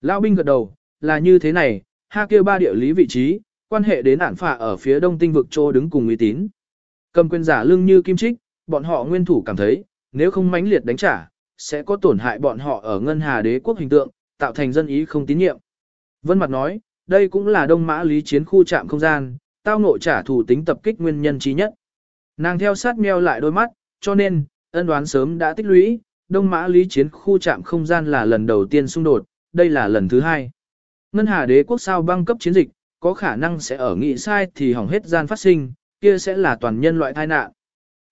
Lão binh gật đầu, là như thế này, ha kia ba địa lý vị trí, quan hệ đến ản phả ở phía đông tinh vực trô đứng cùng uy tín. Cầm quyền giả lưng như kim trích, bọn họ nguyên thủ cảm thấy, nếu không mãnh liệt đánh trả, sẽ có tổn hại bọn họ ở ngân hà đế quốc hình tượng, tạo thành dân ý không tín nhiệm. Vân Mặt nói, đây cũng là đông mã lý chiến khu trạm không gian, tao ngộ trả thù tính tập kích nguyên nhân trí nhất. Nàng theo sát meo lại đôi mắt, cho nên, ân đoán sớm đã tích lũy, đông mã lý chiến khu trạm không gian là lần đầu tiên xung đột, đây là lần thứ hai. Ngân hà đế quốc sao băng cấp chiến dịch, có khả năng sẽ ở nghị sai thì hỏng hết gian phát sinh, kia sẽ là toàn nhân loại tai nạn.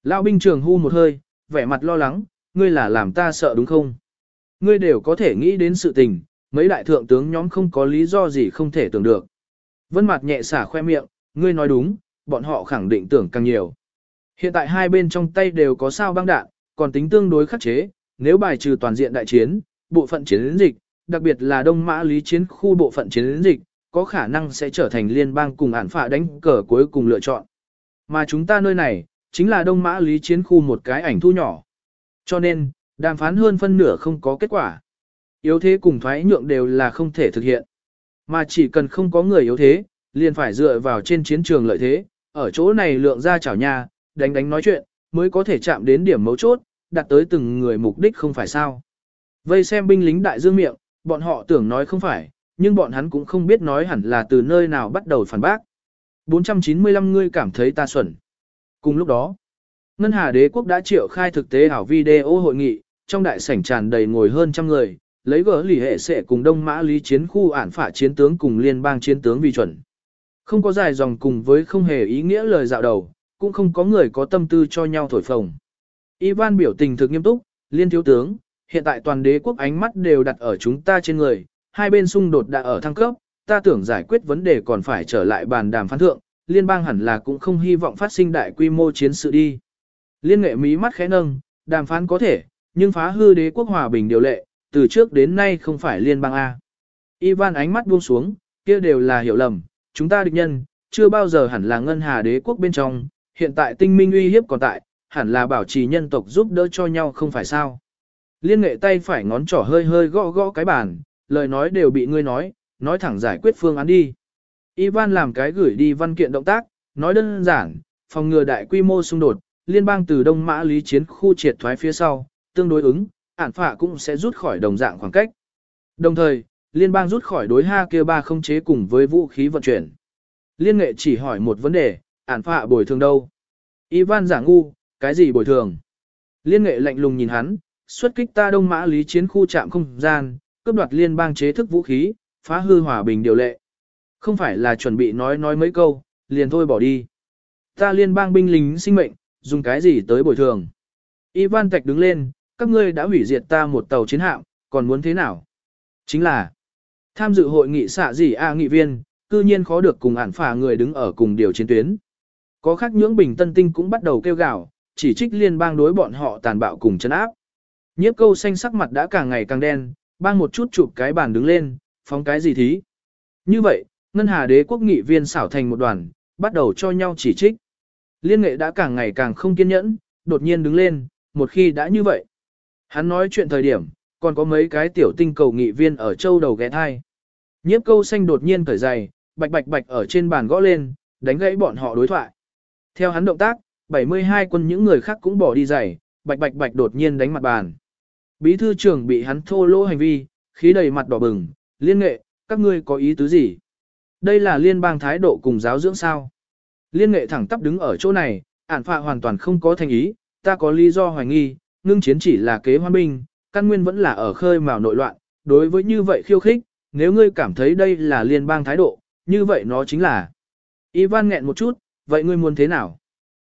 Lão binh trường hưu một hơi, vẻ mặt lo lắng, ngươi là làm ta sợ đúng không? Ngươi đều có thể nghĩ đến sự tình, mấy đại thượng tướng nhóm không có lý do gì không thể tưởng được. Vân mặt nhẹ xả khoe miệng, ngươi nói đúng, bọn họ khẳng định tưởng càng nhiều. Hiện tại hai bên trong tay đều có sao băng đạn, còn tính tương đối khắc chế, nếu bài trừ toàn diện đại chiến, bộ phận chiến dịch, đặc biệt là Đông Mã Lý chiến khu bộ phận chiến dịch, có khả năng sẽ trở thành liên bang cùng ản phạ đánh cờ cuối cùng lựa chọn. Mà chúng ta nơi này, chính là Đông Mã Lý chiến khu một cái ảnh thu nhỏ. Cho nên, đàm phán hơn phân nửa không có kết quả. Yếu thế cùng thoái nhượng đều là không thể thực hiện. Mà chỉ cần không có người yếu thế, liền phải dựa vào trên chiến trường lợi thế, ở chỗ này lượng ra chảo nhà, đánh đánh nói chuyện, mới có thể chạm đến điểm mấu chốt, đặt tới từng người mục đích không phải sao. Vây xem binh lính đại dương miệng, bọn họ tưởng nói không phải, nhưng bọn hắn cũng không biết nói hẳn là từ nơi nào bắt đầu phản bác. 495 người cảm thấy ta xuẩn. Cùng lúc đó, Ngân Hà Đế quốc đã triệu khai thực tế ảo video hội nghị, trong đại sảnh tràn đầy ngồi hơn trăm người, lấy gỡ lì hệ sẽ cùng Đông Mã Lý chiến khu ản phả chiến tướng cùng liên bang chiến tướng vi chuẩn. Không có dài dòng cùng với không hề ý nghĩa lời dạo đầu, cũng không có người có tâm tư cho nhau thổi phồng. Ivan biểu tình thực nghiêm túc, liên thiếu tướng, hiện tại toàn đế quốc ánh mắt đều đặt ở chúng ta trên người, hai bên xung đột đã ở thăng cấp, ta tưởng giải quyết vấn đề còn phải trở lại bàn đàm phán thượng, liên bang hẳn là cũng không hy vọng phát sinh đại quy mô chiến sự đi. Liên nghệ mí mắt khẽ nâng, đàm phán có thể, nhưng phá hư đế quốc hòa bình điều lệ, từ trước đến nay không phải liên bang A. Ivan ánh mắt buông xuống, kia đều là hiểu lầm, chúng ta địch nhân, chưa bao giờ hẳn là ngân hà đế quốc bên trong, hiện tại tinh minh uy hiếp còn tại, hẳn là bảo trì nhân tộc giúp đỡ cho nhau không phải sao. Liên nghệ tay phải ngón trỏ hơi hơi gõ gõ cái bàn, lời nói đều bị ngươi nói, nói thẳng giải quyết phương án đi. Ivan làm cái gửi đi văn kiện động tác, nói đơn giản, phòng ngừa đại quy mô xung đột, liên bang từ Đông Mã Lý chiến khu triệt thoái phía sau, tương đối ứng, ản phạ cũng sẽ rút khỏi đồng dạng khoảng cách. Đồng thời, liên bang rút khỏi đối ha kia ba không chế cùng với vũ khí vận chuyển. Liên nghệ chỉ hỏi một vấn đề, ản phạ bồi thường đâu? Ivan giả ngu, cái gì bồi thường? Liên nghệ lạnh lùng nhìn hắn, xuất kích ta đông mã lý chiến khu trạm không gian, cướp đoạt liên bang chế thức vũ khí, phá hư hòa bình điều lệ. Không phải là chuẩn bị nói nói mấy câu, liền thôi bỏ đi. Ta liên bang binh lính sinh mệnh, dùng cái gì tới bồi thường? Ivan Tạch đứng lên, các ngươi đã hủy diệt ta một tàu chiến hạm, còn muốn thế nào? Chính là, tham dự hội nghị xạ gì a nghị viên, cư nhiên khó được cùng ản phà người đứng ở cùng điều chiến tuyến. Có khác nhưỡng bình tân tinh cũng bắt đầu kêu gào, chỉ trích liên bang đối bọn họ tàn bạo cùng chân áp. Nhiếp câu xanh sắc mặt đã càng ngày càng đen, bang một chút chụp cái bàn đứng lên, phóng cái gì thí. Như vậy, ngân hà đế quốc nghị viên xảo thành một đoàn, bắt đầu cho nhau chỉ trích. Liên nghệ đã càng ngày càng không kiên nhẫn, đột nhiên đứng lên, một khi đã như vậy. Hắn nói chuyện thời điểm, còn có mấy cái tiểu tinh cầu nghị viên ở châu đầu ghé thai. Nhiếp câu xanh đột nhiên cởi giày, bạch bạch bạch ở trên bàn gõ lên, đánh gãy bọn họ đối thoại. Theo hắn động tác, 72 quân những người khác cũng bỏ đi giày, bạch bạch bạch đột nhiên đánh mặt bàn. Bí thư trưởng bị hắn thô lỗ hành vi, khí đầy mặt đỏ bừng, liên nghệ, các ngươi có ý tứ gì? Đây là liên bang thái độ cùng giáo dưỡng sao? Liên nghệ thẳng tắp đứng ở chỗ này, ản phạ hoàn toàn không có thành ý, ta có lý do hoài nghi, ngưng chiến chỉ là kế hoan binh, căn nguyên vẫn là ở khơi mào nội loạn, đối với như vậy khiêu khích, nếu ngươi cảm thấy đây là liên bang thái độ, như vậy nó chính là. Ivan nghẹn một chút, vậy ngươi muốn thế nào?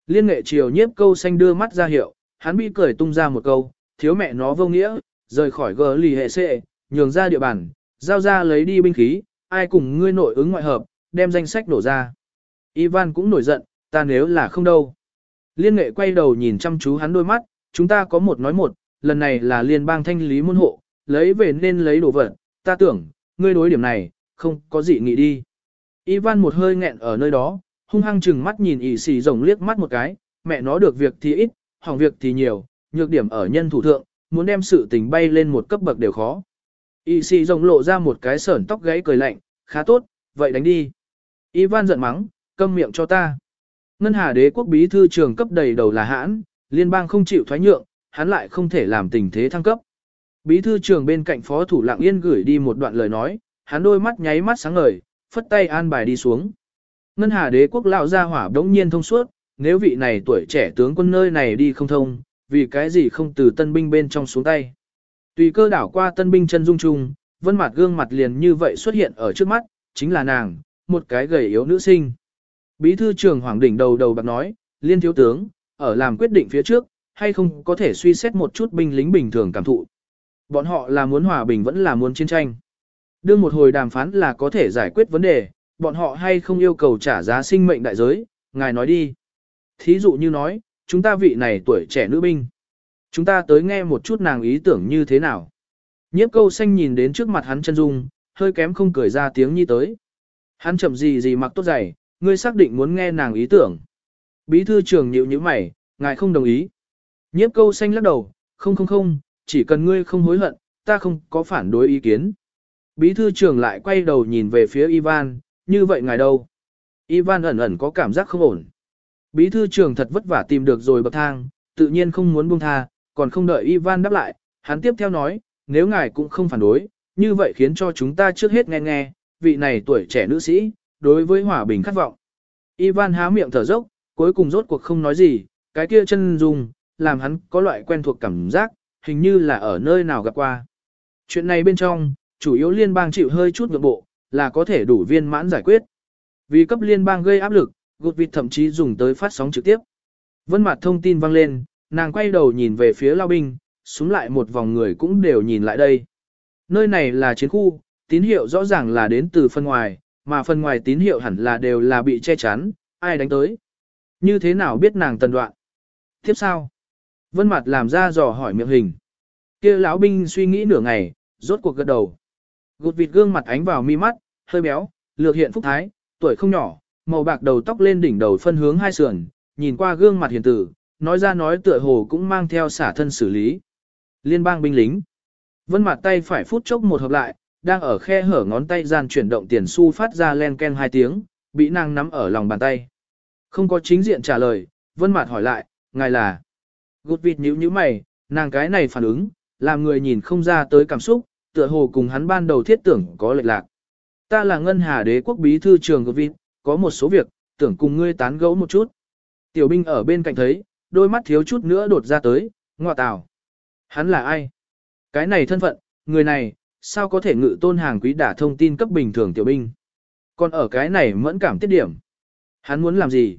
Liên nghệ chiều nhiếp câu xanh đưa mắt ra hiệu, hắn bị cười tung ra một câu, thiếu mẹ nó vô nghĩa, rời khỏi gờ lì hệ xệ, nhường ra địa bàn, giao ra lấy đi binh khí, ai cùng ngươi nội ứng ngoại hợp, đem danh sách đổ ra. Ivan cũng nổi giận, ta nếu là không đâu. Liên nghệ quay đầu nhìn chăm chú hắn đôi mắt, chúng ta có một nói một, lần này là liên bang thanh lý môn hộ, lấy về nên lấy đồ vật, ta tưởng, ngươi đối điểm này, không có gì nghĩ đi. Ivan một hơi nghẹn ở nơi đó, hung hăng chừng mắt nhìn ỉ xì rồng liếc mắt một cái, mẹ nó được việc thì ít, hỏng việc thì nhiều, nhược điểm ở nhân thủ thượng, muốn đem sự tình bay lên một cấp bậc đều khó. Y sĩ rồng lộ ra một cái sởn tóc gáy cười lạnh, khá tốt, vậy đánh đi. Ivan giận mắng, câm miệng cho ta. Ngân Hà đế quốc bí thư trường cấp đầy đầu là hãn, liên bang không chịu thoái nhượng, hắn lại không thể làm tình thế thăng cấp. Bí thư trường bên cạnh phó thủ lạng yên gửi đi một đoạn lời nói, hắn đôi mắt nháy mắt sáng ngời, phất tay an bài đi xuống. Ngân Hà đế quốc lão gia hỏa đống nhiên thông suốt, nếu vị này tuổi trẻ tướng quân nơi này đi không thông, vì cái gì không từ tân binh bên trong xuống tay. Tùy cơ đảo qua tân binh chân dung trung, vân mặt gương mặt liền như vậy xuất hiện ở trước mắt, chính là nàng, một cái gầy yếu nữ sinh. Bí thư trưởng Hoàng Đỉnh đầu đầu bạc nói, liên thiếu tướng, ở làm quyết định phía trước, hay không có thể suy xét một chút binh lính bình thường cảm thụ. Bọn họ là muốn hòa bình vẫn là muốn chiến tranh. Đương một hồi đàm phán là có thể giải quyết vấn đề, bọn họ hay không yêu cầu trả giá sinh mệnh đại giới, ngài nói đi. Thí dụ như nói, chúng ta vị này tuổi trẻ nữ binh. Chúng ta tới nghe một chút nàng ý tưởng như thế nào. Nhiếp câu xanh nhìn đến trước mặt hắn chân dung, hơi kém không cười ra tiếng nhi tới. Hắn chậm gì gì mặc tốt giày, ngươi xác định muốn nghe nàng ý tưởng. Bí thư trưởng nhịu như mày, ngài không đồng ý. Nhiếp câu xanh lắc đầu, không không không, chỉ cần ngươi không hối hận, ta không có phản đối ý kiến. Bí thư trưởng lại quay đầu nhìn về phía Ivan, như vậy ngài đâu? Ivan ẩn ẩn có cảm giác không ổn. Bí thư trưởng thật vất vả tìm được rồi bậc thang, tự nhiên không muốn buông tha, còn không đợi Ivan đáp lại, hắn tiếp theo nói, nếu ngài cũng không phản đối, như vậy khiến cho chúng ta trước hết nghe nghe, vị này tuổi trẻ nữ sĩ, đối với hòa bình khát vọng. Ivan há miệng thở dốc, cuối cùng rốt cuộc không nói gì, cái kia chân dung, làm hắn có loại quen thuộc cảm giác, hình như là ở nơi nào gặp qua. Chuyện này bên trong, chủ yếu liên bang chịu hơi chút ngược bộ, là có thể đủ viên mãn giải quyết. Vì cấp liên bang gây áp lực, gột vịt thậm chí dùng tới phát sóng trực tiếp. Vân mặt thông tin vang lên, nàng quay đầu nhìn về phía lao binh, xuống lại một vòng người cũng đều nhìn lại đây. Nơi này là chiến khu, tín hiệu rõ ràng là đến từ phân ngoài, mà phân ngoài tín hiệu hẳn là đều là bị che chắn, ai đánh tới. Như thế nào biết nàng tần đoạn? Tiếp sao? Vân mặt làm ra dò hỏi miệng hình. kia lão binh suy nghĩ nửa ngày, rốt cuộc gật đầu. Gột vịt gương mặt ánh vào mi mắt, hơi béo, lược hiện phúc thái, tuổi không nhỏ, màu bạc đầu tóc lên đỉnh đầu phân hướng hai sườn, nhìn qua gương mặt hiền tử, nói ra nói tựa hồ cũng mang theo xả thân xử lý. Liên bang binh lính. Vân mặt tay phải phút chốc một hợp lại, đang ở khe hở ngón tay gian chuyển động tiền xu phát ra len ken hai tiếng, bị nàng nắm ở lòng bàn tay. Không có chính diện trả lời, Vân mặt hỏi lại, ngài là. Gột vịt nhíu nhíu mày, nàng cái này phản ứng, làm người nhìn không ra tới cảm xúc, tựa hồ cùng hắn ban đầu thiết tưởng có lệch lạc. Ta là ngân hà đế quốc bí thư trường Gút vịt, có một số việc, tưởng cùng ngươi tán gẫu một chút. Tiểu binh ở bên cạnh thấy, đôi mắt thiếu chút nữa đột ra tới, ngọa tào. Hắn là ai? Cái này thân phận, người này, sao có thể ngự tôn hàng quý đả thông tin cấp bình thường tiểu binh? Còn ở cái này mẫn cảm tiết điểm. Hắn muốn làm gì?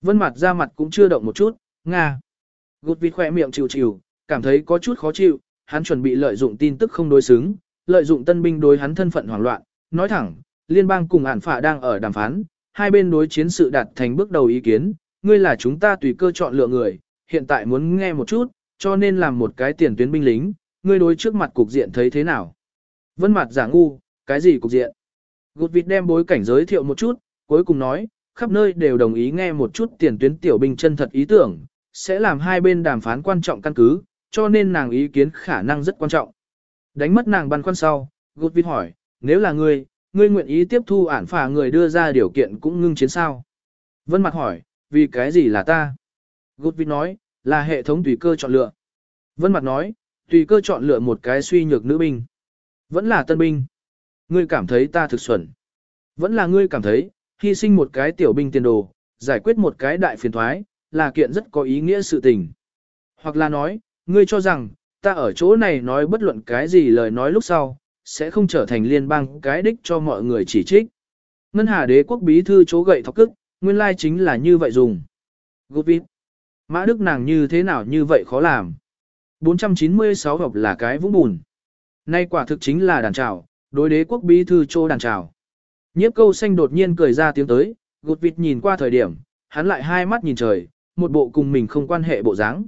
Vân mặt ra mặt cũng chưa động một chút, nga. Gút vịt khỏe miệng chịu chịu, cảm thấy có chút khó chịu, hắn chuẩn bị lợi dụng tin tức không đối xứng, lợi dụng tân binh đối hắn thân phận hoảng loạn, nói thẳng, liên bang cùng ản phạ đang ở đàm phán, hai bên đối chiến sự đạt thành bước đầu ý kiến, ngươi là chúng ta tùy cơ chọn lựa người, hiện tại muốn nghe một chút, cho nên làm một cái tiền tuyến binh lính, ngươi đối trước mặt cục diện thấy thế nào? Vân mặt giả ngu, cái gì cục diện? Gột vịt đem bối cảnh giới thiệu một chút, cuối cùng nói, khắp nơi đều đồng ý nghe một chút tiền tuyến tiểu binh chân thật ý tưởng, sẽ làm hai bên đàm phán quan trọng căn cứ, cho nên nàng ý kiến khả năng rất quan trọng. Đánh mất nàng băn khoăn sau, gột vịt hỏi, nếu là ngươi, ngươi nguyện ý tiếp thu ản phả người đưa ra điều kiện cũng ngưng chiến sao? Vân mặt hỏi, vì cái gì là ta? Goodwin nói, là hệ thống tùy cơ chọn lựa. Vân Mặt nói, tùy cơ chọn lựa một cái suy nhược nữ binh. Vẫn là tân binh. Ngươi cảm thấy ta thực xuẩn. Vẫn là ngươi cảm thấy, hy sinh một cái tiểu binh tiền đồ, giải quyết một cái đại phiền thoái, là kiện rất có ý nghĩa sự tình. Hoặc là nói, ngươi cho rằng, ta ở chỗ này nói bất luận cái gì lời nói lúc sau, sẽ không trở thành liên bang cái đích cho mọi người chỉ trích. Ngân Hà đế quốc bí thư chỗ gậy thọc cức, nguyên lai chính là như vậy dùng. Gupit. Mã Đức nàng như thế nào như vậy khó làm. 496 hộp là cái vũng bùn. Nay quả thực chính là đàn trào, đối đế quốc bí thư chô đàn trào. Nhiếp câu xanh đột nhiên cười ra tiếng tới, gột vịt nhìn qua thời điểm, hắn lại hai mắt nhìn trời, một bộ cùng mình không quan hệ bộ dáng.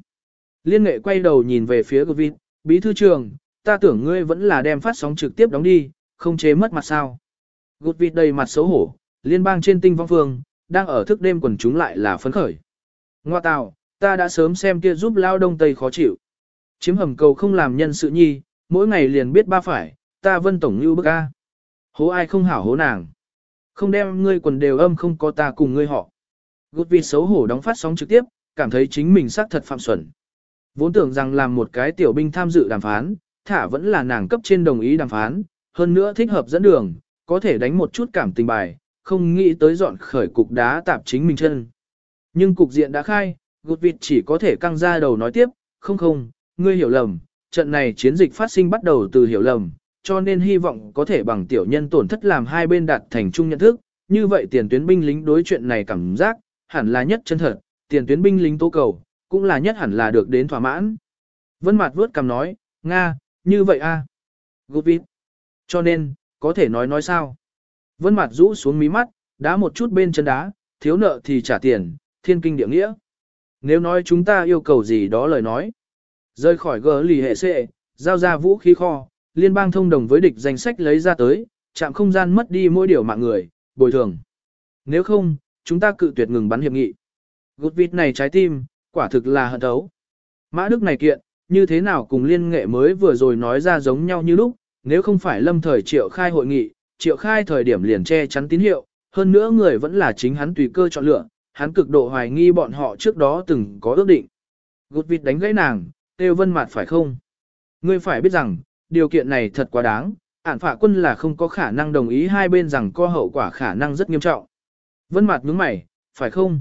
Liên nghệ quay đầu nhìn về phía gột vịt, bí thư trường, ta tưởng ngươi vẫn là đem phát sóng trực tiếp đóng đi, không chế mất mặt sao. Gột vịt đầy mặt xấu hổ, liên bang trên tinh vong phương, đang ở thức đêm quần chúng lại là phấn khởi. Ngoa tào, ta đã sớm xem kia giúp lao đông tây khó chịu. Chiếm hầm cầu không làm nhân sự nhi, mỗi ngày liền biết ba phải, ta vân tổng như bức a. Hố ai không hảo hố nàng. Không đem ngươi quần đều âm không có ta cùng ngươi họ. Gút vì xấu hổ đóng phát sóng trực tiếp, cảm thấy chính mình xác thật phạm xuẩn. Vốn tưởng rằng làm một cái tiểu binh tham dự đàm phán, thả vẫn là nàng cấp trên đồng ý đàm phán, hơn nữa thích hợp dẫn đường, có thể đánh một chút cảm tình bài, không nghĩ tới dọn khởi cục đá tạp chính mình chân. Nhưng cục diện đã khai, gột vịt chỉ có thể căng ra đầu nói tiếp, không không, ngươi hiểu lầm, trận này chiến dịch phát sinh bắt đầu từ hiểu lầm, cho nên hy vọng có thể bằng tiểu nhân tổn thất làm hai bên đạt thành chung nhận thức, như vậy tiền tuyến binh lính đối chuyện này cảm giác, hẳn là nhất chân thật, tiền tuyến binh lính tố cầu, cũng là nhất hẳn là được đến thỏa mãn. Vân Mạt vuốt cằm nói, Nga, như vậy a à? vịt, Cho nên, có thể nói nói sao? Vân Mạt rũ xuống mí mắt, đá một chút bên chân đá, thiếu nợ thì trả tiền, thiên kinh địa nghĩa. Nếu nói chúng ta yêu cầu gì đó lời nói. Rơi khỏi gờ lì hệ xệ, giao ra vũ khí kho, liên bang thông đồng với địch danh sách lấy ra tới, chạm không gian mất đi mỗi điều mạng người, bồi thường. Nếu không, chúng ta cự tuyệt ngừng bắn hiệp nghị. Gút vịt này trái tim, quả thực là hận thấu. Mã Đức này kiện, như thế nào cùng liên nghệ mới vừa rồi nói ra giống nhau như lúc, nếu không phải lâm thời triệu khai hội nghị, triệu khai thời điểm liền che chắn tín hiệu, hơn nữa người vẫn là chính hắn tùy cơ chọn lựa, hắn cực độ hoài nghi bọn họ trước đó từng có ước định. Gút vịt đánh gãy nàng, Têu Vân Mạt phải không? Ngươi phải biết rằng, điều kiện này thật quá đáng, ản phạ quân là không có khả năng đồng ý hai bên rằng co hậu quả khả năng rất nghiêm trọng. Vân Mạt nhướng mày, phải không?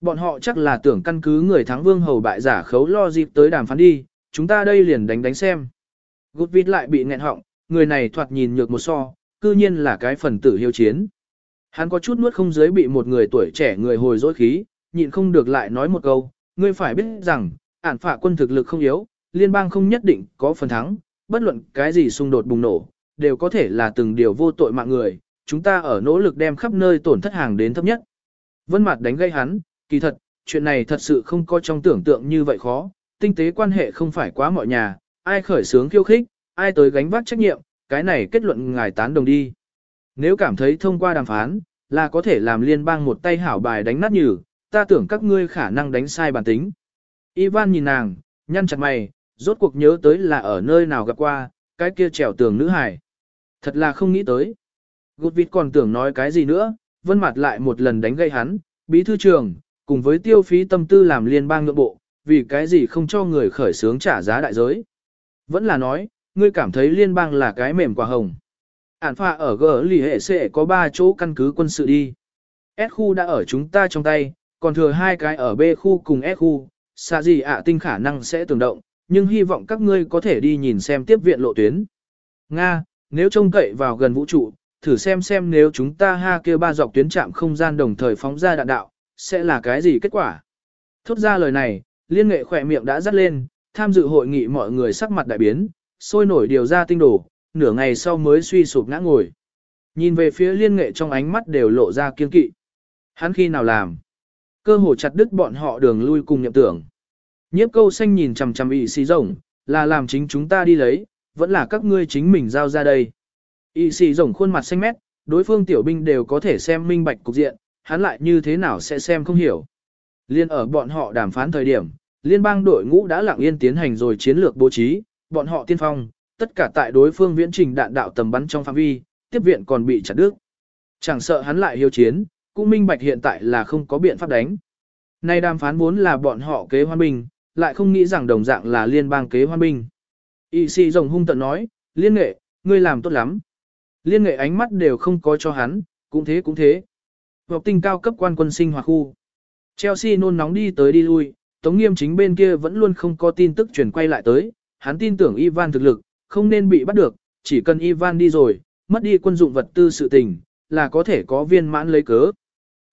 Bọn họ chắc là tưởng căn cứ người thắng vương hầu bại giả khấu lo dịp tới đàm phán đi, chúng ta đây liền đánh đánh xem. Gút vịt lại bị nghẹn họng, người này thoạt nhìn nhược một so, cư nhiên là cái phần tử hiếu chiến. Hắn có chút nuốt không dưới bị một người tuổi trẻ người hồi dối khí, nhịn không được lại nói một câu, ngươi phải biết rằng, ản phạ quân thực lực không yếu, liên bang không nhất định có phần thắng, bất luận cái gì xung đột bùng nổ, đều có thể là từng điều vô tội mạng người, chúng ta ở nỗ lực đem khắp nơi tổn thất hàng đến thấp nhất. Vân Mạt đánh gây hắn, kỳ thật, chuyện này thật sự không có trong tưởng tượng như vậy khó, tinh tế quan hệ không phải quá mọi nhà, ai khởi sướng khiêu khích, ai tới gánh vác trách nhiệm, cái này kết luận ngài tán đồng đi. Nếu cảm thấy thông qua đàm phán, là có thể làm liên bang một tay hảo bài đánh nát nhừ, ta tưởng các ngươi khả năng đánh sai bản tính. Ivan nhìn nàng, nhăn chặt mày, rốt cuộc nhớ tới là ở nơi nào gặp qua, cái kia trèo tường nữ hải. Thật là không nghĩ tới. Gút vịt còn tưởng nói cái gì nữa, vân mặt lại một lần đánh gây hắn, bí thư trường, cùng với tiêu phí tâm tư làm liên bang nội bộ, vì cái gì không cho người khởi sướng trả giá đại giới. Vẫn là nói, ngươi cảm thấy liên bang là cái mềm quả hồng. Ản phạ ở G lì hệ sẽ có 3 chỗ căn cứ quân sự đi. S khu đã ở chúng ta trong tay, còn thừa hai cái ở B khu cùng S khu, xa gì ạ tinh khả năng sẽ tưởng động, nhưng hy vọng các ngươi có thể đi nhìn xem tiếp viện lộ tuyến. Nga, nếu trông cậy vào gần vũ trụ, thử xem xem nếu chúng ta ha kia ba dọc tuyến chạm không gian đồng thời phóng ra đạn đạo, sẽ là cái gì kết quả. Thốt ra lời này, liên nghệ khỏe miệng đã dắt lên, tham dự hội nghị mọi người sắc mặt đại biến, sôi nổi điều ra tinh đồ, nửa ngày sau mới suy sụp ngã ngồi. Nhìn về phía liên nghệ trong ánh mắt đều lộ ra kiên kỵ. Hắn khi nào làm? Cơ hồ chặt đứt bọn họ đường lui cùng nhậm tưởng. Nhiếp câu xanh nhìn chằm chằm y xì rồng, là làm chính chúng ta đi lấy, vẫn là các ngươi chính mình giao ra đây. y xì rồng khuôn mặt xanh mét, đối phương tiểu binh đều có thể xem minh bạch cục diện, hắn lại như thế nào sẽ xem không hiểu. Liên ở bọn họ đàm phán thời điểm, liên bang đội ngũ đã lặng yên tiến hành rồi chiến lược bố trí, bọn họ tiên phong, tất cả tại đối phương viễn trình đạn đạo tầm bắn trong phạm vi, tiếp viện còn bị chặt đứt. Chẳng sợ hắn lại hiếu chiến, cũng minh bạch hiện tại là không có biện pháp đánh. Nay đàm phán vốn là bọn họ kế hoan binh, lại không nghĩ rằng đồng dạng là liên bang kế hoan binh. Y sĩ rồng hung tận nói, liên nghệ, ngươi làm tốt lắm. Liên nghệ ánh mắt đều không có cho hắn, cũng thế cũng thế. Học tinh cao cấp quan quân sinh hoạt khu. Chelsea nôn nóng đi tới đi lui, Tống Nghiêm chính bên kia vẫn luôn không có tin tức chuyển quay lại tới, hắn tin tưởng Ivan thực lực, không nên bị bắt được, chỉ cần Ivan đi rồi, mất đi quân dụng vật tư sự tình, là có thể có viên mãn lấy cớ.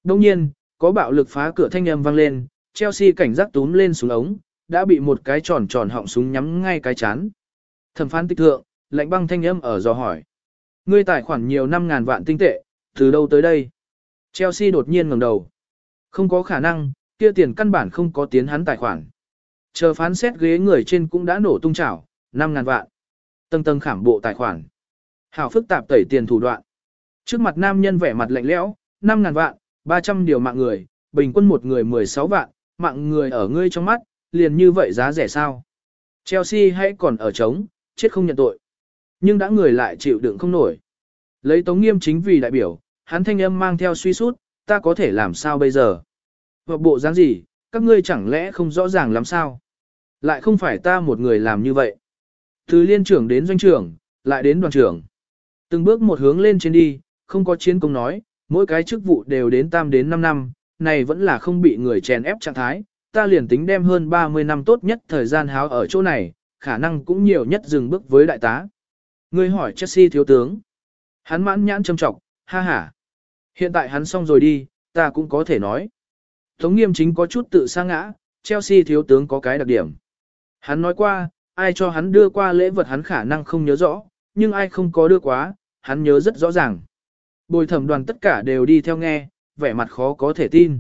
Đồng nhiên, có bạo lực phá cửa thanh âm vang lên, Chelsea cảnh giác túm lên xuống ống, đã bị một cái tròn tròn họng súng nhắm ngay cái chán. Thẩm phán tích thượng, lạnh băng thanh âm ở dò hỏi. Ngươi tài khoản nhiều năm ngàn vạn tinh tệ, từ đâu tới đây? Chelsea đột nhiên ngẩng đầu. Không có khả năng, kia tiền căn bản không có tiến hắn tài khoản. Chờ phán xét ghế người trên cũng đã nổ tung chảo, 5 ngàn vạn. Tầng tầng khảm bộ tài khoản. Hảo phức tạp tẩy tiền thủ đoạn. Trước mặt nam nhân vẻ mặt lạnh lẽo, 5 ngàn vạn, 300 điều mạng người, bình quân một người 16 vạn, mạng người ở ngươi trong mắt, liền như vậy giá rẻ sao. Chelsea hãy còn ở trống, chết không nhận tội. Nhưng đã người lại chịu đựng không nổi. Lấy tống nghiêm chính vì đại biểu, hắn thanh âm mang theo suy sút, ta có thể làm sao bây giờ? Và bộ dáng gì, các ngươi chẳng lẽ không rõ ràng làm sao? Lại không phải ta một người làm như vậy. Từ liên trưởng đến doanh trưởng, lại đến đoàn trưởng. Từng bước một hướng lên trên đi, không có chiến công nói, mỗi cái chức vụ đều đến tam đến 5 năm, này vẫn là không bị người chèn ép trạng thái. Ta liền tính đem hơn 30 năm tốt nhất thời gian háo ở chỗ này, khả năng cũng nhiều nhất dừng bước với đại tá. Ngươi hỏi Chelsea thiếu tướng. Hắn mãn nhãn châm trọng, ha ha. Hiện tại hắn xong rồi đi, ta cũng có thể nói. Tống nghiêm chính có chút tự sa ngã, Chelsea thiếu tướng có cái đặc điểm. Hắn nói qua, ai cho hắn đưa qua lễ vật hắn khả năng không nhớ rõ, nhưng ai không có đưa quá, hắn nhớ rất rõ ràng. Bồi thẩm đoàn tất cả đều đi theo nghe, vẻ mặt khó có thể tin.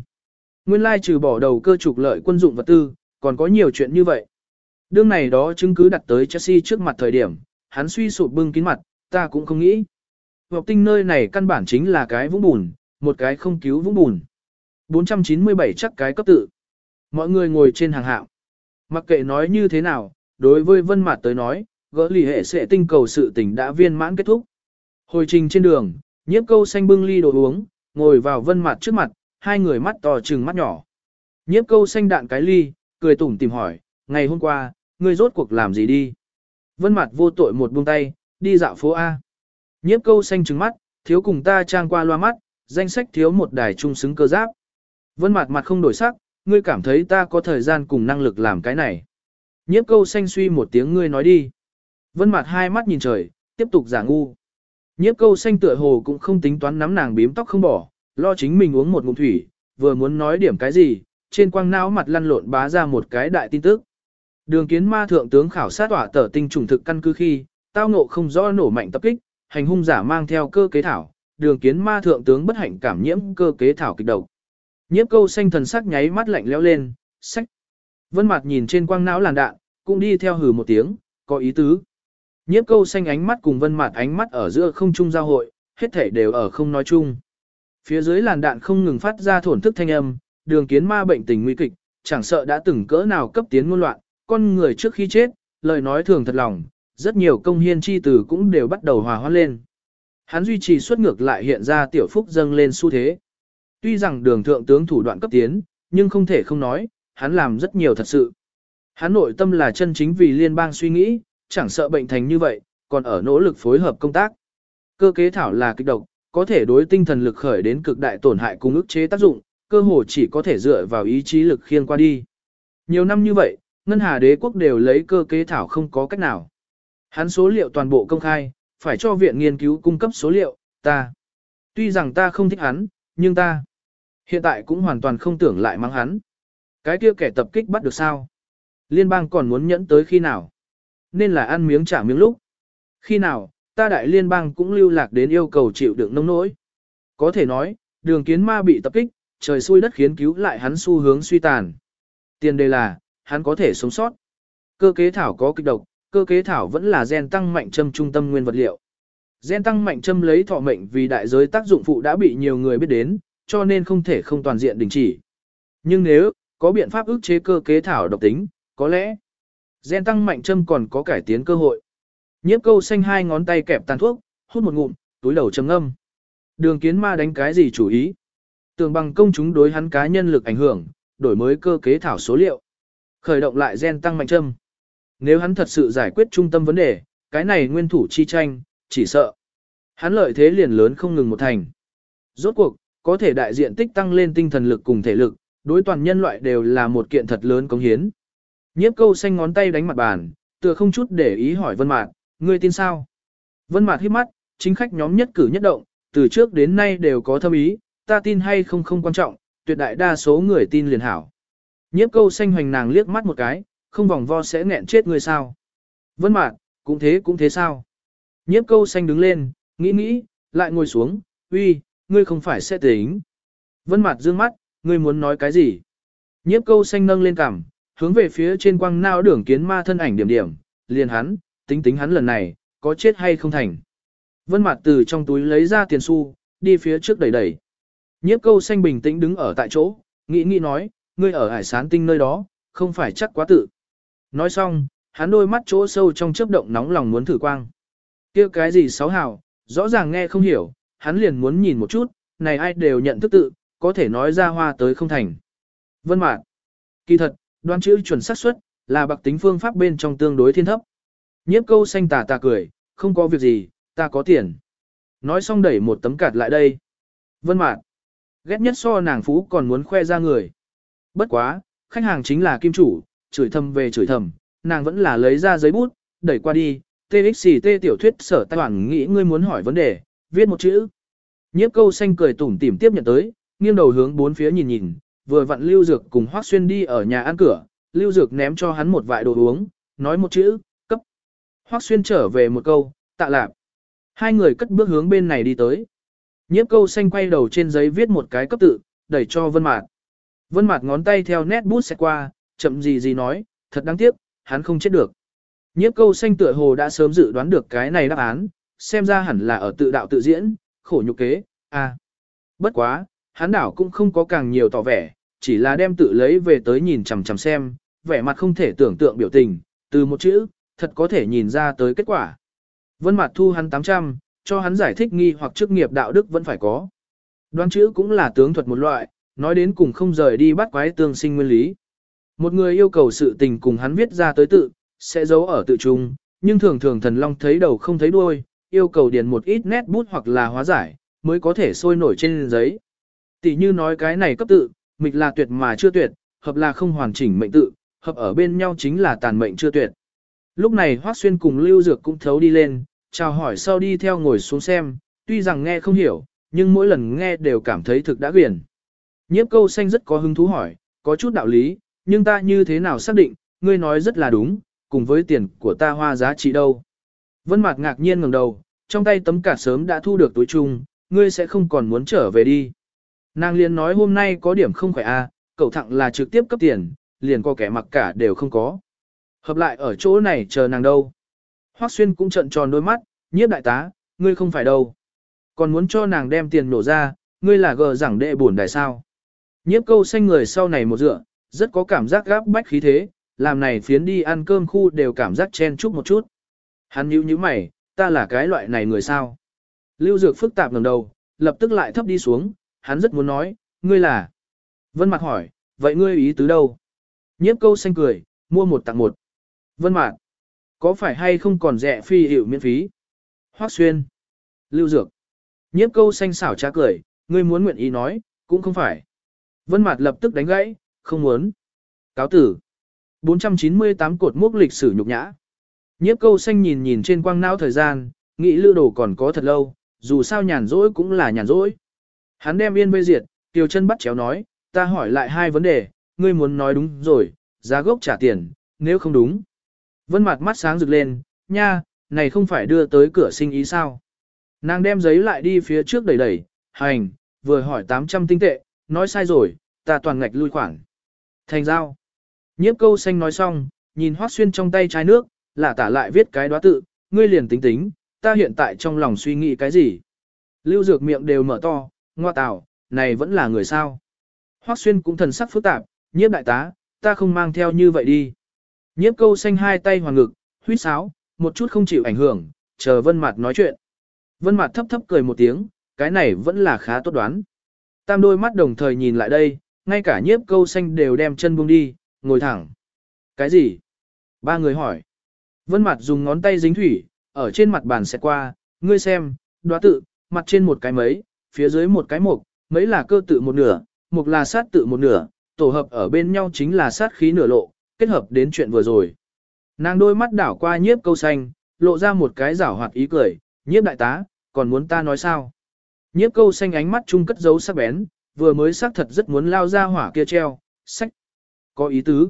Nguyên lai trừ bỏ đầu cơ trục lợi quân dụng vật tư, còn có nhiều chuyện như vậy. Đương này đó chứng cứ đặt tới Chelsea trước mặt thời điểm, hắn suy sụp bưng kín mặt, ta cũng không nghĩ. Ngọc tinh nơi này căn bản chính là cái vũng bùn, một cái không cứu vũng bùn. 497 chắc cái cấp tự. Mọi người ngồi trên hàng hạng. Mặc kệ nói như thế nào, đối với Vân Mạt tới nói, gỡ lì hệ sẽ tinh cầu sự tình đã viên mãn kết thúc. Hồi trình trên đường, nhiếp câu xanh bưng ly đồ uống, ngồi vào Vân Mạt trước mặt, hai người mắt to trừng mắt nhỏ. Nhiếp câu xanh đạn cái ly, cười tủm tìm hỏi, ngày hôm qua, ngươi rốt cuộc làm gì đi? Vân Mạt vô tội một buông tay, đi dạo phố A. Nhiếp câu xanh trừng mắt, thiếu cùng ta trang qua loa mắt, danh sách thiếu một đài trung xứng cơ giáp. Vân mặt mặt không đổi sắc, ngươi cảm thấy ta có thời gian cùng năng lực làm cái này. Nhiếp câu xanh suy một tiếng ngươi nói đi. Vân mặt hai mắt nhìn trời, tiếp tục giả ngu. Nhiếp câu xanh tựa hồ cũng không tính toán nắm nàng bím tóc không bỏ, lo chính mình uống một ngụm thủy, vừa muốn nói điểm cái gì, trên quang não mặt lăn lộn bá ra một cái đại tin tức. Đường kiến ma thượng tướng khảo sát tỏa tờ tinh trùng thực căn cứ khi, tao ngộ không rõ nổ mạnh tập kích, hành hung giả mang theo cơ kế thảo, đường kiến ma thượng tướng bất hạnh cảm nhiễm cơ kế thảo kịch độc. Nhiếp câu xanh thần sắc nháy mắt lạnh lẽo lên, sách. Vân mặt nhìn trên quang não làn đạn, cũng đi theo hừ một tiếng, có ý tứ. Nhiếp câu xanh ánh mắt cùng vân mặt ánh mắt ở giữa không trung giao hội, hết thể đều ở không nói chung. Phía dưới làn đạn không ngừng phát ra thổn thức thanh âm, đường kiến ma bệnh tình nguy kịch, chẳng sợ đã từng cỡ nào cấp tiến ngôn loạn, con người trước khi chết, lời nói thường thật lòng, rất nhiều công hiên chi từ cũng đều bắt đầu hòa hoãn lên. Hắn duy trì suất ngược lại hiện ra tiểu phúc dâng lên xu thế. Tuy rằng đường thượng tướng thủ đoạn cấp tiến, nhưng không thể không nói, hắn làm rất nhiều thật sự. Hắn nội tâm là chân chính vì liên bang suy nghĩ, chẳng sợ bệnh thành như vậy, còn ở nỗ lực phối hợp công tác. Cơ kế thảo là kịch độc, có thể đối tinh thần lực khởi đến cực đại tổn hại cùng ức chế tác dụng, cơ hồ chỉ có thể dựa vào ý chí lực khiêng qua đi. Nhiều năm như vậy, ngân hà đế quốc đều lấy cơ kế thảo không có cách nào. Hắn số liệu toàn bộ công khai, phải cho viện nghiên cứu cung cấp số liệu, ta. Tuy rằng ta không thích hắn, nhưng ta hiện tại cũng hoàn toàn không tưởng lại mang hắn. Cái kia kẻ tập kích bắt được sao? Liên bang còn muốn nhẫn tới khi nào? Nên là ăn miếng trả miếng lúc. Khi nào, ta đại liên bang cũng lưu lạc đến yêu cầu chịu đựng nông nỗi. Có thể nói, đường kiến ma bị tập kích, trời xui đất khiến cứu lại hắn xu hướng suy tàn. Tiền đề là, hắn có thể sống sót. Cơ kế thảo có kịch độc, cơ kế thảo vẫn là gen tăng mạnh châm trung tâm nguyên vật liệu. Gen tăng mạnh châm lấy thọ mệnh vì đại giới tác dụng phụ đã bị nhiều người biết đến, cho nên không thể không toàn diện đình chỉ. Nhưng nếu có biện pháp ức chế cơ kế thảo độc tính, có lẽ gen tăng mạnh châm còn có cải tiến cơ hội. Nhiếp câu xanh hai ngón tay kẹp tàn thuốc, hút một ngụm, túi đầu trầm ngâm. Đường kiến ma đánh cái gì chủ ý? Tường bằng công chúng đối hắn cá nhân lực ảnh hưởng, đổi mới cơ kế thảo số liệu. Khởi động lại gen tăng mạnh châm. Nếu hắn thật sự giải quyết trung tâm vấn đề, cái này nguyên thủ chi tranh, chỉ sợ. Hắn lợi thế liền lớn không ngừng một thành. Rốt cuộc, có thể đại diện tích tăng lên tinh thần lực cùng thể lực, đối toàn nhân loại đều là một kiện thật lớn cống hiến. Nhiếp câu xanh ngón tay đánh mặt bàn, tựa không chút để ý hỏi Vân Mạt, ngươi tin sao? Vân Mạt híp mắt, chính khách nhóm nhất cử nhất động, từ trước đến nay đều có thâm ý, ta tin hay không không quan trọng, tuyệt đại đa số người tin liền hảo. Nhiếp câu xanh hoành nàng liếc mắt một cái, không vòng vo sẽ nghẹn chết ngươi sao. Vân Mạt, cũng thế cũng thế sao. Nhiếp câu xanh đứng lên, nghĩ nghĩ, lại ngồi xuống, uy, ngươi không phải sẽ tính. Vân mặt dương mắt, ngươi muốn nói cái gì? Nhiếp câu xanh nâng lên cằm, hướng về phía trên quang nao đường kiến ma thân ảnh điểm điểm, liền hắn, tính tính hắn lần này, có chết hay không thành. Vân mặt từ trong túi lấy ra tiền xu, đi phía trước đẩy đẩy. Nhiếp câu xanh bình tĩnh đứng ở tại chỗ, nghĩ nghĩ nói, ngươi ở hải sán tinh nơi đó, không phải chắc quá tự. Nói xong, hắn đôi mắt chỗ sâu trong chớp động nóng lòng muốn thử quang. kia cái gì sáu hào, rõ ràng nghe không hiểu, hắn liền muốn nhìn một chút, này ai đều nhận thức tự, có thể nói ra hoa tới không thành. Vân Mạc. kỳ thật, đoán chữ chuẩn xác suất là bạc tính phương pháp bên trong tương đối thiên thấp. Nhiếp câu xanh tà tà cười, không có việc gì, ta có tiền. Nói xong đẩy một tấm cạt lại đây. Vân Mạc. ghét nhất so nàng phú còn muốn khoe ra người. Bất quá, khách hàng chính là kim chủ, chửi thầm về chửi thầm, nàng vẫn là lấy ra giấy bút, đẩy qua đi, TXT tiểu thuyết sở tài bản nghĩ ngươi muốn hỏi vấn đề, viết một chữ. Nhiếp câu xanh cười tủm tỉm tiếp nhận tới, nghiêng đầu hướng bốn phía nhìn nhìn, vừa vặn Lưu Dược cùng Hoắc Xuyên đi ở nhà ăn cửa, Lưu Dược ném cho hắn một vại đồ uống, nói một chữ, cấp. Hoắc Xuyên trở về một câu, tạ lạp. Hai người cất bước hướng bên này đi tới. Nhiếp câu xanh quay đầu trên giấy viết một cái cấp tự, đẩy cho Vân Mạt. Vân Mạt ngón tay theo nét bút xẹt qua, chậm gì gì nói, thật đáng tiếc, hắn không chết được. Nhiếp câu xanh tựa hồ đã sớm dự đoán được cái này đáp án, xem ra hẳn là ở tự đạo tự diễn, khổ nhục kế, à. Bất quá, hắn đảo cũng không có càng nhiều tỏ vẻ, chỉ là đem tự lấy về tới nhìn chằm chằm xem, vẻ mặt không thể tưởng tượng biểu tình, từ một chữ, thật có thể nhìn ra tới kết quả. Vân mặt thu hắn 800, cho hắn giải thích nghi hoặc chức nghiệp đạo đức vẫn phải có. Đoán chữ cũng là tướng thuật một loại, nói đến cùng không rời đi bắt quái tương sinh nguyên lý. Một người yêu cầu sự tình cùng hắn viết ra tới tự, sẽ giấu ở tự trung, nhưng thường thường thần long thấy đầu không thấy đuôi, yêu cầu điền một ít nét bút hoặc là hóa giải, mới có thể sôi nổi trên giấy. Tỷ như nói cái này cấp tự, mịch là tuyệt mà chưa tuyệt, hợp là không hoàn chỉnh mệnh tự, hợp ở bên nhau chính là tàn mệnh chưa tuyệt. Lúc này Hoắc Xuyên cùng Lưu Dược cũng thấu đi lên, chào hỏi sau đi theo ngồi xuống xem, tuy rằng nghe không hiểu, nhưng mỗi lần nghe đều cảm thấy thực đã quyển. Nhiếp câu xanh rất có hứng thú hỏi, có chút đạo lý, nhưng ta như thế nào xác định, ngươi nói rất là đúng, cùng với tiền của ta hoa giá trị đâu. Vân Mạc ngạc nhiên ngẩng đầu, trong tay tấm cả sớm đã thu được túi chung, ngươi sẽ không còn muốn trở về đi. Nàng liền nói hôm nay có điểm không khỏe a, à, cậu thẳng là trực tiếp cấp tiền, liền có kẻ mặc cả đều không có. Hợp lại ở chỗ này chờ nàng đâu. Hoắc Xuyên cũng trợn tròn đôi mắt, nhiếp đại tá, ngươi không phải đâu. Còn muốn cho nàng đem tiền nổ ra, ngươi là gờ giảng đệ buồn đại sao. Nhiếp câu xanh người sau này một dựa, rất có cảm giác gáp bách khí thế, làm này phiến đi ăn cơm khu đều cảm giác chen chúc một chút. Hắn nhíu nhíu mày, ta là cái loại này người sao? Lưu Dược phức tạp ngẩng đầu, lập tức lại thấp đi xuống, hắn rất muốn nói, ngươi là. Vân Mạc hỏi, vậy ngươi ý tứ đâu? Nhiếp câu xanh cười, mua một tặng một. Vân Mạc, có phải hay không còn rẻ phi hiệu miễn phí? Hoắc Xuyên, Lưu Dược. Nhiếp câu xanh xảo trá cười, ngươi muốn nguyện ý nói, cũng không phải. Vân Mạc lập tức đánh gãy, không muốn. Cáo tử. 498 cột mốc lịch sử nhục nhã. Nhiếp câu xanh nhìn nhìn trên quang não thời gian, nghĩ lư đồ còn có thật lâu, dù sao nhàn rỗi cũng là nhàn rỗi. Hắn đem yên bê diệt, tiêu chân bắt chéo nói, ta hỏi lại hai vấn đề, ngươi muốn nói đúng rồi, giá gốc trả tiền, nếu không đúng. Vân mặt mắt sáng rực lên, nha, này không phải đưa tới cửa sinh ý sao. Nàng đem giấy lại đi phía trước đẩy đẩy, hành, vừa hỏi 800 tinh tệ, nói sai rồi, ta toàn ngạch lui khoản. Thành giao. Nhiếp câu xanh nói xong, nhìn Hoác Xuyên trong tay chai nước, là tả lại viết cái đoá tự, ngươi liền tính tính, ta hiện tại trong lòng suy nghĩ cái gì. Lưu dược miệng đều mở to, ngoa tào, này vẫn là người sao. Hoác Xuyên cũng thần sắc phức tạp, nhiếp đại tá, ta không mang theo như vậy đi. Nhiếp câu xanh hai tay hoàng ngực, huýt sáo, một chút không chịu ảnh hưởng, chờ Vân mặt nói chuyện. Vân mặt thấp thấp cười một tiếng, cái này vẫn là khá tốt đoán. Tam đôi mắt đồng thời nhìn lại đây, ngay cả nhiếp câu xanh đều đem chân buông đi, ngồi thẳng. Cái gì? Ba người hỏi. Vân mặt dùng ngón tay dính thủy, ở trên mặt bàn xẹt qua, ngươi xem, đoá tự, mặt trên một cái mấy, phía dưới một cái mục, mấy là cơ tự một nửa, mục là sát tự một nửa, tổ hợp ở bên nhau chính là sát khí nửa lộ, kết hợp đến chuyện vừa rồi. Nàng đôi mắt đảo qua nhiếp câu xanh, lộ ra một cái giảo hoạt ý cười, nhiếp đại tá, còn muốn ta nói sao? Nhiếp câu xanh ánh mắt chung cất dấu sắc bén, vừa mới xác thật rất muốn lao ra hỏa kia treo, sách. Có ý tứ.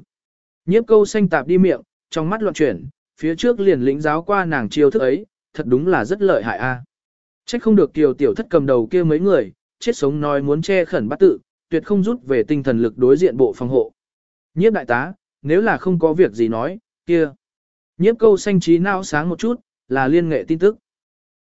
Nhiếp câu xanh tạp đi miệng, trong mắt loạn chuyển, phía trước liền lĩnh giáo qua nàng chiêu thức ấy, thật đúng là rất lợi hại a. À. Trách không được kiều tiểu thất cầm đầu kia mấy người, chết sống nói muốn che khẩn bắt tự, tuyệt không rút về tinh thần lực đối diện bộ phòng hộ. Nhiếp đại tá, nếu là không có việc gì nói, kia. Nhiếp câu xanh trí não sáng một chút, là liên nghệ tin tức.